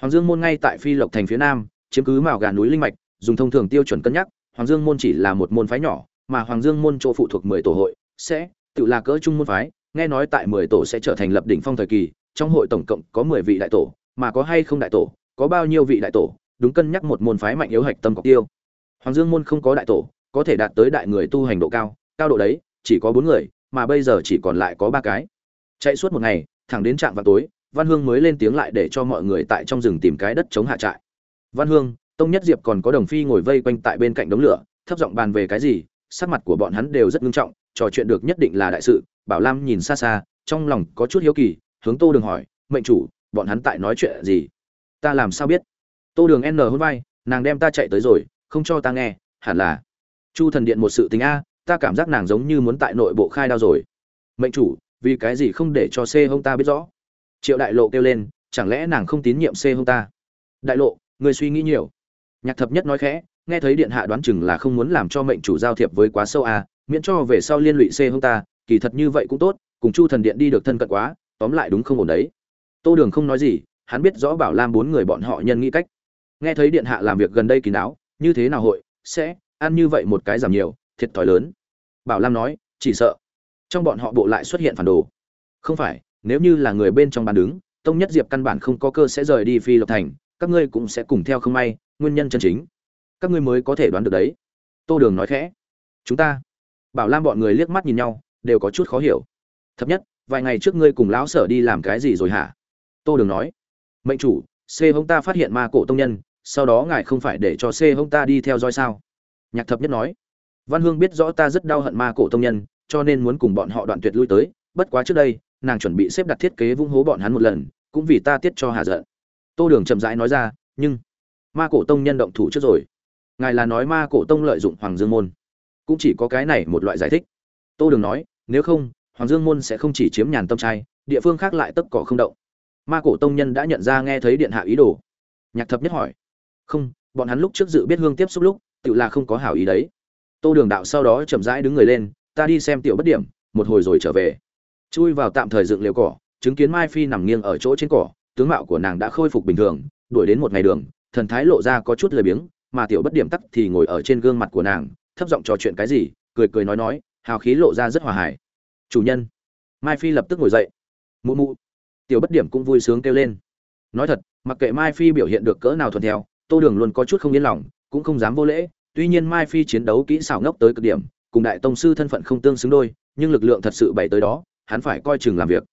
Hoàng dương môn ngay tại phi lộc thành phía nam, chiếm cứ mào gà núi linh mạch, dùng thông thường tiêu chuẩn cân nhắc, hoàng dương môn chỉ là một môn phái nhỏ, mà hoàng dương môn chỗ phụ thuộc mười tổ hội, sẽ tự là cỡ trung môn phái, nghe nói tại mười tổ sẽ trở thành lập đỉnh phong thời kỳ, trong hội tổng cộng có mười vị đại tổ, mà có hay không đại tổ, có bao nhiêu vị đại tổ, đúng cân nhắc một môn phái mạnh yếu hạch tâm cọc tiêu. Hoàng dương môn không có đại tổ, có thể đạt tới đại người tu hành độ cao cao độ đấy chỉ có bốn người, mà bây giờ chỉ còn lại có ba cái. Chạy suốt một ngày, thẳng đến trạm vào tối, văn hương mới lên tiếng lại để cho mọi người tại trong rừng tìm cái đất chống hạ trại. Văn hương, tông nhất diệp còn có đồng phi ngồi vây quanh tại bên cạnh đống lửa, thấp giọng bàn về cái gì, sắc mặt của bọn hắn đều rất nghiêm trọng, trò chuyện được nhất định là đại sự, bảo lam nhìn xa xa, trong lòng có chút hiếu kỳ, hướng tô đường hỏi, mệnh chủ, bọn hắn tại nói chuyện gì? Ta làm sao biết? Tô đường n hôn vai, nàng đem ta chạy tới rồi, không cho ta nghe, hẳn là chu thần điện một sự tình a ta cảm giác nàng giống như muốn tại nội bộ khai đao rồi. Mệnh chủ vì cái gì không để cho c hông ta biết rõ? Triệu đại lộ kêu lên chẳng lẽ nàng không tín nhiệm c hông ta? Đại lộ người suy nghĩ nhiều. Nhạc thập nhất nói khẽ nghe thấy điện hạ đoán chừng là không muốn làm cho mệnh chủ giao thiệp với quá sâu à, miễn cho về sau liên lụy c hông ta kỳ thật như vậy cũng tốt cùng chu thần điện đi được thân cận quá tóm lại đúng không ổn đấy. Tô đường không nói gì hắn biết rõ bảo lam bốn người bọn họ nhân nghĩ cách. Nghe thấy điện hạ làm việc gần đây kín đáo như thế nào hội sẽ ăn như vậy một cái giảm nhiều thiệt thòi lớn. Bảo lam nói, chỉ sợ. Trong bọn họ bộ lại xuất hiện phản đồ. Không phải, nếu như là người bên trong bàn đứng, tông nhất diệp căn bản không có cơ sẽ rời đi phi lộc thành, các ngươi cũng sẽ cùng theo không may, nguyên nhân chân chính. Các ngươi mới có thể đoán được đấy. Tô đường nói khẽ. Chúng ta. Bảo lam bọn người liếc mắt nhìn nhau, đều có chút khó hiểu. Thấp nhất, vài ngày trước ngươi cùng lão sở đi làm cái gì rồi hả? Tô đường nói. Mệnh chủ, c hông ta phát hiện ma cổ tông nhân, sau đó ngài không phải để cho c hông ta đi theo dõi sao? Nhạc thập nhất nói văn hương biết rõ ta rất đau hận ma cổ tông nhân, cho nên muốn cùng bọn họ đoạn tuyệt lui tới, bất quá trước đây, nàng chuẩn bị xếp đặt thiết kế vung hố bọn hắn một lần, cũng vì ta tiết cho hà giận. Tô đường chậm rãi nói ra, nhưng ma cổ tông nhân động thủ trước rồi. Ngài là nói ma cổ tông lợi dụng hoàng dương môn. Cũng chỉ có cái này một loại giải thích. Tô đường nói, nếu không, hoàng dương môn sẽ không chỉ chiếm nhàn tâm trai, địa phương khác lại tấp cỏ không động. Ma cổ tông nhân đã nhận ra nghe thấy điện hạ ý đồ. Nhạc thập nhất hỏi, không, bọn hắn lúc trước dự biết hương tiếp xúc lúc, tự là không có hảo ý đấy tô đường đạo sau đó chậm rãi đứng người lên, ta đi xem tiểu bất điểm, một hồi rồi trở về. Chui vào tạm thời dựng liều cỏ, chứng kiến mai phi nằm nghiêng ở chỗ trên cỏ, tướng mạo của nàng đã khôi phục bình thường, đuổi đến một ngày đường, thần thái lộ ra có chút lười biếng, mà tiểu bất điểm tắc thì ngồi ở trên gương mặt của nàng, thấp giọng trò chuyện cái gì, cười cười nói nói, hào khí lộ ra rất hòa hải chủ nhân. Mai phi lập tức ngồi dậy. Mụ mụ. Tiểu bất điểm cũng vui sướng kêu lên. Nói thật, mặc kệ mai phi biểu hiện được cỡ nào thuận theo, tô đường luôn có chút không yên lòng, cũng không dám vô lễ tuy nhiên mai phi chiến đấu kỹ xảo ngốc tới cực điểm, cùng đại tông sư thân phận không tương xứng đôi, nhưng lực lượng thật sự bày tới đó, hắn phải coi chừng làm việc.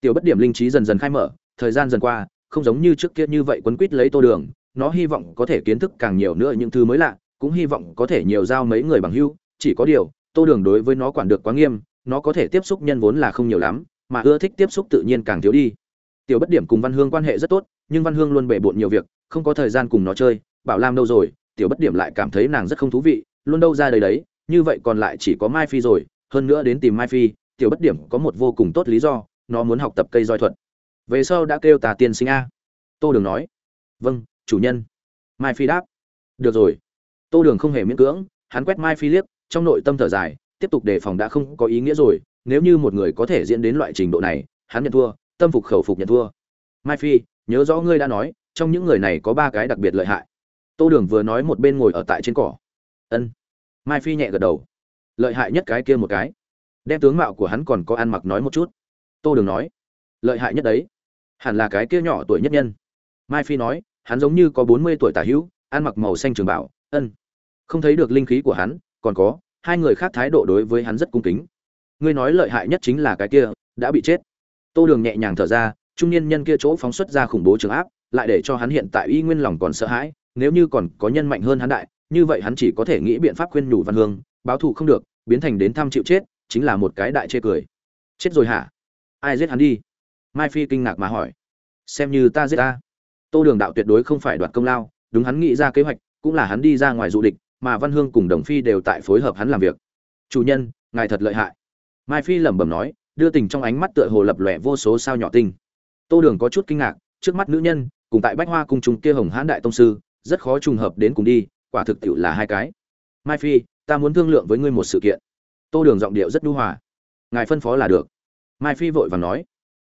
Tiểu bất điểm linh trí dần dần khai mở, thời gian dần qua, không giống như trước kia như vậy quấn quýt lấy tô đường, nó hy vọng có thể kiến thức càng nhiều nữa những thứ mới lạ, cũng hy vọng có thể nhiều giao mấy người bằng hưu, chỉ có điều, tô đường đối với nó quản được quá nghiêm, nó có thể tiếp xúc nhân vốn là không nhiều lắm, mà ưa thích tiếp xúc tự nhiên càng thiếu đi. Tiểu bất điểm cùng văn hương quan hệ rất tốt, nhưng văn hương luôn bể bộn nhiều việc, không có thời gian cùng nó chơi, bảo lam đâu rồi tiểu bất điểm lại cảm thấy nàng rất không thú vị, luôn đâu ra đây đấy, như vậy còn lại chỉ có mai phi rồi, hơn nữa đến tìm mai phi, tiểu bất điểm có một vô cùng tốt lý do, nó muốn học tập cây roi thuật. Về sau đã kêu tà tiên sinh a. Tô đường nói. Vâng chủ nhân. Mai phi đáp. Được rồi. Tô đường không hề miễn cưỡng, hắn quét mai phi liếc, trong nội tâm thở dài, tiếp tục đề phòng đã không có ý nghĩa rồi, nếu như một người có thể diễn đến loại trình độ này, hắn nhận thua, tâm phục khẩu phục nhận thua. Mai phi, nhớ rõ ngươi đã nói, trong những người này có ba cái đặc biệt lợi hại tô đường vừa nói một bên ngồi ở tại trên cỏ. Ân. Mai phi nhẹ gật đầu. Lợi hại nhất cái kia một cái. Đem tướng mạo của hắn còn có ăn mặc nói một chút. Tô đường nói. Lợi hại nhất đấy. Hẳn là cái kia nhỏ tuổi nhất nhân. Mai phi nói. Hắn giống như có bốn mươi tuổi tả hữu, ăn mặc màu xanh trường bảo. Ân. Không thấy được linh khí của hắn, còn có, hai người khác thái độ đối với hắn rất cung kính. Ngươi nói lợi hại nhất chính là cái kia, đã bị chết. Tô đường nhẹ nhàng thở ra, trung niên nhân kia chỗ phóng xuất ra khủng bố trường áp, lại để cho hắn hiện tại y nguyên lòng còn sợ hãi nếu như còn có nhân mạnh hơn hắn đại, như vậy hắn chỉ có thể nghĩ biện pháp khuyên nhủ văn hương, báo thù không được, biến thành đến thăm chịu chết, chính là một cái đại chê cười. Chết rồi hả? Ai giết hắn đi? Mai phi kinh ngạc mà hỏi. Xem như ta giết ta. Tô đường đạo tuyệt đối không phải đoạt công lao, đúng hắn nghĩ ra kế hoạch, cũng là hắn đi ra ngoài dụ địch, mà văn hương cùng đồng phi đều tại phối hợp hắn làm việc. Chủ nhân, ngài thật lợi hại. Mai phi lẩm bẩm nói, đưa tình trong ánh mắt tựa hồ lập lòe vô số sao nhỏ tinh. Tô đường có chút kinh ngạc, trước mắt nữ nhân, cùng tại bách hoa cung chúng kia hồng hãn đại tông sư rất khó trùng hợp đến cùng đi, quả thực tiệu là hai cái. Mai phi, ta muốn thương lượng với ngươi một sự kiện. Tô đường giọng điệu rất nhu hòa. Ngài phân phó là được. Mai phi vội vàng nói.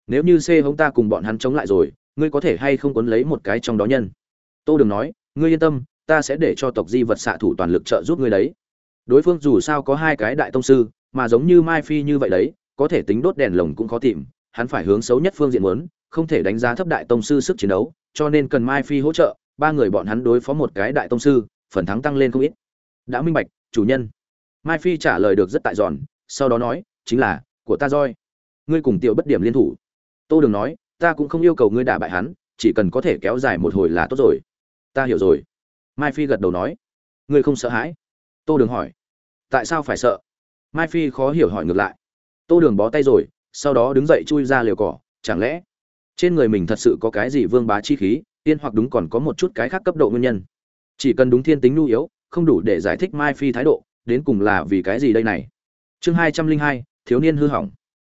Nếu như c hống ta cùng bọn hắn chống lại rồi, ngươi có thể hay không quấn lấy một cái trong đó nhân? Tô đường nói, ngươi yên tâm, ta sẽ để cho tộc di vật xạ thủ toàn lực trợ giúp ngươi đấy. Đối phương dù sao có hai cái đại tông sư, mà giống như mai phi như vậy đấy, có thể tính đốt đèn lồng cũng khó tìm, hắn phải hướng xấu nhất phương diện muốn, không thể đánh giá thấp đại tông sư sức chiến đấu, cho nên cần mai phi hỗ trợ ba người bọn hắn đối phó một cái đại tông sư, phần thắng tăng lên không ít. Đã minh bạch, chủ nhân. Mai phi trả lời được rất tại giòn, sau đó nói, chính là, của ta roi. Ngươi cùng tiểu bất điểm liên thủ. Tô đường nói, ta cũng không yêu cầu ngươi đả bại hắn, chỉ cần có thể kéo dài một hồi là tốt rồi. Ta hiểu rồi. Mai phi gật đầu nói. Ngươi không sợ hãi? Tô đường hỏi. Tại sao phải sợ? Mai phi khó hiểu hỏi ngược lại. Tô đường bó tay rồi, sau đó đứng dậy chui ra liều cỏ, chẳng lẽ trên người mình thật sự có cái gì vương bá chi khí? Tiên hoặc đúng còn có một chút cái khác cấp độ nguyên nhân. Chỉ cần đúng thiên tính nhu yếu, không đủ để giải thích mai phi thái độ, đến cùng là vì cái gì đây này? Chương hai trăm linh hai, thiếu niên hư hỏng.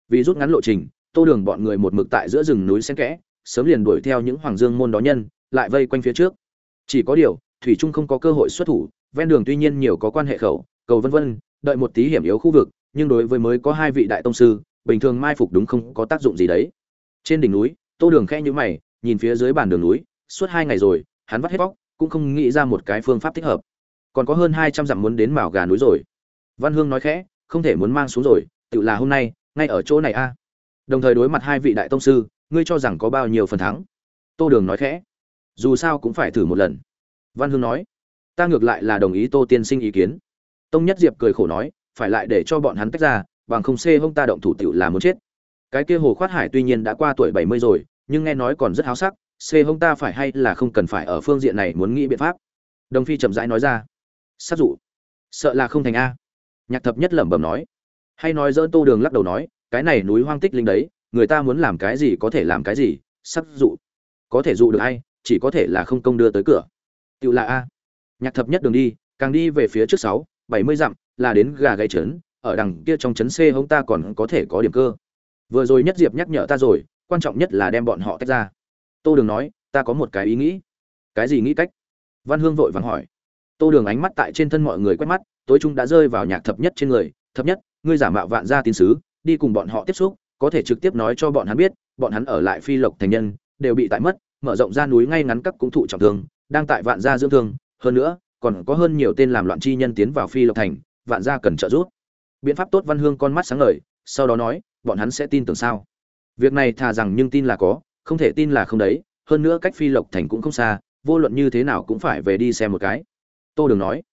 Vì rút ngắn lộ trình, tô đường bọn người một mực tại giữa rừng núi xen kẽ, sớm liền đuổi theo những hoàng dương môn đó nhân, lại vây quanh phía trước. Chỉ có điều, thủy trung không có cơ hội xuất thủ, ven đường tuy nhiên nhiều có quan hệ khẩu, cầu vân vân, đợi một tí hiểm yếu khu vực, nhưng đối với mới có hai vị đại tông sư, bình thường mai phục đúng không có tác dụng gì đấy. Trên đỉnh núi, tô đường khe nhữ mày, nhìn phía dưới bàn đường núi suốt hai ngày rồi, hắn vắt hết bóc cũng không nghĩ ra một cái phương pháp thích hợp. Còn có hơn hai trăm dặm muốn đến mào gà núi rồi. Văn hương nói khẽ, không thể muốn mang xuống rồi, tự là hôm nay, ngay ở chỗ này a. Đồng thời đối mặt hai vị đại tông sư, ngươi cho rằng có bao nhiêu phần thắng? Tô đường nói khẽ, dù sao cũng phải thử một lần. Văn hương nói, ta ngược lại là đồng ý tô tiên sinh ý kiến. Tông nhất diệp cười khổ nói, phải lại để cho bọn hắn tách ra, bằng không xê hông ta động thủ tựu là muốn chết. Cái kia hồ khoát hải tuy nhiên đã qua tuổi bảy mươi rồi, nhưng nghe nói còn rất háo sắc c hông ta phải hay là không cần phải ở phương diện này muốn nghĩ biện pháp? Đồng phi chậm rãi nói ra. Sát dụ. Sợ là không thành a. Nhạc thập nhất lẩm bẩm nói. Hay nói dỡ tô đường lắc đầu nói, cái này núi hoang tích linh đấy, người ta muốn làm cái gì có thể làm cái gì sắc dụ. Có thể dụ được ai, chỉ có thể là không công đưa tới cửa. Tựu là a. Nhạc thập nhất đường đi, càng đi về phía trước sáu, bảy mươi dặm, là đến gà gáy trấn, ở đằng kia trong trấn c hông ta còn có thể có điểm cơ. Vừa rồi nhất diệp nhắc nhở ta rồi, quan trọng nhất là đem bọn họ tách ra tô đường nói, ta có một cái ý nghĩ. Cái gì nghĩ cách? Văn hương vội vàng hỏi. Tô đường ánh mắt tại trên thân mọi người quét mắt, tối trung đã rơi vào nhạc thập nhất trên người, thập nhất, ngươi giả mạo vạn gia tín sứ, đi cùng bọn họ tiếp xúc, có thể trực tiếp nói cho bọn hắn biết, bọn hắn ở lại phi lộc thành nhân, đều bị tại mất, mở rộng ra núi ngay ngắn các cũng thụ trọng thương, đang tại vạn gia dưỡng thương, hơn nữa, còn có hơn nhiều tên làm loạn chi nhân tiến vào phi lộc thành, vạn gia cần trợ giúp. Biện pháp tốt văn hương con mắt sáng ngời, sau đó nói, bọn hắn sẽ tin tưởng sao? Việc này thà rằng nhưng tin là có không thể tin là không đấy, hơn nữa cách phi lộc thành cũng không xa, vô luận như thế nào cũng phải về đi xem một cái. Tô đường nói.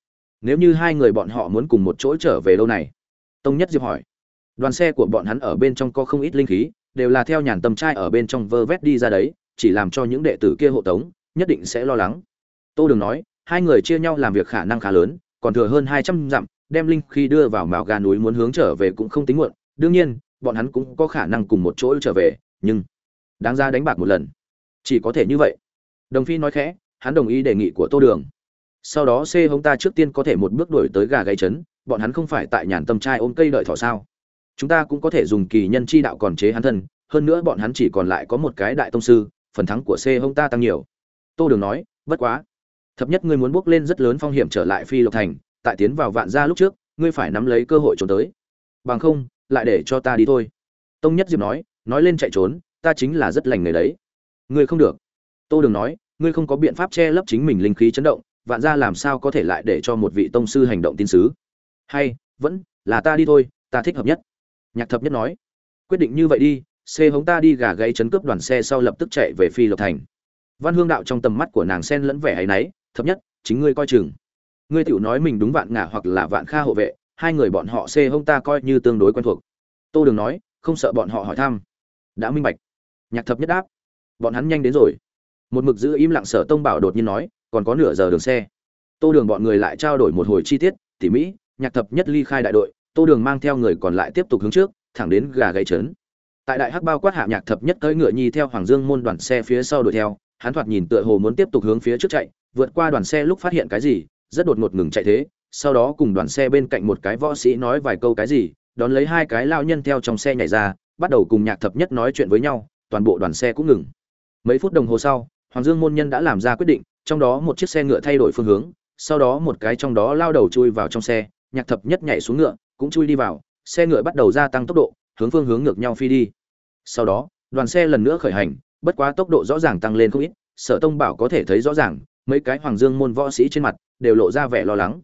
Nếu như hai người bọn họ muốn cùng một chỗ trở về lâu này? Tông nhất diệp hỏi. Đoàn xe của bọn hắn ở bên trong có không ít linh khí, đều là theo nhàn tâm trai ở bên trong vơ vét đi ra đấy, chỉ làm cho những đệ tử kia hộ tống, nhất định sẽ lo lắng. Tô đường nói. Hai người chia nhau làm việc khả năng khá lớn, còn thừa hơn hai trăm dặm, đem linh khi đưa vào mạo gà núi muốn hướng trở về cũng không tính muộn. Đương nhiên, bọn hắn cũng có khả năng cùng một chỗ trở về, nhưng đáng ra đánh bạc một lần. Chỉ có thể như vậy. Đồng phi nói khẽ, hắn đồng ý đề nghị của tô đường. Sau đó c hông ta trước tiên có thể một bước đuổi tới gà gáy chấn bọn hắn không phải tại nhàn tâm trai ôm cây đợi thỏ sao? Chúng ta cũng có thể dùng kỳ nhân chi đạo còn chế hắn thân, hơn nữa bọn hắn chỉ còn lại có một cái đại tông sư, phần thắng của c hông ta tăng nhiều. Tô đường nói, bất quá, thập nhất ngươi muốn bước lên rất lớn phong hiểm trở lại phi lộc thành, tại tiến vào vạn gia lúc trước, ngươi phải nắm lấy cơ hội trốn tới. Bằng không, lại để cho ta đi thôi. Tông nhất diệp nói nói lên chạy trốn ta chính là rất lành người đấy. Ngươi không được. Tô đường nói, ngươi không có biện pháp che lấp chính mình linh khí chấn động, vạn gia làm sao có thể lại để cho một vị tông sư hành động tin sứ? Hay, vẫn là ta đi thôi, ta thích hợp nhất. Nhạc thập nhất nói, quyết định như vậy đi xê hống ta đi gà gáy chấn cướp đoàn xe sau lập tức chạy về phi lộc thành. Văn hương đạo trong tầm mắt của nàng sen lẫn vẻ hay náy, thập nhất, chính ngươi coi chừng. Ngươi tiểu nói mình đúng vạn ngả hoặc là vạn kha hộ vệ, hai người bọn họ xê hông ta coi như tương đối quen thuộc. Tô đường nói, không sợ bọn họ hỏi thăm. Đã minh bạch nhạc thập nhất đáp. Bọn hắn nhanh đến rồi. Một mực giữ im lặng sở tông bảo đột nhiên nói, còn có nửa giờ đường xe. Tô đường bọn người lại trao đổi một hồi chi tiết, tỉ mỹ nhạc thập nhất ly khai đại đội, tô đường mang theo người còn lại tiếp tục hướng trước, thẳng đến gà gây trấn. Tại đại hắc bao quát hạ nhạc thập nhất tới ngựa nhi theo hoàng dương môn đoàn xe phía sau đuổi theo, hắn thoạt nhìn tựa hồ muốn tiếp tục hướng phía trước chạy, vượt qua đoàn xe lúc phát hiện cái gì, rất đột ngột ngừng chạy thế, sau đó cùng đoàn xe bên cạnh một cái võ sĩ nói vài câu cái gì, đón lấy hai cái lao nhân theo trong xe nhảy ra, bắt đầu cùng nhạc thập nhất nói chuyện với nhau toàn bộ đoàn xe cũng ngừng. Mấy phút đồng hồ sau, hoàng dương môn nhân đã làm ra quyết định, trong đó một chiếc xe ngựa thay đổi phương hướng, sau đó một cái trong đó lao đầu chui vào trong xe, nhạc thập nhất nhảy xuống ngựa, cũng chui đi vào, xe ngựa bắt đầu gia tăng tốc độ, hướng phương hướng ngược nhau phi đi. Sau đó, đoàn xe lần nữa khởi hành, bất quá tốc độ rõ ràng tăng lên không ít, sở tông bảo có thể thấy rõ ràng, mấy cái hoàng dương môn võ sĩ trên mặt, đều lộ ra vẻ lo lắng.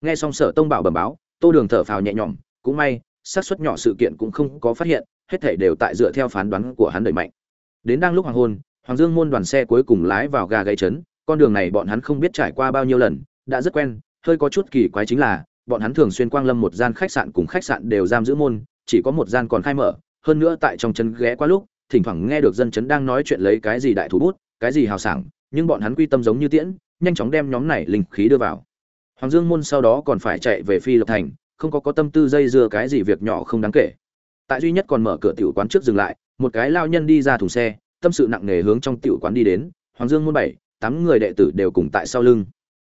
Nghe xong sở tông bảo bẩm báo, tô đường thở phào nhẹ nhõm, cũng may, xác suất nhỏ sự kiện cũng không có phát hiện hết thảy đều tại dựa theo phán đoán của hắn đẩy mạnh. Đến đang lúc hoàng hôn, hoàng dương môn đoàn xe cuối cùng lái vào ga gây trấn, con đường này bọn hắn không biết trải qua bao nhiêu lần, đã rất quen, hơi có chút kỳ quái chính là, bọn hắn thường xuyên quang lâm một gian khách sạn cùng khách sạn đều giam giữ môn, chỉ có một gian còn khai mở, hơn nữa tại trong chân ghé qua lúc, thỉnh thoảng nghe được dân chấn đang nói chuyện lấy cái gì đại thủ bút, cái gì hào sảng, nhưng bọn hắn quy tâm giống như tiễn, nhanh chóng đem nhóm này linh khí đưa vào. Hoàng dương môn sau đó còn phải chạy về phi lộc thành, không có có tâm tư dây dưa cái gì việc nhỏ không đáng kể tại duy nhất còn mở cửa tiểu quán trước dừng lại một cái lao nhân đi ra thùng xe tâm sự nặng nề hướng trong tiểu quán đi đến hoàng dương môn bảy tám người đệ tử đều cùng tại sau lưng.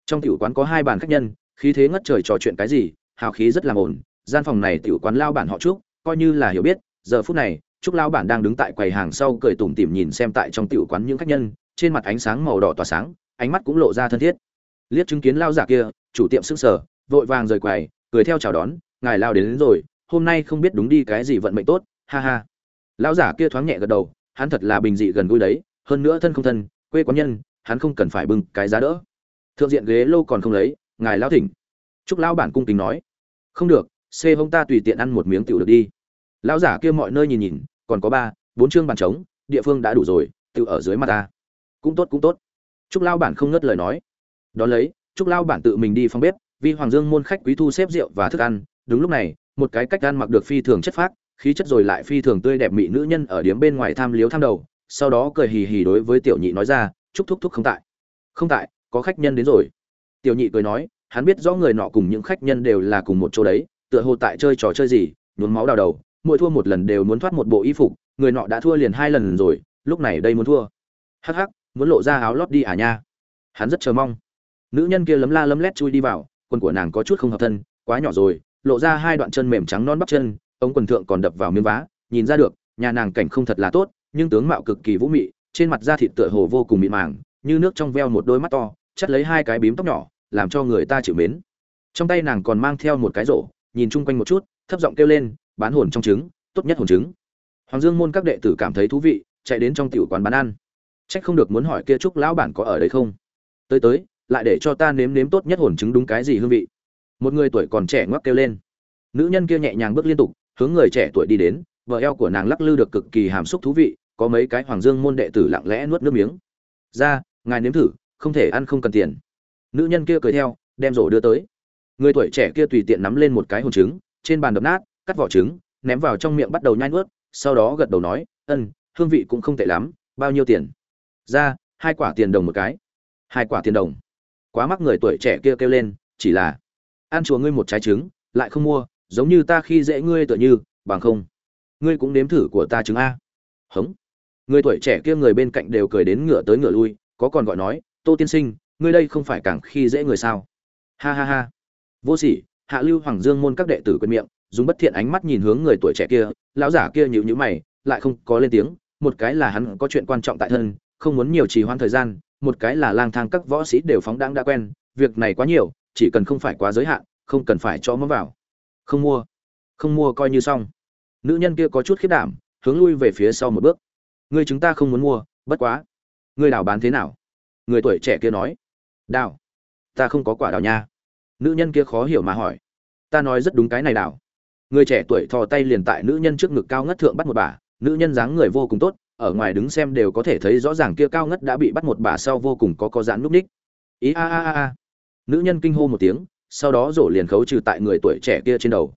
Trong tiểu quán có hai bàn khách nhân khí thế ngất trời trò chuyện cái gì hào khí rất là ổn gian phòng này tiểu quán lao bản họ trúc coi như là hiểu biết giờ phút này trúc lao bản đang đứng tại quầy hàng sau cười tủm tỉm nhìn xem tại trong tiểu quán những khách nhân trên mặt ánh sáng màu đỏ tỏa sáng ánh mắt cũng lộ ra thân thiết. Liếc chứng kiến lao giả kia chủ tiệm sững sờ vội vàng rời quầy cười theo chào đón ngài lao đến, đến rồi hôm nay không biết đúng đi cái gì vận mệnh tốt, ha ha. Lão giả kia thoáng nhẹ gật đầu, hắn thật là bình dị gần gũi đấy, hơn nữa thân không thân, quê quán nhân, hắn không cần phải bưng cái giá đỡ. Thượng diện ghế lâu còn không lấy, ngài lão thỉnh. Chúc lão bản cung kính nói. Không được xê hông ta tùy tiện ăn một miếng tiểu được đi. Lão giả kia mọi nơi nhìn nhìn, còn có ba, bốn chương bàn trống, địa phương đã đủ rồi tự ở dưới mặt ta. Cũng tốt cũng tốt. Chúc Lão bản không ngớt lời nói. Đón lấy, chúc Lão bản tự mình đi phòng bếp, vì hoàng dương môn khách quý thu xếp rượu và thức ăn, đúng lúc này một cái cách ăn mặc được phi thường chất phác, khí chất rồi lại phi thường tươi đẹp mỹ nữ nhân ở điếm bên ngoài tham liếu tham đầu, sau đó cười hì hì đối với tiểu nhị nói ra, chúc thúc thúc không tại. Không tại, có khách nhân đến rồi. Tiểu nhị cười nói, hắn biết rõ người nọ cùng những khách nhân đều là cùng một chỗ đấy, tựa hồ tại chơi trò chơi gì, nhuốm máu đào đầu, mỗi thua một lần đều muốn thoát một bộ y phục, người nọ đã thua liền hai lần rồi, lúc này đây muốn thua. Hắc hắc, muốn lộ ra áo lót đi à nha. Hắn rất chờ mong. Nữ nhân kia lấm la lấm lét chui đi vào, quần của nàng có chút không hợp thân, quá nhỏ rồi lộ ra hai đoạn chân mềm trắng non bắp chân, ống quần thượng còn đập vào miếng vá, nhìn ra được, nhà nàng cảnh không thật là tốt, nhưng tướng mạo cực kỳ vũ mị, trên mặt da thịt tựa hồ vô cùng mịn màng, như nước trong veo một đôi mắt to chắt lấy hai cái bím tóc nhỏ, làm cho người ta chịu mến. Trong tay nàng còn mang theo một cái rổ, nhìn chung quanh một chút, thấp giọng kêu lên, bán hồn trong trứng, tốt nhất hồn trứng. Hoàng dương môn các đệ tử cảm thấy thú vị, chạy đến trong tiểu quán bán ăn. Trách không được muốn hỏi kia trúc lão bản có ở đây không? Tới tới, lại để cho ta nếm nếm tốt nhất hồn trứng đúng cái gì hương vị một người tuổi còn trẻ ngoắc kêu lên. Nữ nhân kia nhẹ nhàng bước liên tục, hướng người trẻ tuổi đi đến vợ eo của nàng lắc lư được cực kỳ hàm xúc thú vị, có mấy cái hoàng dương môn đệ tử lặng lẽ nuốt nước miếng. Ra, ngài nếm thử, không thể ăn không cần tiền. Nữ nhân kia cười theo, đem rổ đưa tới. Người tuổi trẻ kia tùy tiện nắm lên một cái hồn trứng, trên bàn đập nát, cắt vỏ trứng, ném vào trong miệng bắt đầu nhai nuốt, sau đó gật đầu nói, ân, hương vị cũng không tệ lắm, bao nhiêu tiền? Ra, hai quả tiền đồng một cái. Hai quả tiền đồng? Quá mắc người tuổi trẻ kia kêu lên, chỉ là ăn chùa ngươi một trái trứng, lại không mua, giống như ta khi dễ ngươi tựa như, bằng không. Ngươi cũng nếm thử của ta trứng a. Hống. Người tuổi trẻ kia người bên cạnh đều cười đến ngựa tới ngựa lui, có còn gọi nói, tô tiên sinh, ngươi đây không phải càng khi dễ người sao? Ha ha ha. Vô sỉ, hạ lưu hoàng dương môn các đệ tử quên miệng, dùng bất thiện ánh mắt nhìn hướng người tuổi trẻ kia, lão giả kia nhịu nhữ mày, lại không có lên tiếng, một cái là hắn có chuyện quan trọng tại thân, không muốn nhiều trì hoãn thời gian, một cái là lang thang các võ sĩ đều phóng đáng đã quen, việc này quá nhiều chỉ cần không phải quá giới hạn, không cần phải cho mắm vào. Không mua. Không mua coi như xong. Nữ nhân kia có chút khiết đảm, hướng lui về phía sau một bước. Người chúng ta không muốn mua, bất quá. Người đào bán thế nào? Người tuổi trẻ kia nói. Đào ta không có quả đào nha. Nữ nhân kia khó hiểu mà hỏi. Ta nói rất đúng cái này đào người trẻ tuổi thò tay liền tại nữ nhân trước ngực cao ngất thượng bắt một bà. Nữ nhân dáng người vô cùng tốt, ở ngoài đứng xem đều có thể thấy rõ ràng kia cao ngất đã bị bắt một bà sau vô cùng có có giãn núp ních. Ý a a a a nữ nhân kinh hô một tiếng, sau đó rổ liền khấu trừ tại người tuổi trẻ kia trên đầu.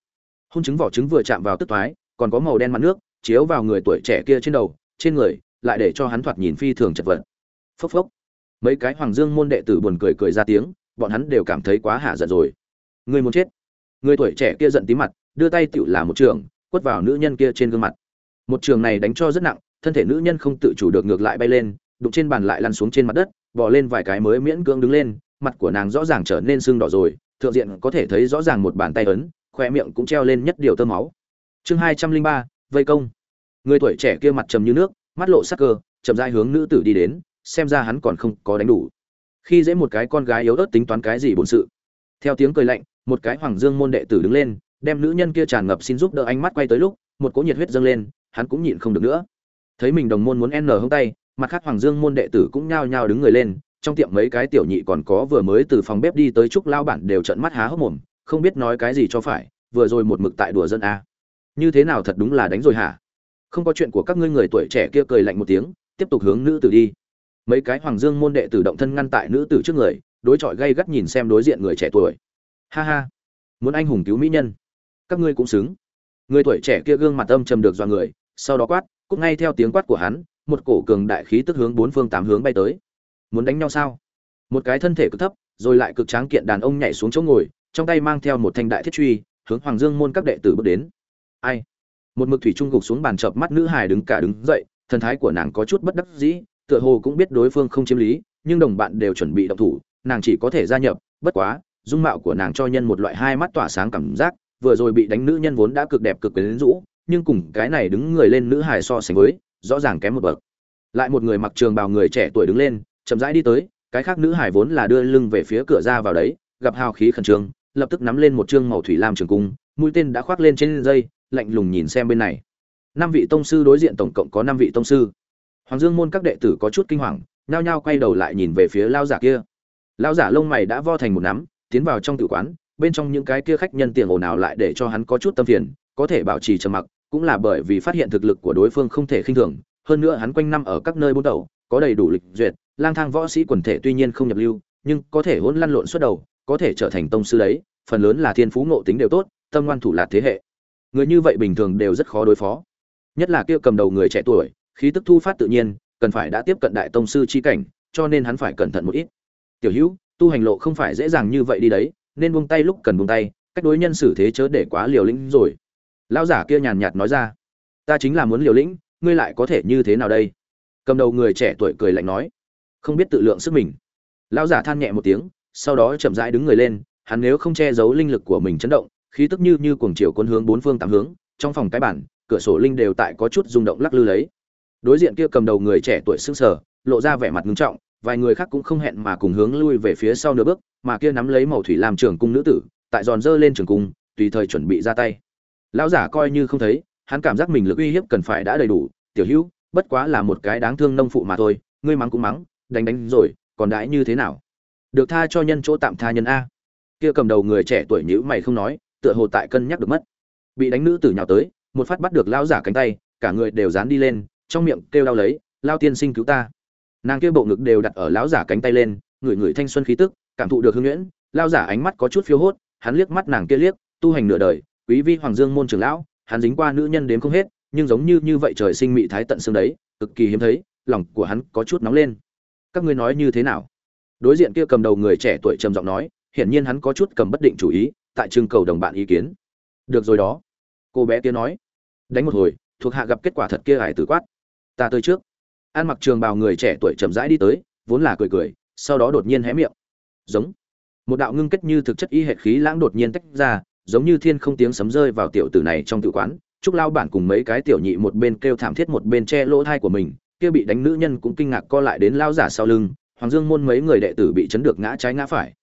Hôn trứng vỏ trứng vừa chạm vào tức thoái, còn có màu đen mặt nước, chiếu vào người tuổi trẻ kia trên đầu, trên người, lại để cho hắn thoạt nhìn phi thường chật vật. Phốc phốc. Mấy cái hoàng dương môn đệ tử buồn cười cười ra tiếng, bọn hắn đều cảm thấy quá hạ giận rồi. Người muốn chết. Người tuổi trẻ kia giận tí mặt, đưa tay tựu là một trường, quất vào nữ nhân kia trên gương mặt. Một trường này đánh cho rất nặng, thân thể nữ nhân không tự chủ được ngược lại bay lên, đụng trên bàn lại lăn xuống trên mặt đất, bò lên vài cái mới miễn cưỡng đứng lên mặt của nàng rõ ràng trở nên sưng đỏ rồi, thượng diện có thể thấy rõ ràng một bàn tay ấn khoe miệng cũng treo lên nhất điều tơ máu. Chương hai trăm linh ba, vây công. Người tuổi trẻ kia mặt trầm như nước, mắt lộ sắc cơ, chậm rãi hướng nữ tử đi đến, xem ra hắn còn không có đánh đủ. Khi dễ một cái con gái yếu ớt tính toán cái gì bổn sự. Theo tiếng cười lạnh, một cái hoàng dương môn đệ tử đứng lên, đem nữ nhân kia tràn ngập xin giúp đỡ ánh mắt quay tới lúc, một cỗ nhiệt huyết dâng lên, hắn cũng nhịn không được nữa. Thấy mình đồng môn muốn n hông tay, mặt khác hoàng dương môn đệ tử cũng nhao nhao đứng người lên trong tiệm mấy cái tiểu nhị còn có vừa mới từ phòng bếp đi tới trúc lao bản đều trợn mắt há hốc mồm, không biết nói cái gì cho phải, vừa rồi một mực tại đùa dân a. À. Như thế nào thật đúng là đánh rồi hả? Không có chuyện của các ngươi người tuổi trẻ kia cười lạnh một tiếng, tiếp tục hướng nữ tử đi. Mấy cái hoàng dương môn đệ tử động thân ngăn tại nữ tử trước người, đối chọi gay gắt nhìn xem đối diện người trẻ tuổi. Ha ha, muốn anh hùng cứu mỹ nhân. Các ngươi cũng xứng. Người tuổi trẻ kia gương mặt âm trầm được do người, sau đó quát cũng ngay theo tiếng quát của hắn, một cổ cường đại khí tức hướng bốn phương tám hướng bay tới muốn đánh nhau sao? Một cái thân thể cực thấp, rồi lại cực tráng kiện đàn ông nhảy xuống chỗ ngồi, trong tay mang theo một thanh đại thiết truy, hướng hoàng dương môn các đệ tử bước đến. Ai? Một mực thủy trung gục xuống bàn chợp mắt nữ hài đứng cả đứng dậy, thần thái của nàng có chút bất đắc dĩ, tựa hồ cũng biết đối phương không chiếm lý, nhưng đồng bạn đều chuẩn bị động thủ, nàng chỉ có thể gia nhập, bất quá, dung mạo của nàng cho nhân một loại hai mắt tỏa sáng cảm giác, vừa rồi bị đánh nữ nhân vốn đã cực đẹp cực quyến rũ, nhưng cùng cái này đứng người lên nữ hài so sánh với, rõ ràng kém một bậc. Lại một người mặc trường bào người trẻ tuổi đứng lên chậm rãi đi tới, cái khác nữ hải vốn là đưa lưng về phía cửa ra vào đấy, gặp hào khí khẩn trương, lập tức nắm lên một chương màu thủy lam trường cung, mũi tên đã khoác lên trên dây, lạnh lùng nhìn xem bên này. Năm vị tông sư đối diện tổng cộng có năm vị tông sư. Hoàng dương môn các đệ tử có chút kinh hoàng, nhao nhao quay đầu lại nhìn về phía lao giả kia. Lao giả lông mày đã vo thành một nắm, tiến vào trong tử quán, bên trong những cái kia khách nhân tiền ồn ào lại để cho hắn có chút tâm phiền, có thể bảo trì trầm mặc, cũng là bởi vì phát hiện thực lực của đối phương không thể khinh thường, hơn nữa hắn quanh năm ở các nơi buôn đầu có đầy đủ lịch duyệt lang thang võ sĩ quần thể tuy nhiên không nhập lưu, nhưng có thể hỗn lăn lộn suốt đầu, có thể trở thành tông sư đấy, phần lớn là thiên phú ngộ tính đều tốt, tâm ngoan thủ lạt thế hệ. Người như vậy bình thường đều rất khó đối phó. Nhất là kia cầm đầu người trẻ tuổi, khí tức thu phát tự nhiên, cần phải đã tiếp cận đại tông sư chi cảnh, cho nên hắn phải cẩn thận một ít. Tiểu hữu, tu hành lộ không phải dễ dàng như vậy đi đấy, nên buông tay lúc cần buông tay, cách đối nhân xử thế chớ để quá liều lĩnh rồi. Lão giả kia nhàn nhạt nói ra, ta chính là muốn liều lĩnh, ngươi lại có thể như thế nào đây? Cầm đầu người trẻ tuổi cười lạnh nói không biết tự lượng sức mình. Lão giả than nhẹ một tiếng, sau đó chậm rãi đứng người lên, hắn nếu không che giấu linh lực của mình chấn động, khí tức như như cuồng chiều quân hướng bốn phương tám hướng, trong phòng cái bản, cửa sổ linh đều tại có chút rung động lắc lư lấy. Đối diện kia cầm đầu người trẻ tuổi sững sờ, lộ ra vẻ mặt ngưng trọng, vài người khác cũng không hẹn mà cùng hướng lui về phía sau nửa bước, mà kia nắm lấy màu thủy làm trường cung nữ tử, tại giòn dơ lên trường cung, tùy thời chuẩn bị ra tay. Lão giả coi như không thấy, hắn cảm giác mình lực uy hiếp cần phải đã đầy đủ, tiểu hữu, bất quá là một cái đáng thương nông phụ mà thôi, ngươi mắng cũng mắng đánh đánh rồi, còn đãi như thế nào? Được tha cho nhân chỗ tạm tha nhân a. Kia cầm đầu người trẻ tuổi nhữ mày không nói, tựa hồ tại cân nhắc được mất. Bị đánh nữ tử nhào tới, một phát bắt được lão giả cánh tay, cả người đều dán đi lên, trong miệng kêu đau lấy, lao tiên sinh cứu ta. Nàng kia bộ ngực đều đặt ở lão giả cánh tay lên, ngửi ngửi thanh xuân khí tức, cảm thụ được hương nhuyễn lao giả ánh mắt có chút phiêu hốt, hắn liếc mắt nàng kia liếc, tu hành nửa đời, quý vi hoàng dương môn trưởng lão, hắn dính qua nữ nhân đến không hết, nhưng giống như như vậy trời sinh mị thái tận xương đấy, cực kỳ hiếm thấy, lòng của hắn có chút nóng lên các ngươi nói như thế nào? Đối diện kia cầm đầu người trẻ tuổi trầm giọng nói, hiển nhiên hắn có chút cầm bất định chủ ý, tại trưng cầu đồng bạn ý kiến. Được rồi đó. Cô bé kia nói. Đánh một hồi, thuộc hạ gặp kết quả thật kia hải tử quát. Ta tới trước. An mặc trường bào người trẻ tuổi chậm rãi đi tới, vốn là cười cười, sau đó đột nhiên hé miệng. Giống. Một đạo ngưng kết như thực chất y hệ khí lãng đột nhiên tách ra, giống như thiên không tiếng sấm rơi vào tiểu tử này trong tự quán trúc lao bản cùng mấy cái tiểu nhị một bên kêu thảm thiết một bên che lỗ thai của mình kia bị đánh nữ nhân cũng kinh ngạc co lại đến lao giả sau lưng, hoàng dương môn mấy người đệ tử bị chấn được ngã trái ngã phải.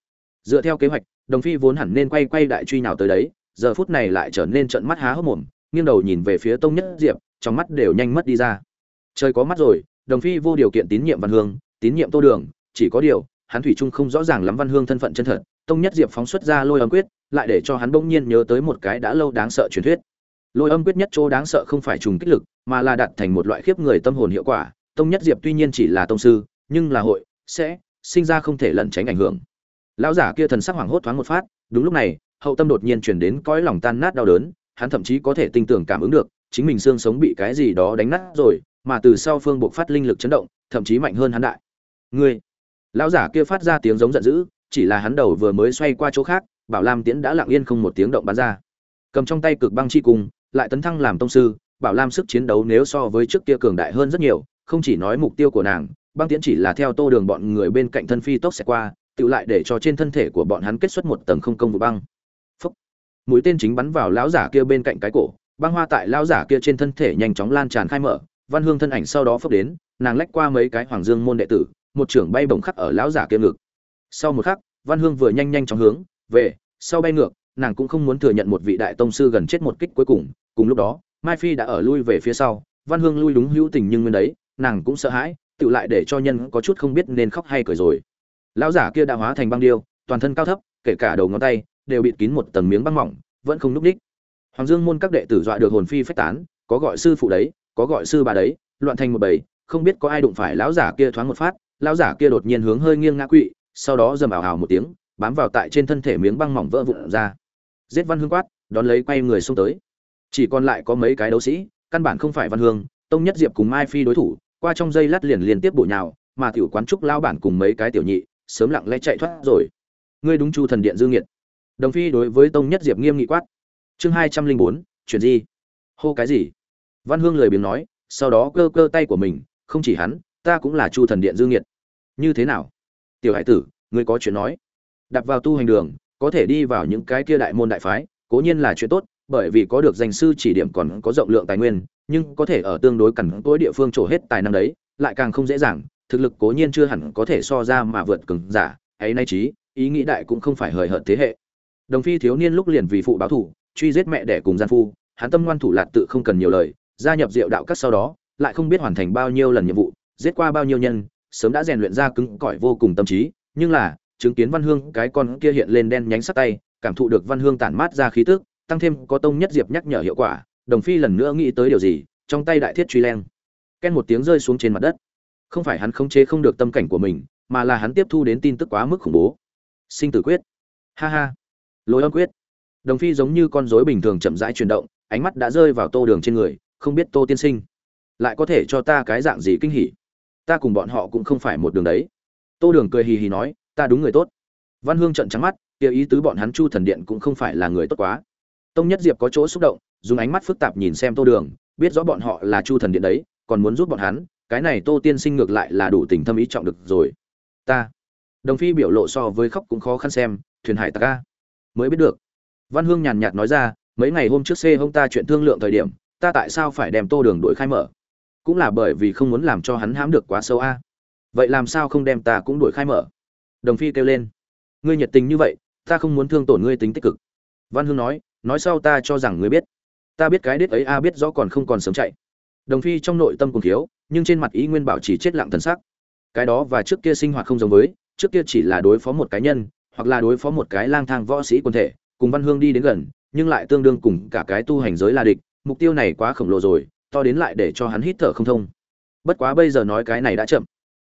Dựa theo kế hoạch, đồng phi vốn hẳn nên quay quay đại truy nào tới đấy, giờ phút này lại trở nên trận mắt há hốc mồm, nghiêng đầu nhìn về phía tông nhất diệp, trong mắt đều nhanh mất đi ra. Trời có mắt rồi, đồng phi vô điều kiện tín nhiệm văn hương, tín nhiệm tô đường, chỉ có điều, hắn thủy trung không rõ ràng lắm văn hương thân phận chân thật. Tông nhất diệp phóng xuất ra lôi ấm quyết, lại để cho hắn bỗng nhiên nhớ tới một cái đã lâu đáng sợ truyền thuyết lôi âm quyết nhất chỗ đáng sợ không phải trùng kích lực, mà là đạt thành một loại khiếp người tâm hồn hiệu quả. Tông nhất diệp tuy nhiên chỉ là tông sư, nhưng là hội sẽ sinh ra không thể lẩn tránh ảnh hưởng. Lão giả kia thần sắc hoảng hốt thoáng một phát, đúng lúc này, hậu tâm đột nhiên chuyển đến cõi lòng tan nát đau đớn, hắn thậm chí có thể tin tưởng cảm ứng được, chính mình xương sống bị cái gì đó đánh nát rồi, mà từ sau phương buộc phát linh lực chấn động, thậm chí mạnh hơn hắn đại. Ngươi! Lão giả kia phát ra tiếng giống giận dữ, chỉ là hắn đầu vừa mới xoay qua chỗ khác, bảo lam tiễn đã lặng yên không một tiếng động bắn ra. Cầm trong tay cực băng chi cung lại tấn thăng làm tông sư, bảo lam sức chiến đấu nếu so với trước kia cường đại hơn rất nhiều, không chỉ nói mục tiêu của nàng, băng tiễn chỉ là theo tô đường bọn người bên cạnh thân phi tốc sẽ qua, tự lại để cho trên thân thể của bọn hắn kết xuất một tầng không công vụ băng Phúc. mũi tên chính bắn vào lão giả kia bên cạnh cái cổ, băng hoa tại lão giả kia trên thân thể nhanh chóng lan tràn khai mở, văn hương thân ảnh sau đó phốc đến, nàng lách qua mấy cái hoàng dương môn đệ tử, một trưởng bay bổng khắc ở lão giả kia ngực sau một khắc, văn hương vừa nhanh nhanh chóng hướng về, sau bay ngược nàng cũng không muốn thừa nhận một vị đại tông sư gần chết một kích cuối cùng. Cùng lúc đó, mai phi đã ở lui về phía sau. Văn hương lui đúng hữu tình nhưng nguyên đấy, nàng cũng sợ hãi, tự lại để cho nhân có chút không biết nên khóc hay cười rồi. Lão giả kia đã hóa thành băng điêu, toàn thân cao thấp, kể cả đầu ngón tay đều bịt kín một tầng miếng băng mỏng, vẫn không núp đích. Hoàng dương môn các đệ tử dọa được hồn phi phách tán, có gọi sư phụ đấy, có gọi sư bà đấy, loạn thành một bầy, không biết có ai đụng phải lão giả kia thoáng một phát, lão giả kia đột nhiên hướng hơi nghiêng ngã quỵ, sau đó dầm ảo hào một tiếng, bám vào tại trên thân thể miếng băng mỏng vỡ vụn ra giết văn hương quát, đón lấy quay người xông tới. Chỉ còn lại có mấy cái đấu sĩ, căn bản không phải văn hương, tông nhất diệp cùng mai phi đối thủ, qua trong dây lát liền liên tiếp bổ nhào, mà tiểu quán trúc lao bản cùng mấy cái tiểu nhị, sớm lặng lẽ chạy thoát rồi. Ngươi đúng chu thần điện dương nghiệt. Đồng phi đối với tông nhất diệp nghiêm nghị quát. Chương hai trăm linh bốn, chuyện gì? Hô cái gì? Văn hương lười biếng nói, sau đó cơ cơ tay của mình, không chỉ hắn, ta cũng là chu thần điện dương nghiệt. Như thế nào? Tiểu hải tử, ngươi có chuyện nói. Đặt vào tu hành đường có thể đi vào những cái kia đại môn đại phái, cố nhiên là chuyện tốt, bởi vì có được danh sư chỉ điểm còn có rộng lượng tài nguyên, nhưng có thể ở tương đối cẩn tối địa phương trổ hết tài năng đấy, lại càng không dễ dàng, thực lực cố nhiên chưa hẳn có thể so ra mà vượt cường giả ấy nay trí ý nghĩ đại cũng không phải hời hợt thế hệ. Đồng phi thiếu niên lúc liền vì phụ báo thủ, truy giết mẹ đẻ cùng gian phu, hắn tâm ngoan thủ lạt tự không cần nhiều lời, gia nhập diệu đạo các sau đó, lại không biết hoàn thành bao nhiêu lần nhiệm vụ, giết qua bao nhiêu nhân, sớm đã rèn luyện ra cứng cỏi vô cùng tâm trí, nhưng là chứng kiến văn hương cái con kia hiện lên đen nhánh sắc tay, cảm thụ được văn hương tản mát ra khí tức, tăng thêm có tông nhất diệp nhắc nhở hiệu quả, đồng phi lần nữa nghĩ tới điều gì, trong tay đại thiết truy leng. Ken một tiếng rơi xuống trên mặt đất. Không phải hắn khống chế không được tâm cảnh của mình, mà là hắn tiếp thu đến tin tức quá mức khủng bố. Sinh tử quyết. Ha ha. Lối âm quyết. Đồng phi giống như con rối bình thường chậm rãi chuyển động, ánh mắt đã rơi vào tô đường trên người, không biết tô tiên sinh, lại có thể cho ta cái dạng gì kinh hỉ? Ta cùng bọn họ cũng không phải một đường đấy. Tô đường cười hì hì nói ta đúng người tốt. Văn hương trận trắng mắt, kia ý tứ bọn hắn chu thần điện cũng không phải là người tốt quá. Tông nhất diệp có chỗ xúc động, dùng ánh mắt phức tạp nhìn xem tô đường, biết rõ bọn họ là chu thần điện đấy, còn muốn giúp bọn hắn, cái này tô tiên sinh ngược lại là đủ tình thâm ý trọng được rồi. Ta. Đồng phi biểu lộ so với khóc cũng khó khăn xem, thuyền hải ta ca mới biết được. Văn hương nhàn nhạt nói ra, mấy ngày hôm trước xê hông ta chuyện thương lượng thời điểm, ta tại sao phải đem tô đường đuổi khai mở? Cũng là bởi vì không muốn làm cho hắn hãm được quá sâu a. Vậy làm sao không đem ta cũng đuổi khai mở? Đồng phi kêu lên. Ngươi nhiệt tình như vậy, ta không muốn thương tổn ngươi tính tích cực. Văn hương nói nói sau ta cho rằng ngươi biết. Ta biết cái đết ấy a, biết rõ còn không còn sớm chạy. Đồng phi trong nội tâm cùng thiếu nhưng trên mặt ý nguyên bảo chỉ chết lặng thần sắc. Cái đó và trước kia sinh hoạt không giống với, trước kia chỉ là đối phó một cá nhân, hoặc là đối phó một cái lang thang võ sĩ quân thể, cùng văn hương đi đến gần, nhưng lại tương đương cùng cả cái tu hành giới là địch, mục tiêu này quá khổng lồ rồi, to đến lại để cho hắn hít thở không thông. Bất quá bây giờ nói cái này đã chậm.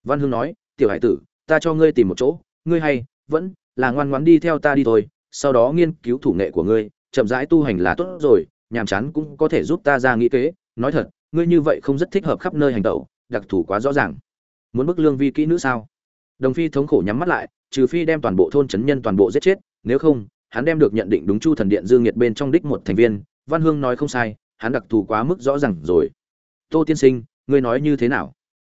Văn hương nói, tiểu hải tử ta cho ngươi tìm một chỗ, ngươi hay, vẫn là ngoan ngoãn đi theo ta đi thôi, sau đó nghiên cứu thủ nghệ của ngươi, chậm rãi tu hành là tốt rồi, nhàm chán cũng có thể giúp ta ra nghĩ kế. Nói thật, ngươi như vậy không rất thích hợp khắp nơi hành tẩu, đặc thù quá rõ ràng. Muốn bức lương vi kỹ nữ sao? Đồng phi thống khổ nhắm mắt lại, trừ phi đem toàn bộ thôn chấn nhân toàn bộ giết chết, nếu không, hắn đem được nhận định đúng chu thần điện dương nhiệt bên trong đích một thành viên, văn hương nói không sai, hắn đặc thù quá mức rõ ràng rồi. Tô tiên sinh, ngươi nói như thế nào?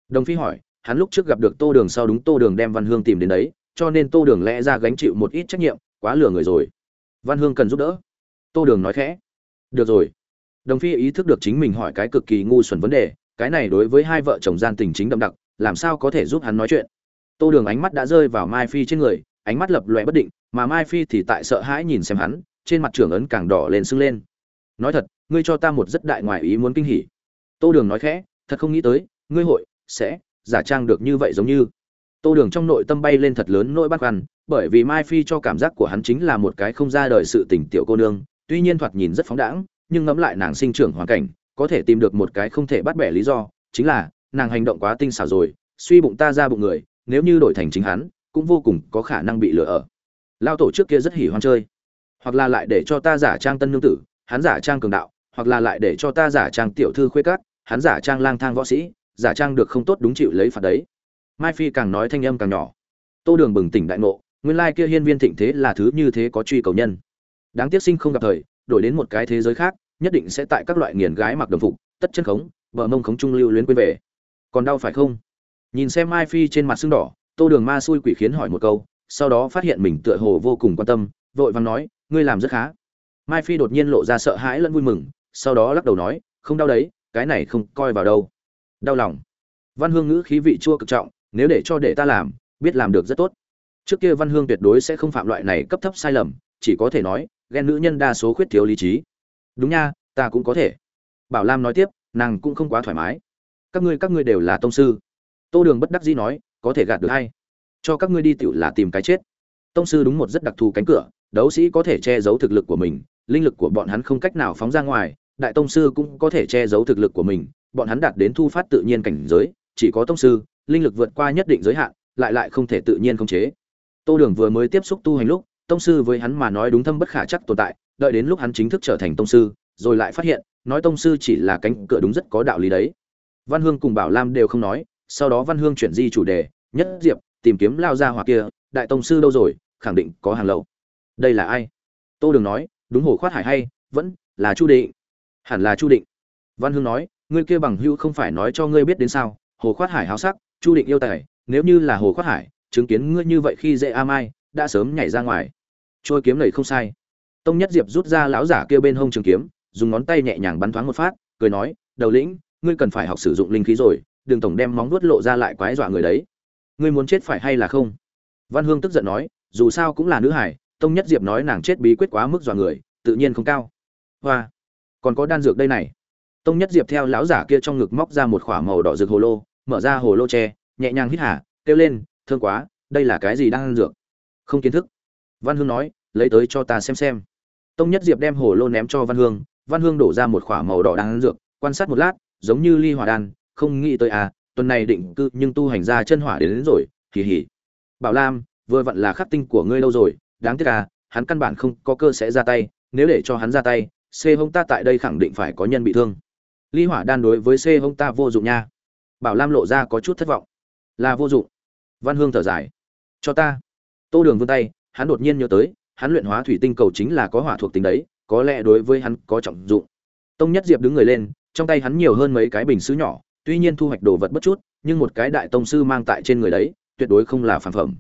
Đồng phi hỏi hắn lúc trước gặp được tô đường sau đúng tô đường đem văn hương tìm đến đấy, cho nên tô đường lẽ ra gánh chịu một ít trách nhiệm, quá lừa người rồi. Văn hương cần giúp đỡ. Tô đường nói khẽ. Được rồi. Đồng phi ý thức được chính mình hỏi cái cực kỳ ngu xuẩn vấn đề, cái này đối với hai vợ chồng gian tình chính đậm đặc, làm sao có thể giúp hắn nói chuyện? Tô đường ánh mắt đã rơi vào mai phi trên người, ánh mắt lập lòe bất định, mà mai phi thì tại sợ hãi nhìn xem hắn, trên mặt trưởng ấn càng đỏ lên sưng lên. Nói thật, ngươi cho ta một rất đại ngoài ý muốn kinh hỉ. Tô đường nói khẽ, thật không nghĩ tới, ngươi hội sẽ giả trang được như vậy giống như. Tô đường trong nội tâm bay lên thật lớn nỗi băn khoăn, bởi vì mai phi cho cảm giác của hắn chính là một cái không ra đời sự tình tiểu cô nương, tuy nhiên thoạt nhìn rất phóng đãng, nhưng ngẫm lại nàng sinh trưởng hoàn cảnh, có thể tìm được một cái không thể bắt bẻ lý do, chính là nàng hành động quá tinh xảo rồi, suy bụng ta ra bụng người, nếu như đổi thành chính hắn, cũng vô cùng có khả năng bị lừa ở. Lao tổ trước kia rất hỉ hoan chơi, hoặc là lại để cho ta giả trang tân nương tử, hắn giả trang cường đạo, hoặc là lại để cho ta giả trang tiểu thư khuê cát hắn giả trang lang thang võ sĩ giả trang được không tốt đúng chịu lấy phạt đấy. Mai phi càng nói thanh âm càng nhỏ. Tô đường bừng tỉnh đại ngộ, nguyên lai kia hiên viên thịnh thế là thứ như thế có truy cầu nhân. Đáng tiếc sinh không gặp thời, đổi đến một cái thế giới khác, nhất định sẽ tại các loại nghiền gái mặc đồng phục, tất chân khống, bờ mông khống trung lưu luyến quên về. Còn đau phải không? Nhìn xem mai phi trên mặt sưng đỏ, tô đường ma xui quỷ khiến hỏi một câu, sau đó phát hiện mình tựa hồ vô cùng quan tâm, vội vàng nói, ngươi làm rất khá. Mai phi đột nhiên lộ ra sợ hãi lẫn vui mừng, sau đó lắc đầu nói, không đau đấy, cái này không coi vào đâu đau lòng. Văn hương ngữ khí vị chua cực trọng, nếu để cho để ta làm, biết làm được rất tốt. Trước kia văn hương tuyệt đối sẽ không phạm loại này cấp thấp sai lầm, chỉ có thể nói, ghen nữ nhân đa số khuyết thiếu lý trí. Đúng nha, ta cũng có thể. Bảo lam nói tiếp, nàng cũng không quá thoải mái. Các ngươi các ngươi đều là tông sư. Tô đường bất đắc dĩ nói, có thể gạt được hay cho các ngươi đi tựu là tìm cái chết. Tông sư đúng một rất đặc thù cánh cửa, đấu sĩ có thể che giấu thực lực của mình, linh lực của bọn hắn không cách nào phóng ra ngoài, đại tông sư cũng có thể che giấu thực lực của mình bọn hắn đạt đến thu phát tự nhiên cảnh giới, chỉ có tông sư, linh lực vượt qua nhất định giới hạn, lại lại không thể tự nhiên khống chế. Tô đường vừa mới tiếp xúc tu hành lúc, tông sư với hắn mà nói đúng thâm bất khả chắc tồn tại, đợi đến lúc hắn chính thức trở thành tông sư, rồi lại phát hiện, nói tông sư chỉ là cánh cửa đúng rất có đạo lý đấy. Văn hương cùng bảo lam đều không nói, sau đó văn hương chuyển di chủ đề, nhất diệp, tìm kiếm lao ra hoặc kia, đại tông sư đâu rồi, khẳng định có hàng lậu. Đây là ai? Tô đường nói, đúng hồ khoát hải hay, vẫn là chu định. Hẳn là chu định. Văn hương nói ngươi kia bằng hữu không phải nói cho ngươi biết đến sao, hồ khoát hải háo sắc, chu định yêu tài, nếu như là hồ khoát hải, chứng kiến ngươi như vậy khi dễ a mai, đã sớm nhảy ra ngoài. Trôi kiếm này không sai. Tông nhất diệp rút ra lão giả kia bên hông trường kiếm, dùng ngón tay nhẹ nhàng bắn thoáng một phát, cười nói, đầu lĩnh, ngươi cần phải học sử dụng linh khí rồi, đừng tổng đem móng vuốt lộ ra lại quái dọa người đấy. Ngươi muốn chết phải hay là không? Văn hương tức giận nói, dù sao cũng là nữ hải, tông nhất diệp nói nàng chết bí quyết quá mức dọa người, tự nhiên không cao. Hoa, còn có đan dược đây này tông nhất diệp theo lão giả kia trong ngực móc ra một khỏa màu đỏ rực hồ lô mở ra hồ lô tre nhẹ nhàng hít hả kêu lên thương quá đây là cái gì đang ăn dược? Không kiến thức. Văn hương nói lấy tới cho ta xem xem. Tông nhất diệp đem hồ lô ném cho văn hương văn hương đổ ra một khỏa màu đỏ đang ăn dược quan sát một lát giống như ly hỏa đan không nghĩ tới à tuần này định cư nhưng tu hành ra chân hỏa đến, đến rồi hỉ hỉ bảo lam vừa vặn là khắc tinh của ngươi lâu rồi đáng tiếc à hắn căn bản không có cơ sẽ ra tay nếu để cho hắn ra tay xê hông ta tại đây khẳng định phải có nhân bị thương ly hỏa đan đối với c hông ta vô dụng nha. Bảo lam lộ ra có chút thất vọng. Là vô dụng. Văn hương thở dài. Cho ta. Tô đường vươn tay, hắn đột nhiên nhớ tới, hắn luyện hóa thủy tinh cầu chính là có hỏa thuộc tính đấy, có lẽ đối với hắn có trọng dụng. Tông nhất diệp đứng người lên, trong tay hắn nhiều hơn mấy cái bình xứ nhỏ, tuy nhiên thu hoạch đồ vật bất chút, nhưng một cái đại tông sư mang tại trên người đấy, tuyệt đối không là phản phẩm.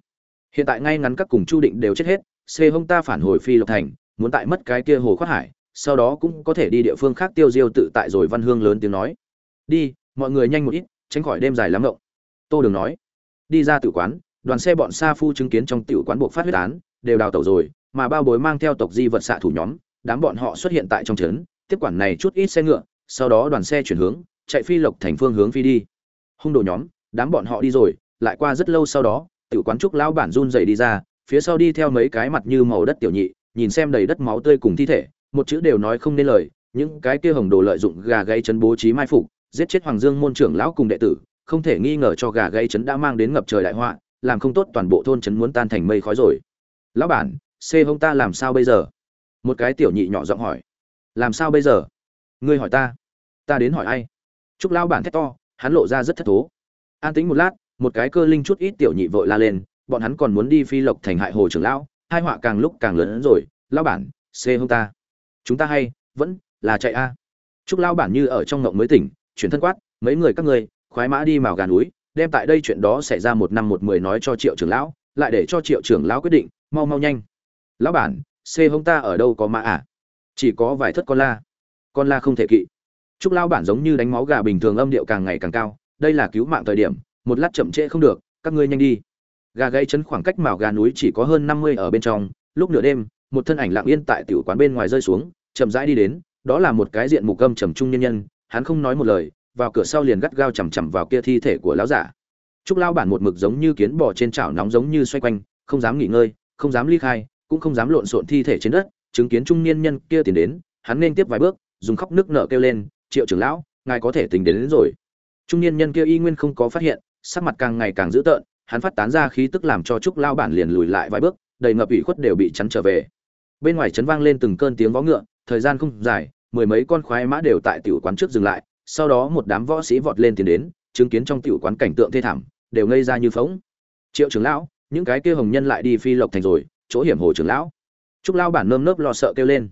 Hiện tại ngay ngắn các cùng chu định đều chết hết, c hông ta phản hồi phi lộc thành, muốn tại mất cái kia hồ khoát hải sau đó cũng có thể đi địa phương khác tiêu diêu tự tại rồi văn hương lớn tiếng nói. Đi, mọi người nhanh một ít, tránh khỏi đêm dài lắm động tô đường nói. Đi ra tử quán, đoàn xe bọn sa phu chứng kiến trong tiểu quán buộc phát huyết án, đều đào tẩu rồi, mà bao bối mang theo tộc di vật xạ thủ nhóm, đám bọn họ xuất hiện tại trong trấn, tiếp quản này chút ít xe ngựa, sau đó đoàn xe chuyển hướng, chạy phi lộc thành phương hướng phi đi. Hung đồ nhóm, đám bọn họ đi rồi, lại qua rất lâu sau đó tiểu quán trúc lão bản run rẩy đi ra, phía sau đi theo mấy cái mặt như màu đất tiểu nhị, nhìn xem đầy đất máu tươi cùng thi thể một chữ đều nói không nên lời, những cái kia hồng đồ lợi dụng gà gây chấn bố trí mai phục, giết chết hoàng dương môn trưởng lão cùng đệ tử, không thể nghi ngờ cho gà gây chấn đã mang đến ngập trời đại họa, làm không tốt toàn bộ thôn chấn muốn tan thành mây khói rồi. Lão bản xê hông ta làm sao bây giờ? Một cái tiểu nhị nhỏ giọng hỏi. Làm sao bây giờ? Ngươi hỏi ta. Ta đến hỏi ai? Chúc lão bản thét to, hắn lộ ra rất thất thố. An tính một lát, một cái cơ linh chút ít tiểu nhị vội la lên, bọn hắn còn muốn đi phi lộc thành hại hồ trưởng lão, hai họa càng lúc càng lớn hơn rồi. Lão bản xê hông ta chúng ta hay vẫn là chạy a. À. chúc lao bản như ở trong ngộng mới tỉnh, chuyển thân quát, mấy người các ngươi, khoái mã đi mào gà núi, đem tại đây chuyện đó xảy ra một năm một mười nói cho triệu trưởng lão, lại để cho triệu trưởng lão quyết định, mau mau nhanh. Lão bản, xê hông ta ở đâu có mã à? Chỉ có vài thất con la. Con la không thể kỵ. Chúc lao bản giống như đánh máu gà bình thường âm điệu càng ngày càng cao, đây là cứu mạng thời điểm, một lát chậm trễ không được, các ngươi nhanh đi. Gà gây chấn khoảng cách mào gà núi chỉ có hơn năm mươi ở bên trong, lúc nửa đêm, một thân ảnh lặng yên tại tiểu quán bên ngoài rơi xuống chậm rãi đi đến đó là một cái diện mục gâm trầm trung nhân nhân hắn không nói một lời vào cửa sau liền gắt gao chằm chằm vào kia thi thể của lão giả. Trúc Lão bản một mực giống như kiến bò trên chảo nóng giống như xoay quanh không dám nghỉ ngơi không dám ly khai cũng không dám lộn xộn thi thể trên đất chứng kiến trung niên nhân kia tiến đến hắn nên tiếp vài bước dùng khóc nước nợ kêu lên triệu trưởng lão ngài có thể tính đến, đến rồi. Trung niên nhân kia y nguyên không có phát hiện sắc mặt càng ngày càng dữ tợn hắn phát tán ra khí tức làm cho trúc Lão bản liền lùi lại vài bước đầy ngập ủy khuất đều bị chắn trở về. Bên ngoài chấn vang lên từng cơn tiếng vó ngựa thời gian không dài, mười mấy con khoái mã đều tại tiểu quán trước dừng lại, sau đó một đám võ sĩ vọt lên tiến đến, chứng kiến trong tiểu quán cảnh tượng thê thảm, đều ngây ra như phỗng. triệu trưởng lão, những cái kia hồng nhân lại đi phi lộc thành rồi, chỗ hiểm hồ trưởng lão. Trúc Lão bản nơm nớp lo sợ kêu lên.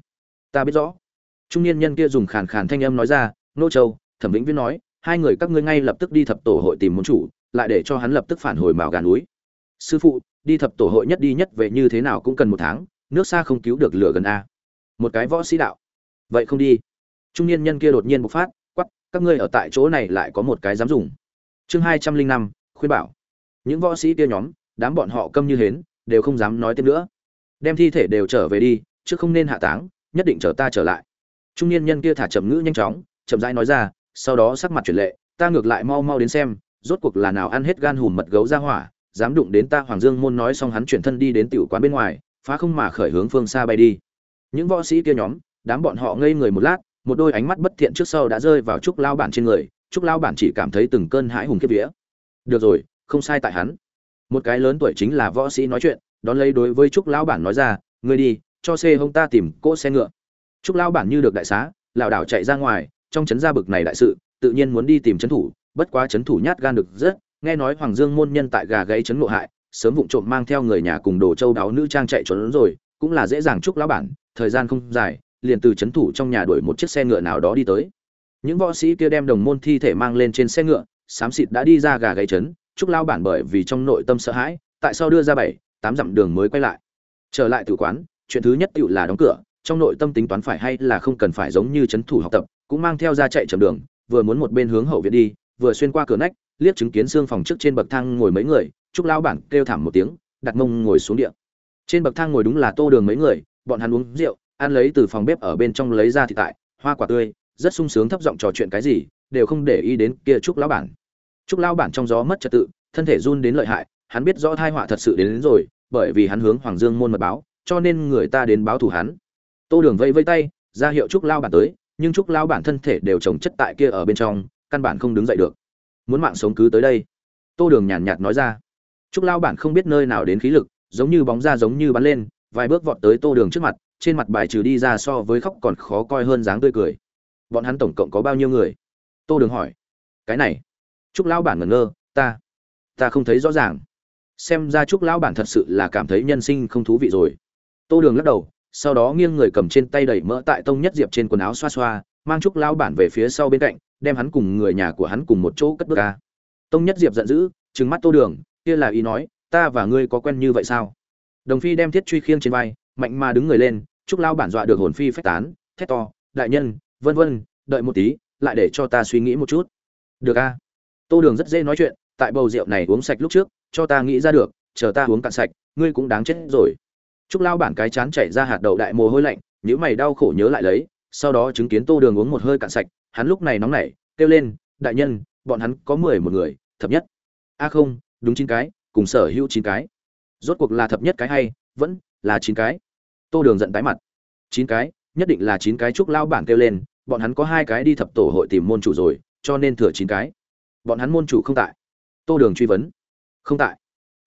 Ta biết rõ. Trung niên nhân kia dùng khàn khàn thanh âm nói ra, nô châu, thẩm vĩnh viễn nói, hai người các ngươi ngay lập tức đi thập tổ hội tìm môn chủ, lại để cho hắn lập tức phản hồi mạo gà núi. Sư phụ, đi thập tổ hội nhất đi nhất về như thế nào cũng cần một tháng, nước xa không cứu được lửa gần a một cái võ sĩ đạo. Vậy không đi. Trung niên nhân kia đột nhiên bộc phát quắp các ngươi ở tại chỗ này lại có một cái dám dùng. Chương hai trăm linh năm, khuyên bảo. Những võ sĩ kia nhóm, đám bọn họ câm như hến, đều không dám nói tiếp nữa. Đem thi thể đều trở về đi, chứ không nên hạ táng, nhất định chờ ta trở lại. Trung niên nhân kia thả chậm ngữ nhanh chóng, chậm rãi nói ra, sau đó sắc mặt chuyển lệ, ta ngược lại mau mau đến xem, rốt cuộc là nào ăn hết gan hùm mật gấu ra hỏa, dám đụng đến ta hoàng dương môn nói xong hắn chuyển thân đi đến tiểu quán bên ngoài, phá không mà khởi hướng phương xa bay đi những võ sĩ kia nhóm, đám bọn họ ngây người một lát, một đôi ánh mắt bất thiện trước sau đã rơi vào trúc lao bản trên người, trúc lao bản chỉ cảm thấy từng cơn hãi hùng kiếp vía. Được rồi, không sai tại hắn. Một cái lớn tuổi chính là võ sĩ nói chuyện, đón lấy đối với trúc lao bản nói ra, ngươi đi, cho xe hông ta tìm cỗ xe ngựa. Trúc lao bản như được đại xá, lảo đảo chạy ra ngoài, trong chấn gia bực này đại sự, tự nhiên muốn đi tìm chấn thủ, bất quá chấn thủ nhát gan được rất, nghe nói hoàng dương môn nhân tại gà gáy chấn ngộ hại, sớm vụng trộm mang theo người nhà cùng đồ châu đáo nữ trang chạy trốn rồi, cũng là dễ dàng trúc lão bản thời gian không dài, liền từ chấn thủ trong nhà đuổi một chiếc xe ngựa nào đó đi tới. Những võ sĩ kia đem đồng môn thi thể mang lên trên xe ngựa, xám xịt đã đi ra gà gáy chấn trúc lao bản bởi vì trong nội tâm sợ hãi, tại sao đưa ra bảy, tám dặm đường mới quay lại. Trở lại tử quán, chuyện thứ nhất tựu là đóng cửa, trong nội tâm tính toán phải hay là không cần phải giống như chấn thủ học tập, cũng mang theo ra chạy chậm đường, vừa muốn một bên hướng hậu viện đi, vừa xuyên qua cửa nách, liếc chứng kiến xương phòng trước trên bậc thang ngồi mấy người, chúc lao bản kêu thảm một tiếng, đặt mông ngồi xuống địa. Trên bậc thang ngồi đúng là tô đường mấy người bọn hắn uống rượu ăn lấy từ phòng bếp ở bên trong lấy ra thịt tại hoa quả tươi rất sung sướng thấp giọng trò chuyện cái gì đều không để ý đến kia chúc lão bản. Chúc lão bản trong gió mất trật tự thân thể run đến lợi hại hắn biết rõ thai họa thật sự đến, đến rồi bởi vì hắn hướng hoàng dương môn mật báo cho nên người ta đến báo thù hắn. Tô đường vây vây tay ra hiệu chúc lao bản tới nhưng chúc lao bản thân thể đều trồng chất tại kia ở bên trong căn bản không đứng dậy được. Muốn mạng sống cứ tới đây. Tô đường nhàn nhạt nói ra. Chúc lao bản không biết nơi nào đến khí lực giống như bóng ra giống như bắn lên vài bước vọt tới tô đường trước mặt, trên mặt bài trừ đi ra so với khóc còn khó coi hơn dáng tươi cười. Bọn hắn tổng cộng có bao nhiêu người? Tô đường hỏi. Cái này. Chúc lao bản ngẩn ngơ, ta ta không thấy rõ ràng. Xem ra chúc lão bản thật sự là cảm thấy nhân sinh không thú vị rồi. Tô đường lắc đầu, sau đó nghiêng người cầm trên tay đẩy mỡ tại tông nhất diệp trên quần áo xoa xoa, mang chúc lão bản về phía sau bên cạnh, đem hắn cùng người nhà của hắn cùng một chỗ cất bước ca tông nhất diệp giận dữ, trừng mắt tô đường, kia là ý nói, ta và ngươi có quen như vậy sao? Đồng phi đem thiết truy khiêng trên vai, mạnh mà đứng người lên, chúc lao bản dọa được hồn phi phách tán, thét to, đại nhân, vân vân, đợi một tí, lại để cho ta suy nghĩ một chút. Được a. Tô đường rất dễ nói chuyện, tại bầu rượu này uống sạch lúc trước, cho ta nghĩ ra được, chờ ta uống cạn sạch, ngươi cũng đáng chết rồi. Chúc lao bản cái chán chảy ra hạt đậu đại mồ hôi lạnh nếu mày đau khổ nhớ lại lấy, sau đó chứng kiến tô đường uống một hơi cạn sạch, hắn lúc này nóng nảy, kêu lên, đại nhân, bọn hắn có mười một người, thập nhất. A không, đúng chín cái, cùng sở hữu chín cái rốt cuộc là thập nhất cái hay, vẫn là chín cái. Tô đường giận tái mặt. Chín cái, nhất định là chín cái trúc lao bản kêu lên, bọn hắn có hai cái đi thập tổ hội tìm môn chủ rồi, cho nên thừa chín cái. Bọn hắn môn chủ không tại. Tô đường truy vấn. Không tại.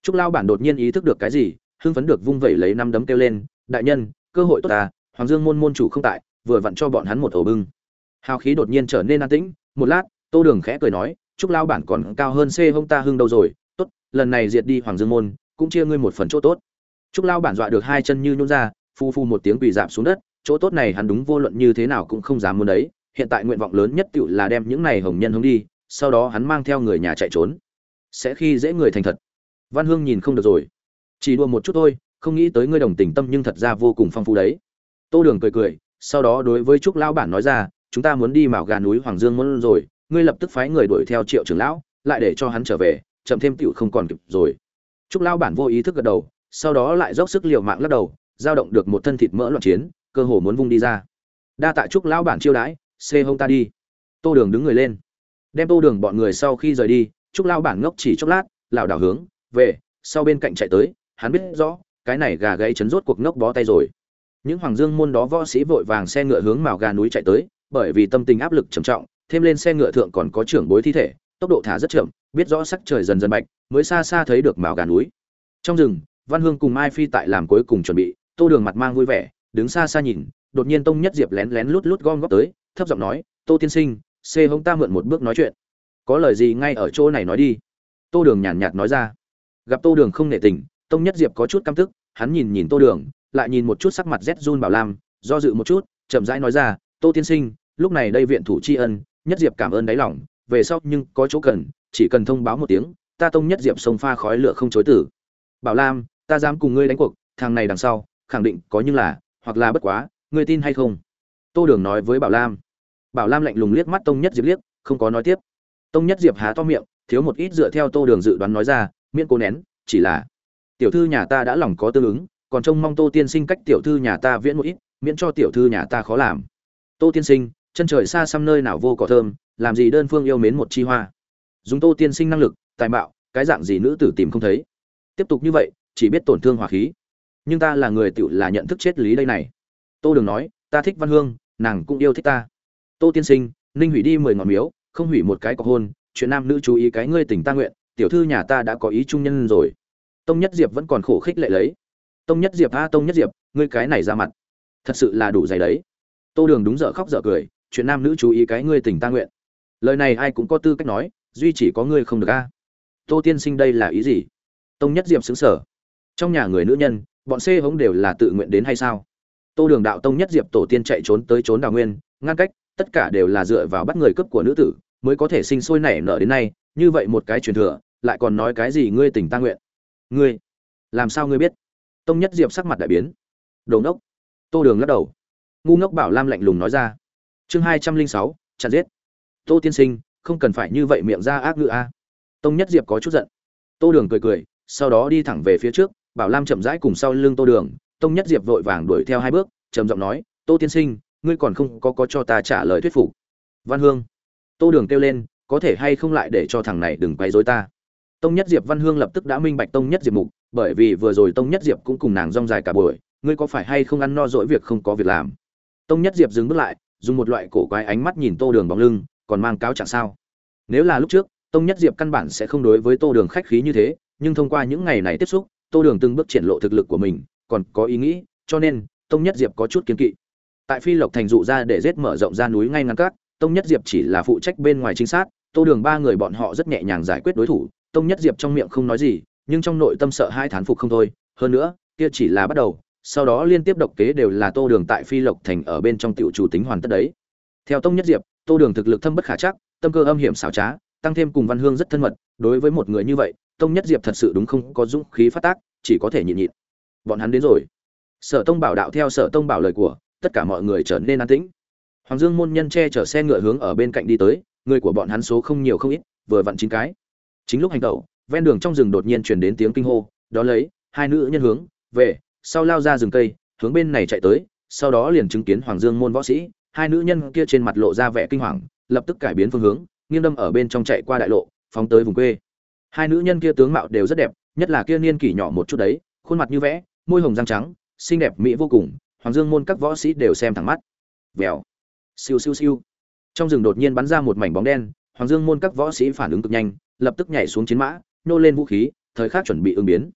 Trúc lao bản đột nhiên ý thức được cái gì, hưng phấn được vung vẩy lấy năm đấm kêu lên, đại nhân, cơ hội tốt ta hoàng dương môn môn chủ không tại, vừa vặn cho bọn hắn một ổ bưng. Hào khí đột nhiên trở nên an tĩnh. Một lát, tô đường khẽ cười nói, chúc lao bản còn cao hơn c hông ta hưng đâu rồi, tốt, lần này diệt đi hoàng dương môn cũng chia ngươi một phần chỗ tốt. Trúc lao bản dọa được hai chân như nhún ra, phu phu một tiếng quỳ giảm xuống đất, chỗ tốt này hắn đúng vô luận như thế nào cũng không dám muốn đấy, hiện tại nguyện vọng lớn nhất tựu là đem những này hồng nhân hướng đi, sau đó hắn mang theo người nhà chạy trốn. Sẽ khi dễ người thành thật. Văn hương nhìn không được rồi. Chỉ đùa một chút thôi, không nghĩ tới ngươi đồng tình tâm nhưng thật ra vô cùng phong phú đấy. Tô đường cười cười, sau đó đối với trúc lão bản nói ra, chúng ta muốn đi mạo gà núi hoàng dương muốn rồi, ngươi lập tức phái người đuổi theo triệu trưởng lão, lại để cho hắn trở về, chậm thêm tiểu không còn kịp rồi trúc lão bản vô ý thức gật đầu, sau đó lại dốc sức liều mạng lắc đầu, giao động được một thân thịt mỡ loạn chiến, cơ hồ muốn vung đi ra. Đa tạ trúc lão bản chiêu đãi, xê hông ta đi. Tô đường đứng người lên. Đem tô đường bọn người sau khi rời đi, trúc lão bản ngốc chỉ chốc lát, lảo đảo hướng, về, sau bên cạnh chạy tới, hắn biết rõ, cái này gà gãy chấn rốt cuộc ngốc bó tay rồi. Những hoàng dương môn đó võ sĩ vội vàng xe ngựa hướng mào gà núi chạy tới, bởi vì tâm tình áp lực trầm trọng, thêm lên xe ngựa thượng còn có trưởng bối thi thể tốc độ thả rất chậm, biết rõ sắc trời dần dần bạch mới xa xa thấy được mạo gà núi. Trong rừng, văn hương cùng mai phi tại làm cuối cùng chuẩn bị, tô đường mặt mang vui vẻ, đứng xa xa nhìn, đột nhiên tông nhất diệp lén lén lút lút gom góp tới, thấp giọng nói, tô tiên sinh, xê hông ta mượn một bước nói chuyện. Có lời gì ngay ở chỗ này nói đi. Tô đường nhàn nhạt nói ra. Gặp tô đường không nể tình, tông nhất diệp có chút căm tức, hắn nhìn nhìn tô đường, lại nhìn một chút sắc mặt rét run bảo lam, do dự một chút, chậm rãi nói ra, tô tiên sinh, lúc này đây viện thủ tri ân, nhất diệp cảm ơn đáy lòng về sau nhưng có chỗ cần, chỉ cần thông báo một tiếng, ta tông nhất diệp sông pha khói lửa không chối tử. Bảo lam, ta dám cùng ngươi đánh cuộc, thằng này đằng sau, khẳng định có nhưng là, hoặc là bất quá, ngươi tin hay không? Tô đường nói với bảo lam. Bảo lam lạnh lùng liếc mắt tông nhất diệp liếc, không có nói tiếp. Tông nhất diệp há to miệng, thiếu một ít dựa theo tô đường dự đoán nói ra, miễn cố nén, chỉ là, tiểu thư nhà ta đã lòng có tương ứng, còn trông mong tô tiên sinh cách tiểu thư nhà ta viễn một ít, miễn cho tiểu thư nhà ta khó làm. Tô tiên sinh, chân trời xa xăm nơi nào vô cỏ thơm làm gì đơn phương yêu mến một chi hoa. Dùng tô tiên sinh năng lực, tài mạo, cái dạng gì nữ tử tìm không thấy. Tiếp tục như vậy, chỉ biết tổn thương hòa khí. Nhưng ta là người tựu là nhận thức chết lý đây này. Tô đường nói, ta thích văn hương, nàng cũng yêu thích ta. Tô tiên sinh, ninh hủy đi mười ngọn miếu, không hủy một cái cọc hôn, chuyện nam nữ chú ý cái ngươi tình ta nguyện, tiểu thư nhà ta đã có ý trung nhân rồi. Tông nhất diệp vẫn còn khổ khích lệ lấy. Tông nhất diệp a, tông nhất diệp, ngươi cái này ra mặt. Thật sự là đủ dày đấy. Tô đường đúng dở khóc dở cười, chuyện nam nữ chú ý cái ngươi tình ta nguyện lời này ai cũng có tư cách nói, duy chỉ có ngươi không được a. Tô tiên sinh đây là ý gì? Tông nhất diệp xứng sở trong nhà người nữ nhân, bọn xê hống đều là tự nguyện đến hay sao? Tô đường đạo tông nhất diệp tổ tiên chạy trốn tới trốn đào nguyên, ngăn cách, tất cả đều là dựa vào bắt người cướp của nữ tử, mới có thể sinh sôi nảy nở đến nay, như vậy một cái truyền thừa, lại còn nói cái gì ngươi tình ta nguyện? Ngươi, làm sao ngươi biết? Tông nhất diệp sắc mặt đại biến. Đồ ngốc. Tô đường lắc đầu. Ngu ngốc bảo lam lạnh lùng nói ra. Chương hai trăm linh sáu chặt giết tô tiên sinh, không cần phải như vậy miệng ra ác ngữ a. Tông nhất diệp có chút giận. Tô đường cười cười, sau đó đi thẳng về phía trước, bảo lam chậm rãi cùng sau lưng tô đường, tông nhất diệp vội vàng đuổi theo hai bước, trầm giọng nói, tô tiên sinh, ngươi còn không có có cho ta trả lời thuyết phục. Văn hương. Tô đường kêu lên, có thể hay không lại để cho thằng này đừng quấy rối ta? Tông nhất diệp, văn hương lập tức đã minh bạch tông nhất diệp mục, bởi vì vừa rồi tông nhất diệp cũng cùng nàng rong dài cả buổi, ngươi có phải hay không ăn no dỗi việc không có việc làm? Tông nhất diệp dừng bước lại, dùng một loại cổ quái ánh mắt nhìn tô đường bóng lưng còn mang cáo trạng sao? Nếu là lúc trước, tông nhất diệp căn bản sẽ không đối với tô đường khách khí như thế, nhưng thông qua những ngày này tiếp xúc, tô đường từng bước triển lộ thực lực của mình, còn có ý nghĩ, cho nên tông nhất diệp có chút kiến kỵ. Tại phi lộc thành dụ ra để giết mở rộng ra núi ngay ngắn các, tông nhất diệp chỉ là phụ trách bên ngoài chính xác tô đường ba người bọn họ rất nhẹ nhàng giải quyết đối thủ, tông nhất diệp trong miệng không nói gì, nhưng trong nội tâm sợ hai thán phục không thôi. Hơn nữa, kia chỉ là bắt đầu, sau đó liên tiếp độc kế đều là tô đường tại phi lộc thành ở bên trong tiểu chủ tính hoàn tất đấy. Theo tông nhất diệp tô đường thực lực thâm bất khả chắc, tâm cơ âm hiểm xảo trá, tăng thêm cùng văn hương rất thân mật, đối với một người như vậy, tông nhất diệp thật sự đúng không có dũng khí phát tác, chỉ có thể nhịn nhịn. Bọn hắn đến rồi. Sở tông bảo đạo theo sở tông bảo lời của, tất cả mọi người trở nên an tĩnh. Hoàng dương môn nhân che chở xe ngựa hướng ở bên cạnh đi tới, người của bọn hắn số không nhiều không ít, vừa vặn chín cái. Chính lúc hành tẩu, ven đường trong rừng đột nhiên truyền đến tiếng kinh hô, đó lấy, hai nữ nhân hướng, về, sau lao ra rừng cây, hướng bên này chạy tới, sau đó liền chứng kiến hoàng dương môn võ sĩ hai nữ nhân kia trên mặt lộ ra vẻ kinh hoàng, lập tức cải biến phương hướng, nghiêng đâm ở bên trong chạy qua đại lộ, phóng tới vùng quê. Hai nữ nhân kia tướng mạo đều rất đẹp, nhất là kia niên kỷ nhỏ một chút đấy, khuôn mặt như vẽ, môi hồng răng trắng, xinh đẹp mỹ vô cùng, hoàng dương môn các võ sĩ đều xem thẳng mắt. Vèo. Siêu siêu siêu. Trong rừng đột nhiên bắn ra một mảnh bóng đen, hoàng dương môn các võ sĩ phản ứng cực nhanh, lập tức nhảy xuống chiến mã, nô lên vũ khí, thời khắc chuẩn bị ứng biến.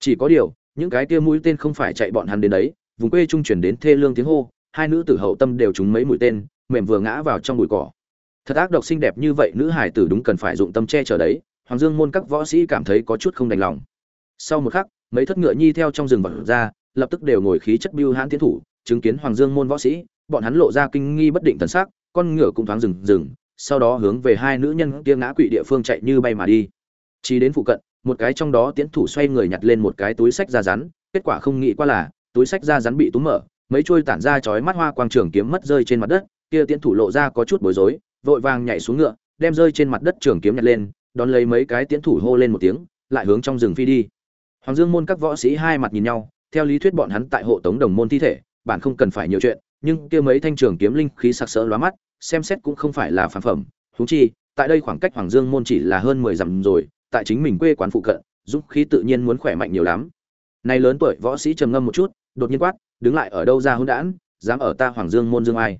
Chỉ có điều, những cái kia mũi tên không phải chạy bọn hắn đến đấy, vùng quê trung chuyển đến thê lương tiếng hô hai nữ tử hậu tâm đều trúng mấy mũi tên, mềm vừa ngã vào trong bụi cỏ. Thật ác độc xinh đẹp như vậy, nữ hải tử đúng cần phải dụng tâm che chở đấy, hoàng dương môn các võ sĩ cảm thấy có chút không đành lòng. Sau một khắc, mấy thất ngựa nhi theo trong rừng vật ra, lập tức đều ngồi khí chất biêu hãn tiến thủ, chứng kiến hoàng dương môn võ sĩ, bọn hắn lộ ra kinh nghi bất định thần sắc, con ngựa cũng thoáng rừng rừng sau đó hướng về hai nữ nhân kia ngã quỵ địa phương chạy như bay mà đi. Chỉ đến phụ cận, một cái trong đó tiến thủ xoay người nhặt lên một cái túi sách da rắn, kết quả không nghĩ qua là, túi sách da rắn bị túm mở mấy trôi tản ra chói mắt hoa quang trường kiếm mất rơi trên mặt đất, kia tiến thủ lộ ra có chút bối rối, vội vàng nhảy xuống ngựa, đem rơi trên mặt đất trường kiếm nhặt lên, đón lấy mấy cái tiến thủ hô lên một tiếng, lại hướng trong rừng phi đi. Hoàng dương môn các võ sĩ hai mặt nhìn nhau, theo lý thuyết bọn hắn tại hộ tống đồng môn thi thể, bản không cần phải nhiều chuyện, nhưng kia mấy thanh trường kiếm linh khí sặc sỡ lóa mắt, xem xét cũng không phải là phản phẩm. Huống chi, tại đây khoảng cách hoàng dương môn chỉ là hơn mười dặm rồi, tại chính mình quê quán phụ cận, dũng khí tự nhiên muốn khỏe mạnh nhiều lắm. Nay lớn tuổi võ sĩ trầm ngâm một chút đột nhiên quát, đứng lại ở đâu ra hôn đản, dám ở ta hoàng dương môn dương ai?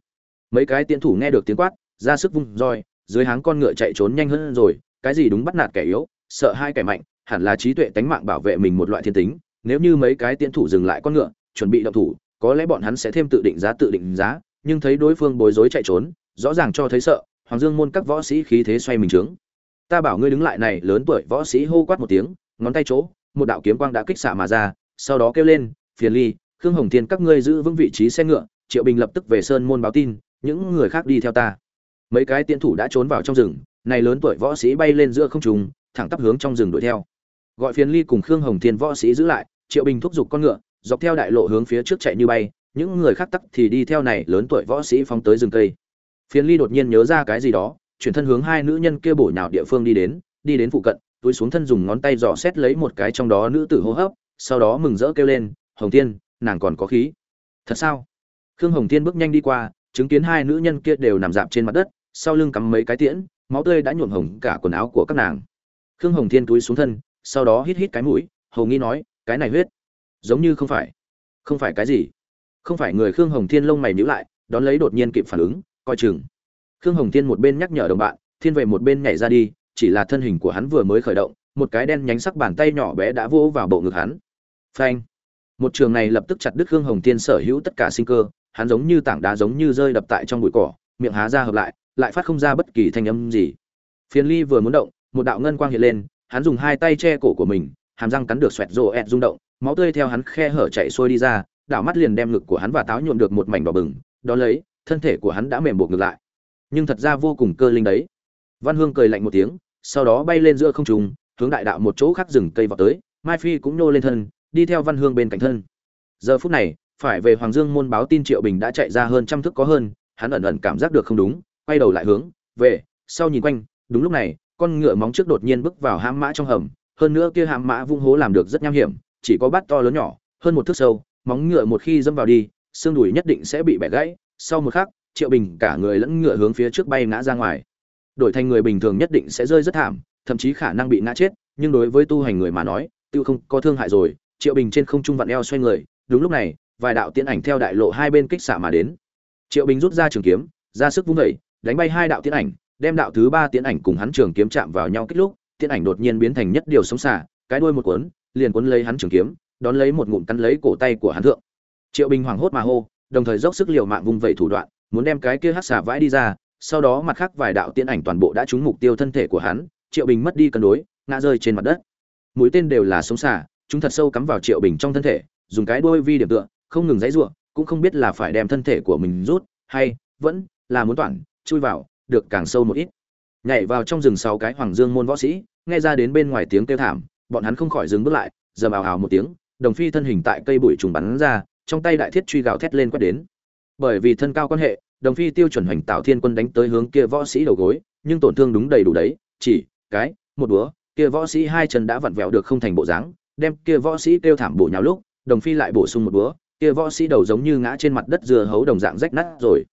Mấy cái tiến thủ nghe được tiếng quát, ra sức vung roi, dưới háng con ngựa chạy trốn nhanh hơn rồi, cái gì đúng bắt nạt kẻ yếu, sợ hai kẻ mạnh, hẳn là trí tuệ tánh mạng bảo vệ mình một loại thiên tính, nếu như mấy cái tiến thủ dừng lại con ngựa, chuẩn bị động thủ, có lẽ bọn hắn sẽ thêm tự định giá tự định giá, nhưng thấy đối phương bối rối chạy trốn, rõ ràng cho thấy sợ, hoàng dương môn các võ sĩ khí thế xoay mình trướng. Ta bảo ngươi đứng lại này, lớn tuổi võ sĩ hô quát một tiếng, ngón tay chỗ, một đạo kiếm quang đã kích xạ mà ra, sau đó kêu lên, phiền ly khương hồng thiên các ngươi giữ vững vị trí xe ngựa, triệu bình lập tức về sơn môn báo tin, những người khác đi theo ta. Mấy cái tiến thủ đã trốn vào trong rừng, này lớn tuổi võ sĩ bay lên giữa không trung, thẳng tắp hướng trong rừng đuổi theo. Gọi phiền ly cùng khương hồng thiên võ sĩ giữ lại, triệu bình thúc giục con ngựa, dọc theo đại lộ hướng phía trước chạy như bay, những người khác tắc thì đi theo này lớn tuổi võ sĩ phóng tới rừng cây. Phiền ly đột nhiên nhớ ra cái gì đó, chuyển thân hướng hai nữ nhân kia bổ nhào địa phương đi đến đi đến phụ cận, túi xuống thân dùng ngón tay dò xét lấy một cái trong đó nữ tử hô hấp, sau đó mừng rỡ kêu lên, hồng tiên nàng còn có khí. Thật sao? Khương hồng Thiên bước nhanh đi qua, chứng kiến hai nữ nhân kia đều nằm dạp trên mặt đất, sau lưng cắm mấy cái tiễn, máu tươi đã nhuộm hồng cả quần áo của các nàng. Khương hồng thiên túi xuống thân, sau đó hít hít cái mũi, hầu nghi nói, cái này huyết, giống như không phải không phải cái gì. Không phải người khương hồng thiên lông mày nhíu lại, đón lấy đột nhiên kịp phản ứng, coi chừng. Khương hồng thiên một bên nhắc nhở đồng bạn, thiên về một bên nhảy ra đi, chỉ là thân hình của hắn vừa mới khởi động, một cái đen nhánh sắc bàn tay nhỏ bé đã vỗ vào bộ ngực hắn. Phanh một trường này lập tức chặt đứt hương hồng thiên sở hữu tất cả sinh cơ, hắn giống như tảng đá giống như rơi đập tại trong bụi cỏ, miệng há ra hợp lại lại phát không ra bất kỳ thanh âm gì. Phiền ly vừa muốn động, một đạo ngân quang hiện lên, hắn dùng hai tay che cổ của mình, hàm răng cắn được xoẹt rộ ẹt rung động, máu tươi theo hắn khe hở chạy xuôi đi ra đảo mắt liền đem ngực của hắn và táo nhuộm được một mảnh đỏ bừng, đó lấy, thân thể của hắn đã mềm buộc ngược lại. Nhưng thật ra vô cùng cơ linh đấy. Văn hương cười lạnh một tiếng, sau đó bay lên giữa không trung, hướng đại đạo một chỗ khác rừng cây vào tới, mai phi cũng nô lên thân đi theo văn hương bên cạnh thân. Giờ phút này, phải về hoàng dương môn báo tin triệu bình đã chạy ra hơn trăm thước có hơn, hắn ẩn ẩn cảm giác được không đúng, quay đầu lại hướng, về, sau nhìn quanh, đúng lúc này, con ngựa móng trước đột nhiên bước vào hãm mã trong hầm, hơn nữa kia hãm mã vung hố làm được rất nham hiểm, chỉ có bát to lớn nhỏ, hơn một thước sâu, móng ngựa một khi dâm vào đi, xương đùi nhất định sẽ bị bẻ gãy, sau một khắc, triệu bình cả người lẫn ngựa hướng phía trước bay ngã ra ngoài. Đổi thành người bình thường nhất định sẽ rơi rất thảm, thậm chí khả năng bị ngã chết, nhưng đối với tu hành người mà nói, tiêu không có thương hại rồi triệu bình trên không trung vặn eo xoay người, đúng lúc này, vài đạo tiễn ảnh theo đại lộ hai bên kích xạ mà đến. Triệu bình rút ra trường kiếm, ra sức vung vẩy đánh bay hai đạo tiễn ảnh, đem đạo thứ ba tiễn ảnh cùng hắn trường kiếm chạm vào nhau kích lúc, tiễn ảnh đột nhiên biến thành nhất điều sống xả cái đuôi một cuốn, liền cuốn lấy hắn trường kiếm, đón lấy một ngụm cắn lấy cổ tay của hắn thượng. Triệu bình hoảng hốt mà hô, đồng thời dốc sức liều mạng vung vẩy thủ đoạn, muốn đem cái kia hắc xả vãi đi ra, sau đó mặt khác vài đạo tiễn ảnh toàn bộ đã trúng mục tiêu thân thể của hắn, triệu bình mất đi cân đối, ngã rơi trên mặt đất. Mũi tên đều là sống xả chúng thật sâu cắm vào triệu bình trong thân thể, dùng cái đuôi vi điểm tựa, không ngừng dãy giụa, cũng không biết là phải đem thân thể của mình rút, hay vẫn là muốn toàn chui vào, được càng sâu một ít. Nhảy vào trong rừng sáu cái hoàng dương môn võ sĩ, nghe ra đến bên ngoài tiếng kêu thảm, bọn hắn không khỏi dừng bước lại giờ ào ào một tiếng, đồng phi thân hình tại cây bụi trùng bắn ra, trong tay đại thiết truy gào thét lên quét đến. Bởi vì thân cao quan hệ, đồng phi tiêu chuẩn hoành tạo thiên quân đánh tới hướng kia võ sĩ đầu gối, nhưng tổn thương đúng đầy đủ đấy, chỉ cái, một búa kia võ sĩ hai chân đã vặn vẹo được không thành bộ dáng đem kia võ sĩ kêu thảm bổ nhào lúc, đồng phi lại bổ sung một búa, kia võ sĩ đầu giống như ngã trên mặt đất dừa hấu đồng dạng rách nát rồi.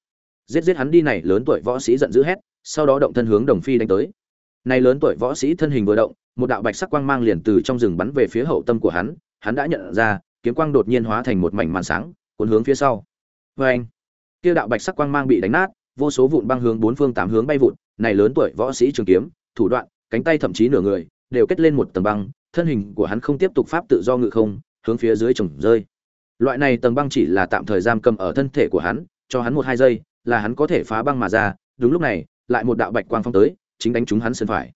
Giết giết hắn đi này, lớn tuổi võ sĩ giận dữ hét, sau đó động thân hướng đồng phi đánh tới. Này lớn tuổi võ sĩ thân hình vừa động, một đạo bạch sắc quang mang liền từ trong rừng bắn về phía hậu tâm của hắn hắn đã nhận ra, kiếm quang đột nhiên hóa thành một mảnh màn sáng, cuốn hướng phía sau. Vê anh, kia đạo bạch sắc quang mang bị đánh nát, vô số vụn băng hướng bốn phương tám hướng bay vụn này lớn tuổi võ sĩ trường kiếm, thủ đoạn, cánh tay thậm chí nửa người, đều kết lên một tầng băng thân hình của hắn không tiếp tục pháp tự do ngự không, hướng phía dưới chồng rơi. Loại này tầng băng chỉ là tạm thời giam cầm ở thân thể của hắn, cho hắn một hai giây, là hắn có thể phá băng mà ra. Đúng lúc này, lại một đạo bạch quang phong tới, chính đánh trúng hắn sân phải.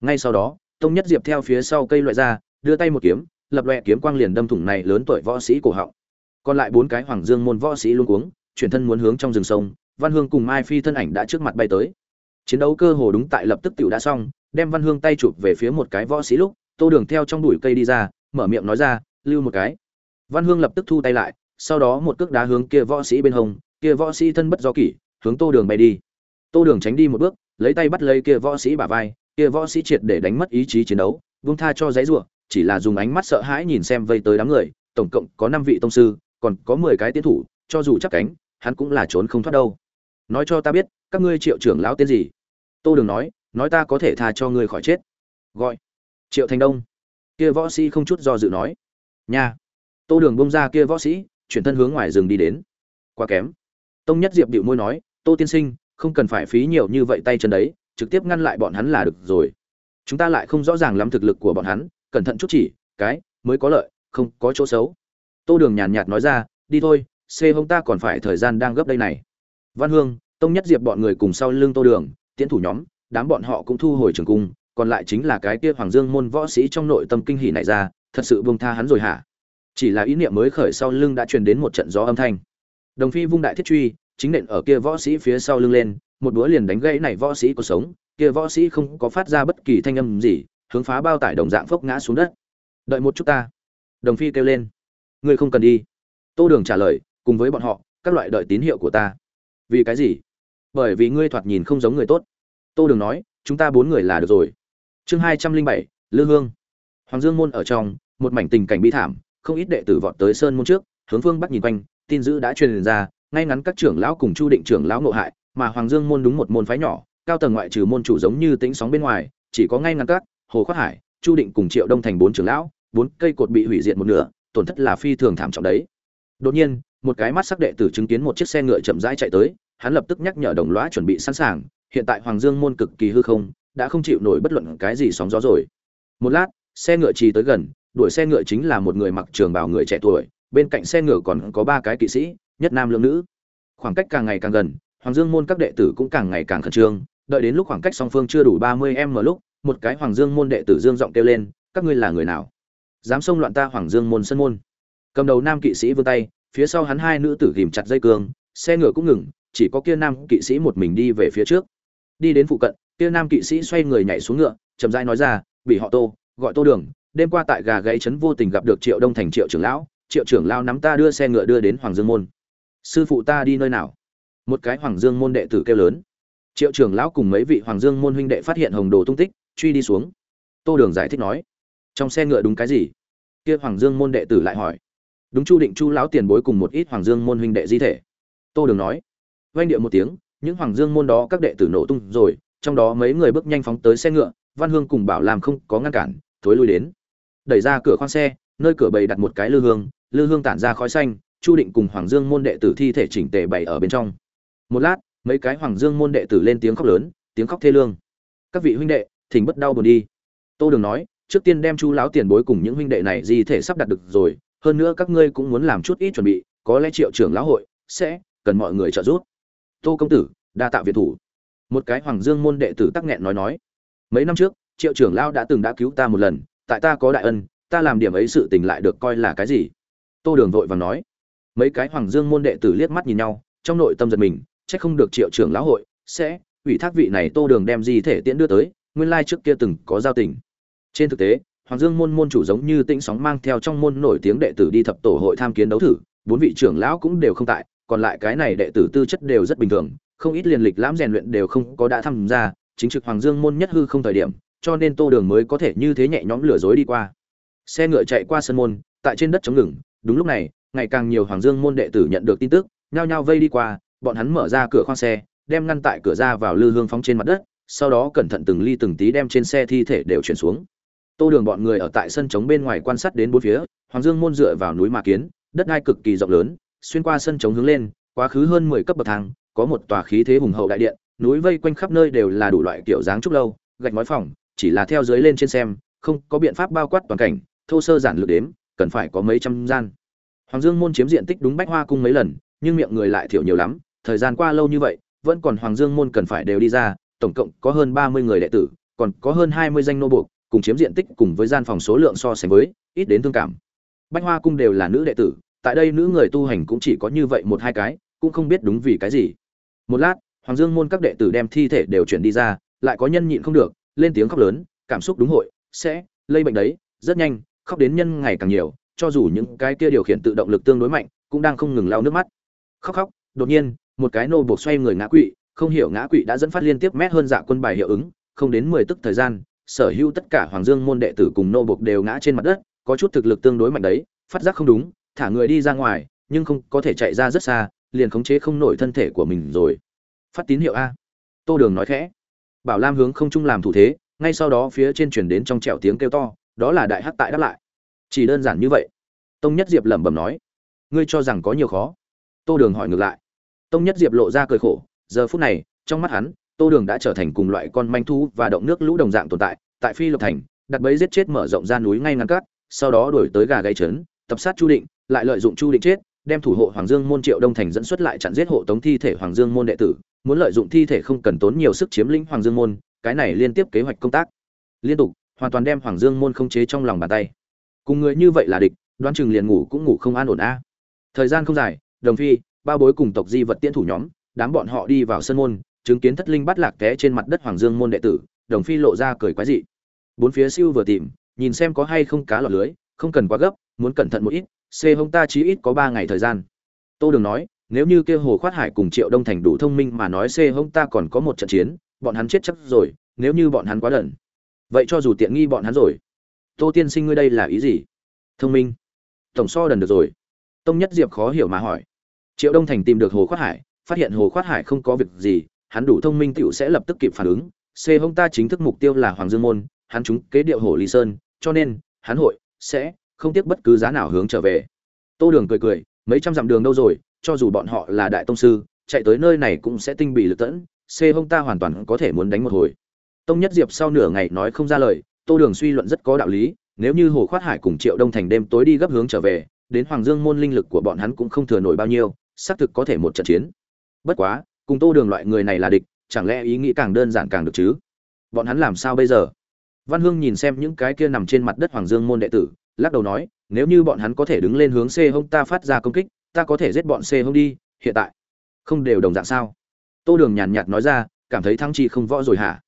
Ngay sau đó, tông nhất diệp theo phía sau cây loại ra, đưa tay một kiếm, lập loè kiếm quang liền đâm thủng này lớn tuổi võ sĩ cổ họng. Còn lại bốn cái hoàng dương môn võ sĩ luống cuống, chuyển thân muốn hướng trong rừng sông, văn hương cùng mai phi thân ảnh đã trước mặt bay tới. Chiến đấu cơ hồ đúng tại lập tức tiểu đã xong, đem văn hương tay chụp về phía một cái võ sĩ lúc tô đường theo trong bụi cây đi ra, mở miệng nói ra, lưu một cái. Văn hương lập tức thu tay lại, sau đó một cước đá hướng kia võ sĩ bên hông, kia võ sĩ thân bất do kỷ, hướng tô đường bay đi. Tô đường tránh đi một bước, lấy tay bắt lấy kia võ sĩ bả vai, kia võ sĩ triệt để đánh mất ý chí chiến đấu vung tha cho giấy rủa, chỉ là dùng ánh mắt sợ hãi nhìn xem vây tới đám người, tổng cộng có năm vị tông sư, còn có mười cái tiến thủ, cho dù chắc cánh, hắn cũng là trốn không thoát đâu. Nói cho ta biết, các ngươi triệu trưởng lão tên gì? Tô đường nói nói ta có thể tha cho ngươi khỏi chết. Gọi triệu thành đông. Kia võ sĩ không chút do dự nói, nha, tô đường bông ra kia võ sĩ, chuyển thân hướng ngoài rừng đi đến. Quá kém. Tông nhất diệp điệu môi nói, tô tiên sinh, không cần phải phí nhiều như vậy tay chân đấy, trực tiếp ngăn lại bọn hắn là được rồi. Chúng ta lại không rõ ràng lắm thực lực của bọn hắn, cẩn thận chút chỉ, cái, mới có lợi, không có chỗ xấu. Tô đường nhàn nhạt nói ra, đi thôi xê hông ta còn phải thời gian đang gấp đây này. Văn hương, tông nhất diệp bọn người cùng sau lưng tô đường, tiễn thủ nhóm, đám bọn họ cũng thu hồi trường cung còn lại chính là cái kia hoàng dương môn võ sĩ trong nội tâm kinh hỉ này ra, thật sự buông tha hắn rồi hả? Chỉ là ý niệm mới khởi sau lưng đã truyền đến một trận gió âm thanh. Đồng phi vung đại thiết truy, chính nện ở kia võ sĩ phía sau lưng lên, một búa liền đánh gãy này võ sĩ cuộc sống, kia võ sĩ không có phát ra bất kỳ thanh âm gì, hướng phá bao tải đồng dạng phốc ngã xuống đất. Đợi một chút ta. Đồng phi kêu lên. Ngươi không cần đi. Tô đường trả lời, cùng với bọn họ, các loại đợi tín hiệu của ta. Vì cái gì? Bởi vì ngươi thoạt nhìn không giống người tốt. Tô đường nói, chúng ta bốn người là được rồi chương hai trăm linh bảy, lư hương. Hoàng dương môn ở trong, một mảnh tình cảnh bi thảm, không ít đệ tử vọt tới sơn môn trước, hướng phương bắc nhìn quanh, tin dữ đã truyền ra, ngay ngắn các trưởng lão cùng chu định trưởng lão ngộ hại, mà hoàng dương môn đúng một môn phái nhỏ, cao tầng ngoại trừ môn chủ giống như tính sóng bên ngoài, chỉ có ngay ngắn các, hồ khoác hải, chu định cùng triệu đông thành bốn trưởng lão, bốn cây cột bị hủy diệt một nửa, tổn thất là phi thường thảm trọng đấy. Đột nhiên, một cái mắt sắc đệ tử chứng kiến một chiếc xe ngựa chậm rãi chạy tới, hắn lập tức nhắc nhở đồng lõa chuẩn bị sẵn sàng, hiện tại hoàng dương môn cực kỳ hư không đã không chịu nổi bất luận cái gì sóng gió rồi. Một lát, xe ngựa trì tới gần, đuổi xe ngựa chính là một người mặc trường bào người trẻ tuổi, bên cạnh xe ngựa còn có ba cái kỵ sĩ, nhất nam lương nữ. Khoảng cách càng ngày càng gần, hoàng dương môn các đệ tử cũng càng ngày càng khẩn trương, đợi đến lúc khoảng cách song phương chưa đủ ba mươi m lúc, một cái hoàng dương môn đệ tử dương giọng kêu lên, các ngươi là người nào? Dám xông loạn ta hoàng dương môn sân môn? Cầm đầu nam kỵ sĩ vươn tay, phía sau hắn hai nữ tử ghìm chặt dây cương, xe ngựa cũng ngừng, chỉ có kia nam kỵ sĩ một mình đi về phía trước. Đi đến phụ cận kia nam kỵ sĩ xoay người nhảy xuống ngựa, chậm rãi nói ra bị họ tô, gọi tô đường, đêm qua tại gà gãy trấn vô tình gặp được triệu đông thành triệu trưởng lão, triệu trưởng lão nắm ta đưa xe ngựa đưa đến hoàng dương môn. Sư phụ ta đi nơi nào? Một cái hoàng dương môn đệ tử kêu lớn. Triệu trưởng lão cùng mấy vị hoàng dương môn huynh đệ phát hiện hồng đồ tung tích, truy đi xuống. Tô đường giải thích nói, trong xe ngựa đúng cái gì? Kia hoàng dương môn đệ tử lại hỏi, đúng chu định chu lão tiền bối cùng một ít hoàng dương môn huynh đệ di thể. Tô đường nói vanh điệu một tiếng, những hoàng dương môn đó các đệ tử nổ tung rồi trong đó mấy người bước nhanh phóng tới xe ngựa, văn hương cùng bảo làm không có ngăn cản, thối lui đến. Đẩy ra cửa khoang xe, nơi cửa bày đặt một cái lư hương lư hương tản ra khói xanh, chu định cùng hoàng dương môn đệ tử thi thể chỉnh tề bày ở bên trong. Một lát, mấy cái hoàng dương môn đệ tử lên tiếng khóc lớn, tiếng khóc thê lương. Các vị huynh đệ, thỉnh bất đau buồn đi. Tô đường nói, trước tiên đem chu lão tiền bối cùng những huynh đệ này di thể sắp đặt được rồi, hơn nữa các ngươi cũng muốn làm chút ít chuẩn bị, có lẽ triệu trưởng lão hội sẽ cần mọi người trợ giúp. Tô công tử, đa tạo việt thủ một cái hoàng dương môn đệ tử tắc nghẹn nói nói, mấy năm trước, triệu trưởng lão đã từng đã cứu ta một lần, tại ta có đại ân, ta làm điểm ấy sự tình lại được coi là cái gì? Tô đường vội vàng nói. Mấy cái hoàng dương môn đệ tử liếc mắt nhìn nhau, trong nội tâm giật mình, chắc không được triệu trưởng lão hội sẽ ủy thác vị này tô đường đem gì thể tiễn đưa tới, nguyên lai trước kia từng có giao tình. Trên thực tế, hoàng dương môn môn chủ giống như tĩnh sóng mang theo trong môn nổi tiếng đệ tử đi thập tổ hội tham kiến đấu thử, bốn vị trưởng lão cũng đều không tại, còn lại cái này đệ tử tư chất đều rất bình thường không ít liền lịch lãm rèn luyện đều không có đã tham gia, chính trực hoàng dương môn nhất hư không thời điểm, cho nên tô đường mới có thể như thế nhẹ nhõm lừa dối đi qua. Xe ngựa chạy qua sân môn, tại trên đất chống ngừng, đúng lúc này, ngày càng nhiều hoàng dương môn đệ tử nhận được tin tức, nhao nhao vây đi qua, bọn hắn mở ra cửa khoang xe, đem ngăn tại cửa ra vào lư hương phóng trên mặt đất, sau đó cẩn thận từng ly từng tí đem trên xe thi thể đều chuyển xuống. Tô đường bọn người ở tại sân trống bên ngoài quan sát đến bốn phía, hoàng dương môn dựa vào núi mà kiến, đất đai cực kỳ rộng lớn, xuyên qua sân trống hướng lên, quá khứ hơn mười cấp bậc thang có một tòa khí thế hùng hậu đại điện, núi vây quanh khắp nơi đều là đủ loại kiểu dáng trúc lâu, gạch ngói phòng chỉ là theo dưới lên trên xem, không có biện pháp bao quát toàn cảnh, thô sơ giản lược đếm, cần phải có mấy trăm gian. Hoàng dương môn chiếm diện tích đúng bách hoa cung mấy lần, nhưng miệng người lại thiểu nhiều lắm, thời gian qua lâu như vậy, vẫn còn hoàng dương môn cần phải đều đi ra, tổng cộng có hơn ba mươi người đệ tử, còn có hơn hai mươi danh nô buộc, cùng chiếm diện tích cùng với gian phòng số lượng so sánh với, ít đến thương cảm. Bách hoa cung đều là nữ đệ tử, tại đây nữ người tu hành cũng chỉ có như vậy một hai cái, cũng không biết đúng vì cái gì một lát, hoàng dương môn các đệ tử đem thi thể đều chuyển đi ra, lại có nhân nhịn không được, lên tiếng khóc lớn, cảm xúc đúng hội, sẽ lây bệnh đấy, rất nhanh, khóc đến nhân ngày càng nhiều, cho dù những cái kia điều khiển tự động lực tương đối mạnh, cũng đang không ngừng lau nước mắt. Khóc khóc, đột nhiên, một cái nô buộc xoay người ngã quỵ, không hiểu ngã quỵ đã dẫn phát liên tiếp mét hơn dạ quân bài hiệu ứng, không đến mười tức thời gian, sở hữu tất cả hoàng dương môn đệ tử cùng nô buộc đều ngã trên mặt đất, có chút thực lực tương đối mạnh đấy, phát giác không đúng, thả người đi ra ngoài, nhưng không có thể chạy ra rất xa liền khống chế không nổi thân thể của mình rồi. Phát tín hiệu a. Tô đường nói khẽ. Bảo lam hướng không trung làm thủ thế, ngay sau đó phía trên chuyển đến trong trẻo tiếng kêu to, đó là đại hắc tại đáp lại. Chỉ đơn giản như vậy. Tông nhất diệp lẩm bẩm nói. Ngươi cho rằng có nhiều khó? Tô đường hỏi ngược lại. Tông nhất diệp lộ ra cười khổ, giờ phút này, trong mắt hắn, tô đường đã trở thành cùng loại con manh thú và động nước lũ đồng dạng tồn tại tại phi lộc thành, đặt bẫy giết chết mở rộng ra núi ngay ngắn cát, sau đó đổi tới gà gáy trấn, tập sát chu định, lại lợi dụng chu định chết đem thủ hộ hoàng dương môn triệu đông thành dẫn xuất lại chặn giết hộ tống thi thể hoàng dương môn đệ tử, muốn lợi dụng thi thể không cần tốn nhiều sức chiếm lĩnh hoàng dương môn, cái này liên tiếp kế hoạch công tác. Liên tục, hoàn toàn đem hoàng dương môn không chế trong lòng bàn tay. Cùng người như vậy là địch, đoán chừng liền ngủ cũng ngủ không an ổn a. Thời gian không dài, đồng phi, ba bối cùng tộc di vật tiễn thủ nhóm, đám bọn họ đi vào sân môn, chứng kiến thất linh bắt lạc té trên mặt đất hoàng dương môn đệ tử, đồng phi lộ ra cười quái dị. Bốn phía siêu vừa tìm, nhìn xem có hay không cá lọt lưới, không cần quá gấp, muốn cẩn thận một ít xê hông ta chí ít có ba ngày thời gian. Tô đường nói, nếu như kêu hồ khoát hải cùng triệu đông thành đủ thông minh mà nói xê hông ta còn có một trận chiến, bọn hắn chết chắc rồi, nếu như bọn hắn quá đần. Vậy cho dù tiện nghi bọn hắn rồi. Tô tiên sinh ngươi đây là ý gì? Thông minh. Tổng so đần được rồi. Tông nhất diệp khó hiểu mà hỏi. Triệu đông thành tìm được hồ khoát hải, phát hiện hồ khoát hải không có việc gì, hắn đủ thông minh tựu sẽ lập tức kịp phản ứng. C hông ta chính thức mục tiêu là hoàng dương môn, hắn chúng kế điệu hồ ly sơn, cho nên, hắn hội sẽ không tiếc bất cứ giá nào hướng trở về. Tô đường cười cười, mấy trăm dặm đường đâu rồi, cho dù bọn họ là đại tông sư, chạy tới nơi này cũng sẽ tinh bị lực tẫn, xê hông ta hoàn toàn có thể muốn đánh một hồi. Tông nhất diệp sau nửa ngày nói không ra lời, tô đường suy luận rất có đạo lý, nếu như hồ khoát hải cùng triệu đông thành đêm tối đi gấp hướng trở về, đến hoàng dương môn linh lực của bọn hắn cũng không thừa nổi bao nhiêu, xác thực có thể một trận chiến. Bất quá, cùng tô đường loại người này là địch, chẳng lẽ ý nghĩ càng đơn giản càng được chứ? Bọn hắn làm sao bây giờ? Văn hương nhìn xem những cái kia nằm trên mặt đất hoàng dương môn đệ tử lắc đầu nói, nếu như bọn hắn có thể đứng lên hướng c hông ta phát ra công kích, ta có thể giết bọn c hông đi, hiện tại. Không đều đồng dạng sao? Tô đường nhàn nhạt nói ra, cảm thấy thăng chi không võ rồi hả?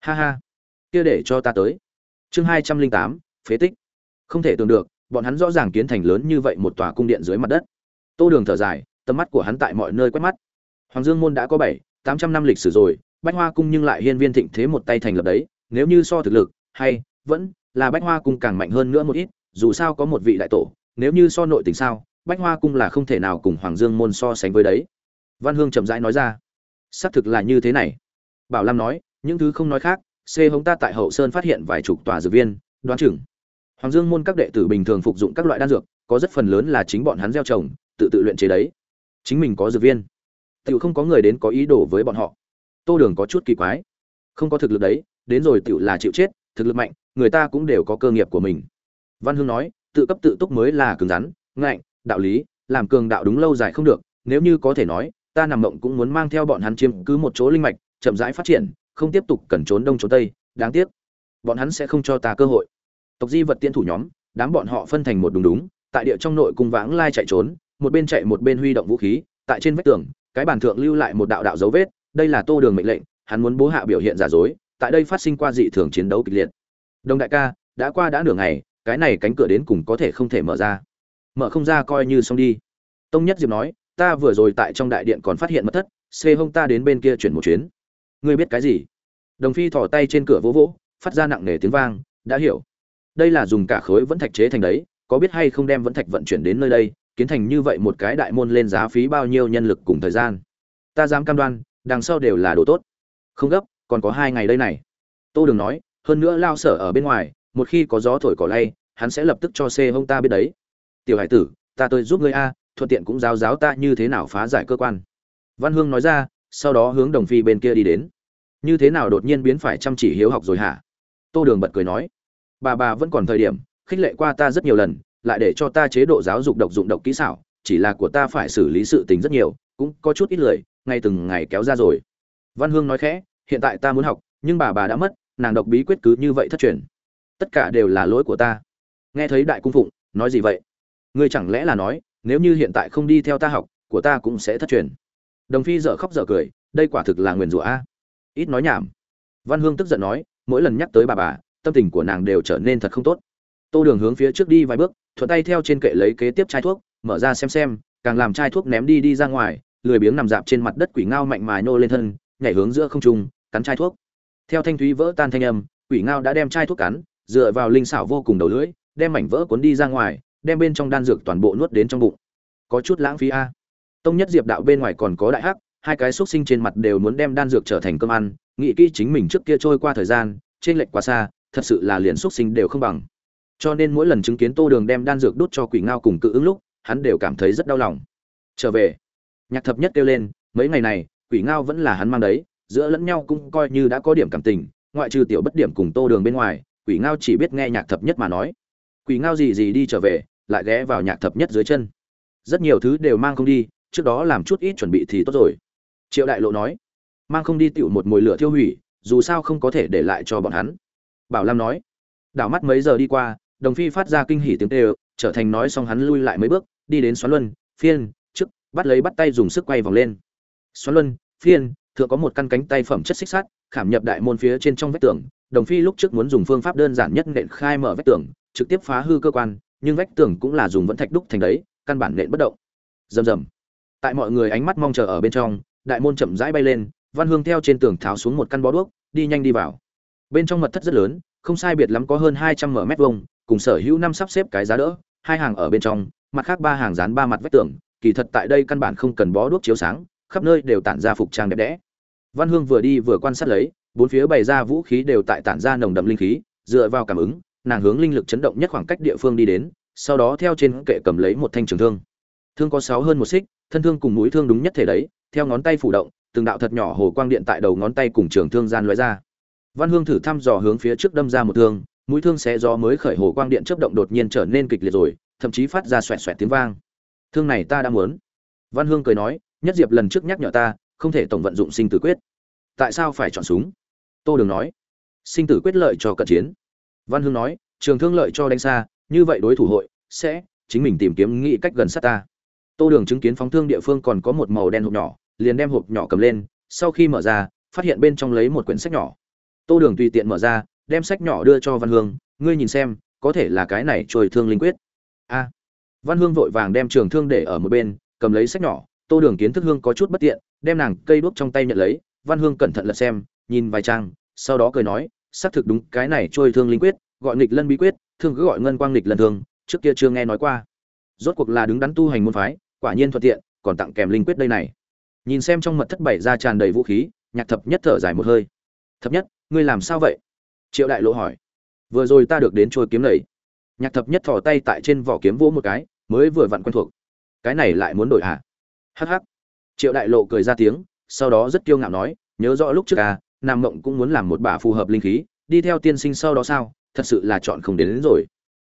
Ha ha, kia để cho ta tới. Chương hai trăm linh tám, phế tích. Không thể tưởng được, bọn hắn rõ ràng kiến thành lớn như vậy một tòa cung điện dưới mặt đất. Tô đường thở dài, tầm mắt của hắn tại mọi nơi quét mắt. Hoàng dương môn đã có bảy, tám trăm năm lịch sử rồi, bách hoa cung nhưng lại hiên viên thịnh thế một tay thành lập đấy, nếu như so thực lực, hay vẫn là bách hoa cung càng mạnh hơn nữa một ít dù sao có một vị đại tổ, nếu như so nội tình sao, bách hoa cung là không thể nào cùng hoàng dương môn so sánh với đấy. Văn hương chậm rãi nói ra. Xác thực là như thế này. Bảo lam nói, những thứ không nói khác, c hống ta tại hậu sơn phát hiện vài chục tòa dược viên, đoán chừng. Hoàng dương môn các đệ tử bình thường phục dụng các loại đan dược, có rất phần lớn là chính bọn hắn gieo trồng, tự tự luyện chế đấy. Chính mình có dược viên. Tự không có người đến có ý đồ với bọn họ. Tô đường có chút kỳ quái. Không có thực lực đấy, đến rồi tự là chịu chết, thực lực mạnh, người ta cũng đều có cơ nghiệp của mình văn hương nói, tự cấp tự túc mới là cứng rắn, ngạnh, đạo lý, làm cường đạo đúng lâu dài không được, nếu như có thể nói, ta nằm mộng cũng muốn mang theo bọn hắn chiếm cứ một chỗ linh mạch, chậm rãi phát triển, không tiếp tục cần trốn đông trốn tây, đáng tiếc, bọn hắn sẽ không cho ta cơ hội. Tộc di vật tiên thủ nhóm, đám bọn họ phân thành một đúng đúng, tại địa trong nội cung vãng lai chạy trốn, một bên chạy một bên huy động vũ khí, tại trên vách tường, cái bàn thượng lưu lại một đạo đạo dấu vết, đây là tô đường mệnh lệnh, hắn muốn bố hạ biểu hiện giả dối, tại đây phát sinh qua dị thường chiến đấu kịch liệt. Đồng đại ca, đã qua đã nửa ngày cái này cánh cửa đến cùng có thể không thể mở ra. Mở không ra coi như xong đi. Tông nhất diệp nói, ta vừa rồi tại trong đại điện còn phát hiện mất thất xê hông ta đến bên kia chuyển một chuyến. Ngươi biết cái gì? Đồng phi thỏ tay trên cửa vỗ vỗ, phát ra nặng nề tiếng vang, đã hiểu. Đây là dùng cả khối vẫn thạch chế thành đấy, có biết hay không đem vẫn thạch vận chuyển đến nơi đây, kiến thành như vậy một cái đại môn lên giá phí bao nhiêu nhân lực cùng thời gian. Ta dám cam đoan, đằng sau đều là đồ tốt. Không gấp, còn có hai ngày đây này. Tô đừng nói, hơn nữa lao sở ở bên ngoài một khi có gió thổi cỏ lay, hắn sẽ lập tức cho xê hông ta biết đấy. Tiểu hải tử, ta tôi giúp ngươi a, thuận tiện cũng giáo giáo ta như thế nào phá giải cơ quan. Văn hương nói ra, sau đó hướng đồng phi bên kia đi đến. Như thế nào đột nhiên biến phải chăm chỉ hiếu học rồi hả? Tô đường bật cười nói, bà bà vẫn còn thời điểm, khích lệ qua ta rất nhiều lần, lại để cho ta chế độ giáo dục độc dụng độc kỹ xảo, chỉ là của ta phải xử lý sự tình rất nhiều, cũng có chút ít lười ngay từng ngày kéo ra rồi. Văn hương nói khẽ, hiện tại ta muốn học, nhưng bà bà đã mất, nàng độc bí quyết cứ như vậy thất truyền tất cả đều là lỗi của ta. Nghe thấy đại cung phụng, nói gì vậy? Ngươi chẳng lẽ là nói, nếu như hiện tại không đi theo ta học, của ta cũng sẽ thất truyền? Đồng phi dở khóc dở cười, đây quả thực là nguyền rủa a. Ít nói nhảm. Văn hương tức giận nói, mỗi lần nhắc tới bà bà, tâm tình của nàng đều trở nên thật không tốt. Tô đường hướng phía trước đi vài bước, thuận tay theo trên kệ lấy kế tiếp chai thuốc, mở ra xem xem, càng làm chai thuốc ném đi đi ra ngoài, lười biếng nằm dạp trên mặt đất quỷ ngao mạnh mài nô lên thân, nhảy hướng giữa không trung, cắn chai thuốc. Theo thanh thúy vỡ tan thanh âm, quỷ ngao đã đem chai thuốc cắn dựa vào linh xảo vô cùng đầu lưỡi, đem mảnh vỡ cuốn đi ra ngoài, đem bên trong đan dược toàn bộ nuốt đến trong bụng. Có chút lãng phí a. Tông nhất diệp đạo bên ngoài còn có đại hắc, hai cái xúc sinh trên mặt đều muốn đem đan dược trở thành cơm ăn, nghĩ kỹ chính mình trước kia trôi qua thời gian, trên lệch quá xa, thật sự là liền xúc sinh đều không bằng. Cho nên mỗi lần chứng kiến tô đường đem đan dược đút cho quỷ ngao cùng cự ứng lúc, hắn đều cảm thấy rất đau lòng. Trở về, nhạc thập nhất kêu lên, mấy ngày này, quỷ ngao vẫn là hắn mang đấy, giữa lẫn nhau cũng coi như đã có điểm cảm tình, ngoại trừ tiểu bất điểm cùng tô đường bên ngoài quỷ ngao chỉ biết nghe nhạc thập nhất mà nói. Quỷ ngao gì gì đi trở về, lại ghé vào nhạc thập nhất dưới chân. Rất nhiều thứ đều mang không đi, trước đó làm chút ít chuẩn bị thì tốt rồi. Triệu đại lộ nói, mang không đi tựu một mồi lửa thiêu hủy, dù sao không có thể để lại cho bọn hắn. Bảo lam nói, đảo mắt mấy giờ đi qua, đồng phi phát ra kinh hỉ tiếng tê trở thành nói xong hắn lui lại mấy bước, đi đến xoắn luân, phiên, trước, bắt lấy bắt tay dùng sức quay vòng lên. Xoắn luân, phiên, thượng có một căn cánh tay phẩm chất xích sắt, khảm nhập đại môn phía trên trong vách tường đồng phi lúc trước muốn dùng phương pháp đơn giản nhất nện khai mở vách tường, trực tiếp phá hư cơ quan, nhưng vách tường cũng là dùng vẫn thạch đúc thành đấy, căn bản nện bất động. Rầm rầm. Tại mọi người ánh mắt mong chờ ở bên trong, đại môn chậm rãi bay lên, văn hương theo trên tường tháo xuống một căn bó đuốc, đi nhanh đi vào. Bên trong mật thất rất lớn, không sai biệt lắm có hơn hai trăm m vuông, cùng sở hữu năm sắp xếp cái giá đỡ, hai hàng ở bên trong, mặt khác ba hàng dán ba mặt vách tường, kỳ thật tại đây căn bản không cần bó đuốc chiếu sáng, khắp nơi đều tản ra phục trang đẹp đẽ. Văn hương vừa đi vừa quan sát lấy bốn phía bày ra vũ khí đều tại tản ra nồng đậm linh khí, dựa vào cảm ứng, nàng hướng linh lực chấn động nhất khoảng cách địa phương đi đến, sau đó theo trên kệ cầm lấy một thanh trường thương. Thương có sáu hơn một xích, thân thương cùng mũi thương đúng nhất thể đấy, theo ngón tay phủ động, từng đạo thật nhỏ hồ quang điện tại đầu ngón tay cùng trường thương gian loại ra. Văn hương thử thăm dò hướng phía trước đâm ra một thương, mũi thương xé gió mới khởi hồ quang điện chớp động đột nhiên trở nên kịch liệt rồi, thậm chí phát ra xoẹt xoẹt tiếng vang. Thương này ta đã muốn. Văn hương cười nói, nhất diệp lần trước nhắc nhở ta, không thể tổng vận dụng sinh tử quyết. Tại sao phải chọn súng? Tô đường nói. Sinh tử quyết lợi cho cận chiến. Văn hương nói, trường thương lợi cho đánh xa, như vậy đối thủ hội, sẽ, chính mình tìm kiếm nghĩ cách gần sát ta. Tô đường chứng kiến phóng thương địa phương còn có một màu đen hộp nhỏ, liền đem hộp nhỏ cầm lên, sau khi mở ra, phát hiện bên trong lấy một quyển sách nhỏ. Tô đường tùy tiện mở ra, đem sách nhỏ đưa cho văn hương ngươi nhìn xem, có thể là cái này trôi thương linh quyết. A. Văn hương vội vàng đem trường thương để ở một bên, cầm lấy sách nhỏ. Tô đường kiến thức hương có chút bất tiện, đem nàng cây đuốc trong tay nhận lấy. Văn hương cẩn thận lật xem nhìn vài trang sau đó cười nói xác thực đúng cái này trôi thương linh quyết gọi nghịch lân bí quyết thương cứ gọi ngân quang nghịch lân thương trước kia chưa nghe nói qua. Rốt cuộc là đứng đắn tu hành môn phái quả nhiên thuận tiện còn tặng kèm linh quyết đây này. Nhìn xem trong mật thất bảy ra tràn đầy vũ khí nhạc thập nhất thở dài một hơi. Thập nhất ngươi làm sao vậy? Triệu đại lộ hỏi. Vừa rồi ta được đến trôi kiếm lầy nhạc thập nhất thò tay tại trên vỏ kiếm vỗ một cái mới vừa vặn quen thuộc. Cái này lại muốn đổi à? hắc hắc, triệu đại lộ cười ra tiếng sau đó rất kiêu ngạo nói nhớ rõ lúc trước à nam mộng cũng muốn làm một bà phù hợp linh khí đi theo tiên sinh sau đó sao? Thật sự là chọn không đến, đến rồi.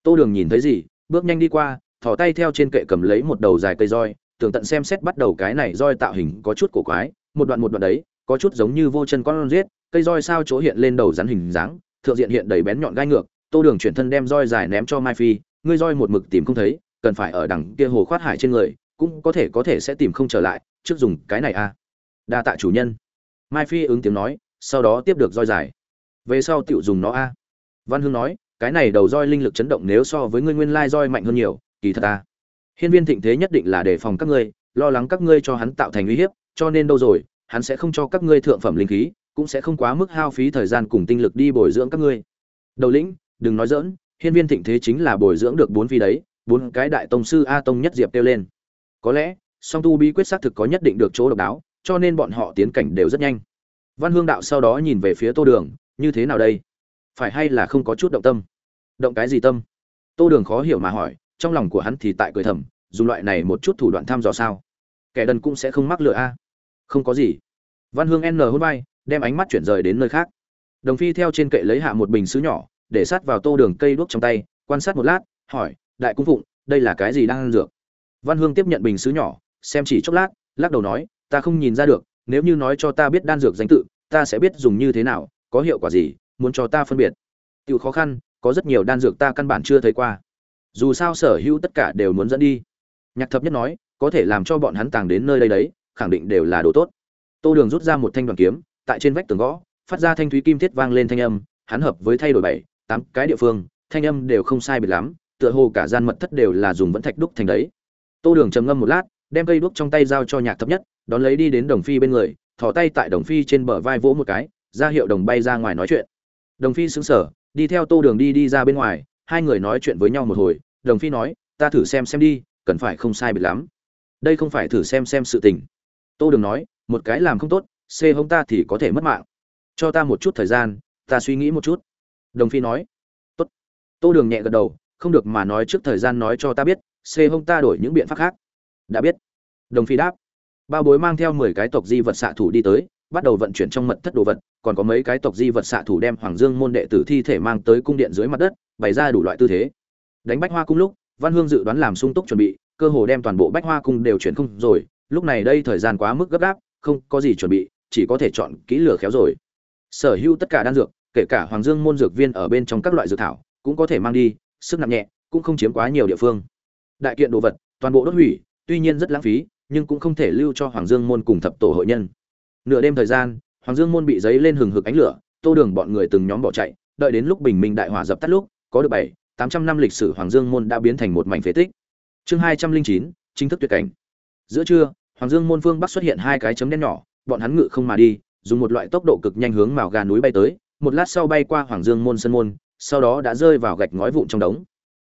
Tô đường nhìn thấy gì bước nhanh đi qua thò tay theo trên kệ cầm lấy một đầu dài cây roi tưởng tận xem xét bắt đầu cái này roi tạo hình có chút cổ quái. Một đoạn một đoạn đấy có chút giống như vô chân con riết cây roi sao chỗ hiện lên đầu rắn hình dáng thượng diện hiện đầy bén nhọn gai ngược. Tô đường chuyển thân đem roi dài ném cho mai phi ngươi roi một mực tìm không thấy cần phải ở đằng kia hồ khoát hải trên người cũng có thể có thể sẽ tìm không trở lại trước dùng cái này à. đa tạ chủ nhân. Mai phi ứng tiếng nói sau đó tiếp được roi dài. Về sau tựu dùng nó a. Văn hương nói, cái này đầu roi linh lực chấn động nếu so với ngươi nguyên lai roi mạnh hơn nhiều, kỳ thật a. Hiên viên thịnh thế nhất định là đề phòng các ngươi, lo lắng các ngươi cho hắn tạo thành uy hiếp, cho nên đâu rồi, hắn sẽ không cho các ngươi thượng phẩm linh khí, cũng sẽ không quá mức hao phí thời gian cùng tinh lực đi bồi dưỡng các ngươi. Đầu lĩnh, đừng nói dỡn hiên viên thịnh thế chính là bồi dưỡng được bốn phi đấy, bốn cái đại tông sư a tông nhất diệp kêu lên. Có lẽ, song tu bí quyết xác thực có nhất định được chỗ độc đáo, cho nên bọn họ tiến cảnh đều rất nhanh văn hương đạo sau đó nhìn về phía tô đường, như thế nào đây? Phải hay là không có chút động tâm? Động cái gì tâm? Tô đường khó hiểu mà hỏi, trong lòng của hắn thì tại cười thầm, dùng loại này một chút thủ đoạn thăm dò sao? Kẻ đần cũng sẽ không mắc lừa a. Không có gì. Văn hương n hôn vai, đem ánh mắt chuyển rời đến nơi khác. Đồng phi theo trên kệ lấy hạ một bình xứ nhỏ, để sát vào tô đường cây đuốc trong tay, quan sát một lát, hỏi, đại cung phụng, đây là cái gì đang ăn dược? Văn hương tiếp nhận bình xứ nhỏ, xem chỉ chốc lát, lắc đầu nói, ta không nhìn ra được nếu như nói cho ta biết đan dược danh tự, ta sẽ biết dùng như thế nào, có hiệu quả gì, muốn cho ta phân biệt. Tự khó khăn, có rất nhiều đan dược ta căn bản chưa thấy qua. Dù sao sở hữu tất cả đều muốn dẫn đi. Nhạc thập nhất nói, có thể làm cho bọn hắn tàng đến nơi đây đấy, khẳng định đều là đồ tốt. Tô đường rút ra một thanh đoàn kiếm, tại trên vách tường gõ, phát ra thanh thúy kim thiết vang lên thanh âm, hắn hợp với thay đổi bảy, tám cái địa phương, thanh âm đều không sai biệt lắm, tựa hồ cả gian mật thất đều là dùng vẫn thạch đúc thành đấy. Tô đường trầm ngâm một lát, đem cây đuốc trong tay giao cho nhạc thập nhất đón lấy đi đến đồng phi bên người, thò tay tại đồng phi trên bờ vai vỗ một cái, ra hiệu đồng bay ra ngoài nói chuyện. Đồng phi xứng sở đi theo tô đường đi đi ra bên ngoài, hai người nói chuyện với nhau một hồi, đồng phi nói, ta thử xem xem đi, cần phải không sai biệt lắm. Đây không phải thử xem xem sự tình. Tô đường nói, một cái làm không tốt, xê hông ta thì có thể mất mạng. Cho ta một chút thời gian, ta suy nghĩ một chút. Đồng phi nói, tốt. Tô đường nhẹ gật đầu, không được mà nói trước thời gian nói cho ta biết, xê hông ta đổi những biện pháp khác. Đã biết. Đồng phi đáp bao bối mang theo mười cái tộc di vật xạ thủ đi tới, bắt đầu vận chuyển trong mật thất đồ vật, còn có mấy cái tộc di vật xạ thủ đem hoàng dương môn đệ tử thi thể mang tới cung điện dưới mặt đất, bày ra đủ loại tư thế. Đánh bách hoa cung lúc, văn hương dự đoán làm sung túc chuẩn bị, cơ hồ đem toàn bộ bách hoa cung đều chuyển không rồi, lúc này đây thời gian quá mức gấp gáp, không có gì chuẩn bị, chỉ có thể chọn kỹ lửa khéo rồi. Sở hữu tất cả đan dược, kể cả hoàng dương môn dược viên ở bên trong các loại dược thảo, cũng có thể mang đi, sức nặng nhẹ, cũng không chiếm quá nhiều địa phương. Đại kiện đồ vật, toàn bộ đốt hủy, tuy nhiên rất lãng phí nhưng cũng không thể lưu cho hoàng dương môn cùng thập tổ hội nhân. Nửa đêm thời gian, hoàng dương môn bị giấy lên hừng hực ánh lửa, tô đường bọn người từng nhóm bỏ chạy, đợi đến lúc bình minh đại hỏa dập tắt lúc, có được bảy, tám trăm năm lịch sử hoàng dương môn đã biến thành một mảnh phế tích. Chương hai trăm linh chín, chính thức tuyệt cảnh. Giữa trưa, hoàng dương môn phương bắc xuất hiện hai cái chấm đen nhỏ, bọn hắn ngự không mà đi, dùng một loại tốc độ cực nhanh hướng mào gà núi bay tới, một lát sau bay qua hoàng dương môn sân môn, sau đó đã rơi vào gạch ngói vụn trong đống.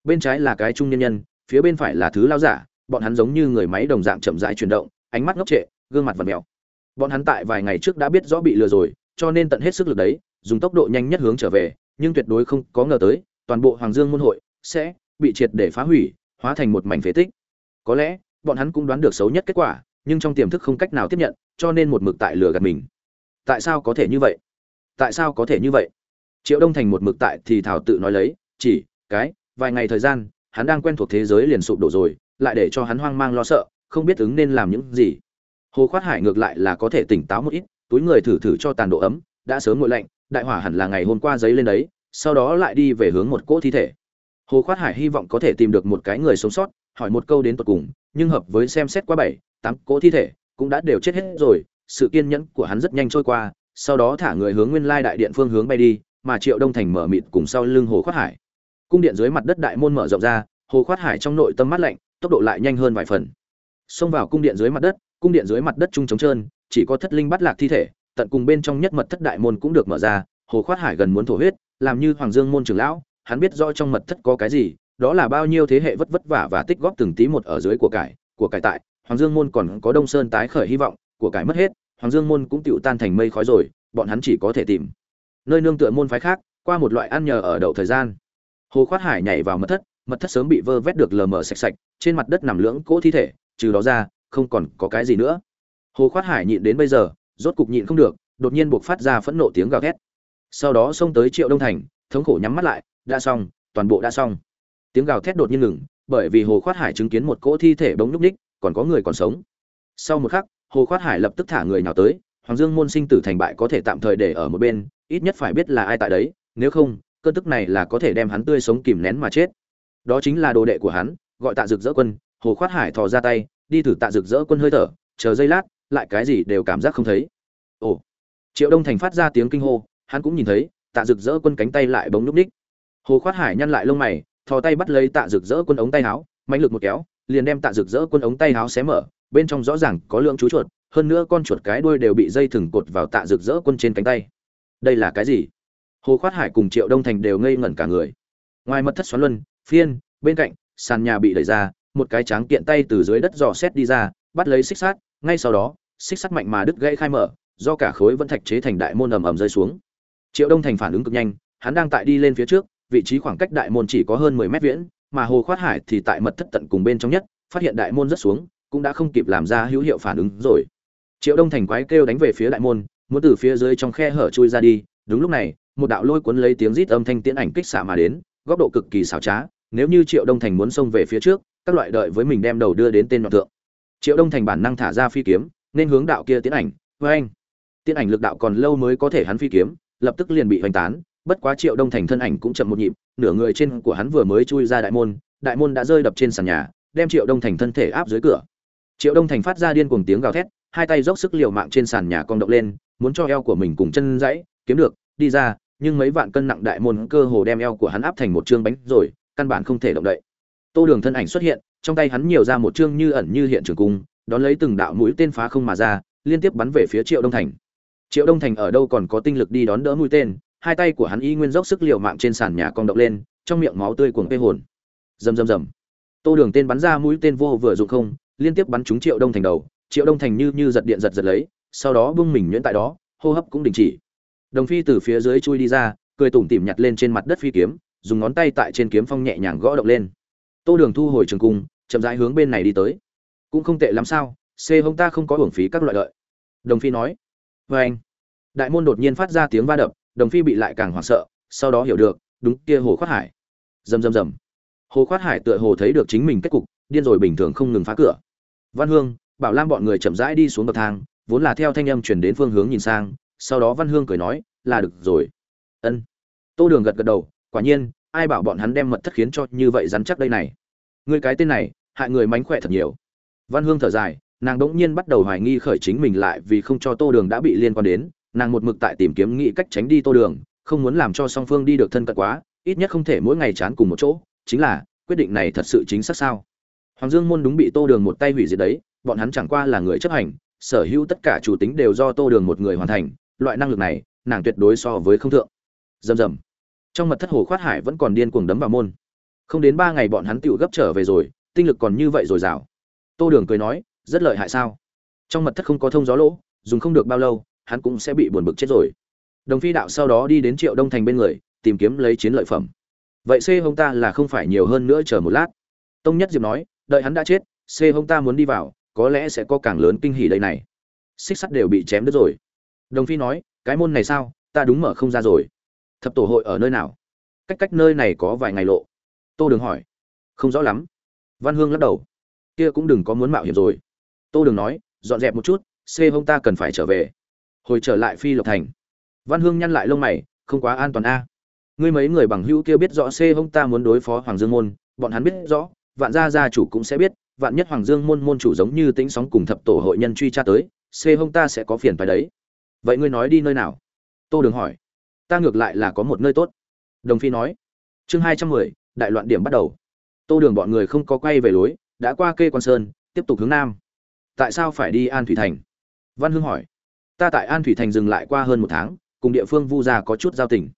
Bên trái là cái trung nhân nhân, phía bên phải là thứ lao giả bọn hắn giống như người máy đồng dạng chậm rãi chuyển động, ánh mắt ngốc trệ, gương mặt vật mèo. Bọn hắn tại vài ngày trước đã biết rõ bị lừa rồi, cho nên tận hết sức lực đấy, dùng tốc độ nhanh nhất hướng trở về, nhưng tuyệt đối không có ngờ tới, toàn bộ hoàng dương môn hội sẽ bị triệt để phá hủy, hóa thành một mảnh phế tích. Có lẽ, bọn hắn cũng đoán được xấu nhất kết quả, nhưng trong tiềm thức không cách nào tiếp nhận, cho nên một mực tại lừa gạt mình. Tại sao có thể như vậy? Tại sao có thể như vậy? Triệu đông thành một mực tại thì thảo tự nói lấy, chỉ, cái, vài ngày thời gian, hắn đang quen thuộc thế giới liền sụp đổ rồi lại để cho hắn hoang mang lo sợ, không biết ứng nên làm những gì. Hồ khoát hải ngược lại là có thể tỉnh táo một ít, túi người thử thử cho tàn độ ấm, đã sớm nguội lạnh, đại hỏa hẳn là ngày hôm qua giấy lên đấy, sau đó lại đi về hướng một cỗ thi thể. Hồ khoát hải hy vọng có thể tìm được một cái người sống sót, hỏi một câu đến tận cùng, nhưng hợp với xem xét qua bảy, tám cỗ thi thể, cũng đã đều chết hết rồi, sự kiên nhẫn của hắn rất nhanh trôi qua, sau đó thả người hướng nguyên lai đại điện phương hướng bay đi, mà triệu đông thành mở mịt cùng sau lưng hồ khoát hải. Cung điện dưới mặt đất đại môn mở rộng ra, hồ khoát hải trong nội tâm mắt lạnh tốc độ lại nhanh hơn vài phần. Xông vào cung điện dưới mặt đất, cung điện dưới mặt đất trung trống trơn, chỉ có thất linh bắt lạc thi thể, tận cùng bên trong nhất mật thất đại môn cũng được mở ra, hồ khoát hải gần muốn thổ huyết, làm như hoàng dương môn trưởng lão, hắn biết rõ trong mật thất có cái gì, đó là bao nhiêu thế hệ vất vất vả và tích góp từng tí một ở dưới của cải của cải tại, hoàng dương môn còn có đông sơn tái khởi hy vọng, của cải mất hết, hoàng dương môn cũng tựu tan thành mây khói rồi, bọn hắn chỉ có thể tìm nơi nương tựa môn phái khác, qua một loại ăn nhờ ở đậu thời gian. Hồ khoát hải nhảy vào mật thất mật thất sớm bị vơ vét được lờ mờ sạch sạch trên mặt đất nằm lưỡng cỗ thi thể, trừ đó ra, không còn có cái gì nữa. Hồ khoát hải nhịn đến bây giờ, rốt cục nhịn không được, đột nhiên buộc phát ra phẫn nộ tiếng gào thét. Sau đó xông tới triệu đông thành, thống khổ nhắm mắt lại, đã xong, toàn bộ đã xong. Tiếng gào thét đột nhiên ngừng, bởi vì hồ khoát hải chứng kiến một cỗ thi thể bỗng nhúc ních còn có người còn sống. Sau một khắc, hồ khoát hải lập tức thả người nào tới, hoàng dương môn sinh tử thành bại có thể tạm thời để ở một bên, ít nhất phải biết là ai tại đấy, nếu không, cơn tức này là có thể đem hắn tươi sống kìm nén mà chết. Đó chính là đồ đệ của hắn gọi tạ rực dỡ quân, hồ khoát hải thò ra tay, đi thử tạ rực dỡ quân hơi thở, chờ giây lát, lại cái gì đều cảm giác không thấy. Ồ, triệu đông thành phát ra tiếng kinh hô, hắn cũng nhìn thấy, tạ rực dỡ quân cánh tay lại bóng núp ních. Hồ khoát hải nhăn lại lông mày, thò tay bắt lấy tạ rực dỡ quân ống tay áo mạnh lực một kéo, liền đem tạ rực dỡ quân ống tay áo xé mở, bên trong rõ ràng có lượng chú chuột, hơn nữa con chuột cái đuôi đều bị dây thừng cột vào tạ rực rỡ quân trên cánh tay. Đây là cái gì? Hồ khoát hải cùng triệu đông thành đều ngây ngẩn cả người. Ngoài mật thất xoắn luân, phiên, bên cạnh sàn nhà bị đẩy ra, một cái tráng kiện tay từ dưới đất dò xét đi ra, bắt lấy xích sắt, ngay sau đó, xích sắt mạnh mà đứt gãy khai mở, do cả khối vẫn thạch chế thành đại môn ầm ầm rơi xuống. Triệu đông thành phản ứng cực nhanh, hắn đang tại đi lên phía trước, vị trí khoảng cách đại môn chỉ có hơn mười mét viễn, mà hồ khoát hải thì tại mật thất tận cùng bên trong nhất, phát hiện đại môn rất xuống, cũng đã không kịp làm ra hữu hiệu phản ứng rồi. Triệu đông thành quái kêu đánh về phía đại môn, muốn từ phía dưới trong khe hở chui ra đi, đúng lúc này, một đạo lôi cuốn lấy tiếng rít âm thanh tiễn ảnh kích xạ mà đến, góc độ cực kỳ xảo trá nếu như triệu đông thành muốn xông về phía trước, các loại đợi với mình đem đầu đưa đến tên đoạn thượng. Triệu đông thành bản năng thả ra phi kiếm, nên hướng đạo kia tiến ảnh, với anh. Tiến ảnh lực đạo còn lâu mới có thể hắn phi kiếm, lập tức liền bị hoành tán, bất quá triệu đông thành thân ảnh cũng chậm một nhịp, nửa người trên của hắn vừa mới chui ra đại môn đại môn đã rơi đập trên sàn nhà, đem triệu đông thành thân thể áp dưới cửa. Triệu đông thành phát ra điên cuồng tiếng gào thét, hai tay dốc sức liều mạng trên sàn nhà cong động lên, muốn cho eo của mình cùng chân dãy kiếm được, đi ra, nhưng mấy vạn cân nặng đại môn cơ hồ đem eo của hắn áp thành một chương bánh rồi căn bản không thể động đậy. Tô đường thân ảnh xuất hiện, trong tay hắn nhiều ra một chương như ẩn như hiện trường cung, đón lấy từng đạo mũi tên phá không mà ra, liên tiếp bắn về phía triệu đông thành. Triệu đông thành ở đâu còn có tinh lực đi đón đỡ mũi tên, hai tay của hắn y nguyên dốc sức liều mạng trên sàn nhà cong động lên, trong miệng máu tươi cuồng tê hồn. Rầm rầm rầm. Tô đường tên bắn ra mũi tên vô vừa dụng không, liên tiếp bắn trúng triệu đông thành đầu, triệu đông thành như như giật điện giật giật lấy, sau đó bung mình nhuyễn tại đó, hô hấp cũng đình chỉ. Đồng phi từ phía dưới chui đi ra, cười tủm tỉm nhặt lên trên mặt đất phi kiếm dùng ngón tay tại trên kiếm phong nhẹ nhàng gõ động lên. Tô đường thu hồi trường cung, chậm rãi hướng bên này đi tới. Cũng không tệ lắm sao, c hông ta không có hưởng phí các loại lợi. Đồng phi nói. Vê anh. Đại môn đột nhiên phát ra tiếng va đập, đồng phi bị lại càng hoảng sợ, sau đó hiểu được, đúng kia hồ khoát hải. Rầm rầm rầm. Hồ khoát hải tựa hồ thấy được chính mình kết cục, điên rồi bình thường không ngừng phá cửa. Văn hương, bảo lam bọn người chậm rãi đi xuống bậc thang, vốn là theo thanh âm chuyển đến phương hướng nhìn sang, sau đó văn hương cười nói, là được rồi. Ân. Tô đường gật gật đầu, quả nhiên ai bảo bọn hắn đem mật thất khiến cho như vậy rắn chắc đây này? Người cái tên này, hại người mánh khỏe thật nhiều. Văn hương thở dài, nàng đỗng nhiên bắt đầu hoài nghi khởi chính mình lại vì không cho tô đường đã bị liên quan đến, nàng một mực tại tìm kiếm nghĩ cách tránh đi tô đường, không muốn làm cho song phương đi được thân cận quá, ít nhất không thể mỗi ngày chán cùng một chỗ, chính là, quyết định này thật sự chính xác sao? Hoàng dương môn đúng bị tô đường một tay hủy diệt đấy, bọn hắn chẳng qua là người chấp hành, sở hữu tất cả chủ tính đều do tô đường một người hoàn thành, loại năng lực này, nàng tuyệt đối so với không thượng. Dầm dầm trong mật thất hồ khoát hải vẫn còn điên cuồng đấm vào môn. Không đến ba ngày bọn hắn tựu gấp trở về rồi, tinh lực còn như vậy rồi dào. Tô đường cười nói, rất lợi hại sao? Trong mật thất không có thông gió lỗ, dùng không được bao lâu, hắn cũng sẽ bị buồn bực chết rồi. Đồng phi đạo sau đó đi đến triệu đông thành bên người, tìm kiếm lấy chiến lợi phẩm. Vậy c hông ta là không phải nhiều hơn nữa chờ một lát. Tông nhất diệp nói, đợi hắn đã chết, c hông ta muốn đi vào, có lẽ sẽ có càng lớn kinh hỉ đây này. Xích sắt đều bị chém đứt rồi. Đồng phi nói, cái môn này sao? Ta đúng mở không ra rồi thập tổ hội ở nơi nào? Cách cách nơi này có vài ngày lộ. Tô đường hỏi. Không rõ lắm. Văn hương lắc đầu. Kia cũng đừng có muốn mạo hiểm rồi. Tô đường nói, dọn dẹp một chút, xê hông ta cần phải trở về. Hồi trở lại phi lộc thành. Văn hương nhăn lại lông mày, không quá an toàn a. Ngươi mấy người bằng hữu kia biết rõ xê hông ta muốn đối phó hoàng dương môn, bọn hắn biết rõ, vạn gia gia chủ cũng sẽ biết, vạn nhất hoàng dương môn môn chủ giống như tính sóng cùng thập tổ hội nhân truy tra tới, xê hông ta sẽ có phiền phải đấy. Vậy ngươi nói đi nơi nào? Tô đường hỏi ta ngược lại là có một nơi tốt. Đồng phi nói. Chương hai trăm mười, đại loạn điểm bắt đầu. Tô đường bọn người không có quay về lối, đã qua kê quan sơn, tiếp tục hướng nam. Tại sao phải đi an thủy thành? Văn hương hỏi. Ta tại an thủy thành dừng lại qua hơn một tháng, cùng địa phương vu gia có chút giao tình.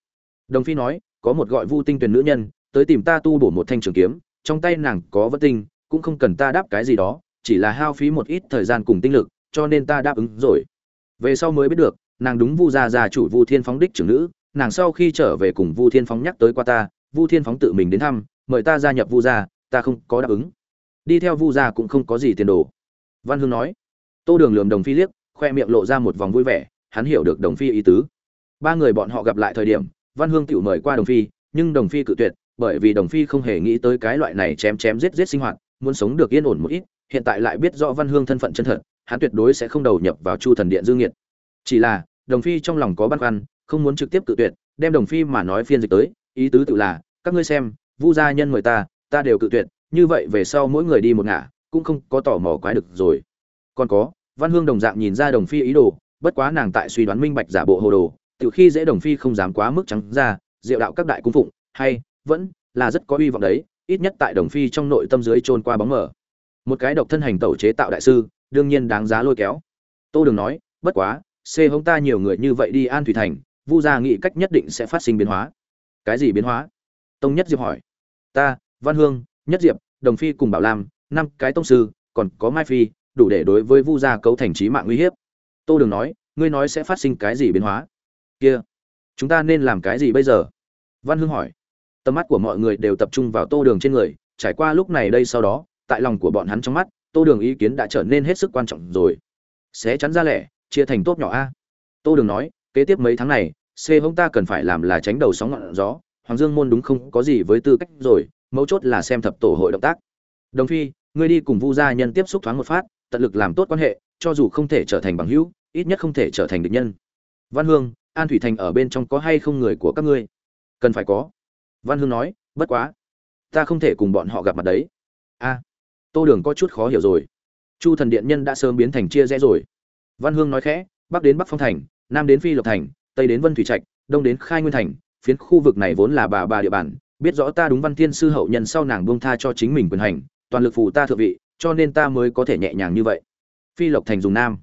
Đồng phi nói, có một gọi vu tinh tuyển nữ nhân, tới tìm ta tu bổ một thanh trường kiếm, trong tay nàng có vất tinh, cũng không cần ta đáp cái gì đó, chỉ là hao phí một ít thời gian cùng tinh lực, cho nên ta đáp ứng rồi. Về sau mới biết được, nàng đúng vu gia gia chủ vu thiên phóng đích trưởng nữ nàng sau khi trở về cùng vu thiên phóng nhắc tới qua ta, vu thiên phóng tự mình đến thăm, mời ta gia nhập vu gia, ta không có đáp ứng. Đi theo vu gia cũng không có gì tiền đồ. Văn hương nói. Tô đường lườm đồng phi liếc, khoe miệng lộ ra một vòng vui vẻ, hắn hiểu được đồng phi ý tứ. Ba người bọn họ gặp lại thời điểm, văn hương tự mời qua đồng phi, nhưng đồng phi cự tuyệt, bởi vì đồng phi không hề nghĩ tới cái loại này chém chém giết giết sinh hoạt, muốn sống được yên ổn một ít, hiện tại lại biết rõ văn hương thân phận chân thật, hắn tuyệt đối sẽ không đầu nhập vào chu thần điện dương nghiệt. chỉ là, đồng phi trong lòng có băn khoăn không muốn trực tiếp cự tuyệt, đem đồng phi mà nói phiên dịch tới, ý tứ tự là, các ngươi xem, vu gia nhân mời ta ta đều cự tuyệt, như vậy về sau mỗi người đi một ngả, cũng không có tỏ mò quái được rồi. Còn có, văn hương đồng dạng nhìn ra đồng phi ý đồ, bất quá nàng tại suy đoán minh bạch giả bộ hồ đồ từ khi dễ đồng phi không dám quá mức trắng ra, diệu đạo các đại cung phụng, hay, vẫn là rất có uy vọng đấy, ít nhất tại đồng phi trong nội tâm dưới trôn qua bóng mở một cái độc thân hành tẩu chế tạo đại sư, đương nhiên đáng giá lôi kéo. Tô đừng nói, bất quá, xê hống ta nhiều người như vậy đi an thủy thành vu gia nghĩ cách nhất định sẽ phát sinh biến hóa. Cái gì biến hóa? Tông nhất diệp hỏi. Ta, văn hương, nhất diệp, đồng phi cùng bảo lam, năm cái tông sư, còn có mai phi, đủ để đối với vu gia cấu thành trí mạng uy hiếp. Tô đường nói, ngươi nói sẽ phát sinh cái gì biến hóa? Kia, chúng ta nên làm cái gì bây giờ? Văn hương hỏi. Tầm mắt của mọi người đều tập trung vào tô đường trên người, trải qua lúc này đây sau đó, tại lòng của bọn hắn trong mắt, tô đường ý kiến đã trở nên hết sức quan trọng rồi. Sẽ chắn ra lẻ, chia thành tốt nhỏ a. Tô đường nói, kế tiếp mấy tháng này c hông ta cần phải làm là tránh đầu sóng ngọn gió, hoàng dương môn đúng không? Có gì với tư cách rồi, mấu chốt là xem thập tổ hội động tác. Đồng phi, ngươi đi cùng vu gia nhân tiếp xúc thoáng một phát, tận lực làm tốt quan hệ, cho dù không thể trở thành bằng hữu, ít nhất không thể trở thành địch nhân. Văn hương, an thủy thành ở bên trong có hay không người của các ngươi? Cần phải có. Văn hương nói, bất quá. Ta không thể cùng bọn họ gặp mặt đấy. A, tô đường có chút khó hiểu rồi. Chu thần điện nhân đã sớm biến thành chia rẽ rồi. Văn hương nói khẽ, bắc đến bắc phong thành, nam đến phi lộc thành tây đến vân thủy trạch, đông đến khai nguyên thành, phiến khu vực này vốn là bà bà địa bàn, biết rõ ta đúng văn thiên sư hậu nhân sau nàng buông tha cho chính mình quyền hành, toàn lực phù ta thượng vị, cho nên ta mới có thể nhẹ nhàng như vậy. Phi lộc thành dùng nam.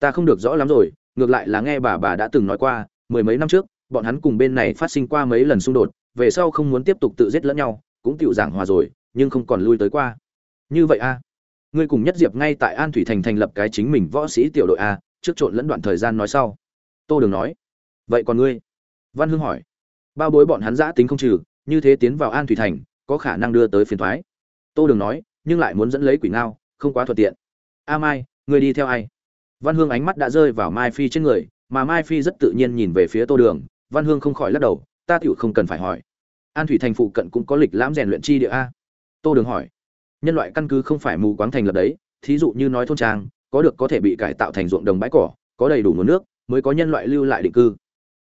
Ta không được rõ lắm rồi, ngược lại là nghe bà bà đã từng nói qua, mười mấy năm trước, bọn hắn cùng bên này phát sinh qua mấy lần xung đột, về sau không muốn tiếp tục tự giết lẫn nhau, cũng tự giảng hòa rồi, nhưng không còn lui tới qua. Như vậy a ngươi cùng nhất diệp ngay tại an thủy thành thành lập cái chính mình võ sĩ tiểu đội a trước trộn lẫn đoạn thời gian nói sau. Tô đường nói vậy còn ngươi? Văn hương hỏi. Bao bối bọn hắn giã tính không trừ, như thế tiến vào an thủy thành, có khả năng đưa tới phiền thoái tô đường nói, nhưng lại muốn dẫn lấy quỷ ngao, không quá thuận tiện. A mai, ngươi đi theo ai? Văn hương ánh mắt đã rơi vào mai phi trên người, mà mai phi rất tự nhiên nhìn về phía tô đường. Văn hương không khỏi lắc đầu, ta tựu không cần phải hỏi. An thủy thành phụ cận cũng có lịch lãm rèn luyện chi địa a. Tô đường hỏi. Nhân loại căn cứ không phải mù quáng thành lập đấy, thí dụ như nói thôn trang, có được có thể bị cải tạo thành ruộng đồng bãi cỏ, có đầy đủ nguồn nước, mới có nhân loại lưu lại định cư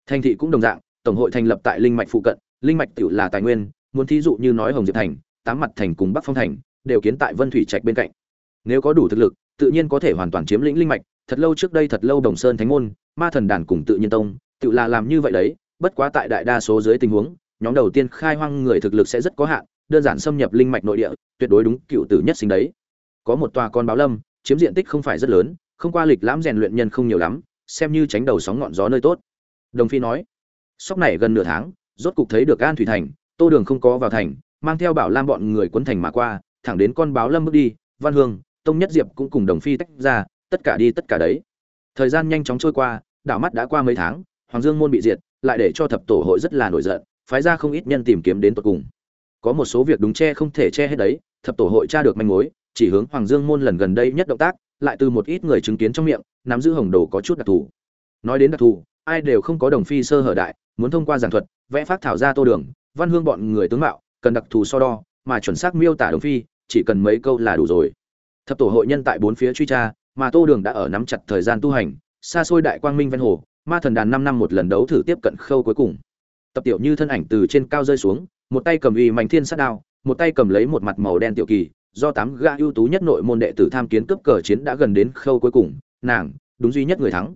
thành thị cũng đồng dạng, tổng hội thành lập tại linh mạch phụ cận, linh mạch tự là tài nguyên, muốn thí dụ như nói hồng diệp thành, tám mặt thành cùng bắc phong thành, đều kiến tại vân thủy trạch bên cạnh. Nếu có đủ thực lực, tự nhiên có thể hoàn toàn chiếm lĩnh linh mạch, thật lâu trước đây thật lâu đồng sơn thánh môn, ma thần đàn cùng tự nhiên tông, tự là làm như vậy đấy, bất quá tại đại đa số dưới tình huống, nhóm đầu tiên khai hoang người thực lực sẽ rất có hạn, đơn giản xâm nhập linh mạch nội địa, tuyệt đối đúng cựu tử nhất sinh đấy. Có một tòa con báo lâm, chiếm diện tích không phải rất lớn, không qua lịch lãm rèn luyện nhân không nhiều lắm, xem như tránh đầu sóng ngọn gió nơi tốt đồng phi nói, sóc này gần nửa tháng, rốt cục thấy được an thủy thành, tô đường không có vào thành, mang theo bảo lam bọn người quấn thành mà qua, thẳng đến con báo lâm bước đi, văn hương, tông nhất diệp cũng cùng đồng phi tách ra, tất cả đi tất cả đấy. Thời gian nhanh chóng trôi qua, đảo mắt đã qua mấy tháng, hoàng dương môn bị diệt, lại để cho thập tổ hội rất là nổi giận, phái ra không ít nhân tìm kiếm đến tận cùng. Có một số việc đúng che không thể che hết đấy, thập tổ hội tra được manh mối, chỉ hướng hoàng dương môn lần gần đây nhất động tác, lại từ một ít người chứng kiến trong miệng, nắm giữ hồng đồ có chút đặc thù. Nói đến đặc thù ai đều không có đồng phi sơ hở đại, muốn thông qua giảng thuật, vẽ phát thảo ra tô đường, văn hương bọn người tướng mạo, cần đặc thù so đo, mà chuẩn xác miêu tả đồng phi, chỉ cần mấy câu là đủ rồi. Thập tổ hội nhân tại bốn phía truy tra, mà tô đường đã ở nắm chặt thời gian tu hành, xa xôi đại quang minh ven hồ, ma thần đàn năm năm một lần đấu thử tiếp cận khâu cuối cùng. Tập tiểu như thân ảnh từ trên cao rơi xuống, một tay cầm uy mạnh thiên sát đao, một tay cầm lấy một mặt màu đen tiểu kỳ, do tám gã ưu tú nhất nội môn đệ tử tham kiến cấp cờ chiến đã gần đến khâu cuối cùng, nàng, đúng duy nhất người thắng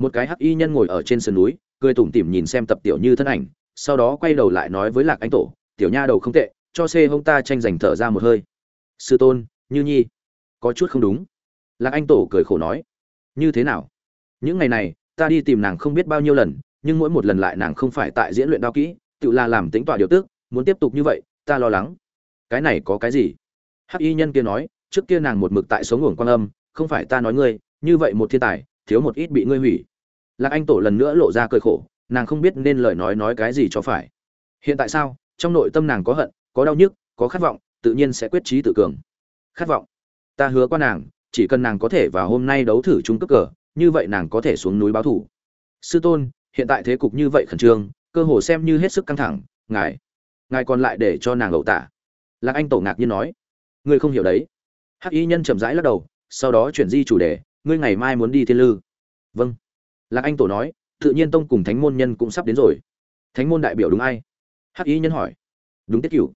một cái hắc y nhân ngồi ở trên sườn núi, cười tủm tỉm nhìn xem tập tiểu như thân ảnh, sau đó quay đầu lại nói với lạc anh tổ, tiểu nha đầu không tệ, cho xê hông ta tranh giành thở ra một hơi. Sư tôn, như nhi, có chút không đúng. Lạc anh tổ cười khổ nói, như thế nào? Những ngày này, ta đi tìm nàng không biết bao nhiêu lần, nhưng mỗi một lần lại nàng không phải tại diễn luyện đao kỹ, tự là làm tính tọa điều tức, muốn tiếp tục như vậy, ta lo lắng. Cái này có cái gì? Hắc y nhân kia nói, trước kia nàng một mực tại sống ngủng quan âm, không phải ta nói ngươi, như vậy một thiên tài, thiếu một ít bị ngươi hủy lạc anh tổ lần nữa lộ ra cơi khổ, nàng không biết nên lời nói nói cái gì cho phải. Hiện tại sao? Trong nội tâm nàng có hận, có đau nhức, có khát vọng, tự nhiên sẽ quyết trí tự cường. Khát vọng. Ta hứa qua nàng, chỉ cần nàng có thể vào hôm nay đấu thử chung cấp cờ, như vậy nàng có thể xuống núi báo thủ. Sư tôn, hiện tại thế cục như vậy khẩn trương, cơ hồ xem như hết sức căng thẳng, ngài ngài còn lại để cho nàng ẩu tả. Lạc anh tổ ngạc nhiên nói. Ngươi không hiểu đấy. Hắc y nhân chậm rãi lắc đầu, sau đó chuyển di chủ đề, ngươi ngày mai muốn đi thiên lư. Vâng lạc anh tổ nói, tự nhiên tông cùng thánh môn nhân cũng sắp đến rồi. Thánh môn đại biểu đúng ai? Hắc y nhân hỏi. Đúng tiết cửu.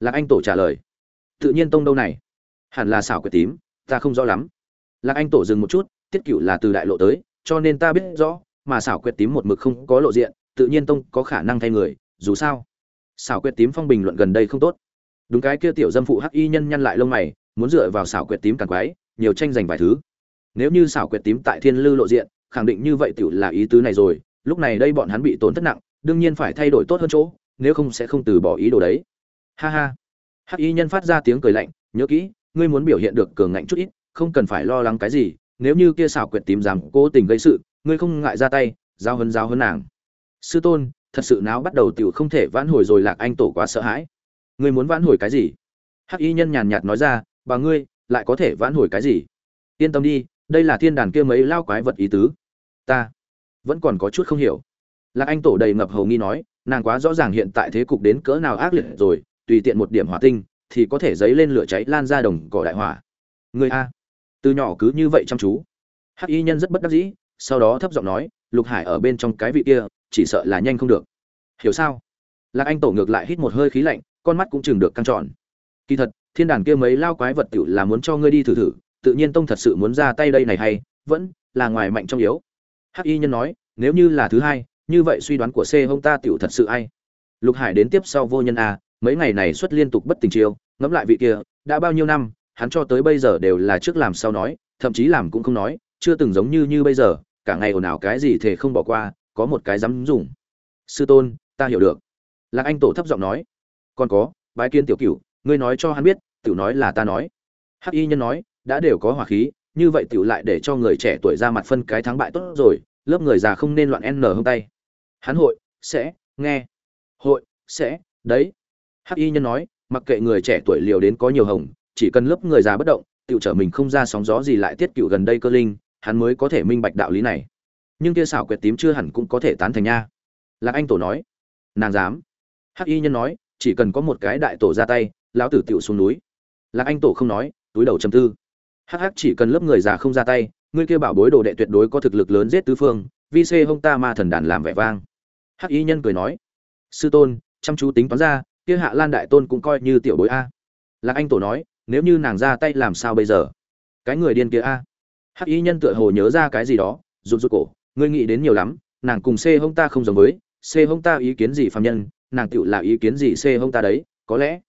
Lạc anh tổ trả lời. Tự nhiên tông đâu này? Hẳn là xảo quyệt tím, ta không rõ lắm. Lạc anh tổ dừng một chút, tiết cửu là từ đại lộ tới, cho nên ta biết rõ, mà xảo quyệt tím một mực không có lộ diện, tự nhiên tông có khả năng thay người, dù sao. Xảo quyệt tím phong bình luận gần đây không tốt. Đúng cái kia tiểu dâm phụ hắc y nhân nhăn lại lông mày, muốn dựa vào xảo quyệt tím càng quái nhiều tranh giành vài thứ. Nếu như xảo quyệt tím tại thiên lư lộ diện khẳng định như vậy tiểu là ý tứ này rồi, lúc này đây bọn hắn bị tổn thất nặng, đương nhiên phải thay đổi tốt hơn chỗ, nếu không sẽ không từ bỏ ý đồ đấy. Ha ha. Hắc y nhân phát ra tiếng cười lạnh, nhớ kỹ, ngươi muốn biểu hiện được cường ngạnh chút ít, không cần phải lo lắng cái gì, nếu như kia xảo quyệt tím rằng cố tình gây sự, ngươi không ngại ra tay giao hấn giao hấn nàng. Sư tôn, thật sự não bắt đầu tiểu không thể vãn hồi rồi, lạc anh tổ quá sợ hãi. Ngươi muốn vãn hồi cái gì? Hắc y nhân nhàn nhạt nói ra, bà ngươi, lại có thể vãn hồi cái gì? Yên tâm đi, đây là thiên đàn kia mấy lao quái vật ý tứ ta vẫn còn có chút không hiểu. Lạc anh tổ đầy ngập hầu nghi nói, nàng quá rõ ràng hiện tại thế cục đến cỡ nào ác liệt rồi, tùy tiện một điểm hỏa tinh, thì có thể dấy lên lửa cháy lan ra đồng cỏ đại hỏa. Người a. Từ nhỏ cứ như vậy chăm chú. Hắc y nhân rất bất đắc dĩ, sau đó thấp giọng nói, lục hải ở bên trong cái vị kia, chỉ sợ là nhanh không được. Hiểu sao? Lạc anh tổ ngược lại hít một hơi khí lạnh, con mắt cũng chừng được căng tròn. Kỳ thật, thiên đàn kia mấy lao quái vật tiểu là muốn cho ngươi đi thử thử, tự nhiên tông thật sự muốn ra tay đây này hay, vẫn là ngoài mạnh trong yếu hắc y nhân nói, nếu như là thứ hai, như vậy suy đoán của c hông ta tiểu thật sự ai? Lục hải đến tiếp sau vô nhân a mấy ngày này xuất liên tục bất tình chiêu, ngẫm lại vị kia, đã bao nhiêu năm, hắn cho tới bây giờ đều là trước làm sau nói, thậm chí làm cũng không nói, chưa từng giống như như bây giờ, cả ngày ồn ào cái gì thể không bỏ qua, có một cái dám dùng. Sư tôn, ta hiểu được. Lạc anh tổ thấp giọng nói, còn có, bái kiến tiểu cửu, ngươi nói cho hắn biết, tiểu nói là ta nói. Hắc y nhân nói, đã đều có hỏa khí như vậy tiểu lại để cho người trẻ tuổi ra mặt phân cái thắng bại tốt rồi, lớp người già không nên loạn n hông tay. Hắn hội, sẽ, nghe. Hội, sẽ, đấy. Hắc y nhân nói, mặc kệ người trẻ tuổi liều đến có nhiều hồng, chỉ cần lớp người già bất động tiểu trở mình không ra sóng gió gì lại tiết cựu gần đây cơ linh, hắn mới có thể minh bạch đạo lý này. Nhưng kia xảo quyệt tím chưa hẳn cũng có thể tán thành nha. Lạc anh tổ nói, nàng dám. Hắc y nhân nói, chỉ cần có một cái đại tổ ra tay, lão tử tiểu xuống núi. Lạc anh tổ không nói, túi đầu trầm tư hắc hắc, chỉ cần lớp người già không ra tay, ngươi kia bảo bối đồ đệ tuyệt đối có thực lực lớn giết tứ phương, vi xê hông ta ma thần đàn làm vẻ vang. Hắc y nhân cười nói, sư tôn, chăm chú tính toán ra, kia hạ lan đại tôn cũng coi như tiểu bối a. Lạc anh tổ nói, nếu như nàng ra tay làm sao bây giờ? Cái người điên kia a. Hắc y nhân tựa hồ nhớ ra cái gì đó, rụt rụt cổ, ngươi nghĩ đến nhiều lắm, nàng cùng xê hông ta không giống với, xê hông ta ý kiến gì phạm nhân, nàng tựu là ý kiến gì xê hông ta đấy, có lẽ.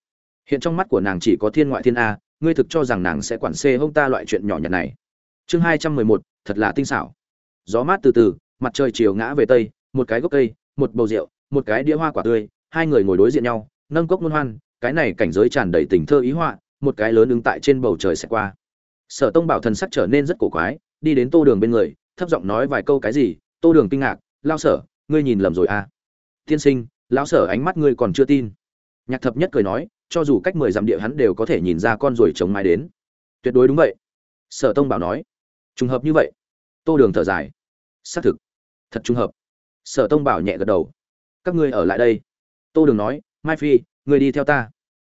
Hiện trong mắt của nàng chỉ có thiên ngoại thiên a ngươi thực cho rằng nàng sẽ quản xê hông ta loại chuyện nhỏ nhặt này. Chương hai trăm mười một, thật là tinh xảo. Gió mát từ từ, mặt trời chiều ngã về tây, một cái gốc cây, một bầu rượu, một cái đĩa hoa quả tươi, hai người ngồi đối diện nhau, nâng cốc muôn hoan, cái này cảnh giới tràn đầy tình thơ ý họa, một cái lớn ứng tại trên bầu trời sẽ qua. Sở tông bảo thần sắc trở nên rất cổ quái, đi đến tô đường bên người, thấp giọng nói vài câu cái gì, tô đường kinh ngạc lao sở, ngươi nhìn lầm rồi à? Tiên sinh, lão sở ánh mắt ngươi còn chưa tin. Nhạc thập nhất cười nói cho dù cách mười dặm địa hắn đều có thể nhìn ra con ruồi chống mái đến. Tuyệt đối đúng vậy. Sở tông bảo nói. Trùng hợp như vậy. Tô đường thở dài. Xác thực. Thật trùng hợp. Sở tông bảo nhẹ gật đầu. Các ngươi ở lại đây. Tô đường nói, mai phi, ngươi đi theo ta.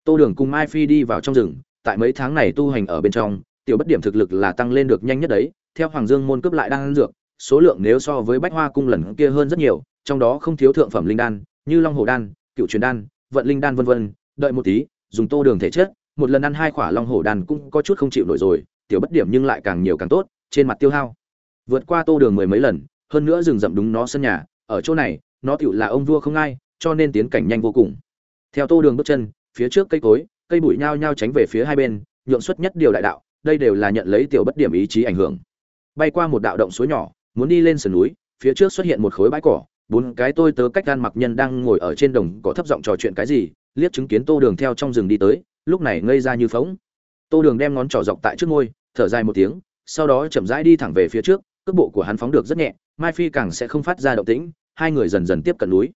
Tô đường cùng mai phi đi vào trong rừng. Tại mấy tháng này tu hành ở bên trong, tiểu bất điểm thực lực là tăng lên được nhanh nhất đấy. Theo hoàng dương môn cướp lại đang ăn dược, số lượng nếu so với bách hoa cung lần kia hơn rất nhiều, trong đó không thiếu thượng phẩm linh đan, như long hồ đan, cựu truyền đan, vận linh đan vân vân đợi một tí, dùng tô đường thể chất, một lần ăn hai quả long hổ đan cũng có chút không chịu nổi rồi, tiểu bất điểm nhưng lại càng nhiều càng tốt, trên mặt tiêu hao. Vượt qua tô đường mười mấy lần, hơn nữa rừng rậm đúng nó sân nhà, ở chỗ này, nó tựu là ông vua không ai, cho nên tiến cảnh nhanh vô cùng. Theo tô đường bước chân, phía trước cây cối, cây bụi nhao nhao tránh về phía hai bên, nhượng xuất nhất điều đại đạo, đây đều là nhận lấy tiểu bất điểm ý chí ảnh hưởng. Bay qua một đạo động suối nhỏ, muốn đi lên sườn núi, phía trước xuất hiện một khối bãi cỏ, bốn cái tôi tớ cách gan mặc nhân đang ngồi ở trên đồng cỏ thấp giọng trò chuyện cái gì liếc chứng kiến tô đường theo trong rừng đi tới, lúc này ngây ra như phóng. Tô đường đem ngón trỏ dọc tại trước ngôi thở dài một tiếng, sau đó chậm rãi đi thẳng về phía trước, cước bộ của hắn phóng được rất nhẹ, mai phi càng sẽ không phát ra động tĩnh, hai người dần dần tiếp cận núi.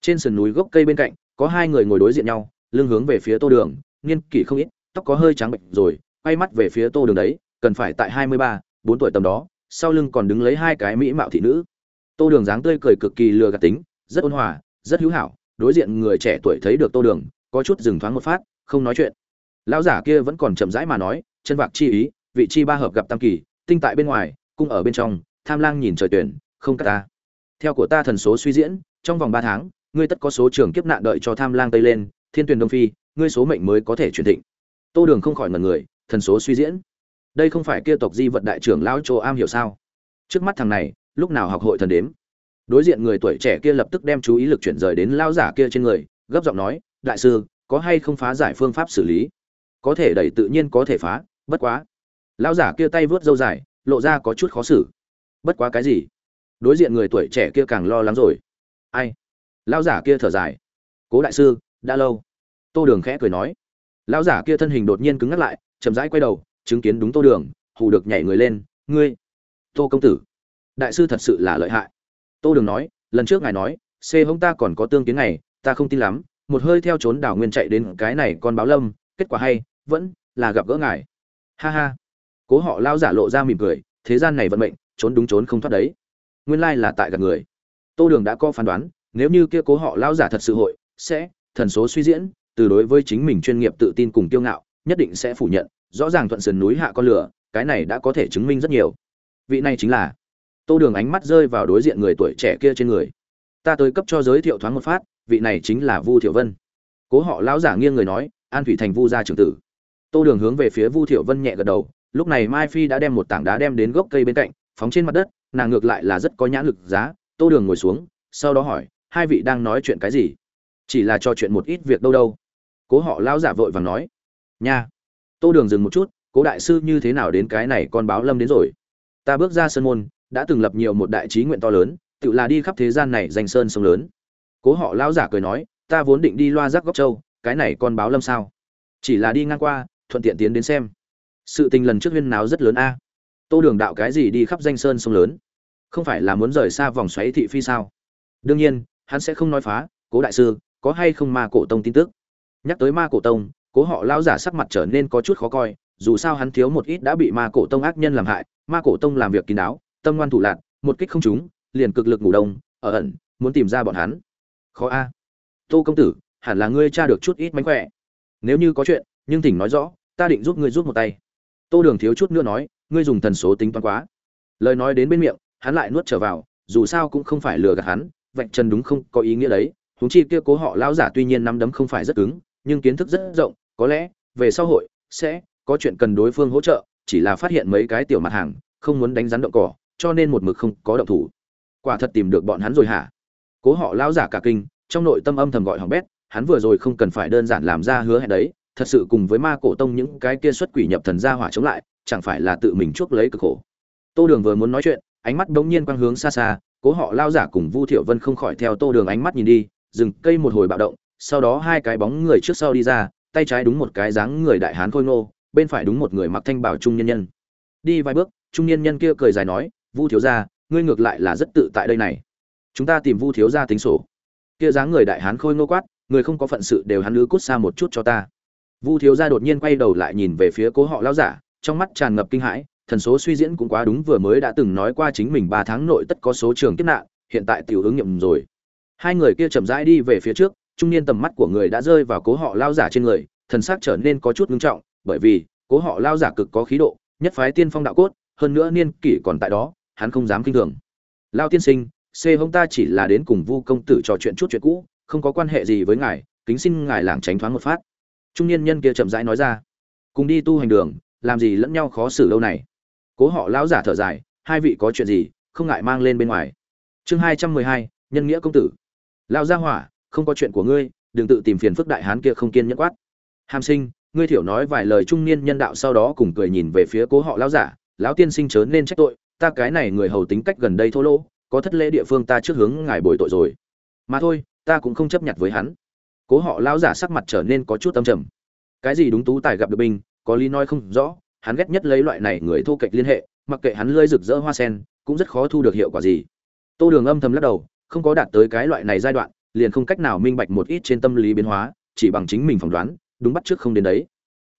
Trên sườn núi gốc cây bên cạnh, có hai người ngồi đối diện nhau, lưng hướng về phía tô đường niên kỷ không ít, tóc có hơi trắng bệnh rồi, quay mắt về phía tô đường đấy, cần phải tại hai mươi ba, bốn tuổi tầm đó, sau lưng còn đứng lấy hai cái mỹ mạo thị nữ. Tô đường dáng tươi cười cực kỳ lừa gạt tính, rất ôn hòa, rất hữu hảo đối diện người trẻ tuổi thấy được tô đường, có chút dừng thoáng một phát, không nói chuyện. Lão giả kia vẫn còn chậm rãi mà nói, chân vạc chi ý, vị chi ba hợp gặp tam kỳ, tinh tại bên ngoài, cung ở bên trong, tham lang nhìn trời tuyển, không cắt ta. Theo của ta thần số suy diễn, trong vòng ba tháng, ngươi tất có số trường kiếp nạn đợi cho tham lang tây lên, thiên tuyển đông phi, ngươi số mệnh mới có thể truyền thịnh. Tô đường không khỏi ngần người, thần số suy diễn. Đây không phải kia tộc di vật đại trưởng lão châu am hiểu sao? Trước mắt thằng này, lúc nào học hội thần đếm? Đối diện người tuổi trẻ kia lập tức đem chú ý lực chuyển rời đến lao giả kia trên người, gấp giọng nói, đại sư, có hay không phá giải phương pháp xử lý? Có thể đẩy tự nhiên có thể phá, bất quá. Lao giả kia tay vớt dâu dài, lộ ra có chút khó xử. Bất quá cái gì? Đối diện người tuổi trẻ kia càng lo lắng rồi. Ai? Lao giả kia thở dài. Cố đại sư, đã lâu. Tô đường khẽ cười nói. Lao giả kia thân hình đột nhiên cứng ngắt lại, chậm rãi quay đầu, chứng kiến đúng tô đường, hù được nhảy người lên, ngươi, tô công tử, đại sư thật sự là lợi hại tô đường nói, lần trước ngài nói, c hông ta còn có tương kiến này ta không tin lắm, một hơi theo trốn đảo nguyên chạy đến cái này con báo lâm, kết quả hay, vẫn là gặp gỡ ngài. Ha ha. Cố họ lao giả lộ ra mỉm cười, thế gian này vận mệnh, trốn đúng trốn không thoát đấy. Nguyên lai là tại gặp người. Tô đường đã có phán đoán, nếu như kia cố họ lao giả thật sự hội, sẽ thần số suy diễn, từ đối với chính mình chuyên nghiệp tự tin cùng kiêu ngạo, nhất định sẽ phủ nhận, rõ ràng thuận sườn núi hạ con lửa, cái này đã có thể chứng minh rất nhiều. Vị này chính là tô đường ánh mắt rơi vào đối diện người tuổi trẻ kia trên người. Ta tới cấp cho giới thiệu thoáng một phát, vị này chính là vu thiệu vân. Cố họ lão giả nghiêng người nói, an thủy thành vu gia trưởng tử. Tô đường hướng về phía vu thiệu vân nhẹ gật đầu, lúc này mai phi đã đem một tảng đá đem đến gốc cây bên cạnh, phóng trên mặt đất, nàng ngược lại là rất có nhãn lực giá. Tô đường ngồi xuống, sau đó hỏi, hai vị đang nói chuyện cái gì? Chỉ là cho chuyện một ít việc đâu đâu. Cố họ lão giả vội vàng nói, nha. Tô đường dừng một chút, cố đại sư như thế nào đến cái này con báo lâm đến rồi? Ta bước ra sân môn đã từng lập nhiều một đại trí nguyện to lớn, tự là đi khắp thế gian này danh sơn sông lớn. Cố họ lão giả cười nói, ta vốn định đi loa rác góc châu, cái này con báo lâm sao? Chỉ là đi ngang qua, thuận tiện tiến đến xem. Sự tình lần trước huyên náo rất lớn a. Tô đường đạo cái gì đi khắp danh sơn sông lớn? Không phải là muốn rời xa vòng xoáy thị phi sao? Đương nhiên, hắn sẽ không nói phá, cố đại sư, có hay không ma cổ tông tin tức? Nhắc tới ma cổ tông, cố họ lão giả sắc mặt trở nên có chút khó coi, dù sao hắn thiếu một ít đã bị ma cổ tông ác nhân làm hại, ma cổ tông làm việc kín đáo tâm ngoan thủ lạc, một kích không trúng, liền cực lực ngủ đông, ở ẩn, muốn tìm ra bọn hắn. Khó a. Tô công tử, hẳn là ngươi tra được chút ít mánh khỏe. Nếu như có chuyện, nhưng thỉnh nói rõ, ta định giúp ngươi giúp một tay. Tô đường thiếu chút nữa nói, ngươi dùng thần số tính toán quá. Lời nói đến bên miệng, hắn lại nuốt trở vào, dù sao cũng không phải lừa gạt hắn, vạch trần đúng không, có ý nghĩa đấy. Huống chi kia cố họ lão giả tuy nhiên nắm đấm không phải rất cứng, nhưng kiến thức rất rộng, có lẽ, về sau hội, sẽ, có chuyện cần đối phương hỗ trợ, chỉ là phát hiện mấy cái tiểu mặt hàng, không muốn đánh rắn động cỏ cho nên một mực không có động thủ. Quả thật tìm được bọn hắn rồi hả? Cố họ lão giả cả kinh, trong nội tâm âm thầm gọi hỏng bét, hắn vừa rồi không cần phải đơn giản làm ra hứa hẹn đấy, thật sự cùng với ma cổ tông những cái kia xuất quỷ nhập thần ra hỏa chống lại, chẳng phải là tự mình chuốc lấy cực khổ. Tô đường vừa muốn nói chuyện, ánh mắt bỗng nhiên quang hướng xa xa, cố họ lao giả cùng vu thiệu vân không khỏi theo tô đường ánh mắt nhìn đi, dừng cây một hồi bạo động, sau đó hai cái bóng người trước sau đi ra, tay trái đúng một cái dáng người đại hán khôi ngô, bên phải đúng một người mặc thanh bảo trung nhân nhân. Đi vài bước, trung nhân nhân kia cười dài nói vu thiếu gia, ngươi ngược lại là rất tự tại đây này. Chúng ta tìm vu thiếu gia tính sổ. Kia dáng người đại hán khôi ngô quát, người không có phận sự đều hắn lứa cút xa một chút cho ta. Vu thiếu gia đột nhiên quay đầu lại nhìn về phía cố họ lão giả, trong mắt tràn ngập kinh hãi, thần số suy diễn cũng quá đúng, vừa mới đã từng nói qua chính mình ba tháng nội tất có số trường kiếp nạn, hiện tại tiểu ứng nghiệm rồi. Hai người kia chậm rãi đi về phía trước, trung niên tầm mắt của người đã rơi vào cố họ lao giả trên người, thần sắc trở nên có chút ngưng trọng, bởi vì cố họ lao giả cực có khí độ, nhất phái tiên phong đạo cốt, hơn nữa niên kỷ còn tại đó hắn không dám kinh thường. Lao tiên sinh c hông ta chỉ là đến cùng vu công tử trò chuyện chút chuyện cũ, không có quan hệ gì với ngài, kính xin ngài làng tránh thoáng một phát. Trung niên nhân kia chậm rãi nói ra. Cùng đi tu hành đường, làm gì lẫn nhau khó xử lâu này. Cố họ lão giả thở dài, hai vị có chuyện gì, không ngại mang lên bên ngoài. Chương hai trăm mười hai, nhân nghĩa công tử. Lao gia hỏa, không có chuyện của ngươi, đừng tự tìm phiền phức đại hán kia không kiên nhẫn quát. Hàm sinh, ngươi thiểu nói vài lời trung niên nhân đạo sau đó cùng cười nhìn về phía cố họ lão giả, lão tiên sinh chớ nên trách tội ta cái này người hầu tính cách gần đây thô lỗ, có thất lễ địa phương ta trước hướng ngài bồi tội rồi. Mà thôi, ta cũng không chấp nhận với hắn. Cố họ lão giả sắc mặt trở nên có chút âm trầm. Cái gì đúng tú tài gặp được binh, có lý nói không rõ, hắn ghét nhất lấy loại này người thô kệch liên hệ, mặc kệ hắn lơi rực rỡ hoa sen, cũng rất khó thu được hiệu quả gì. Tô đường âm thầm lắc đầu, không có đạt tới cái loại này giai đoạn, liền không cách nào minh bạch một ít trên tâm lý biến hóa, chỉ bằng chính mình phỏng đoán, đúng bắt trước không đến đấy.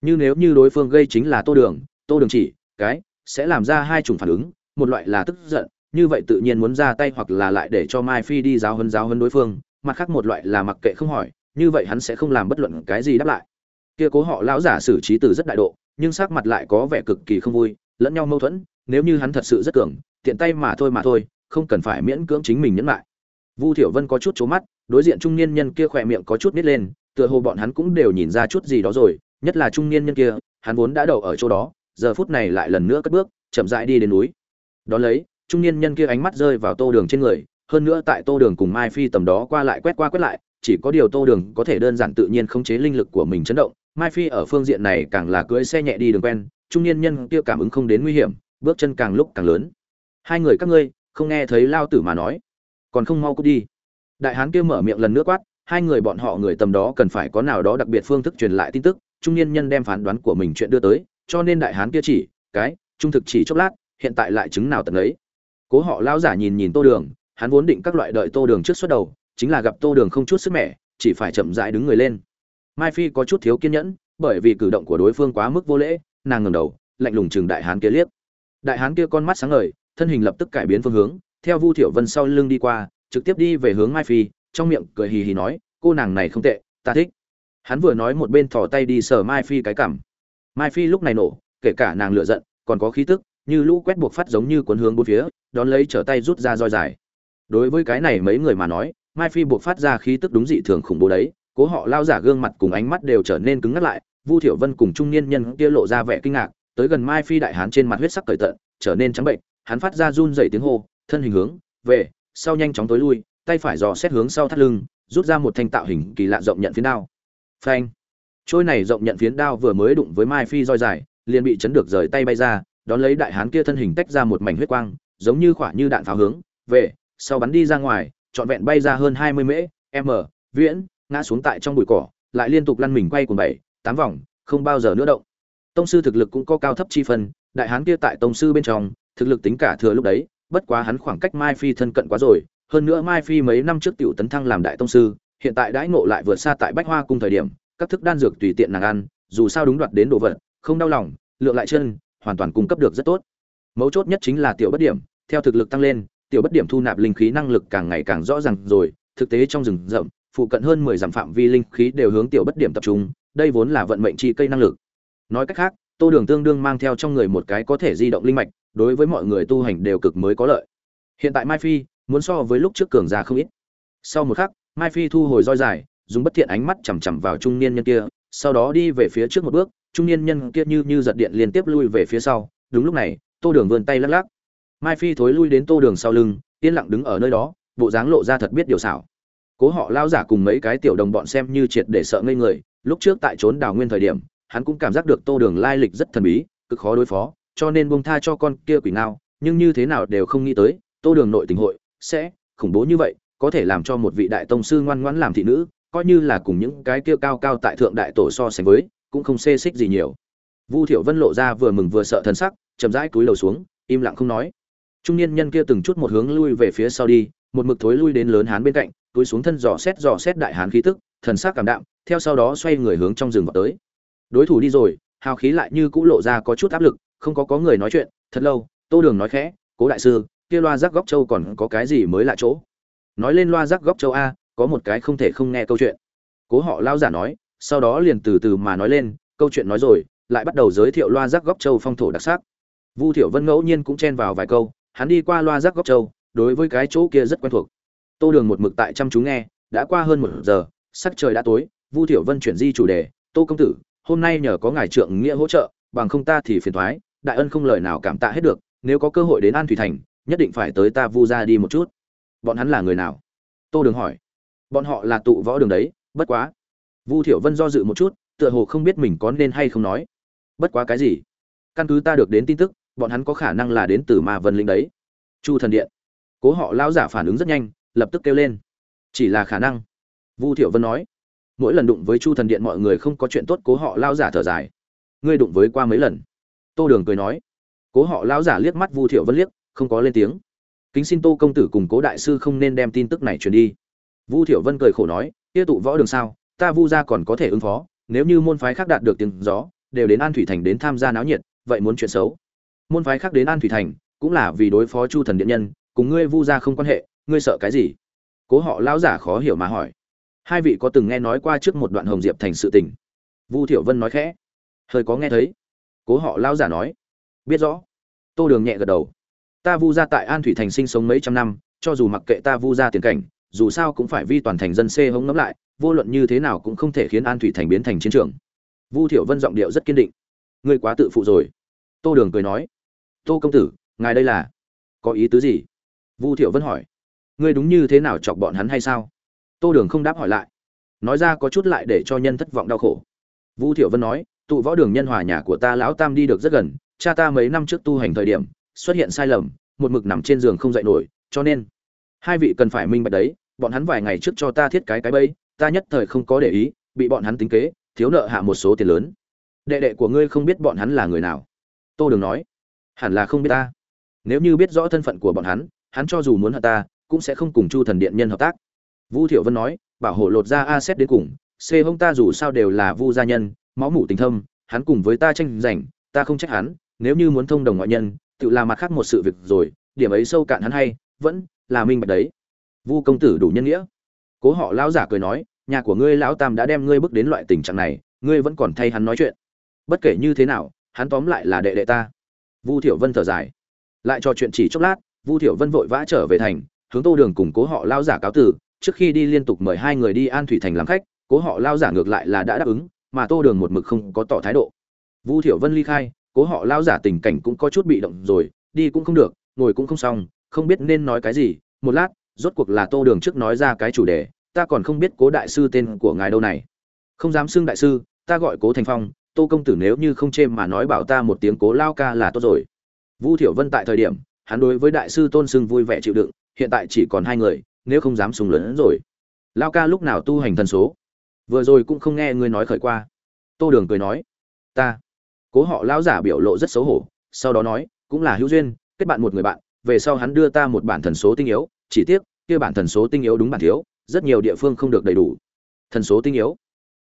Như nếu như đối phương gây chính là tô đường tô đường chỉ, cái, sẽ làm ra hai chủng phản ứng một loại là tức giận, như vậy tự nhiên muốn ra tay hoặc là lại để cho mai phi đi giáo hơn giáo hơn đối phương, mặt khác một loại là mặc kệ không hỏi, như vậy hắn sẽ không làm bất luận cái gì đáp lại. Kia cố họ lão giả xử trí từ rất đại độ, nhưng sắc mặt lại có vẻ cực kỳ không vui, lẫn nhau mâu thuẫn, nếu như hắn thật sự rất cường, tiện tay mà thôi mà thôi, không cần phải miễn cưỡng chính mình nhẫn lại. Vu thiểu vân có chút c mắt, đối diện trung niên nhân kia khỏe miệng có chút nít lên, tựa hồ bọn hắn cũng đều nhìn ra chút gì đó rồi, nhất là trung niên nhân kia, hắn vốn đã đậu ở chỗ đó, giờ phút này lại lần nữa cất bước, chậm rãi đi đến núi đó lấy, trung niên nhân kia ánh mắt rơi vào tô đường trên người, hơn nữa tại tô đường cùng mai phi tầm đó qua lại quét qua quét lại, chỉ có điều tô đường có thể đơn giản tự nhiên khống chế linh lực của mình chấn động. Mai phi ở phương diện này càng là cưỡi xe nhẹ đi đường quen, trung niên nhân kia cảm ứng không đến nguy hiểm, bước chân càng lúc càng lớn. Hai người các ngươi, không nghe thấy lao tử mà nói, còn không mau cút đi. Đại hán kia mở miệng lần nữa quát, hai người bọn họ người tầm đó cần phải có nào đó đặc biệt phương thức truyền lại tin tức. Trung niên nhân đem phán đoán của mình chuyện đưa tới, cho nên đại hán kia chỉ, cái, trung thực chỉ chốc lát hiện tại lại chứng nào tận ấy. Cố họ lao giả nhìn nhìn tô đường, hắn vốn định các loại đợi tô đường trước xuất đầu, chính là gặp tô đường không chút sức mẻ, chỉ phải chậm rãi đứng người lên. Mai phi có chút thiếu kiên nhẫn, bởi vì cử động của đối phương quá mức vô lễ, nàng ngẩng đầu, lạnh lùng chừng đại hán kia liếc. Đại hán kia con mắt sáng ngời, thân hình lập tức cải biến phương hướng, theo vu thiểu vân sau lưng đi qua, trực tiếp đi về hướng mai phi, trong miệng cười hì hì nói, cô nàng này không tệ, ta thích. Hắn vừa nói một bên thò tay đi sờ mai phi cái cảm. Mai phi lúc này nổ, kể cả nàng lựa giận, còn có khí tức như lũ quét buộc phát giống như cuốn hướng bốn phía, đón lấy trở tay rút ra roi dài. Đối với cái này mấy người mà nói, mai phi buộc phát ra khí tức đúng dị thường khủng bố đấy, cố họ lao giả gương mặt cùng ánh mắt đều trở nên cứng ngắt lại, vu thiểu vân cùng trung niên nhân kia lộ ra vẻ kinh ngạc, tới gần mai phi đại hán trên mặt huyết sắc cởi tận, trở nên trắng bệnh, hắn phát ra run rẩy tiếng hô, thân hình hướng về sau nhanh chóng tối lui, tay phải dò xét hướng sau thắt lưng, rút ra một thanh tạo hình kỳ lạ rộng nhận phiến đao. Phanh! Trôi này rộng nhận phiến đao vừa mới đụng với mai phi roi dài, liền bị chấn được rời tay bay ra đón lấy đại hán kia thân hình tách ra một mảnh huyết quang giống như khỏa như đạn pháo hướng về sau bắn đi ra ngoài trọn vẹn bay ra hơn hai mươi mễ m viễn ngã xuống tại trong bụi cỏ lại liên tục lăn mình quay cùng bảy tám vòng không bao giờ nữa động. Tông sư thực lực cũng có cao thấp chi phần, đại hán kia tại tông sư bên trong thực lực tính cả thừa lúc đấy bất quá hắn khoảng cách mai phi thân cận quá rồi hơn nữa mai phi mấy năm trước tiểu tấn thăng làm đại tông sư hiện tại đãi ngộ lại vượt xa tại bách hoa cung thời điểm các thức đan dược tùy tiện nàng ăn dù sao đúng đoạt đến đồ vật không đau lòng lượng lại chân hoàn toàn cung cấp được rất tốt. Mấu chốt nhất chính là tiểu bất điểm, theo thực lực tăng lên, tiểu bất điểm thu nạp linh khí năng lực càng ngày càng rõ ràng rồi, thực tế trong rừng rậm, phụ cận hơn mười dặm phạm vi linh khí đều hướng tiểu bất điểm tập trung, đây vốn là vận mệnh chi cây năng lực. Nói cách khác, tô đường tương đương mang theo trong người một cái có thể di động linh mạch, đối với mọi người tu hành đều cực mới có lợi. Hiện tại mai phi muốn so với lúc trước cường già không ít. Sau một khắc, mai phi thu hồi roi dài, dùng bất thiện ánh mắt chằm chằm vào trung niên nhân kia, sau đó đi về phía trước một bước trung niên nhân kia như như giật điện liên tiếp lui về phía sau. Đúng lúc này, tô đường vươn tay lắc lắc. Mai phi thối lui đến tô đường sau lưng, yên lặng đứng ở nơi đó, bộ dáng lộ ra thật biết điều xảo. Cố họ lao giả cùng mấy cái tiểu đồng bọn xem như triệt để sợ ngây người, lúc trước tại trốn đào nguyên thời điểm, hắn cũng cảm giác được tô đường lai lịch rất thần bí, cực khó đối phó, cho nên buông tha cho con kia quỷ nào nhưng như thế nào đều không nghĩ tới, tô đường nội tình hội sẽ khủng bố như vậy, có thể làm cho một vị đại tông sư ngoan ngoãn làm thị nữ, coi như là cùng những cái kia cao cao tại thượng đại tổ so sánh với cũng không xê xích gì nhiều. Vu thiểu vân lộ ra vừa mừng vừa sợ thần sắc, chậm rãi cúi đầu xuống, im lặng không nói. Trung niên nhân kia từng chút một hướng lui về phía sau đi, một mực thối lui đến lớn hán bên cạnh, túi xuống thân dò xét dò xét đại hán khí tức, thần sắc cảm đạm, theo sau đó xoay người hướng trong rừng vào tới. Đối thủ đi rồi, hào khí lại như cũ lộ ra có chút áp lực, không có có người nói chuyện, thật lâu, tô đường nói khẽ, cố đại sư, kia loa rác góc châu còn có cái gì mới lạ chỗ? Nói lên loa rác góc châu a, có một cái không thể không nghe câu chuyện. Cố họ lao giả nói sau đó liền từ từ mà nói lên, câu chuyện nói rồi, lại bắt đầu giới thiệu loa rác góc châu phong thổ đặc sắc. Vu thiểu vân ngẫu nhiên cũng chen vào vài câu, hắn đi qua loa rác góc châu, đối với cái chỗ kia rất quen thuộc. Tô đường một mực tại chăm chú nghe, đã qua hơn một giờ, sắc trời đã tối, vu thiểu vân chuyển di chủ đề, tô công tử, hôm nay nhờ có ngài trượng nghĩa hỗ trợ, bằng không ta thì phiền thoái, đại ân không lời nào cảm tạ hết được, nếu có cơ hội đến an thủy thành, nhất định phải tới ta vu ra đi một chút. Bọn hắn là người nào? Tô đường hỏi. Bọn họ là tụ võ đường đấy, bất quá vu thiểu vân do dự một chút, tựa hồ không biết mình có nên hay không nói. Bất quá cái gì? Căn cứ ta được đến tin tức, bọn hắn có khả năng là đến từ ma vân linh đấy. Chu thần điện. Cố họ lão giả phản ứng rất nhanh, lập tức kêu lên. Chỉ là khả năng. Vu thiểu vân nói. Mỗi lần đụng với chu thần điện mọi người không có chuyện tốt, cố họ lao giả thở dài. Ngươi đụng với qua mấy lần? Tô đường cười nói. Cố họ lao giả liếc mắt vu thiệu vân liếc, không có lên tiếng. Kính xin tô công tử cùng cố đại sư không nên đem tin tức này truyền đi. Vu thiệu vân cười khổ nói. Kia tụ võ đường sao? Ta vu gia còn có thể ứng phó, nếu như môn phái khác đạt được tiếng gió, đều đến an thủy thành đến tham gia náo nhiệt, vậy muốn chuyện xấu. Môn phái khác đến an thủy thành, cũng là vì đối phó chu thần điện nhân, cùng ngươi vu gia không quan hệ, ngươi sợ cái gì? Cố họ lão giả khó hiểu mà hỏi. Hai vị có từng nghe nói qua trước một đoạn hồng diệp thành sự tình? Vu thiệu vân nói khẽ. Hơi có nghe thấy. Cố họ lão giả nói. Biết rõ. Tô đường nhẹ gật đầu. Ta vu gia tại an thủy thành sinh sống mấy trăm năm, cho dù mặc kệ ta vu gia tiền cảnh dù sao cũng phải vi toàn thành dân xê hống ngẫm lại, vô luận như thế nào cũng không thể khiến an thủy thành biến thành chiến trường. Vu thiệu vân giọng điệu rất kiên định. Ngươi quá tự phụ rồi. Tô đường cười nói. Tô công tử, ngài đây là? Có ý tứ gì? Vu thiệu vân hỏi. Ngươi đúng như thế nào chọc bọn hắn hay sao? Tô đường không đáp hỏi lại. Nói ra có chút lại để cho nhân thất vọng đau khổ. Vu thiệu vân nói, tụ võ đường nhân hòa nhà của ta lão tam đi được rất gần, cha ta mấy năm trước tu hành thời điểm, xuất hiện sai lầm, một mực nằm trên giường không dậy nổi, cho nên hai vị cần phải minh bạch đấy bọn hắn vài ngày trước cho ta thiết cái cái bẫy ta nhất thời không có để ý bị bọn hắn tính kế thiếu nợ hạ một số tiền lớn. Đệ đệ của ngươi không biết bọn hắn là người nào. Tô đường nói hẳn là không biết ta. Nếu như biết rõ thân phận của bọn hắn hắn cho dù muốn hận ta cũng sẽ không cùng chu thần điện nhân hợp tác. Vu Thiệu Vân nói, bảo hộ lột ra a xét đến cùng, C hông ta dù sao đều là Vu gia nhân, máu mủ tình thâm, hắn cùng với ta tranh giành, ta không trách hắn, nếu như muốn thông đồng ngoại nhân, tự làm mặt khác một sự việc rồi, điểm ấy sâu cạn hắn hay, vẫn là minh bạch đấy. Vu công tử đủ nhân nghĩa. Cố họ lão giả cười nói, nhà của ngươi lão tam đã đem ngươi bước đến loại tình trạng này, ngươi vẫn còn thay hắn nói chuyện. Bất kể như thế nào, hắn tóm lại là đệ đệ ta. Vu Thiệu Vân thở dài, lại trò chuyện chỉ chốc lát, Vu Thiệu Vân vội vã trở về thành, hướng Tô Đường cùng Cố họ lão giả cáo tử, trước khi đi liên tục mời hai người đi an thủy thành làm khách cố họ lao giả ngược lại là đã đáp ứng mà tô đường một mực không có tỏ thái độ vu thiểu vân ly khai cố họ lao giả tình cảnh cũng có chút bị động rồi đi cũng không được ngồi cũng không xong không biết nên nói cái gì, một lát, rốt cuộc là tô đường trước nói ra cái chủ đề, ta còn không biết cố đại sư tên của ngài đâu này. Không dám xưng đại sư, ta gọi cố thành phong, tô công tử nếu như không chê mà nói bảo ta một tiếng cố lao ca là tốt rồi. Vu thiểu vân tại thời điểm, hắn đối với đại sư tôn sưng vui vẻ chịu đựng, hiện tại chỉ còn hai người, nếu không dám sùng lớn rồi. Lao ca lúc nào tu hành thần số? Vừa rồi cũng không nghe ngươi nói khởi qua. Tô đường cười nói, ta. Cố họ lao giả biểu lộ rất xấu hổ, sau đó nói, cũng là hữu duyên, kết bạn một người bạn về sau hắn đưa ta một bản thần số tinh yếu, chỉ tiếc, kia bản thần số tinh yếu đúng bản thiếu, rất nhiều địa phương không được đầy đủ. Thần số tinh yếu?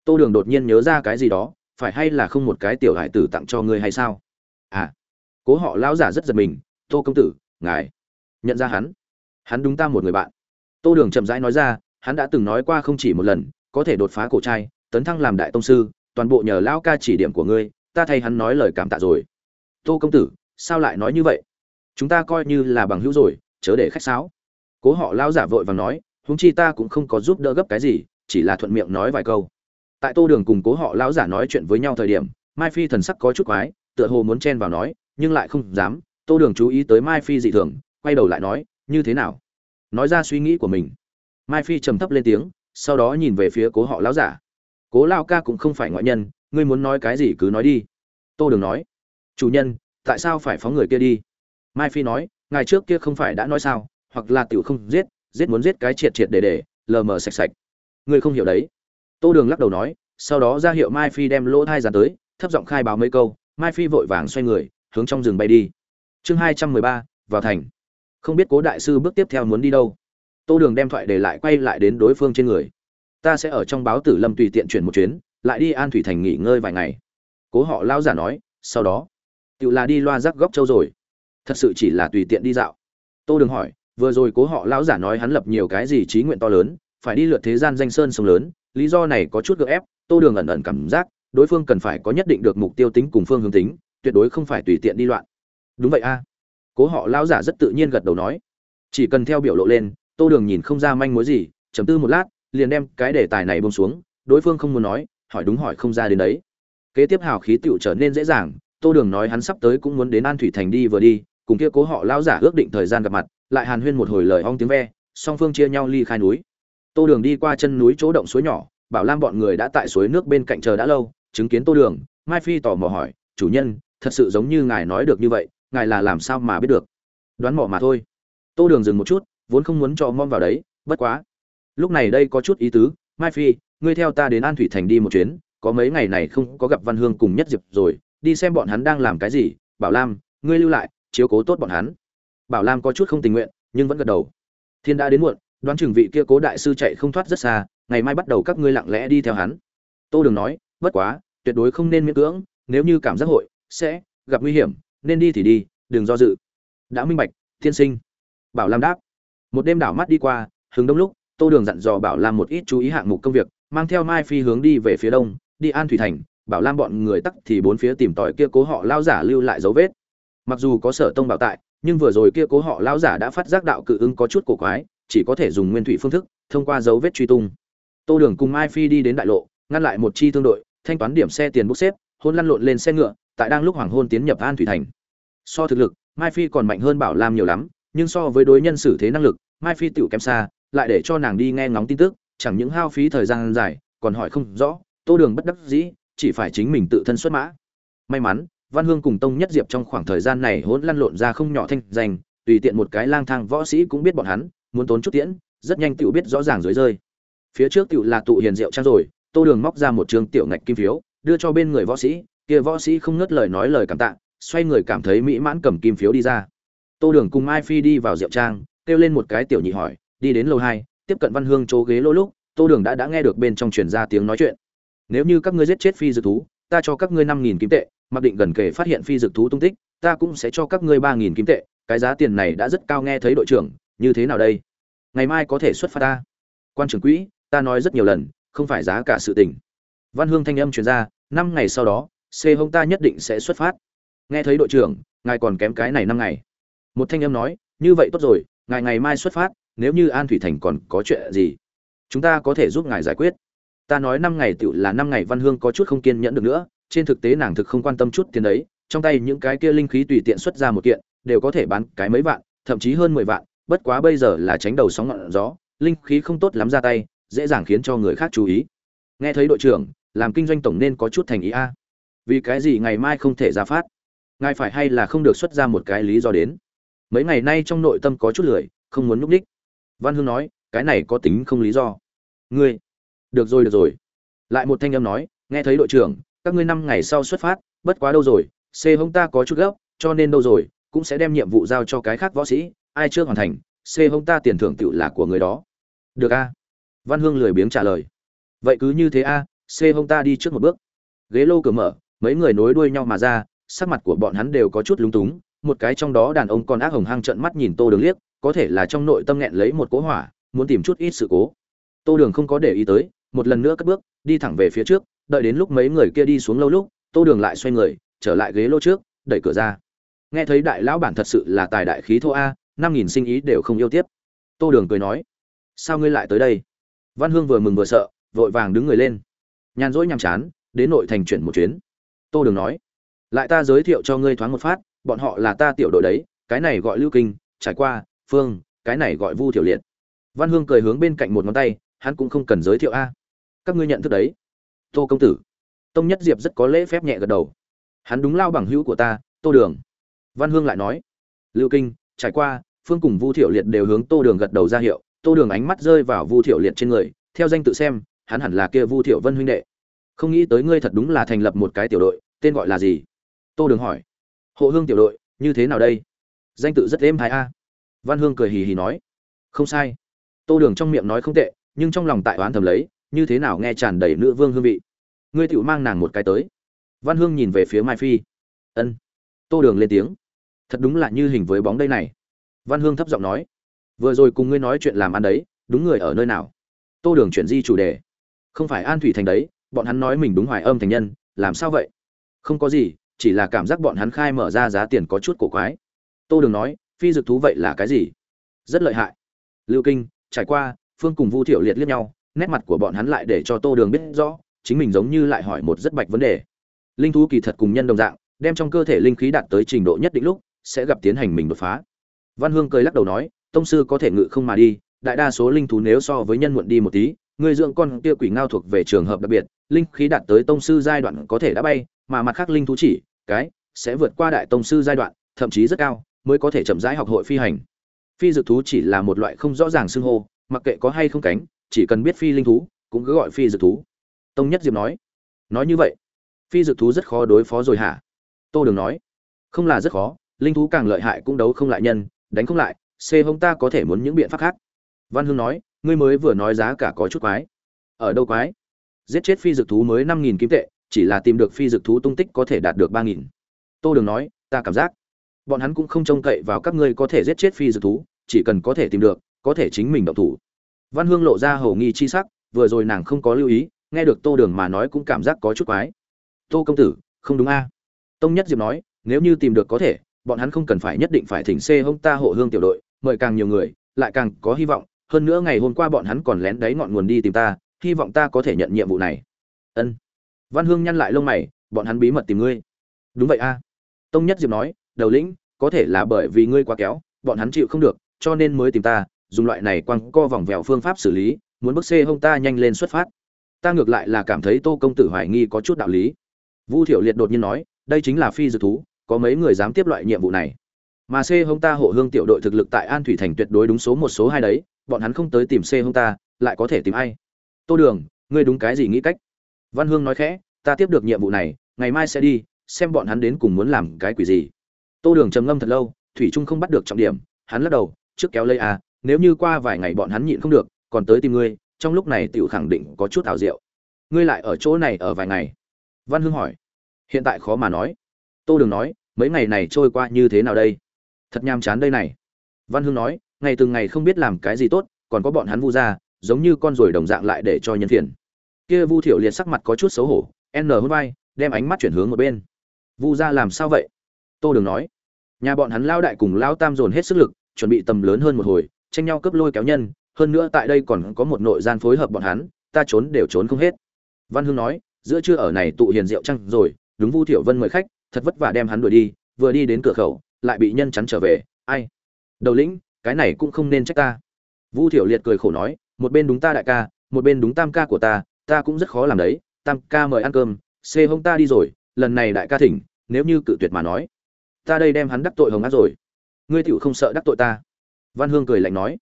Tô đường đột nhiên nhớ ra cái gì đó, phải hay là không một cái tiểu hải tử tặng cho ngươi hay sao? À cố họ lão giả rất giật mình, tô công tử, ngài nhận ra hắn. Hắn đúng ta một người bạn. Tô đường chậm rãi nói ra, hắn đã từng nói qua không chỉ một lần, có thể đột phá cổ trai, tấn thăng làm đại tông sư, toàn bộ nhờ lão ca chỉ điểm của ngươi, ta thay hắn nói lời cảm tạ rồi. Tô công tử, sao lại nói như vậy? Chúng ta coi như là bằng hữu rồi, chớ để khách sáo. Cố họ lão giả vội vàng nói, huống chi ta cũng không có giúp đỡ gấp cái gì, chỉ là thuận miệng nói vài câu. Tại tô đường cùng cố họ lão giả nói chuyện với nhau thời điểm, mai phi thần sắc có chút quái, tựa hồ muốn chen vào nói, nhưng lại không dám. Tô đường chú ý tới mai phi dị thường, quay đầu lại nói, như thế nào? Nói ra suy nghĩ của mình. Mai phi trầm thấp lên tiếng, sau đó nhìn về phía cố họ lão giả. Cố lao ca cũng không phải ngoại nhân, ngươi muốn nói cái gì cứ nói đi. Tô đường nói, chủ nhân, tại sao phải phóng người kia đi? Mai phi nói ngày trước kia không phải đã nói sao, hoặc là tiểu không giết giết muốn giết cái triệt triệt để để, lờ mờ sạch sạch. Người không hiểu đấy. Tô đường lắc đầu nói, sau đó ra hiệu mai phi đem lỗ thai dàn tới, thấp giọng khai báo mấy câu, mai phi vội vàng xoay người, hướng trong rừng bay đi. Chương hai trăm mười ba, vào thành. Không biết cố đại sư bước tiếp theo muốn đi đâu. Tô đường đem thoại để lại quay lại đến đối phương trên người. Ta sẽ ở trong báo tử lâm tùy tiện chuyển một chuyến, lại đi an thủy thành nghỉ ngơi vài ngày. Cố họ lao giả nói, sau đó tự là đi loa rắc góc châu rồi thật sự chỉ là tùy tiện đi dạo. Tô đường hỏi, vừa rồi cố họ lão giả nói hắn lập nhiều cái gì trí nguyện to lớn, phải đi lượt thế gian danh sơn sông lớn, lý do này có chút gượng ép, tô đường ẩn ẩn cảm giác, đối phương cần phải có nhất định được mục tiêu tính cùng phương hướng tính, tuyệt đối không phải tùy tiện đi loạn. Đúng vậy a. Cố họ lão giả rất tự nhiên gật đầu nói. Chỉ cần theo biểu lộ lên, tô đường nhìn không ra manh mối gì chấm tư một lát, liền đem cái đề tài này bông xuống, đối phương không muốn nói, hỏi đúng hỏi không ra đến đấy. Kế tiếp hào khí tựu trở nên dễ dàng, tô đường nói hắn sắp tới cũng muốn đến an thủy thành đi vừa đi cùng kia cố họ lão giả ước định thời gian gặp mặt, lại hàn huyên một hồi lời ong tiếng ve, song phương chia nhau ly khai núi. Tô đường đi qua chân núi chỗ động suối nhỏ, bảo lam bọn người đã tại suối nước bên cạnh chờ đã lâu, chứng kiến tô đường, mai phi tò mò hỏi, chủ nhân, thật sự giống như ngài nói được như vậy, ngài là làm sao mà biết được? Đoán mò mà thôi. Tô đường dừng một chút, vốn không muốn cho mom vào đấy, bất quá. Lúc này đây có chút ý tứ, mai phi, ngươi theo ta đến an thủy thành đi một chuyến, có mấy ngày này không có gặp văn hương cùng nhất diệp rồi, đi xem bọn hắn đang làm cái gì, bảo lam, ngươi lưu lại chiếu cố tốt bọn hắn. Bảo lam có chút không tình nguyện, nhưng vẫn gật đầu. Thiên đã đến muộn, đoán chừng vị kia cố đại sư chạy không thoát rất xa, ngày mai bắt đầu các ngươi lặng lẽ đi theo hắn. Tô đường nói, bất quá, tuyệt đối không nên miễn cưỡng, nếu như cảm giác hội, sẽ gặp nguy hiểm, nên đi thì đi, đừng do dự. Đã minh bạch, thiên sinh. Bảo lam đáp. Một đêm đảo mắt đi qua, hướng đông lúc, tô đường dặn dò bảo lam một ít chú ý hạng mục công việc, mang theo mai phi hướng đi về phía đông, đi an thủy thành. Bảo lam bọn người tắc thì bốn phía tìm tòi kia cố họ lao giả lưu lại dấu vết mặc dù có sở tông bảo tại, nhưng vừa rồi kia cố họ lão giả đã phát giác đạo cự ứng có chút cổ quái, chỉ có thể dùng nguyên thủy phương thức, thông qua dấu vết truy tung. Tô đường cùng mai phi đi đến đại lộ, ngăn lại một chi thương đội, thanh toán điểm xe tiền bốc xếp, hôn lăn lộn lên xe ngựa, tại đang lúc hoàng hôn tiến nhập an thủy thành. So thực lực, mai phi còn mạnh hơn bảo lam nhiều lắm, nhưng so với đối nhân xử thế năng lực, mai phi tựu kém xa, lại để cho nàng đi nghe ngóng tin tức, chẳng những hao phí thời gian dài, còn hỏi không rõ, tô đường bất đắc dĩ, chỉ phải chính mình tự thân xuất mã. May mắn văn hương cùng tông nhất diệp trong khoảng thời gian này hỗn lăn lộn ra không nhỏ thanh danh, tùy tiện một cái lang thang võ sĩ cũng biết bọn hắn, muốn tốn chút tiễn, rất nhanh Tiểu biết rõ ràng dưới rơi. Phía trước Tiểu là tụ hiền rượu trang rồi, tô đường móc ra một trường tiểu ngạch kim phiếu, đưa cho bên người võ sĩ, kia võ sĩ không ngớt lời nói lời cảm tạ, xoay người cảm thấy mỹ mãn cầm kim phiếu đi ra. Tô đường cùng mai phi đi vào rượu trang, kêu lên một cái tiểu nhị hỏi, đi đến lầu hai, tiếp cận văn hương chỗ ghế lô lúc, tô đường đã đã nghe được bên trong truyền ra tiếng nói chuyện. Nếu như các ngươi giết chết phi dược thú, ta cho các ngươi năm nghìn kim tệ mặc định gần kể phát hiện phi dược thú tung tích, ta cũng sẽ cho các ngươi ba nghìn kim tệ, cái giá tiền này đã rất cao nghe thấy đội trưởng, như thế nào đây? Ngày mai có thể xuất phát ta. Quan trưởng quỹ, ta nói rất nhiều lần, không phải giá cả sự tình. Văn hương thanh âm truyền ra, năm ngày sau đó, c hông ta nhất định sẽ xuất phát. Nghe thấy đội trưởng, ngài còn kém cái này năm ngày. Một thanh âm nói, như vậy tốt rồi, ngài ngày mai xuất phát, nếu như an thủy thành còn có chuyện gì, chúng ta có thể giúp ngài giải quyết. Ta nói năm ngày tựu là năm ngày văn hương có chút không kiên nhẫn được nữa trên thực tế nàng thực không quan tâm chút tiền đấy trong tay những cái kia linh khí tùy tiện xuất ra một kiện, đều có thể bán cái mấy vạn, thậm chí hơn mười vạn, bất quá bây giờ là tránh đầu sóng ngọn gió, linh khí không tốt lắm ra tay, dễ dàng khiến cho người khác chú ý. Nghe thấy đội trưởng, làm kinh doanh tổng nên có chút thành ý a. Vì cái gì ngày mai không thể ra phát? Ngài phải hay là không được xuất ra một cái lý do đến? Mấy ngày nay trong nội tâm có chút lười, không muốn núp đích văn hương nói, cái này có tính không lý do. Ngươi, được rồi được rồi. Lại một thanh âm nói, nghe thấy đội trưởng các ngươi năm ngày sau xuất phát, bất quá đâu rồi, c hông ta có chút gấp, cho nên đâu rồi, cũng sẽ đem nhiệm vụ giao cho cái khác võ sĩ, ai chưa hoàn thành, c hông ta tiền thưởng tự là của người đó. Được a. Văn hương lười biếng trả lời. Vậy cứ như thế a, c hông ta đi trước một bước. Ghế lô cửa mở, mấy người nối đuôi nhau mà ra, sắc mặt của bọn hắn đều có chút lúng túng, một cái trong đó đàn ông còn ác hồng hăng trợn mắt nhìn tô đường liếc, có thể là trong nội tâm nghẹn lấy một cỗ hỏa, muốn tìm chút ít sự cố. Tô đường không có để ý tới, một lần nữa cất bước, đi thẳng về phía trước đợi đến lúc mấy người kia đi xuống lâu lúc, tô đường lại xoay người, trở lại ghế lô trước, đẩy cửa ra. Nghe thấy đại lão bản thật sự là tài đại khí thô a, năm nghìn sinh ý đều không yêu tiếp. Tô đường cười nói, sao ngươi lại tới đây? Văn hương vừa mừng vừa sợ, vội vàng đứng người lên. Nhàn rỗi nhàm chán, đến nội thành chuyển một chuyến. Tô đường nói, lại ta giới thiệu cho ngươi thoáng một phát, bọn họ là ta tiểu đội đấy, cái này gọi lưu kinh, trải qua, phương, cái này gọi vu thiểu liệt. Văn hương cười hướng bên cạnh một ngón tay, hắn cũng không cần giới thiệu a. Các ngươi nhận thức đấy tô công tử. Tông nhất diệp rất có lễ phép nhẹ gật đầu. Hắn đúng lao bằng hữu của ta, tô đường. Văn hương lại nói. Lưu kinh, trải qua, phương cùng vu thiểu liệt đều hướng tô đường gật đầu ra hiệu. Tô đường ánh mắt rơi vào vu thiểu liệt trên người, theo danh tự xem, hắn hẳn là kia vu thiểu vân huynh đệ. Không nghĩ tới ngươi thật đúng là thành lập một cái tiểu đội, tên gọi là gì? Tô đường hỏi. Hộ hương tiểu đội, như thế nào đây? Danh tự rất êm thái a? Văn hương cười hì hì nói. Không sai. Tô đường trong miệng nói không tệ, nhưng trong lòng tại oán thầm lấy như thế nào nghe tràn đầy nữ vương hương vị. Ngươi tựu mang nàng một cái tới. Văn hương nhìn về phía mai phi. Ân. Tô đường lên tiếng. Thật đúng là như hình với bóng đây này. Văn hương thấp giọng nói. Vừa rồi cùng ngươi nói chuyện làm ăn đấy, đúng người ở nơi nào? Tô đường chuyển di chủ đề. Không phải an thủy thành đấy, bọn hắn nói mình đúng hoài âm thành nhân, làm sao vậy? Không có gì, chỉ là cảm giác bọn hắn khai mở ra giá tiền có chút cổ quái. Tô đường nói, phi dực thú vậy là cái gì? Rất lợi hại. Lưu kinh, trải qua, phương cùng vu Thiểu liệt liếc nhau nét mặt của bọn hắn lại để cho tô đường biết rõ, chính mình giống như lại hỏi một rất bạch vấn đề. Linh thú kỳ thật cùng nhân đồng dạng, đem trong cơ thể linh khí đạt tới trình độ nhất định lúc, sẽ gặp tiến hành mình đột phá. Văn hương cười lắc đầu nói, tông sư có thể ngự không mà đi, đại đa số linh thú nếu so với nhân muộn đi một tí người dưỡng con kia quỷ ngao thuộc về trường hợp đặc biệt, linh khí đạt tới tông sư giai đoạn có thể đã bay, mà mặt khác linh thú chỉ, cái, sẽ vượt qua đại tông sư giai đoạn, thậm chí rất cao, mới có thể chậm rãi học hội phi hành. Phi dược thú chỉ là một loại không rõ ràng xưng hô, mặc kệ có hay không cánh chỉ cần biết phi linh thú, cũng cứ gọi phi dược thú. Tông nhất diệp nói nói như vậy, phi dược thú rất khó đối phó rồi hả? Tô đường nói, không là rất khó, linh thú càng lợi hại cũng đấu không lại nhân, đánh không lại, c hông ta có thể muốn những biện pháp khác. Văn hương nói, ngươi mới vừa nói giá cả có chút quái. Ở đâu quái? Giết chết phi dược thú mới năm nghìn kim tệ, chỉ là tìm được phi dược thú tung tích có thể đạt được ba nghìn. Tô đường nói, ta cảm giác, bọn hắn cũng không trông cậy vào các ngươi có thể giết chết phi dược thú, chỉ cần có thể tìm được, có thể chính mình động thủ văn hương lộ ra hầu nghi chi sắc, vừa rồi nàng không có lưu ý, nghe được tô đường mà nói cũng cảm giác có chút quái. Tô công tử, không đúng a. Tông nhất diệp nói, nếu như tìm được có thể, bọn hắn không cần phải nhất định phải thỉnh xê hông ta hộ hương tiểu đội, mời càng nhiều người, lại càng có hy vọng, hơn nữa ngày hôm qua bọn hắn còn lén đáy ngọn nguồn đi tìm ta, hy vọng ta có thể nhận nhiệm vụ này. Ân. Văn hương nhăn lại lông mày, bọn hắn bí mật tìm ngươi. Đúng vậy a. Tông nhất diệp nói, đầu lĩnh, có thể là bởi vì ngươi quá kéo, bọn hắn chịu không được, cho nên mới tìm ta dùng loại này quăng co vòng vèo phương pháp xử lý, muốn bức xê hông ta nhanh lên xuất phát. Ta ngược lại là cảm thấy tô công tử hoài nghi có chút đạo lý. Vu thiểu liệt đột nhiên nói, đây chính là phi dược thú, có mấy người dám tiếp loại nhiệm vụ này. Mà c hông ta hộ hương tiểu đội thực lực tại an thủy thành tuyệt đối đúng số một số hai đấy, bọn hắn không tới tìm c hông ta, lại có thể tìm ai? Tô đường, ngươi đúng cái gì nghĩ cách? Văn hương nói khẽ, ta tiếp được nhiệm vụ này, ngày mai sẽ đi, xem bọn hắn đến cùng muốn làm cái quỷ gì. Tô đường trầm ngâm thật lâu, thủy trung không bắt được trọng điểm, hắn lắc đầu, trước kéo lây à nếu như qua vài ngày bọn hắn nhịn không được, còn tới tìm ngươi, trong lúc này tiểu khẳng định có chút ảo diệu. Ngươi lại ở chỗ này ở vài ngày? Văn hương hỏi. Hiện tại khó mà nói. Tô đường nói, mấy ngày này trôi qua như thế nào đây? Thật nhàm chán đây này. Văn hương nói, ngày từng ngày không biết làm cái gì tốt, còn có bọn hắn vu ra giống như con ruồi đồng dạng lại để cho nhân phiền. Kia vu thiểu liệt sắc mặt có chút xấu hổ, n hôn vai, đem ánh mắt chuyển hướng một bên. Vu ra làm sao vậy? Tô đường nói. Nhà bọn hắn lao đại cùng lao tam dồn hết sức lực, chuẩn bị tầm lớn hơn một hồi tranh nhau cướp lôi kéo nhân, hơn nữa tại đây còn có một nội gian phối hợp bọn hắn, ta trốn đều trốn không hết. Văn hương nói, giữa trưa ở này tụ hiền rượu trăng rồi, đúng vu thiểu vân mời khách, thật vất vả đem hắn đuổi đi, vừa đi đến cửa khẩu, lại bị nhân chắn trở về, ai? Đầu lĩnh, cái này cũng không nên trách ta. Vu thiểu liệt cười khổ nói, một bên đúng ta đại ca, một bên đúng tam ca của ta ta cũng rất khó làm đấy, tam ca mời ăn cơm, xê hông ta đi rồi, lần này đại ca thỉnh, nếu như cự tuyệt mà nói. Ta đây đem hắn đắc tội hồng ác rồi. Ngươi tiểu không sợ đắc tội ta văn hương cười lạnh nói,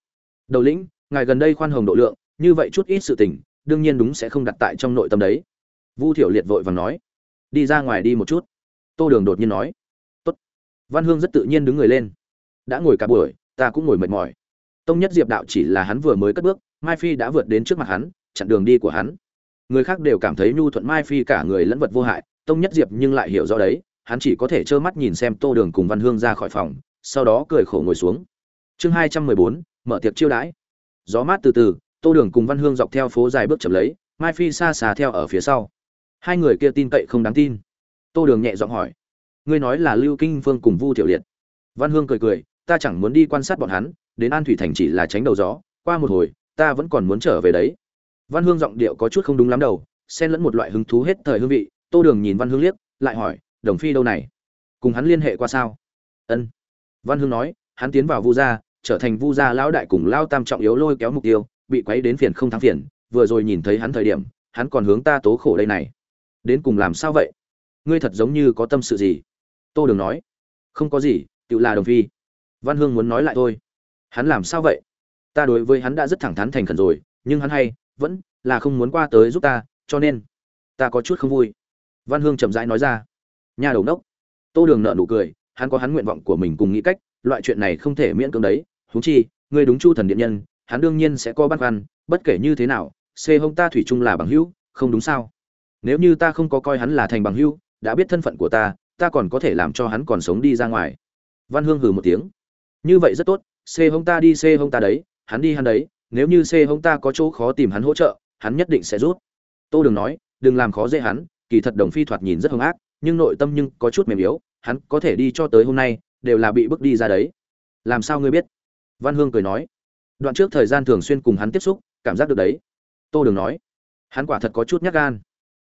đầu lĩnh, ngài gần đây khoan hồng độ lượng, như vậy chút ít sự tình, đương nhiên đúng sẽ không đặt tại trong nội tâm đấy. Vu thiểu liệt vội vàng nói, đi ra ngoài đi một chút. Tô đường đột nhiên nói, Tốt. văn hương rất tự nhiên đứng người lên, đã ngồi cả buổi, ta cũng ngồi mệt mỏi. Tông nhất diệp đạo chỉ là hắn vừa mới cất bước, mai phi đã vượt đến trước mặt hắn, chặn đường đi của hắn. Người khác đều cảm thấy nhu thuận mai phi cả người lẫn vật vô hại, tông nhất diệp nhưng lại hiểu rõ đấy, hắn chỉ có thể trơ mắt nhìn xem tô đường cùng văn hương ra khỏi phòng, sau đó cười khổ ngồi xuống chương hai trăm mười bốn, mở tiệc chiêu đãi. Gió mát từ từ, tô đường cùng văn hương dọc theo phố dài bước chậm lấy, mai phi xa xa theo ở phía sau. Hai người kia tin cậy không đáng tin. Tô đường nhẹ giọng hỏi, ngươi nói là lưu kinh phương cùng vu tiểu liệt? Văn hương cười cười, ta chẳng muốn đi quan sát bọn hắn, đến an thủy thành chỉ là tránh đầu gió, qua một hồi, ta vẫn còn muốn trở về đấy. Văn hương giọng điệu có chút không đúng lắm đầu, xen lẫn một loại hứng thú hết thời hương vị, tô đường nhìn văn hương liếc, lại hỏi, đồng phi đâu này? Cùng hắn liên hệ qua sao? Ân. Văn hương nói, hắn tiến vào vu gia trở thành vu gia lão đại cùng lao tam trọng yếu lôi kéo mục tiêu, bị quấy đến phiền không thắng phiền, vừa rồi nhìn thấy hắn thời điểm, hắn còn hướng ta tố khổ đây này. Đến cùng làm sao vậy? Ngươi thật giống như có tâm sự gì? Tô đường nói. Không có gì, tự là đồng phi. Văn hương muốn nói lại thôi. Hắn làm sao vậy? Ta đối với hắn đã rất thẳng thắn thành khẩn rồi, nhưng hắn hay, vẫn là không muốn qua tới giúp ta, cho nên ta có chút không vui. Văn hương chậm rãi nói ra. Nhà đầu nốc tô đường nợ nụ cười, hắn có hắn nguyện vọng của mình cùng nghĩ cách, loại chuyện này không thể miễn cưỡng đấy huống chi, ngươi đúng chu thần điện nhân, hắn đương nhiên sẽ có băn khoăn, bất kể như thế nào xê hông ta thủy chung là bằng hữu, không đúng sao? Nếu như ta không có coi hắn là thành bằng hữu, đã biết thân phận của ta ta còn có thể làm cho hắn còn sống đi ra ngoài. Văn hương hừ một tiếng. Như vậy rất tốt xê hông ta đi xê hông ta đấy, hắn đi hắn đấy, nếu như xê hông ta có chỗ khó tìm hắn hỗ trợ, hắn nhất định sẽ rút tô đừng nói, đừng làm khó dễ hắn, kỳ thật đồng phi thoạt nhìn rất hung ác, nhưng nội tâm nhưng có chút mềm yếu, hắn có thể đi cho tới hôm nay, đều là bị bước đi ra đấy. Làm sao ngươi biết? Văn hương cười nói, đoạn trước thời gian thường xuyên cùng hắn tiếp xúc, cảm giác được đấy. Tô đường nói, hắn quả thật có chút nhát gan.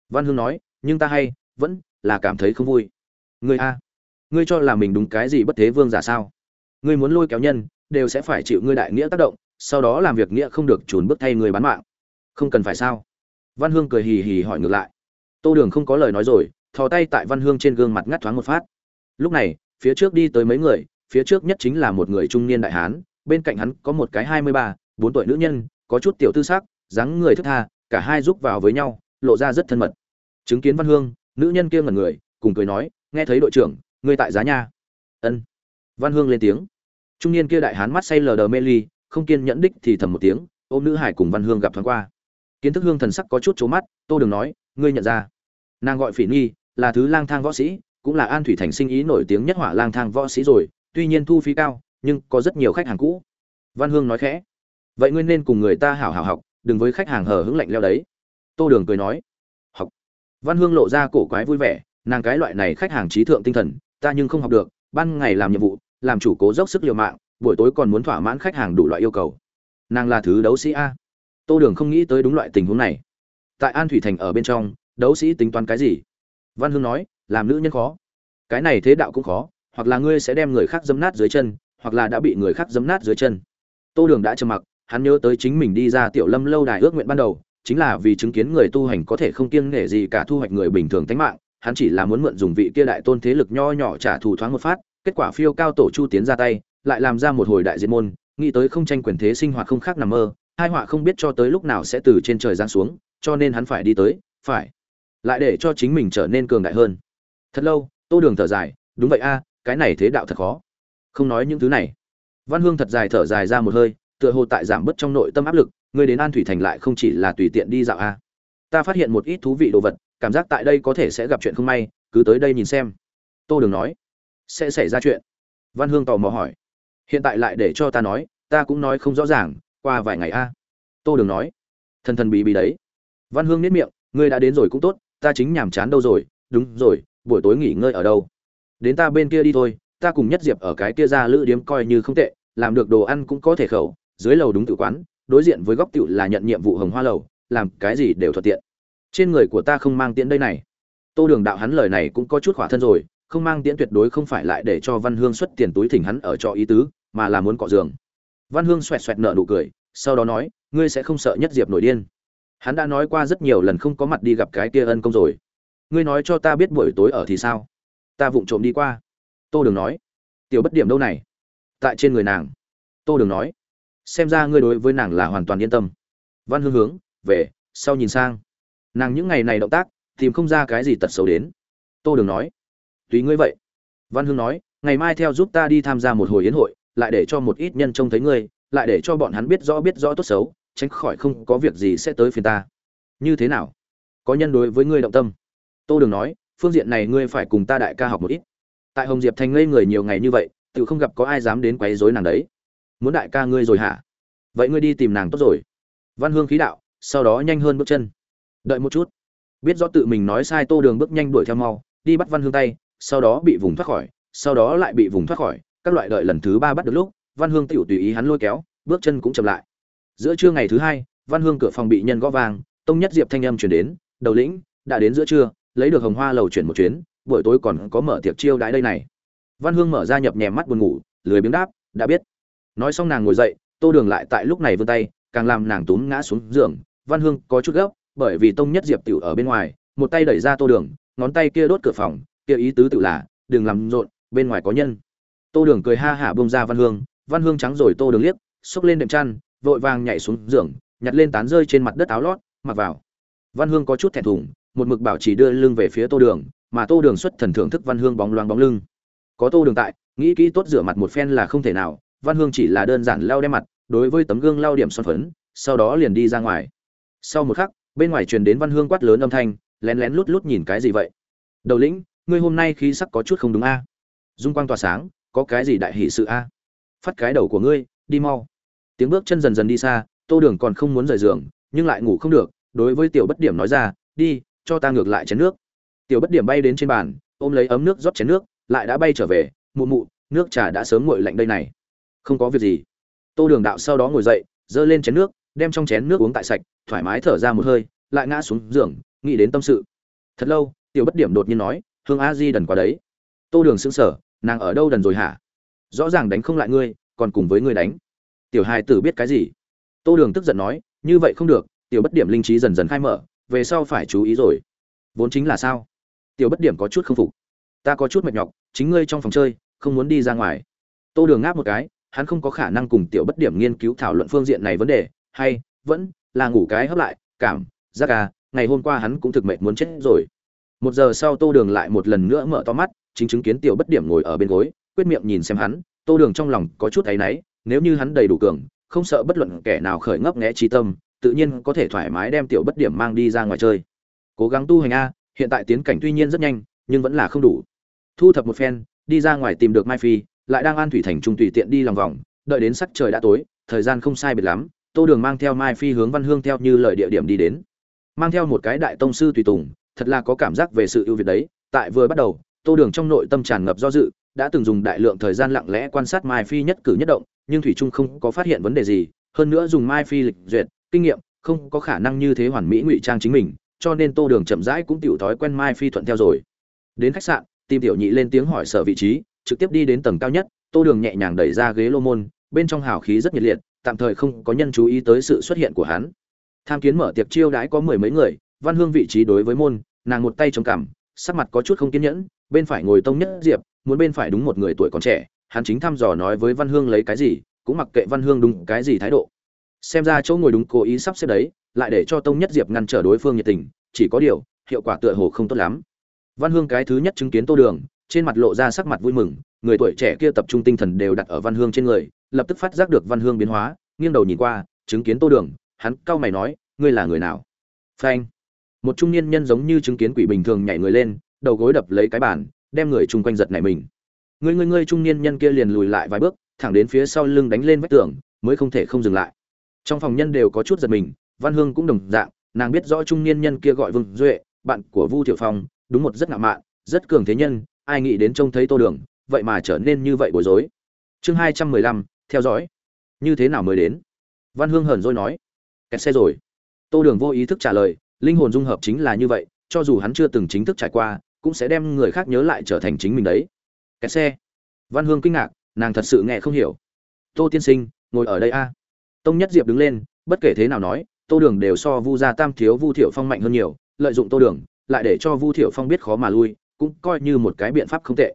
Văn hương nói, nhưng ta hay, vẫn là cảm thấy không vui. Ngươi a, ngươi cho là mình đúng cái gì bất thế vương giả sao? Ngươi muốn lôi kéo nhân, đều sẽ phải chịu ngươi đại nghĩa tác động, sau đó làm việc nghĩa không được chùn bước thay người bán mạng. Không cần phải sao? Văn hương cười hì hì hỏi ngược lại. Tô đường không có lời nói rồi, thò tay tại văn hương trên gương mặt ngắt thoáng một phát. Lúc này, phía trước đi tới mấy người, phía trước nhất chính là một người trung niên đại hán bên cạnh hắn có một cái hai mươi ba bốn tuổi nữ nhân có chút tiểu tư sắc dáng người thức tha cả hai giúp vào với nhau lộ ra rất thân mật. Chứng kiến văn hương nữ nhân kia ngẩn người cùng cười nói nghe thấy đội trưởng ngươi tại giá nha. Ân. Văn hương lên tiếng. Trung niên kia đại hán mắt say lờ đờ mê ly không kiên nhẫn đích thì thầm một tiếng ôm nữ hải cùng văn hương gặp thoáng qua. Kiến thức hương thần sắc có chút trố mắt tô đường nói ngươi nhận ra. Nàng gọi phỉ nghi, là thứ lang thang võ sĩ cũng là an thủy thành sinh ý nổi tiếng nhất hỏa lang thang võ sĩ rồi tuy nhiên thu phí cao nhưng có rất nhiều khách hàng cũ. Văn hương nói khẽ, vậy ngươi nên cùng người ta hảo hảo học, đừng với khách hàng hờ hững lạnh leo đấy. Tô đường cười nói, học. Văn hương lộ ra cổ quái vui vẻ, nàng cái loại này khách hàng trí thượng tinh thần, ta nhưng không học được, ban ngày làm nhiệm vụ, làm chủ cố dốc sức liều mạng, buổi tối còn muốn thỏa mãn khách hàng đủ loại yêu cầu. Nàng là thứ đấu sĩ a. Tô đường không nghĩ tới đúng loại tình huống này. Tại an thủy thành ở bên trong, đấu sĩ tính toán cái gì? Văn hương nói, làm nữ nhân khó. Cái này thế đạo cũng khó, hoặc là ngươi sẽ đem người khác dấm nát dưới chân hoặc là đã bị người khác giấm nát dưới chân. Tô đường đã trầm mặc, hắn nhớ tới chính mình đi ra tiểu lâm lâu đài ước nguyện ban đầu, chính là vì chứng kiến người tu hành có thể không kiêng nể gì cả thu hoạch người bình thường tánh mạng, hắn chỉ là muốn mượn dùng vị kia đại tôn thế lực nho nhỏ trả thù thoáng một phát, kết quả phiêu cao tổ chu tiến ra tay, lại làm ra một hồi đại diện môn, nghĩ tới không tranh quyền thế sinh hoạt không khác nằm mơ, hai họa không biết cho tới lúc nào sẽ từ trên trời giáng xuống, cho nên hắn phải đi tới, phải, lại để cho chính mình trở nên cường đại hơn. Thật lâu, tô đường thở dài, đúng vậy a, cái này thế đạo thật khó không nói những thứ này. Văn hương thật dài thở dài ra một hơi, tựa hồ tại giảm bớt trong nội tâm áp lực ngươi đến an thủy thành lại không chỉ là tùy tiện đi dạo a. Ta phát hiện một ít thú vị đồ vật, cảm giác tại đây có thể sẽ gặp chuyện không may, cứ tới đây nhìn xem. Tô đường nói. Sẽ xảy ra chuyện. Văn hương tò mò hỏi. Hiện tại lại để cho ta nói, ta cũng nói không rõ ràng, qua vài ngày a. Tô đường nói. Thần thần bí bí đấy. Văn hương nếp miệng, ngươi đã đến rồi cũng tốt, ta chính nhàm chán đâu rồi, đúng rồi, buổi tối nghỉ ngơi ở đâu? Đến ta bên kia đi thôi ta cùng nhất diệp ở cái kia ra lữ điếm coi như không tệ, làm được đồ ăn cũng có thể khẩu, dưới lầu đúng tự quán, đối diện với góc tiểu là nhận nhiệm vụ hồng hoa lầu, làm cái gì đều thuận tiện. Trên người của ta không mang tiễn đây này. Tô đường đạo hắn lời này cũng có chút khỏa thân rồi, không mang tiễn tuyệt đối không phải lại để cho văn hương xuất tiền túi thỉnh hắn ở cho ý tứ, mà là muốn cọ giường. Văn hương xoẹt xoẹt nợ nụ cười, sau đó nói, ngươi sẽ không sợ nhất diệp nổi điên. Hắn đã nói qua rất nhiều lần không có mặt đi gặp cái kia ân công rồi. Ngươi nói cho ta biết buổi tối ở thì sao? Ta vụng trộm đi qua tô đường nói. Tiểu bất điểm đâu này? Tại trên người nàng. Tô đường nói. Xem ra ngươi đối với nàng là hoàn toàn yên tâm. Văn hương hướng, về, sau nhìn sang. Nàng những ngày này động tác, tìm không ra cái gì tật xấu đến. Tô đường nói. Tùy ngươi vậy. Văn hương nói, ngày mai theo giúp ta đi tham gia một hồi yến hội, lại để cho một ít nhân trông thấy ngươi, lại để cho bọn hắn biết rõ biết rõ tốt xấu, tránh khỏi không có việc gì sẽ tới phiền ta. Như thế nào? Có nhân đối với ngươi động tâm. Tô đường nói, phương diện này ngươi phải cùng ta đại ca học một ít tại hồng diệp thành ngây người nhiều ngày như vậy tự không gặp có ai dám đến quấy rối nàng đấy. Muốn đại ca ngươi rồi hả? Vậy ngươi đi tìm nàng tốt rồi. Văn hương khí đạo sau đó nhanh hơn bước chân. Đợi một chút. Biết rõ tự mình nói sai tô đường bước nhanh đuổi theo mau đi bắt văn hương tay sau đó bị vùng thoát khỏi sau đó lại bị vùng thoát khỏi. Các loại đợi lần thứ ba bắt được lúc văn hương tựu tùy ý hắn lôi kéo bước chân cũng chậm lại. Giữa trưa ngày thứ hai văn hương cửa phòng bị nhân gõ vàng, tông nhất diệp thanh âm chuyển đến đầu lĩnh đã đến giữa trưa lấy được hồng hoa lầu chuyển một chuyến buổi tối còn có mở tiệc chiêu đãi đây này. Văn hương mở ra nhập nhèm mắt buồn ngủ, lười biếng đáp, đã biết. Nói xong nàng ngồi dậy, tô đường lại tại lúc này vươn tay, càng làm nàng túm ngã xuống giường. Văn hương có chút gấp, bởi vì tông nhất diệp tiểu ở bên ngoài, một tay đẩy ra tô đường, ngón tay kia đốt cửa phòng, kia ý tứ tự là, đừng làm rộn, bên ngoài có nhân. Tô đường cười ha hả bông ra văn hương văn hương trắng rồi tô đường liếc, xốc lên đệm chăn, vội vàng nhảy xuống giường, nhặt lên tán rơi trên mặt đất áo lót, mặc vào. Văn hương có chút thẹn thùng, một mực bảo chỉ đưa lưng về phía tô đường mà tô đường xuất thần thưởng thức văn hương bóng loáng bóng lưng. Có tô đường tại, nghĩ kỹ tốt rửa mặt một phen là không thể nào, văn hương chỉ là đơn giản lau đem mặt, đối với tấm gương lau điểm son phấn, sau đó liền đi ra ngoài. Sau một khắc, bên ngoài truyền đến văn hương quát lớn âm thanh, lén lén lút lút nhìn cái gì vậy? Đầu lĩnh, ngươi hôm nay khí sắc có chút không đúng a. Dung quang tỏa sáng, có cái gì đại hỷ sự a? Phát cái đầu của ngươi, đi mau. Tiếng bước chân dần dần đi xa, tô đường còn không muốn rời giường, nhưng lại ngủ không được, đối với tiểu bất điểm nói ra, đi, cho ta ngược lại chén nước tiểu bất điểm bay đến trên bàn, ôm lấy ấm nước rót chén nước, lại đã bay trở về, mụ mụ, nước trà đã sớm nguội lạnh đây này. Không có việc gì. Tô đường đạo sau đó ngồi dậy, giơ lên chén nước, đem trong chén nước uống tại sạch, thoải mái thở ra một hơi, lại ngã xuống giường, nghĩ đến tâm sự. Thật lâu, tiểu bất điểm đột nhiên nói, hương a di đần qua đấy. Tô đường sững sờ, nàng ở đâu đần rồi hả? Rõ ràng đánh không lại ngươi, còn cùng với ngươi đánh. Tiểu hai tử biết cái gì? Tô đường tức giận nói, như vậy không được, tiểu bất điểm linh trí dần dần khai mở, về sau phải chú ý rồi. Vốn chính là sao? Tiểu bất điểm có chút không phục. Ta có chút mệt nhọc, chính ngươi trong phòng chơi, không muốn đi ra ngoài. Tô đường ngáp một cái, hắn không có khả năng cùng tiểu bất điểm nghiên cứu thảo luận phương diện này vấn đề, hay, vẫn là ngủ cái hấp lại, cảm, giác à ngày hôm qua hắn cũng thực mệt muốn chết rồi. Một giờ sau tô đường lại một lần nữa mở to mắt, chính chứng kiến tiểu bất điểm ngồi ở bên gối, quyết miệng nhìn xem hắn, tô đường trong lòng có chút áy náy, nếu như hắn đầy đủ cường, không sợ bất luận kẻ nào khởi ngấp nghẽ trí tâm, tự nhiên có thể thoải mái đem tiểu bất điểm mang đi ra ngoài chơi. Cố gắng tu hành a hiện tại tiến cảnh tuy nhiên rất nhanh, nhưng vẫn là không đủ. Thu thập một phen, đi ra ngoài tìm được mai phi, lại đang an thủy thành trung tùy tiện đi lòng vòng, đợi đến sắc trời đã tối, thời gian không sai biệt lắm, tô đường mang theo mai phi hướng văn hương theo như lời địa điểm đi đến. Mang theo một cái đại tông sư tùy tùng, thật là có cảm giác về sự ưu việt đấy. Tại vừa bắt đầu, tô đường trong nội tâm tràn ngập do dự, đã từng dùng đại lượng thời gian lặng lẽ quan sát mai phi nhất cử nhất động, nhưng thủy trung không có phát hiện vấn đề gì, hơn nữa dùng mai phi lịch duyệt, kinh nghiệm, không có khả năng như thế hoàn mỹ ngụy trang chính mình cho nên tô đường chậm rãi cũng tiểu thói quen mai phi thuận theo rồi. Đến khách sạn, tìm tiểu nhị lên tiếng hỏi sở vị trí, trực tiếp đi đến tầng cao nhất, tô đường nhẹ nhàng đẩy ra ghế lô môn, bên trong hào khí rất nhiệt liệt, tạm thời không có nhân chú ý tới sự xuất hiện của hắn. Tham kiến mở tiệc chiêu đãi có mười mấy người, văn hương vị trí đối với môn, nàng một tay chống cằm, sắc mặt có chút không kiên nhẫn, bên phải ngồi tông nhất diệp, muốn bên phải đúng một người tuổi còn trẻ, hắn chính thăm dò nói với văn hương lấy cái gì, cũng mặc kệ văn hương đúng cái gì thái độ xem ra chỗ ngồi đúng cố ý sắp xếp đấy, lại để cho tông nhất diệp ngăn trở đối phương nhiệt tình, chỉ có điều, hiệu quả tựa hồ không tốt lắm. Văn hương cái thứ nhất chứng kiến tô đường, trên mặt lộ ra sắc mặt vui mừng, người tuổi trẻ kia tập trung tinh thần đều đặt ở văn hương trên người, lập tức phát giác được văn hương biến hóa, nghiêng đầu nhìn qua, chứng kiến tô đường, hắn cau mày nói, ngươi là người nào? Phanh. Một trung niên nhân giống như chứng kiến quỷ bình thường nhảy người lên, đầu gối đập lấy cái bàn, đem người chung quanh giật nảy mình. Người người người trung niên nhân kia liền lùi lại vài bước, thẳng đến phía sau lưng đánh lên vách tường, mới không thể không dừng lại trong phòng nhân đều có chút giật mình, văn hương cũng đồng dạng, nàng biết rõ trung niên nhân kia gọi vương duệ, bạn của vu thiệu phong, đúng một rất ngạo mạn, rất cường thế nhân, ai nghĩ đến trông thấy tô đường, vậy mà trở nên như vậy bối rối. Chương hai trăm mười lăm, theo dõi. Như thế nào mới đến? Văn hương hờn dỗi nói. Kẹt xe rồi. Tô đường vô ý thức trả lời, linh hồn dung hợp chính là như vậy, cho dù hắn chưa từng chính thức trải qua, cũng sẽ đem người khác nhớ lại trở thành chính mình đấy. Kẹt xe. Văn hương kinh ngạc, nàng thật sự nghe không hiểu. Tô tiên sinh, ngồi ở đây a tông nhất diệp đứng lên, bất kể thế nào nói, tô đường đều so vu gia tam thiếu vu thiệu phong mạnh hơn nhiều, lợi dụng tô đường, lại để cho vu thiệu phong biết khó mà lui, cũng coi như một cái biện pháp không tệ.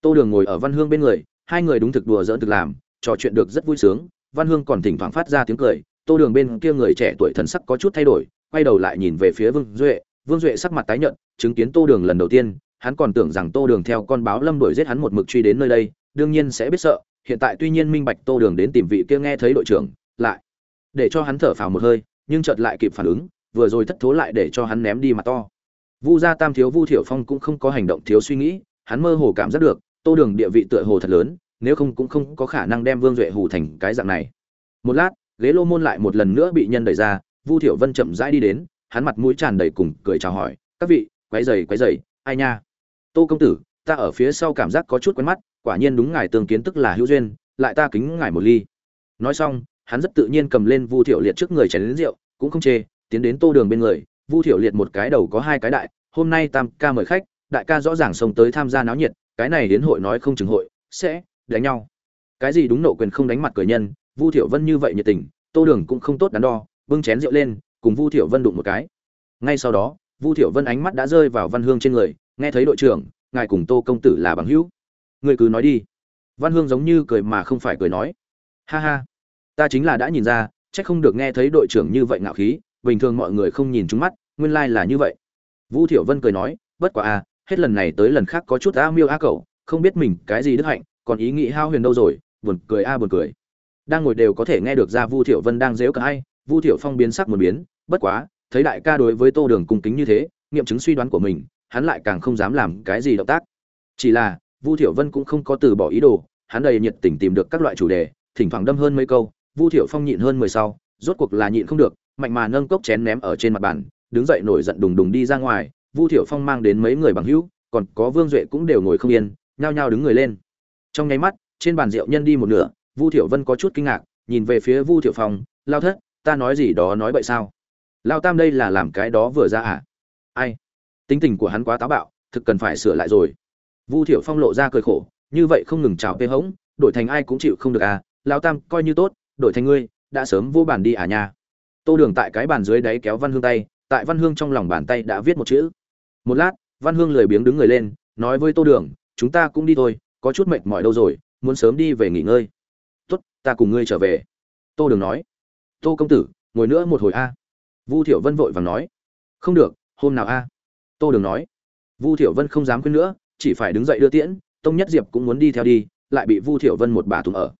Tô đường ngồi ở văn hương bên người, hai người đúng thực đùa dỡn thực làm, trò chuyện được rất vui sướng, văn hương còn thỉnh thoảng phát ra tiếng cười, tô đường bên kia người trẻ tuổi thần sắc có chút thay đổi, quay đầu lại nhìn về phía vương duệ vương duệ sắc mặt tái nhợt, chứng kiến tô đường lần đầu tiên, hắn còn tưởng rằng tô đường theo con báo lâm đuổi giết hắn một mực truy đến nơi đây, đương nhiên sẽ biết sợ, hiện tại tuy nhiên minh bạch tô đường đến tìm vị kia nghe thấy đội trưởng lại. Để cho hắn thở phào một hơi, nhưng chợt lại kịp phản ứng, vừa rồi thất thố lại để cho hắn ném đi mặt to. Vu gia tam thiếu vu thiểu phong cũng không có hành động thiếu suy nghĩ, hắn mơ hồ cảm giác được, tô đường địa vị tựa hồ thật lớn, nếu không cũng không có khả năng đem vương duệ hủ thành cái dạng này. Một lát, ghế lô môn lại một lần nữa bị nhân đẩy ra, vu thiểu vân chậm rãi đi đến, hắn mặt mũi tràn đầy cùng cười chào hỏi, các vị quái dày quái dày ai nha? Tô công tử, ta ở phía sau cảm giác có chút quen mắt, quả nhiên đúng ngài tương kiến tức là hữu duyên, lại ta kính ngài một ly. Nói xong hắn rất tự nhiên cầm lên vu thiểu liệt trước người chén đến rượu, cũng không chê, tiến đến tô đường bên người, vu thiểu liệt một cái đầu có hai cái đại, hôm nay tam ca mời khách, đại ca rõ ràng xông tới tham gia náo nhiệt, cái này đến hội nói không chừng hội, sẽ đánh nhau. Cái gì đúng nộ quyền không đánh mặt cười nhân, vu thiểu vân như vậy nhiệt tình, tô đường cũng không tốt đắn đo, bưng chén rượu lên, cùng vu thiểu vân đụng một cái. Ngay sau đó, vu thiểu vân ánh mắt đã rơi vào văn hương trên người, nghe thấy đội trưởng, ngài cùng tô công tử là bằng hữu. Người cứ nói đi. Văn hương giống như cười mà không phải cười nói. Ha ha ta chính là đã nhìn ra trách không được nghe thấy đội trưởng như vậy ngạo khí bình thường mọi người không nhìn trúng mắt nguyên lai là như vậy. Vu thiểu vân cười nói bất quá a hết lần này tới lần khác có chút a miêu a cậu không biết mình cái gì đức hạnh còn ý nghĩ hao huyền đâu rồi buồn cười a buồn cười. Đang ngồi đều có thể nghe được ra vu thiểu vân đang dếu cả ai, vu thiểu phong biến sắc một biến bất quá thấy đại ca đối với tô đường cung kính như thế nghiệm chứng suy đoán của mình hắn lại càng không dám làm cái gì động tác. Chỉ là vu thiểu vân cũng không có từ bỏ ý đồ hắn đầy nhiệt tình tìm được các loại chủ đề thỉnh thoảng đâm hơn mấy câu vu Thiệu phong nhịn hơn mười sau, rốt cuộc là nhịn không được, mạnh mà nâng cốc chén ném ở trên mặt bàn, đứng dậy nổi giận đùng đùng đi ra ngoài. Vu Thiệu phong mang đến mấy người bằng hữu, còn có vương duệ cũng đều ngồi không yên, nhao nhao đứng người lên. Trong nháy mắt, trên bàn rượu nhân đi một nửa, vu Thiệu vân có chút kinh ngạc, nhìn về phía vu Thiệu phong, lao thất, ta nói gì đó nói bậy sao? Lao tam đây là làm cái đó vừa ra à? Ai? Tính tình của hắn quá táo bạo, thực cần phải sửa lại rồi. Vu Thiệu phong lộ ra cười khổ, như vậy không ngừng chào bê hống, đổi thành ai cũng chịu không được à? Lão tam coi như tốt đổi thành ngươi, đã sớm vô bàn đi à nha. Tô đường tại cái bàn dưới đáy kéo văn hương tay, tại văn hương trong lòng bàn tay đã viết một chữ. Một lát, văn hương lười biếng đứng người lên, nói với tô đường, chúng ta cũng đi thôi, có chút mệt mỏi đâu rồi, muốn sớm đi về nghỉ ngơi. Tốt, ta cùng ngươi trở về. Tô đường nói. Tô công tử, ngồi nữa một hồi a. Vu thiểu vân vội vàng nói. Không được, hôm nào a? Tô đường nói. Vu thiểu vân không dám khuyên nữa, chỉ phải đứng dậy đưa tiễn, tông nhất diệp cũng muốn đi theo đi, lại bị vu thiểu vân một bà tùng ở.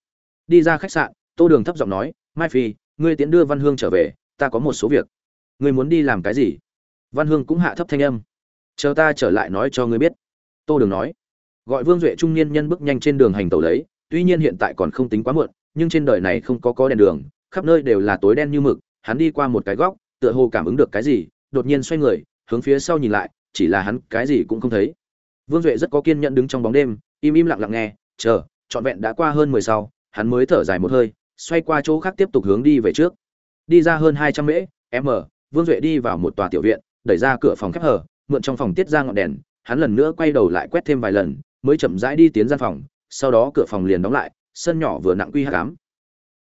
Đi ra khách sạn tô đường thấp giọng nói, mai phi, ngươi tiễn đưa văn hương trở về, ta có một số việc. Ngươi muốn đi làm cái gì? Văn hương cũng hạ thấp thanh âm. Chờ ta trở lại nói cho ngươi biết. Tô đường nói. Gọi vương duệ trung niên nhân bước nhanh trên đường hành tàu đấy tuy nhiên hiện tại còn không tính quá muộn, nhưng trên đời này không có có đèn đường, khắp nơi đều là tối đen như mực, hắn đi qua một cái góc, tựa hồ cảm ứng được cái gì, đột nhiên xoay người, hướng phía sau nhìn lại, chỉ là hắn cái gì cũng không thấy. Vương duệ rất có kiên nhẫn đứng trong bóng đêm, im im lặng lặng nghe, chờ, trọn vẹn đã qua hơn mười sau, hắn mới thở dài một hơi xoay qua chỗ khác tiếp tục hướng đi về trước. Đi ra hơn hai trăm mễ, m, vương duệ đi vào một tòa tiểu viện, đẩy ra cửa phòng khép hở mượn trong phòng tiết ra ngọn đèn, hắn lần nữa quay đầu lại quét thêm vài lần, mới chậm rãi đi tiến gian phòng, sau đó cửa phòng liền đóng lại, sân nhỏ vừa nặng quy hắc ám